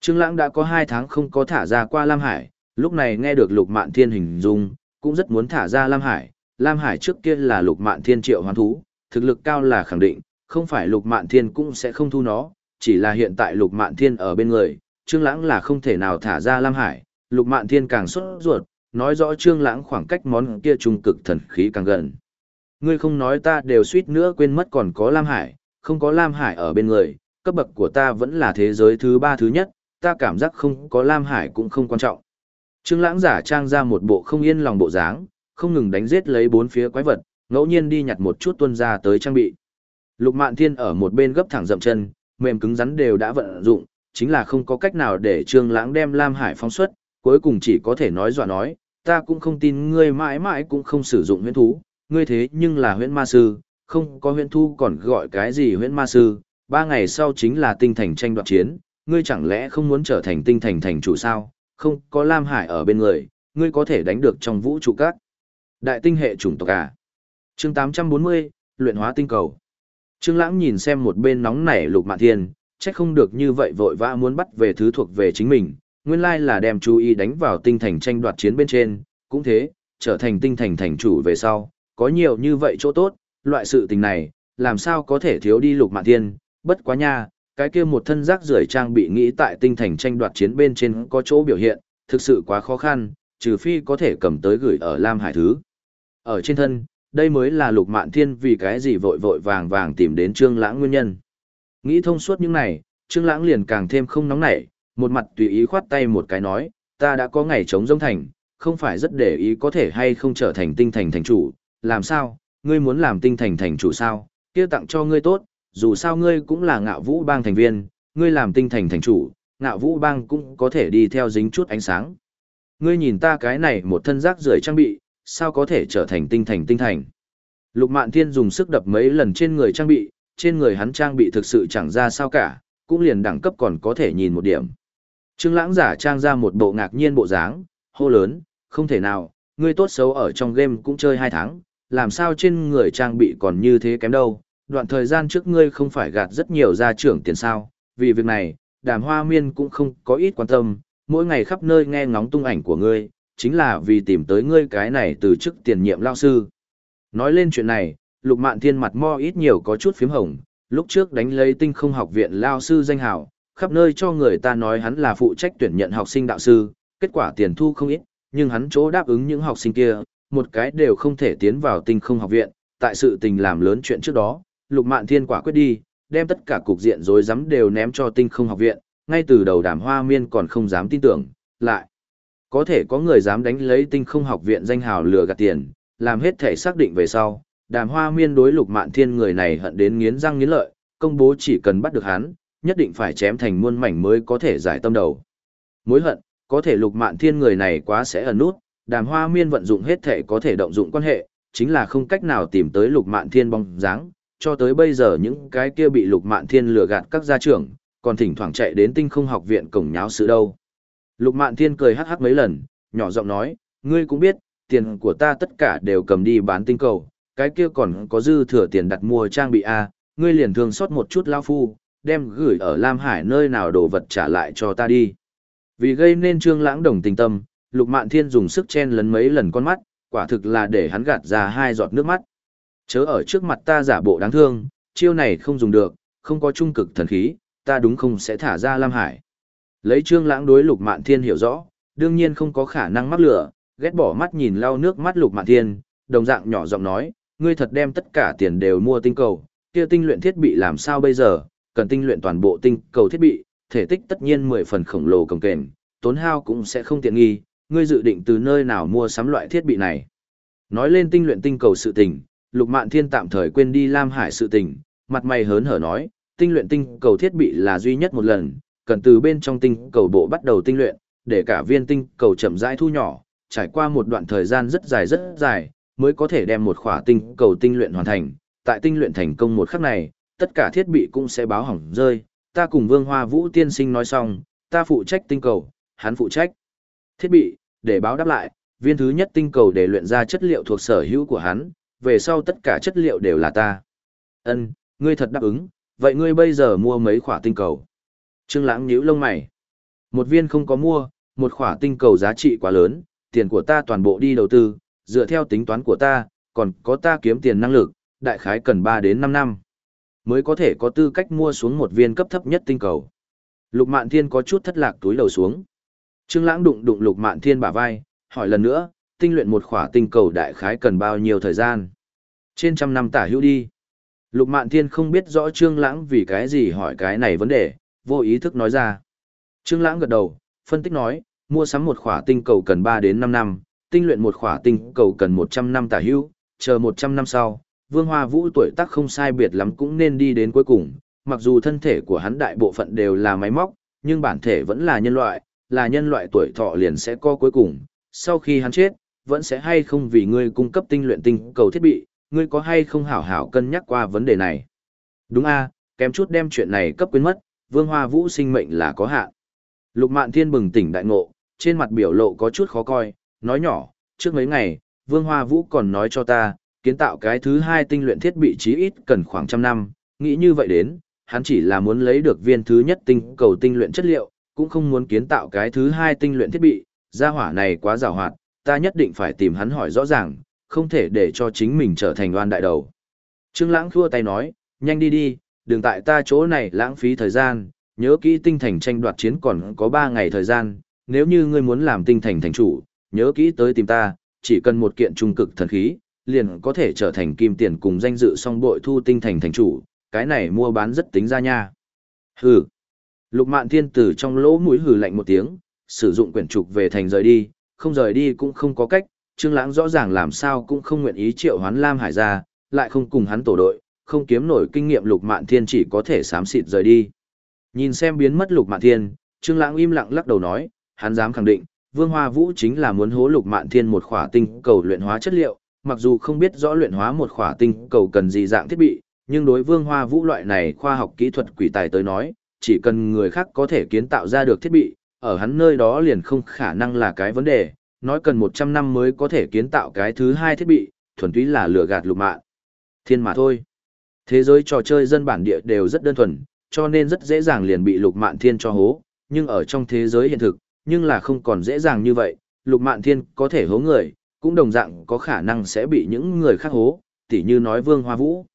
S1: Trương Lãng đã có 2 tháng không có thả ra qua Lam Hải, lúc này nghe được Lục Mạn Thiên hình dung, cũng rất muốn thả ra Lam Hải. Lam Hải trước kia là Lục Mạn Thiên triệu hoán thú, thực lực cao là khẳng định, không phải Lục Mạn Thiên cũng sẽ không thu nó, chỉ là hiện tại Lục Mạn Thiên ở bên người, Trương Lãng là không thể nào thả ra Lam Hải, Lục Mạn Thiên càng sốt ruột, nói rõ Trương Lãng khoảng cách món kia trung cực thần khí càng gần. Ngươi không nói ta đều suýt nữa quên mất còn có Lam Hải, không có Lam Hải ở bên người, cấp bậc của ta vẫn là thế giới thứ ba thứ nhất, ta cảm giác không có Lam Hải cũng không quan trọng. Trương Lãng giả trang ra một bộ không yên lòng bộ dáng, không ngừng đánh giết lấy bốn phía quái vật, ngẫu nhiên đi nhặt một chút tuân ra tới trang bị. Lục Mạn Thiên ở một bên gấp thẳng dậm chân, mềm cứng rắn đều đã vận dụng, chính là không có cách nào để Trương Lãng đem Lam Hải phóng xuất, cuối cùng chỉ có thể nói dọa nói, ta cũng không tin ngươi mãi mãi cũng không sử dụng huyễn thú, ngươi thế nhưng là huyễn ma sư, không có huyễn thu còn gọi cái gì huyễn ma sư, ba ngày sau chính là tinh thành tranh đoạt chiến, ngươi chẳng lẽ không muốn trở thành tinh thành thành chủ sao, không có Lam Hải ở bên người, ngươi có thể đánh được trong vũ trụ các. Đại tinh hệ chủng tộc à? chương 840, luyện hóa tinh cầu. Trương Lãng nhìn xem một bên nóng nảy lục mạn thiên, chắc không được như vậy vội vã muốn bắt về thứ thuộc về chính mình, nguyên lai là đem chú ý đánh vào tinh thành tranh đoạt chiến bên trên, cũng thế, trở thành tinh thành thành chủ về sau, có nhiều như vậy chỗ tốt, loại sự tình này, làm sao có thể thiếu đi lục mạn thiên, bất quá nha, cái kia một thân rác rưởi trang bị nghĩ tại tinh thành tranh đoạt chiến bên trên có chỗ biểu hiện, thực sự quá khó khăn, trừ phi có thể cầm tới gửi ở Lam Hải Thứ. Ở trên thân, đây mới là lục mạn thiên vì cái gì vội vội vàng vàng tìm đến Trương Lãng nguyên nhân. Nghĩ thông suốt những này, Trương Lãng liền càng thêm không nóng nảy, một mặt tùy ý khoát tay một cái nói, ta đã có ngày chống giống thành, không phải rất để ý có thể hay không trở thành tinh thành thành chủ, làm sao, ngươi muốn làm tinh thành thành chủ sao, kia tặng cho ngươi tốt, dù sao ngươi cũng là ngạo vũ bang thành viên, ngươi làm tinh thành thành chủ, ngạo vũ bang cũng có thể đi theo dính chút ánh sáng. Ngươi nhìn ta cái này một thân rác rưởi trang bị, sao có thể trở thành tinh thành tinh thành. Lục Mạn Thiên dùng sức đập mấy lần trên người trang bị, trên người hắn trang bị thực sự chẳng ra sao cả, cũng liền đẳng cấp còn có thể nhìn một điểm. Trương Lãng giả trang ra một bộ ngạc nhiên bộ dáng, hô lớn, không thể nào, ngươi tốt xấu ở trong game cũng chơi hai tháng, làm sao trên người trang bị còn như thế kém đâu, đoạn thời gian trước ngươi không phải gạt rất nhiều gia trưởng tiền sao, vì việc này, đàm hoa miên cũng không có ít quan tâm, mỗi ngày khắp nơi nghe ngóng tung ảnh của ngươi, chính là vì tìm tới ngươi cái này từ chức tiền nhiệm lao sư. Nói lên chuyện này, lục mạn thiên mặt mo ít nhiều có chút phím hồng, lúc trước đánh lấy tinh không học viện lao sư danh hào, khắp nơi cho người ta nói hắn là phụ trách tuyển nhận học sinh đạo sư, kết quả tiền thu không ít, nhưng hắn chỗ đáp ứng những học sinh kia, một cái đều không thể tiến vào tinh không học viện, tại sự tình làm lớn chuyện trước đó, lục mạn thiên quả quyết đi, đem tất cả cục diện rối rắm đều ném cho tinh không học viện, ngay từ đầu đàm hoa miên còn không dám tin tưởng, lại. Có thể có người dám đánh lấy tinh không học viện danh hào lừa gạt tiền, làm hết thể xác định về sau, đàm hoa miên đối lục mạn thiên người này hận đến nghiến răng nghiến lợi, công bố chỉ cần bắt được hắn, nhất định phải chém thành muôn mảnh mới có thể giải tâm đầu. Mối hận, có thể lục mạn thiên người này quá sẽ ẩn nút, đàm hoa miên vận dụng hết thể có thể động dụng quan hệ, chính là không cách nào tìm tới lục mạn thiên bóng dáng, cho tới bây giờ những cái kia bị lục mạn thiên lừa gạt các gia trưởng, còn thỉnh thoảng chạy đến tinh không học viện cổng nháo sự đâu. Lục mạn thiên cười hắc hắc mấy lần, nhỏ giọng nói, ngươi cũng biết, tiền của ta tất cả đều cầm đi bán tinh cầu, cái kia còn có dư thừa tiền đặt mua trang bị A, ngươi liền thường xót một chút lao phu, đem gửi ở Lam Hải nơi nào đồ vật trả lại cho ta đi. Vì gây nên trương lãng đồng tình tâm, lục mạn thiên dùng sức chen lấn mấy lần con mắt, quả thực là để hắn gạt ra hai giọt nước mắt. Chớ ở trước mặt ta giả bộ đáng thương, chiêu này không dùng được, không có trung cực thần khí, ta đúng không sẽ thả ra Lam Hải. Lấy trương lãng đối lục mạn thiên hiểu rõ, đương nhiên không có khả năng mắc lửa, ghét bỏ mắt nhìn lau nước mắt lục mạn thiên, đồng dạng nhỏ giọng nói, ngươi thật đem tất cả tiền đều mua tinh cầu, kia tinh luyện thiết bị làm sao bây giờ, cần tinh luyện toàn bộ tinh cầu thiết bị, thể tích tất nhiên 10 phần khổng lồ cồng kềnh, tốn hao cũng sẽ không tiện nghi, ngươi dự định từ nơi nào mua sắm loại thiết bị này. Nói lên tinh luyện tinh cầu sự tình, Lục Mạn Thiên tạm thời quên đi Lam Hải sự tình, mặt mày hớn hở nói, tinh luyện tinh cầu thiết bị là duy nhất một lần, cần từ bên trong tinh cầu bộ bắt đầu tinh luyện, để cả viên tinh cầu chậm rãi thu nhỏ, trải qua một đoạn thời gian rất dài rất dài, mới có thể đem một khỏa tinh cầu tinh luyện hoàn thành. Tại tinh luyện thành công một khắc này, tất cả thiết bị cũng sẽ báo hỏng rơi. Ta cùng Vương Hoa Vũ tiên sinh nói xong, ta phụ trách tinh cầu, hắn phụ trách thiết bị, để báo đáp lại, viên thứ nhất tinh cầu để luyện ra chất liệu thuộc sở hữu của hắn, về sau tất cả chất liệu đều là ta. Ân, ngươi thật đáp ứng, vậy ngươi bây giờ mua mấy khỏa tinh cầu? Trương Lãng nhíu lông mày. Một viên không có mua, một khỏa tinh cầu giá trị quá lớn, tiền của ta toàn bộ đi đầu tư, dựa theo tính toán của ta, còn có ta kiếm tiền năng lực, đại khái cần 3 đến 5 năm mới có thể có tư cách mua xuống một viên cấp thấp nhất tinh cầu. Lục Mạn Thiên có chút thất lạc túi đầu xuống. Trương Lãng đụng đụng Lục Mạn Thiên bả vai, hỏi lần nữa, tinh luyện một khỏa tinh cầu đại khái cần bao nhiêu thời gian? Trên trăm năm tả hữu đi. Lục Mạn Thiên không biết rõ Trương Lãng vì cái gì hỏi cái này vấn đề, vô ý thức nói ra. Trương Lãng gật đầu, phân tích nói, mua sắm một khỏa tinh cầu cần 3 đến 5 năm, tinh luyện một khỏa tinh cầu cần 100 năm tả hữu, chờ 100 năm sau, Vương Hoa Vũ tuổi tác không sai biệt lắm cũng nên đi đến cuối cùng, mặc dù thân thể của hắn đại bộ phận đều là máy móc, nhưng bản thể vẫn là nhân loại, là nhân loại tuổi thọ liền sẽ có cuối cùng, sau khi hắn chết, vẫn sẽ hay không vì ngươi cung cấp tinh luyện tinh cầu thiết bị, ngươi có hay không hảo hảo cân nhắc qua vấn đề này. Đúng a, kém chút đem chuyện này cấp quên mất, Vương Hoa Vũ sinh mệnh là có hạn. Lục Mạn Thiên bừng tỉnh đại ngộ, trên mặt biểu lộ có chút khó coi, nói nhỏ, trước mấy ngày, Vương Hoa Vũ còn nói cho ta, kiến tạo cái thứ hai tinh luyện thiết bị chí ít cần khoảng trăm năm, nghĩ như vậy đến, hắn chỉ là muốn lấy được viên thứ nhất tinh cầu tinh luyện chất liệu, cũng không muốn kiến tạo cái thứ hai tinh luyện thiết bị, gia hỏa này quá giàu hoạt, ta nhất định phải tìm hắn hỏi rõ ràng, không thể để cho chính mình trở thành oan đại đầu. Trương Lãng khua tay nói, nhanh đi đi, đừng tại ta chỗ này lãng phí thời gian, nhớ kỹ tinh thành tranh đoạt chiến còn có 3 ngày thời gian, nếu như ngươi muốn làm tinh thành thành chủ, nhớ kỹ tới tìm ta, chỉ cần một kiện trung cực thần khí, liền có thể trở thành kim tiền cùng danh dự song bội thu tinh thành thành chủ, cái này mua bán rất tính ra nha. Hừ. Lục Mạn Thiên từ trong lỗ mũi hừ lạnh một tiếng, sử dụng quyển trục về thành rời đi, không rời đi cũng không có cách, Trương Lãng rõ ràng làm sao cũng không nguyện ý triệu hoán Lam Hải ra, lại không cùng hắn tổ đội, không kiếm nổi kinh nghiệm Lục Mạn Thiên chỉ có thể xám xịt rời đi. Nhìn xem biến mất Lục Mạn Thiên, Trương Lãng im lặng lắc đầu nói, hắn dám khẳng định, Vương Hoa Vũ chính là muốn hố Lục Mạn Thiên một khỏa tinh cầu luyện hóa chất liệu, mặc dù không biết rõ luyện hóa một khỏa tinh cầu cần gì dạng thiết bị, nhưng đối Vương Hoa Vũ loại này khoa học kỹ thuật quỷ tài tới nói, chỉ cần người khác có thể kiến tạo ra được thiết bị, ở hắn nơi đó liền không khả năng là cái vấn đề, nói cần 100 năm mới có thể kiến tạo cái thứ hai thiết bị, thuần túy là lừa gạt lục mạn. Thiên mà thôi. Thế giới trò chơi dân bản địa đều rất đơn thuần, cho nên rất dễ dàng liền bị lục mạn thiên cho hố, nhưng ở trong thế giới hiện thực, nhưng là không còn dễ dàng như vậy, lục mạn thiên có thể hố người, cũng đồng dạng có khả năng sẽ bị những người khác hố, tỉ như nói vương hoa vũ.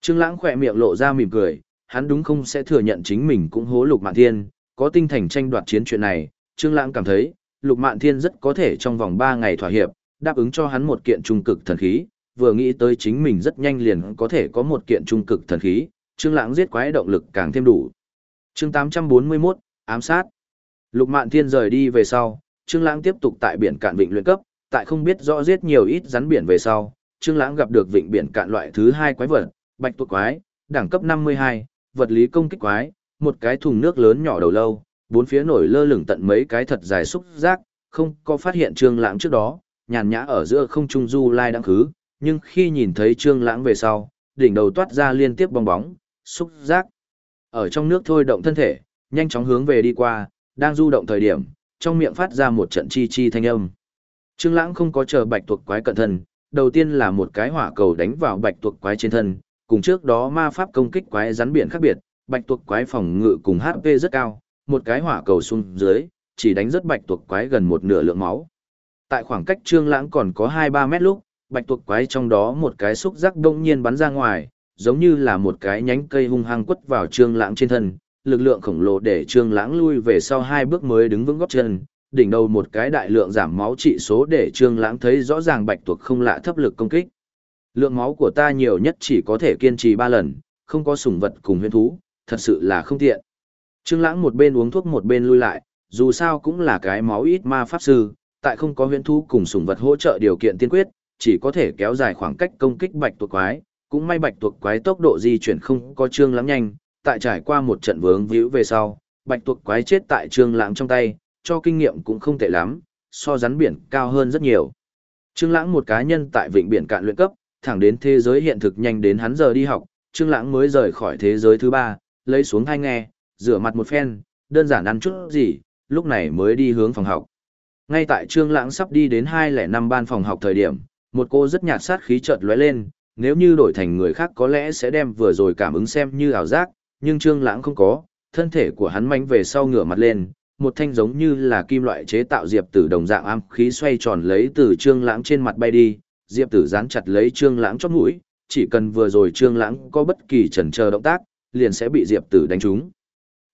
S1: Trương lãng khẽ miệng lộ ra mỉm cười, hắn đúng không sẽ thừa nhận chính mình cũng hố lục mạn thiên, có tinh thành tranh đoạt chiến chuyện này, Trương lãng cảm thấy, lục mạn thiên rất có thể trong vòng 3 ngày thỏa hiệp, đáp ứng cho hắn một kiện trung cực thần khí, vừa nghĩ tới chính mình rất nhanh liền có thể có một kiện trung cực thần khí, Trương Lãng giết quái động lực càng thêm đủ. Chương 841, ám sát. Lục Mạn Thiên rời đi về sau, Trương Lãng tiếp tục tại biển cạn vịnh luyện cấp, tại không biết rõ giết nhiều ít rắn biển về sau, Trương Lãng gặp được vịnh biển cạn loại thứ hai quái vật, Bạch tuộc quái, đẳng cấp 52, vật lý công kích quái, một cái thùng nước lớn nhỏ đầu lâu, bốn phía nổi lơ lửng tận mấy cái thật dài xúc giác, không có phát hiện Trương Lãng trước đó, nhàn nhã ở giữa không trung du lai đang khứ, nhưng khi nhìn thấy Trương Lãng về sau, đỉnh đầu toát ra liên tiếp bong bóng, xúc giác. Ở trong nước thôi động thân thể, nhanh chóng hướng về đi qua, đang du động thời điểm, trong miệng phát ra một trận chi chi thanh âm. Trương Lãng không có chờ Bạch tuộc quái cận thân, đầu tiên là một cái hỏa cầu đánh vào Bạch tuộc quái trên thân, cùng trước đó ma pháp công kích quái rắn biển khác biệt, Bạch tuộc quái phòng ngự cùng HP rất cao, một cái hỏa cầu xung dưới, chỉ đánh rất Bạch tuộc quái gần một nửa lượng máu. Tại khoảng cách Trương Lãng còn có 2-3 mét lúc, Bạch tuộc quái trong đó một cái xúc giác đông nhiên bắn ra ngoài, giống như là một cái nhánh cây hung hăng quất vào Trương Lãng trên thân, lực lượng khổng lồ để Trương Lãng lui về sau hai bước mới đứng vững gót chân, đỉnh đầu một cái đại lượng giảm máu trị số để Trương Lãng thấy rõ ràng bạch tuộc không lạ thấp lực công kích. Lượng máu của ta nhiều nhất chỉ có thể kiên trì 3 lần, không có sủng vật cùng huyền thú, thật sự là không tiện. Trương Lãng một bên uống thuốc một bên lui lại, dù sao cũng là cái máu ít ma pháp sư, tại không có huyền thú cùng sủng vật hỗ trợ điều kiện tiên quyết, chỉ có thể kéo dài khoảng cách công kích bạch tuộc quái, cũng may bạch tuộc quái tốc độ di chuyển không có trương lãng nhanh, tại trải qua một trận vướng víu về sau, bạch tuộc quái chết tại trương lãng trong tay, cho kinh nghiệm cũng không tệ lắm, so rắn biển cao hơn rất nhiều. Trương lãng một cá nhân tại vịnh biển cạn luyện cấp, thẳng đến thế giới hiện thực nhanh đến hắn giờ đi học, trương lãng mới rời khỏi thế giới thứ ba, lấy xuống hai nghe, rửa mặt một phen, đơn giản ăn chút gì, lúc này mới đi hướng phòng học. Ngay tại Trương Lãng sắp đi đến 205 ban phòng học thời điểm, một cô rất nhạt sát khí chợt lóe lên, nếu như đổi thành người khác có lẽ sẽ đem vừa rồi cảm ứng xem như ảo giác, nhưng Trương Lãng không có, thân thể của hắn manh về sau ngửa mặt lên, một thanh giống như là kim loại chế tạo diệp tử đồng dạng am khí xoay tròn lấy từ Trương Lãng trên mặt bay đi, diệp tử dán chặt lấy Trương Lãng chóp mũi, chỉ cần vừa rồi Trương Lãng có bất kỳ chần chờ động tác, liền sẽ bị diệp tử đánh trúng.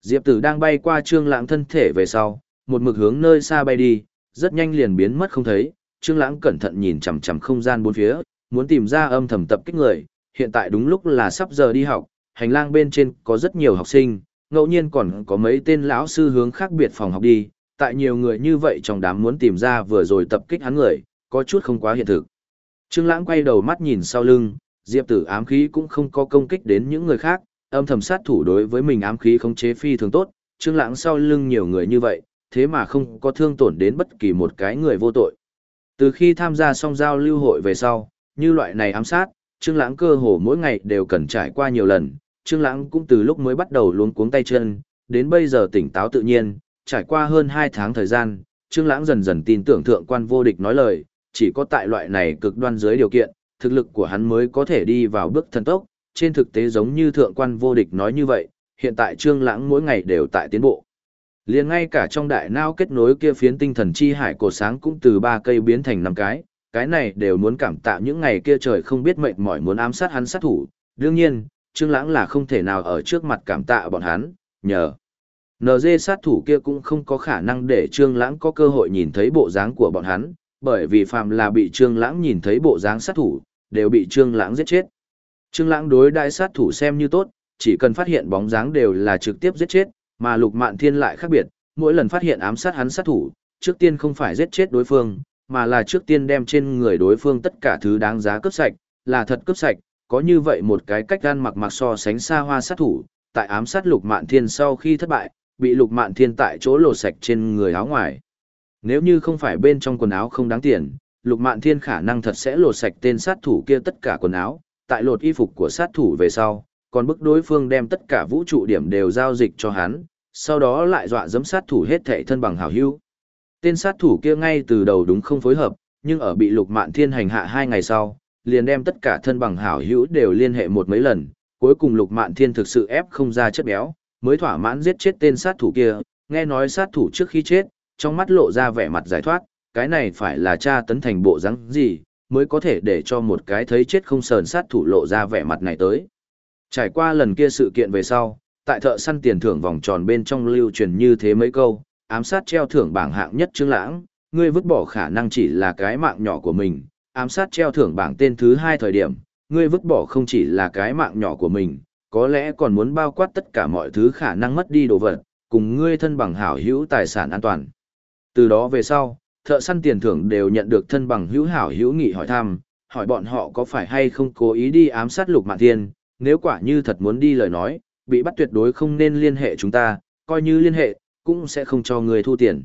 S1: Diệp tử đang bay qua Trương Lãng thân thể về sau, một mực hướng nơi xa bay đi, rất nhanh liền biến mất không thấy, Trương Lãng cẩn thận nhìn chằm chằm không gian bốn phía, muốn tìm ra âm thầm tập kích người, hiện tại đúng lúc là sắp giờ đi học, hành lang bên trên có rất nhiều học sinh, ngẫu nhiên còn có mấy tên lão sư hướng khác biệt phòng học đi, tại nhiều người như vậy trong đám muốn tìm ra vừa rồi tập kích hắn người, có chút không quá hiện thực. Trương Lãng quay đầu mắt nhìn sau lưng, Diệp Tử ám khí cũng không có công kích đến những người khác, âm thầm sát thủ đối với mình ám khí khống chế phi thường tốt, Trương Lãng sau lưng nhiều người như vậy, thế mà không có thương tổn đến bất kỳ một cái người vô tội. Từ khi tham gia xong giao lưu hội về sau, như loại này ám sát, Trương Lãng cơ hồ mỗi ngày đều cần trải qua nhiều lần, Trương Lãng cũng từ lúc mới bắt đầu luống cuống tay chân, đến bây giờ tỉnh táo tự nhiên, trải qua hơn 2 tháng thời gian, Trương Lãng dần dần tin tưởng thượng quan vô địch nói lời, chỉ có tại loại này cực đoan dưới điều kiện, thực lực của hắn mới có thể đi vào bước thần tốc, trên thực tế giống như thượng quan vô địch nói như vậy, hiện tại Trương Lãng mỗi ngày đều tại tiến bộ. Liền ngay cả trong đại não kết nối kia phiến tinh thần chi hải cổ sáng cũng từ ba cây biến thành năm cái, cái này đều muốn cảm tạ những ngày kia trời không biết mệt mỏi muốn ám sát hắn sát thủ. Đương nhiên, Trương Lãng là không thể nào ở trước mặt cảm tạ bọn hắn, nhờ. NG sát thủ kia cũng không có khả năng để Trương Lãng có cơ hội nhìn thấy bộ dáng của bọn hắn, bởi vì phàm là bị Trương Lãng nhìn thấy bộ dáng sát thủ, đều bị Trương Lãng giết chết. Trương Lãng đối đại sát thủ xem như tốt, chỉ cần phát hiện bóng dáng đều là trực tiếp giết chết, mà Lục Mạn Thiên lại khác biệt, mỗi lần phát hiện ám sát hắn sát thủ, trước tiên không phải giết chết đối phương, mà là trước tiên đem trên người đối phương tất cả thứ đáng giá cướp sạch, là thật cướp sạch, có như vậy một cái cách gan mặc mặc so sánh xa hoa sát thủ, tại ám sát Lục Mạn Thiên sau khi thất bại, bị Lục Mạn Thiên tại chỗ lột sạch trên người áo ngoài. Nếu như không phải bên trong quần áo không đáng tiền, Lục Mạn Thiên khả năng thật sẽ lột sạch tên sát thủ kia tất cả quần áo, tại lột y phục của sát thủ về sau, còn bức đối phương đem tất cả vũ trụ điểm đều giao dịch cho hắn, sau đó lại dọa dẫm sát thủ hết thệ thân bằng hảo hữu. Tên sát thủ kia ngay từ đầu đúng không phối hợp, nhưng ở bị Lục Mạn Thiên hành hạ hai ngày sau, liền đem tất cả thân bằng hảo hữu đều liên hệ một mấy lần, cuối cùng Lục Mạn Thiên thực sự ép không ra chất béo, mới thỏa mãn giết chết tên sát thủ kia, nghe nói sát thủ trước khi chết, trong mắt lộ ra vẻ mặt giải thoát, cái này phải là cha tấn thành bộ rắn gì, mới có thể để cho một cái thấy chết không sờn sát thủ lộ ra vẻ mặt này tới. Trải qua lần kia sự kiện về sau, tại thợ săn tiền thưởng vòng tròn bên trong lưu truyền như thế mấy câu, ám sát treo thưởng bảng hạng nhất chứng Lãng, ngươi vứt bỏ khả năng chỉ là cái mạng nhỏ của mình, ám sát treo thưởng bảng tên thứ hai thời điểm, ngươi vứt bỏ không chỉ là cái mạng nhỏ của mình, có lẽ còn muốn bao quát tất cả mọi thứ khả năng mất đi đồ vật, cùng ngươi thân bằng hảo hữu tài sản an toàn. Từ đó về sau, thợ săn tiền thưởng đều nhận được thân bằng hữu hảo hữu nghị hỏi thăm, hỏi bọn họ có phải hay không cố ý đi ám sát lục mạng thiên, nếu quả như thật muốn đi lời nói, bị bắt tuyệt đối không nên liên hệ chúng ta, coi như liên hệ, cũng sẽ không cho người thu tiền.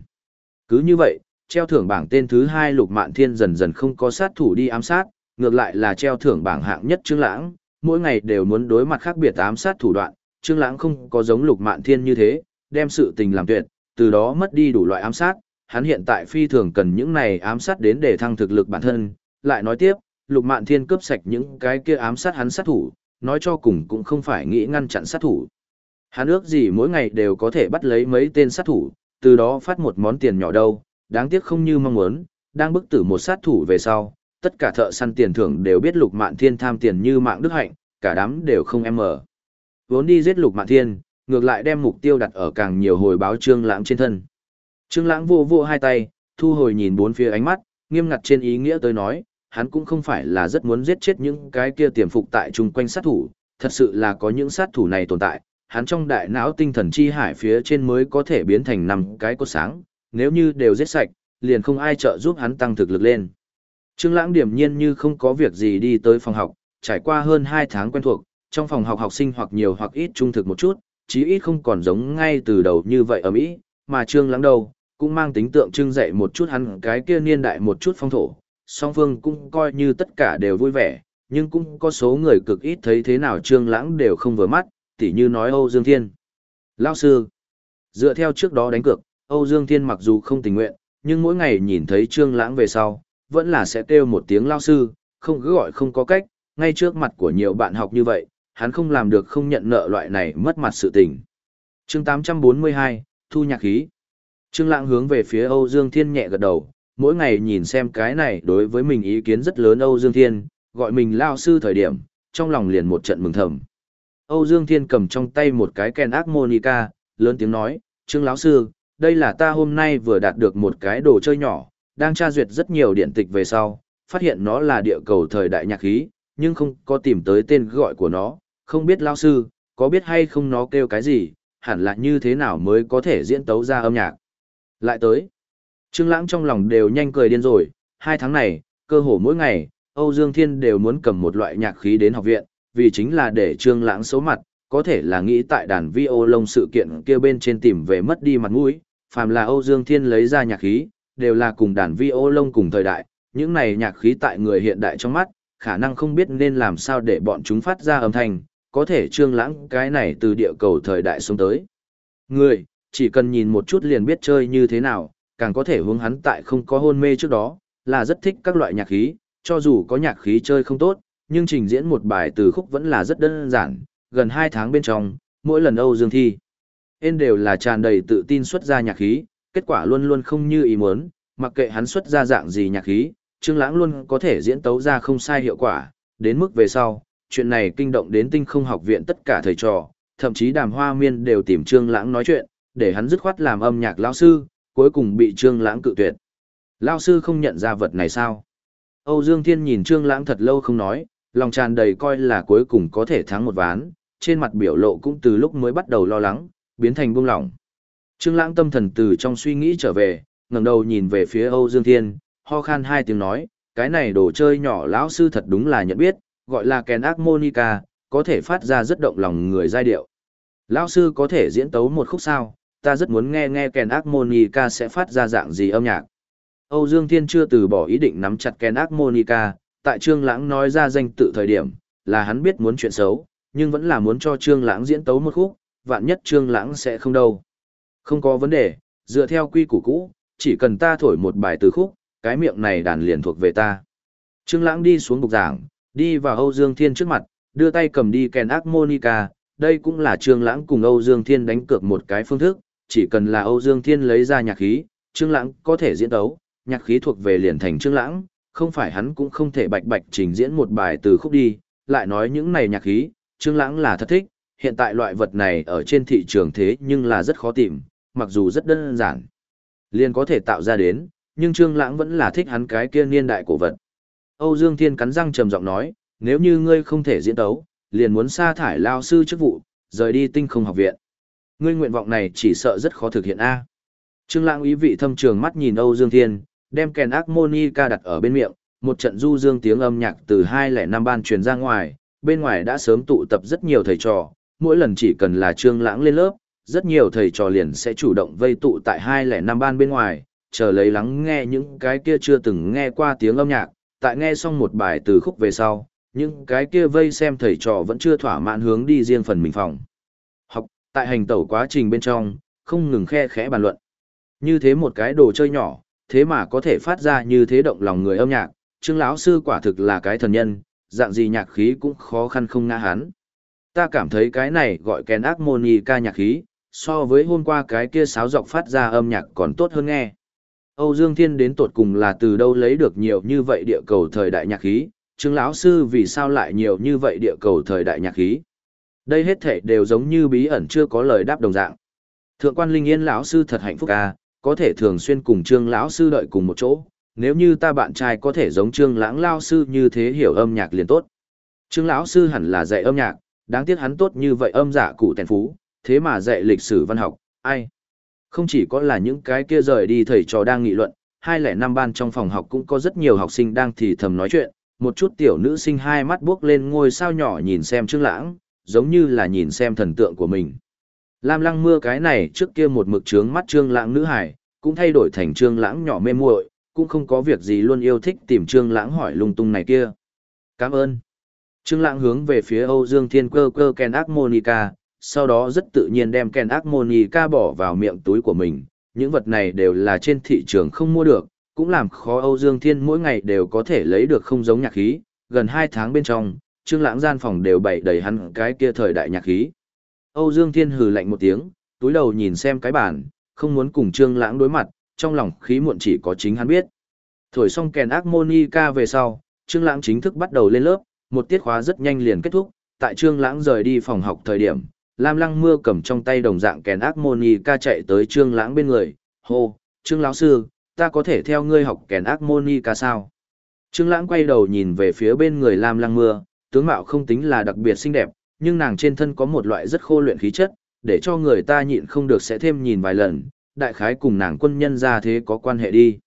S1: Cứ như vậy, treo thưởng bảng tên thứ hai lục mạn thiên dần dần không có sát thủ đi ám sát, ngược lại là treo thưởng bảng hạng nhất Trương Lãng, mỗi ngày đều muốn đối mặt khác biệt ám sát thủ đoạn, Trương Lãng không có giống lục mạn thiên như thế, đem sự tình làm tuyệt, từ đó mất đi đủ loại ám sát, hắn hiện tại phi thường cần những này ám sát đến để thăng thực lực bản thân, lại nói tiếp, lục mạn thiên cướp sạch những cái kia ám sát hắn sát thủ, nói cho cùng cũng không phải nghĩ ngăn chặn sát thủ. Hắn ước gì mỗi ngày đều có thể bắt lấy mấy tên sát thủ, từ đó phát một món tiền nhỏ đâu, đáng tiếc không như mong muốn, đang bức tử một sát thủ về sau, tất cả thợ săn tiền thưởng đều biết lục mạn thiên tham tiền như mạng đức hạnh, cả đám đều không em mở. Vốn đi giết lục mạn thiên, ngược lại đem mục tiêu đặt ở càng nhiều hồi báo trương lãng trên thân. Trương lãng vô vô hai tay, thu hồi nhìn bốn phía ánh mắt, nghiêm ngặt trên ý nghĩa tới nói, hắn cũng không phải là rất muốn giết chết những cái kia tiềm phục tại chung quanh sát thủ, thật sự là có những sát thủ này tồn tại, hắn trong đại não tinh thần chi hải phía trên mới có thể biến thành năm cái cột sáng, nếu như đều giết sạch, liền không ai trợ giúp hắn tăng thực lực lên. Trương Lãng điểm nhiên như không có việc gì đi tới phòng học, trải qua hơn 2 tháng quen thuộc, trong phòng học học sinh hoặc nhiều hoặc ít trung thực một chút, chí ít không còn giống ngay từ đầu như vậy ở Mỹ, mà Trương Lãng đâu, cũng mang tính tượng trưng dạy một chút hắn cái kia niên đại một chút phong thổ, song Vương cũng coi như tất cả đều vui vẻ, nhưng cũng có số người cực ít thấy thế nào Trương Lãng đều không vừa mắt, tỉ như nói Âu Dương Thiên. Lão sư, dựa theo trước đó đánh cược, Âu Dương Thiên mặc dù không tình nguyện, nhưng mỗi ngày nhìn thấy Trương Lãng về sau, vẫn là sẽ kêu một tiếng lão sư, không cứ gọi không có cách, ngay trước mặt của nhiều bạn học như vậy, hắn không làm được không nhận nợ loại này mất mặt sự tình. Chương 842, thu nhạc khí. Trương Lãng hướng về phía Âu Dương Thiên nhẹ gật đầu, mỗi ngày nhìn xem cái này đối với mình ý kiến rất lớn Âu Dương Thiên, gọi mình lao sư thời điểm, trong lòng liền một trận mừng thầm. Âu Dương Thiên cầm trong tay một cái kèn harmonica, lớn tiếng nói, Trương lão sư, đây là ta hôm nay vừa đạt được một cái đồ chơi nhỏ, đang tra duyệt rất nhiều điện tịch về sau, phát hiện nó là địa cầu thời đại nhạc khí, nhưng không có tìm tới tên gọi của nó, không biết lão sư, có biết hay không nó kêu cái gì, hẳn là như thế nào mới có thể diễn tấu ra âm nhạc. Lại tới, Trương Lãng trong lòng đều nhanh cười điên rồi, hai tháng này, cơ hồ mỗi ngày, Âu Dương Thiên đều muốn cầm một loại nhạc khí đến học viện, vì chính là để Trương Lãng xấu mặt, có thể là nghĩ tại đàn vi ô lông sự kiện kia bên trên tìm về mất đi mặt mũi, phàm là Âu Dương Thiên lấy ra nhạc khí, đều là cùng đàn vi ô lông cùng thời đại, những này nhạc khí tại người hiện đại trong mắt, khả năng không biết nên làm sao để bọn chúng phát ra âm thanh, có thể Trương Lãng cái này từ địa cầu thời đại xuống tới. Người, chỉ cần nhìn một chút liền biết chơi như thế nào, càng có thể hướng hắn tại không có hôn mê trước đó, là rất thích các loại nhạc khí, cho dù có nhạc khí chơi không tốt, nhưng trình diễn một bài từ khúc vẫn là rất đơn giản, gần 2 tháng bên trong, mỗi lần Âu Dương thi. Ên đều là tràn đầy tự tin xuất ra nhạc khí, kết quả luôn luôn không như ý muốn, mặc kệ hắn xuất ra dạng gì nhạc khí, Trương Lãng luôn có thể diễn tấu ra không sai hiệu quả, đến mức về sau, chuyện này kinh động đến tinh không học viện tất cả thầy trò, thậm chí đàm hoa miên đều tìm Trương Lãng nói chuyện, để hắn dứt khoát làm âm nhạc lão sư, cuối cùng bị Trương Lãng cự tuyệt. Lão sư không nhận ra vật này sao? Âu Dương Thiên nhìn Trương Lãng thật lâu không nói, lòng tràn đầy coi là cuối cùng có thể thắng một ván, trên mặt biểu lộ cũng từ lúc mới bắt đầu lo lắng, biến thành buông lỏng. Trương Lãng tâm thần từ trong suy nghĩ trở về, ngẩng đầu nhìn về phía Âu Dương Thiên, ho khan hai tiếng nói, cái này đồ chơi nhỏ lão sư thật đúng là nhận biết, gọi là kèn harmonica, có thể phát ra rất động lòng người giai điệu. Lão sư có thể diễn tấu một khúc sao, ta rất muốn nghe nghe kèn harmonica sẽ phát ra dạng gì âm nhạc. Âu Dương Thiên chưa từ bỏ ý định nắm chặt kèn harmonica, tại Trương Lãng nói ra danh tự thời điểm, là hắn biết muốn chuyện xấu, nhưng vẫn là muốn cho Trương Lãng diễn tấu một khúc, vạn nhất Trương Lãng sẽ không đâu. Không có vấn đề, dựa theo quy củ cũ, chỉ cần ta thổi một bài từ khúc, cái miệng này đàn liền thuộc về ta. Trương Lãng đi xuống bục giảng, đi vào Âu Dương Thiên trước mặt, đưa tay cầm đi kèn monica, đây cũng là Trương Lãng cùng Âu Dương Thiên đánh cược một cái phương thức, chỉ cần là Âu Dương Thiên lấy ra nhạc khí, Trương Lãng có thể diễn tấu, nhạc khí thuộc về liền thành Trương Lãng, không phải hắn cũng không thể bạch bạch trình diễn một bài từ khúc đi, lại nói những này nhạc khí, Trương Lãng là thật thích, hiện tại loại vật này ở trên thị trường thế nhưng là rất khó tìm, mặc dù rất đơn giản, liền có thể tạo ra đến, nhưng Trương Lãng vẫn là thích hắn cái kia niên đại cổ vật. Âu Dương Thiên cắn răng trầm giọng nói, nếu như ngươi không thể diễn đấu, liền muốn sa thải lao sư chức vụ, rời đi tinh không học viện. Ngươi nguyện vọng này chỉ sợ rất khó thực hiện a. Trương Lãng ý vị thâm trường mắt nhìn Âu Dương Thiên, đem kèn harmonica đặt ở bên miệng, một trận du dương tiếng âm nhạc từ hai lẻ năm ban truyền ra ngoài, bên ngoài đã sớm tụ tập rất nhiều thầy trò, mỗi lần chỉ cần là Trương Lãng lên lớp, rất nhiều thầy trò liền sẽ chủ động vây tụ tại hai lẻ năm ban bên ngoài, chờ lấy lắng nghe những cái kia chưa từng nghe qua tiếng âm nhạc, tại nghe xong một bài từ khúc về sau, những cái kia vây xem thầy trò vẫn chưa thỏa mãn hướng đi riêng phần mình phòng. Học, tại hành tẩu quá trình bên trong, không ngừng khe khẽ bàn luận. Như thế một cái đồ chơi nhỏ, thế mà có thể phát ra như thế động lòng người âm nhạc, Trương lão sư quả thực là cái thần nhân, dạng gì nhạc khí cũng khó khăn không ngã hắn. Ta cảm thấy cái này gọi kèn ác moni ca nhạc khí, so với hôm qua cái kia sáo dọc phát ra âm nhạc còn tốt hơn nghe. Âu Dương Thiên đến tột cùng là từ đâu lấy được nhiều như vậy địa cầu thời đại nhạc khí, Trương lão sư vì sao lại nhiều như vậy địa cầu thời đại nhạc khí? Đây hết thể đều giống như bí ẩn chưa có lời đáp đồng dạng. Thượng quan Linh Yên lão sư thật hạnh phúc à? có thể thường xuyên cùng Trương lão sư đợi cùng một chỗ, nếu như ta bạn trai có thể giống Trương Lãng lão sư như thế hiểu âm nhạc liền tốt. Trương lão sư hẳn là dạy âm nhạc, đáng tiếc hắn tốt như vậy âm giả cụ tèn phú, thế mà dạy lịch sử văn học, ai? Không chỉ có là những cái kia rời đi thầy trò đang nghị luận, hai lẻ năm ban trong phòng học cũng có rất nhiều học sinh đang thì thầm nói chuyện, một chút tiểu nữ sinh hai mắt buốc lên ngôi sao nhỏ nhìn xem Trương Lãng, giống như là nhìn xem thần tượng của mình. Lam Lăng Mưa cái này trước kia một mực trướng mắt Trương Lãng nữ hải, cũng thay đổi thành Trương Lãng nhỏ mê muội, cũng không có việc gì luôn yêu thích tìm Trương Lãng hỏi lung tung này kia. Cảm ơn. Trương Lãng hướng về phía Âu Dương Thiên cơ cơ Ken Monica, sau đó rất tự nhiên đem Ken Monica bỏ vào miệng túi của mình. Những vật này đều là trên thị trường không mua được, cũng làm khó Âu Dương Thiên mỗi ngày đều có thể lấy được không giống nhạc khí, gần 2 tháng bên trong, Trương Lãng gian phòng đều bày đầy hắn cái kia thời đại nhạc khí. Âu Dương Thiên hừ lạnh một tiếng, túi đầu nhìn xem cái bàn, không muốn cùng Trương Lãng đối mặt, trong lòng khí muộn chỉ có chính hắn biết. Thổi xong kèn harmonica về sau, Trương Lãng chính thức bắt đầu lên lớp, một tiết khóa rất nhanh liền kết thúc, tại Trương Lãng rời đi phòng học thời điểm, Lam Lăng Mưa cầm trong tay đồng dạng kèn harmonica chạy tới Trương Lãng bên người, hô, "Trương lão sư, ta có thể theo ngươi học kèn harmonica sao?" Trương Lãng quay đầu nhìn về phía bên người Lam Lăng Mưa, tướng mạo không tính là đặc biệt xinh đẹp, nhưng nàng trên thân có một loại rất khô luyện khí chất, để cho người ta nhịn không được sẽ thêm nhìn vài lần, đại khái cùng nàng quân nhân ra thế có quan hệ đi.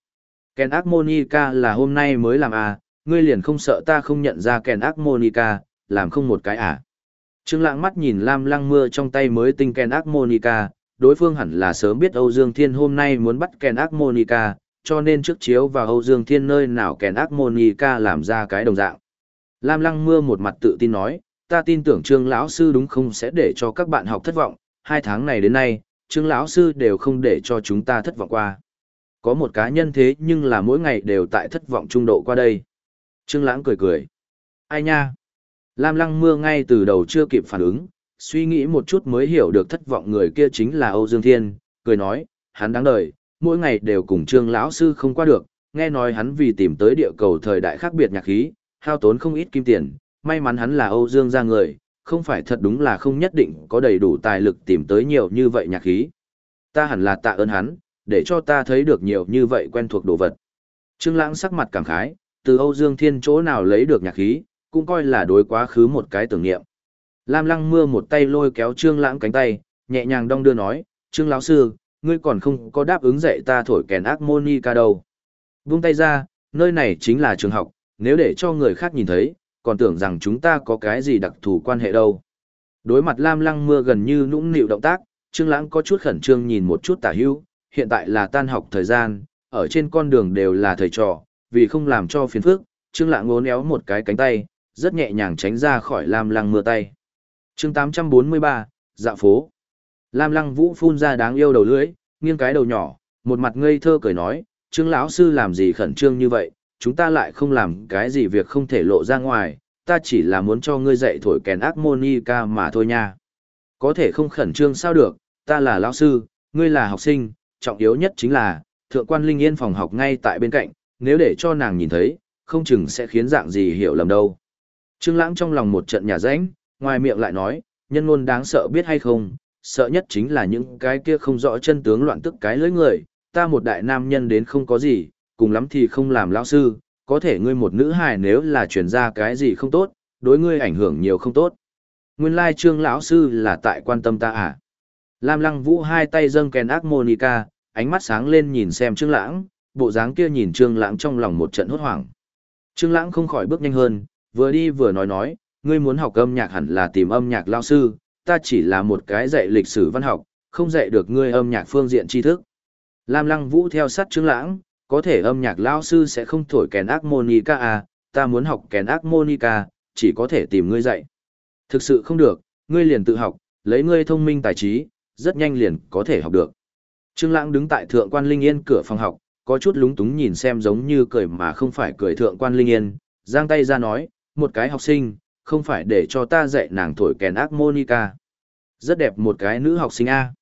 S1: Ken Monica là hôm nay mới làm à, ngươi liền không sợ ta không nhận ra Ken Monica, làm không một cái à. Trương lãng mắt nhìn Lam lăng mưa trong tay mới tinh Ken Monica, đối phương hẳn là sớm biết Âu Dương Thiên hôm nay muốn bắt Ken Monica, cho nên trước chiếu vào Âu Dương Thiên nơi nào Ken Monica làm ra cái đồng dạng. Lam lăng mưa một mặt tự tin nói, ta tin tưởng trương lão sư đúng không sẽ để cho các bạn học thất vọng, hai tháng này đến nay, trương lão sư đều không để cho chúng ta thất vọng qua. Có một cá nhân thế nhưng là mỗi ngày đều tại thất vọng trung độ qua đây. Trương lãng cười cười. Ai nha? Lam lăng mưa ngay từ đầu chưa kịp phản ứng, suy nghĩ một chút mới hiểu được thất vọng người kia chính là Âu Dương Thiên, cười nói, hắn đáng đời, mỗi ngày đều cùng trương lão sư không qua được, nghe nói hắn vì tìm tới địa cầu thời đại khác biệt nhạc khí, hao tốn không ít kim tiền, may mắn hắn là Âu Dương gia người, không phải thật đúng là không nhất định có đầy đủ tài lực tìm tới nhiều như vậy nhạc khí. Ta hẳn là tạ ơn hắn, để cho ta thấy được nhiều như vậy quen thuộc đồ vật. Trương Lãng sắc mặt cảm khái, từ Âu Dương Thiên chỗ nào lấy được nhạc khí, cũng coi là đối quá khứ một cái tưởng niệm. Lam Lăng Mưa một tay lôi kéo Trương Lãng cánh tay, nhẹ nhàng đong đưa nói, "Trương lão sư, ngươi còn không có đáp ứng dạy ta thổi kèn harmonica đâu." buông tay ra, nơi này chính là trường học, nếu để cho người khác nhìn thấy, còn tưởng rằng chúng ta có cái gì đặc thù quan hệ đâu. Đối mặt Lam Lăng Mưa gần như nũng nịu động tác, Trương Lãng có chút khẩn trương nhìn một chút Tả Hữu, hiện tại là tan học thời gian, ở trên con đường đều là thầy trò, vì không làm cho phiền phức, Trương lạng ngốn éo một cái cánh tay, rất nhẹ nhàng tránh ra khỏi Lam Lăng Mưa tay. Chương 843, Dạ phố. Lam Lăng Vũ phun ra đáng yêu đầu lưỡi, nghiêng cái đầu nhỏ, một mặt ngây thơ cười nói, "Trương lão sư làm gì khẩn trương như vậy, chúng ta lại không làm cái gì việc không thể lộ ra ngoài, ta chỉ là muốn cho ngươi dạy thổi kèn harmonica mà thôi nha. Có thể không khẩn trương sao được, ta là lão sư, ngươi là học sinh, trọng yếu nhất chính là, thượng quan Linh Yên phòng học ngay tại bên cạnh, nếu để cho nàng nhìn thấy, không chừng sẽ khiến dạng gì hiểu lầm đâu. Trương Lãng trong lòng một trận nhà rãnh, ngoài miệng lại nói, nhân ngôn đáng sợ biết hay không, sợ nhất chính là những cái kia không rõ chân tướng loạn tức cái lưỡi người, ta một đại nam nhân đến không có gì, cùng lắm thì không làm lão sư, có thể ngươi một nữ hài nếu là truyền ra cái gì không tốt, đối ngươi ảnh hưởng nhiều không tốt. Nguyên lai trương lão sư là tại quan tâm ta à? Lam lăng vũ hai tay dâng kèn ác Monica, ánh mắt sáng lên nhìn xem trương lãng, bộ dáng kia nhìn trương lãng trong lòng một trận hốt hoảng. Trương lãng không khỏi bước nhanh hơn, vừa đi vừa nói nói, ngươi muốn học âm nhạc hẳn là tìm âm nhạc lão sư, ta chỉ là một cái dạy lịch sử văn học, không dạy được ngươi âm nhạc phương diện tri thức. Lam lăng vũ theo sát trương lãng, có thể âm nhạc lao sư sẽ không thổi kèn harmonica à, ta muốn học kèn harmonica, chỉ có thể tìm ngươi dạy. Thực sự không được, ngươi liền tự học, lấy ngươi thông minh tài trí, rất nhanh liền có thể học được. Trương Lãng đứng tại thượng quan Linh Yên cửa phòng học, có chút lúng túng nhìn xem giống như cười mà không phải cười thượng quan Linh Yên, giang tay ra nói, một cái học sinh, không phải để cho ta dạy nàng thổi kèn monica Rất đẹp một cái nữ học sinh A.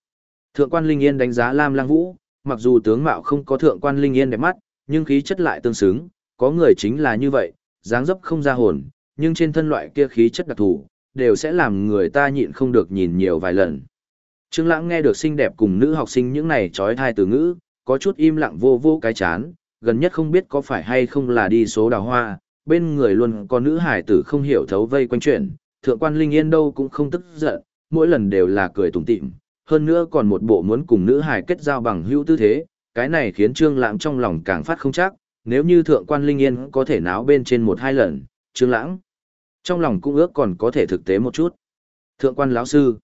S1: Thượng quan Linh Yên đánh giá Lam Lang Vũ, mặc dù tướng mạo không có thượng quan linh yên đẹp mắt, nhưng khí chất lại tương xứng, có người chính là như vậy, dáng dấp không ra hồn, nhưng trên thân loại kia khí chất đặc thù, đều sẽ làm người ta nhịn không được nhìn nhiều vài lần. Trương Lãng nghe được xinh đẹp cùng nữ học sinh những này trói thai từ ngữ, có chút im lặng vô vô cái chán, gần nhất không biết có phải hay không là đi số đào hoa, bên người luôn có nữ hải tử không hiểu thấu vây quanh chuyện, thượng quan Linh Yên đâu cũng không tức giận, mỗi lần đều là cười tủm tỉm, hơn nữa còn một bộ muốn cùng nữ hải kết giao bằng hữu tư thế, cái này khiến Trương Lãng trong lòng càng phát không chắc, nếu như thượng quan Linh Yên có thể náo bên trên một hai lần, Trương Lãng trong lòng cũng ước còn có thể thực tế một chút. Thượng quan lão sư,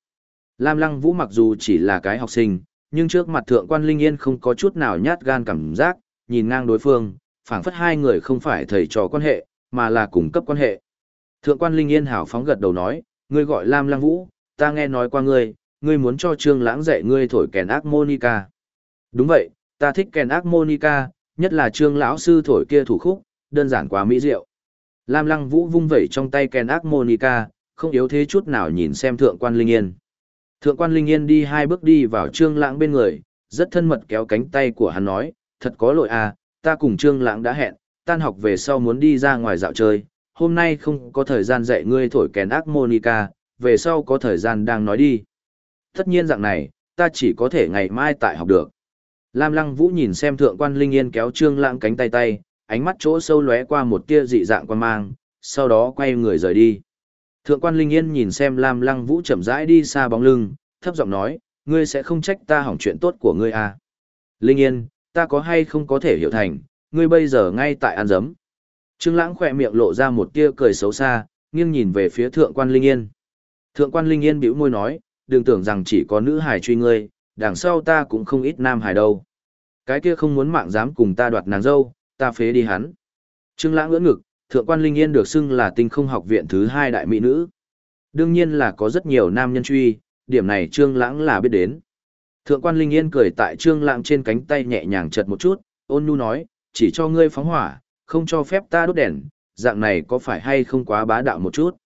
S1: Lam Lăng Vũ mặc dù chỉ là cái học sinh, nhưng trước mặt thượng quan Linh Yên không có chút nào nhát gan cảm giác, nhìn ngang đối phương, phảng phất hai người không phải thầy trò quan hệ, mà là cùng cấp quan hệ. Thượng quan Linh Yên hảo phóng gật đầu nói, ngươi gọi Lam Lăng Vũ, ta nghe nói qua ngươi, ngươi muốn cho Trương Lãng dạy ngươi thổi kèn ác monica Đúng vậy, ta thích kèn ác monica nhất là Trương lão sư thổi kia thủ khúc, đơn giản quá mỹ diệu. Lam Lăng Vũ vung vẩy trong tay kèn ác monica không yếu thế chút nào nhìn xem Thượng quan Linh Yên. Thượng quan Linh Yên đi hai bước đi vào Trương Lãng bên người, rất thân mật kéo cánh tay của hắn nói, thật có lỗi à, ta cùng Trương Lãng đã hẹn, tan học về sau muốn đi ra ngoài dạo chơi, hôm nay không có thời gian dạy ngươi thổi kèn harmonica, về sau có thời gian đang nói đi tất nhiên dạng này, ta chỉ có thể ngày mai tại học được. Lam Lăng Vũ nhìn xem thượng quan Linh Yên kéo Trương Lãng cánh tay tay, ánh mắt chỗ sâu lóe qua một tia dị dạng quan mang, sau đó quay người rời đi. Thượng quan Linh Yên nhìn xem Lam Lăng Vũ chậm rãi đi xa bóng lưng, thấp giọng nói, ngươi sẽ không trách ta hỏng chuyện tốt của ngươi à. Linh Yên, ta có hay không có thể hiểu thành, ngươi bây giờ ngay tại ăn dấm. Trương Lãng khẽ miệng lộ ra một tia cười xấu xa, nghiêng nhìn về phía thượng quan Linh Yên. Thượng quan Linh Yên bĩu môi nói, đừng tưởng rằng chỉ có nữ hài truy ngươi, đằng sau ta cũng không ít nam hài đâu. Cái kia không muốn mạng dám cùng ta đoạt nàng dâu, ta phế đi hắn. Trương Lãng ngửa ngực, thượng quan Linh Yên được xưng là tinh không học viện thứ hai đại mỹ nữ. Đương nhiên là có rất nhiều nam nhân truy, điểm này Trương Lãng là biết đến. Thượng quan Linh Yên cười tại Trương Lãng trên cánh tay nhẹ nhàng chật một chút, ôn nhu nói, chỉ cho ngươi phóng hỏa, không cho phép ta đốt đèn, dạng này có phải hay không quá bá đạo một chút.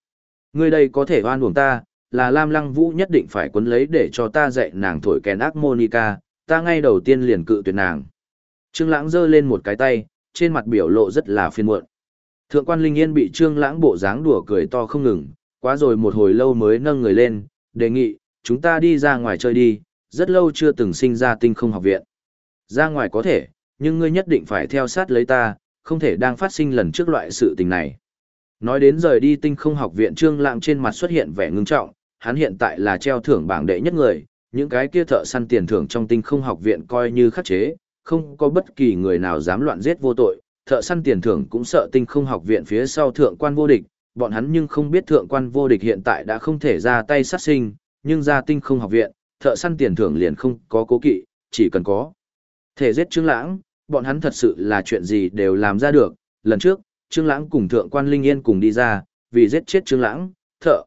S1: Ngươi đây có thể oan uổng ta, là Lam Lăng Vũ nhất định phải quấn lấy để cho ta dạy nàng thổi kèn ác Monica, ta ngay đầu tiên liền cự tuyệt nàng. Trương Lãng giơ lên một cái tay, trên mặt biểu lộ rất là phiền muộn. Thượng quan Linh Yên bị Trương Lãng bộ dáng đùa cười to không ngừng, quá rồi một hồi lâu mới nâng người lên, đề nghị, chúng ta đi ra ngoài chơi đi, rất lâu chưa từng sinh ra tinh không học viện. Ra ngoài có thể, nhưng ngươi nhất định phải theo sát lấy ta, không thể đang phát sinh lần trước loại sự tình này. Nói đến rời đi tinh không học viện Trương Lãng trên mặt xuất hiện vẻ ngưng trọng, hắn hiện tại là treo thưởng bảng đệ nhất người, những cái kia thợ săn tiền thưởng trong tinh không học viện coi như khắc chế, không có bất kỳ người nào dám loạn giết vô tội, thợ săn tiền thưởng cũng sợ tinh không học viện phía sau thượng quan vô địch, bọn hắn nhưng không biết thượng quan vô địch hiện tại đã không thể ra tay sát sinh, nhưng ra tinh không học viện, thợ săn tiền thưởng liền không có cố kỵ, chỉ cần có. Thể giết Trương Lãng, bọn hắn thật sự là chuyện gì đều làm ra được, lần trước, Trương Lãng cùng thượng quan Linh Yên cùng đi ra, vì giết chết Trương Lãng, thợ.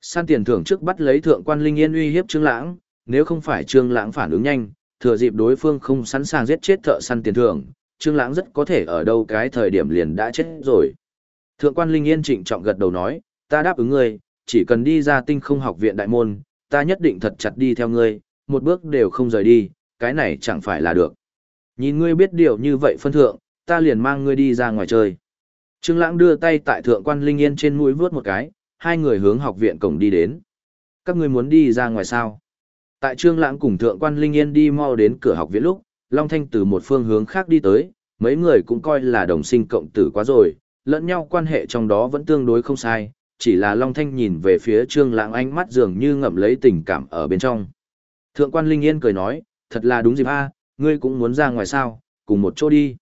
S1: Săn tiền thưởng trước bắt lấy thượng quan Linh Yên uy hiếp Trương Lãng, nếu không phải Trương Lãng phản ứng nhanh, thừa dịp đối phương không sẵn sàng giết chết thợ săn tiền thưởng, Trương Lãng rất có thể ở đâu cái thời điểm liền đã chết rồi. Thượng quan Linh Yên trịnh trọng gật đầu nói, ta đáp ứng ngươi, chỉ cần đi ra tinh không học viện đại môn, ta nhất định thật chặt đi theo ngươi, một bước đều không rời đi, cái này chẳng phải là được. Nhìn ngươi biết điều như vậy phân thượng, ta liền mang ngươi đi ra ngoài chơi. Trương Lãng đưa tay tại thượng quan Linh Yên trên mũi vuốt một cái, hai người hướng học viện cổng đi đến. Các ngươi muốn đi ra ngoài sao? Tại Trương Lãng cùng thượng quan Linh Yên đi mau đến cửa học viện lúc, Long Thanh từ một phương hướng khác đi tới, mấy người cũng coi là đồng sinh cộng tử quá rồi, lẫn nhau quan hệ trong đó vẫn tương đối không sai, chỉ là Long Thanh nhìn về phía Trương Lãng ánh mắt dường như ngậm lấy tình cảm ở bên trong. Thượng quan Linh Yên cười nói, thật là đúng dịp a, ngươi cũng muốn ra ngoài sao, cùng một chỗ đi.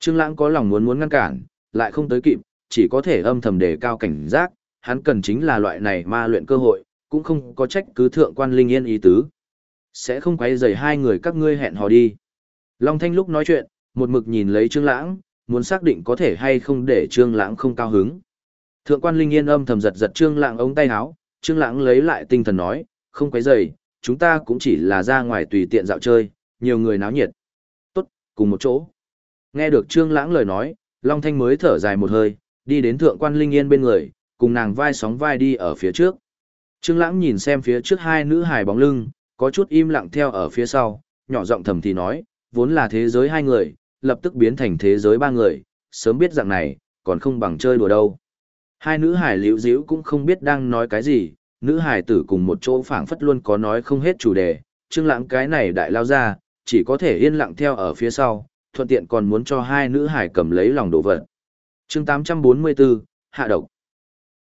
S1: Trương Lãng có lòng muốn muốn ngăn cản, lại không tới kịp, chỉ có thể âm thầm đề cao cảnh giác, hắn cần chính là loại này ma luyện cơ hội, cũng không có trách cứ thượng quan Linh Yên ý tứ. Sẽ không quấy rầy hai người các ngươi hẹn hò đi. Long Thanh lúc nói chuyện, một mực nhìn lấy Trương Lãng, muốn xác định có thể hay không để Trương Lãng không cao hứng. Thượng quan Linh Yên âm thầm giật giật Trương Lãng ống tay áo, Trương Lãng lấy lại tinh thần nói, không quấy rầy, chúng ta cũng chỉ là ra ngoài tùy tiện dạo chơi, nhiều người náo nhiệt. Tốt, cùng một chỗ. Nghe được Trương Lãng lời nói, Long Thanh mới thở dài một hơi, đi đến thượng quan Linh Yên bên người, cùng nàng vai sóng vai đi ở phía trước. Trương Lãng nhìn xem phía trước hai nữ hài bóng lưng, có chút im lặng theo ở phía sau, nhỏ giọng thầm thì nói, vốn là thế giới hai người, lập tức biến thành thế giới ba người, sớm biết dạng này, còn không bằng chơi đùa đâu. Hai nữ hải liễu diễu cũng không biết đang nói cái gì, nữ hải tử cùng một chỗ phảng phất luôn có nói không hết chủ đề, Trương Lãng cái này đại lao ra, chỉ có thể yên lặng theo ở phía sau, thuận tiện còn muốn cho hai nữ hải cầm lấy lòng đồ vật. Chương 844, hạ độc.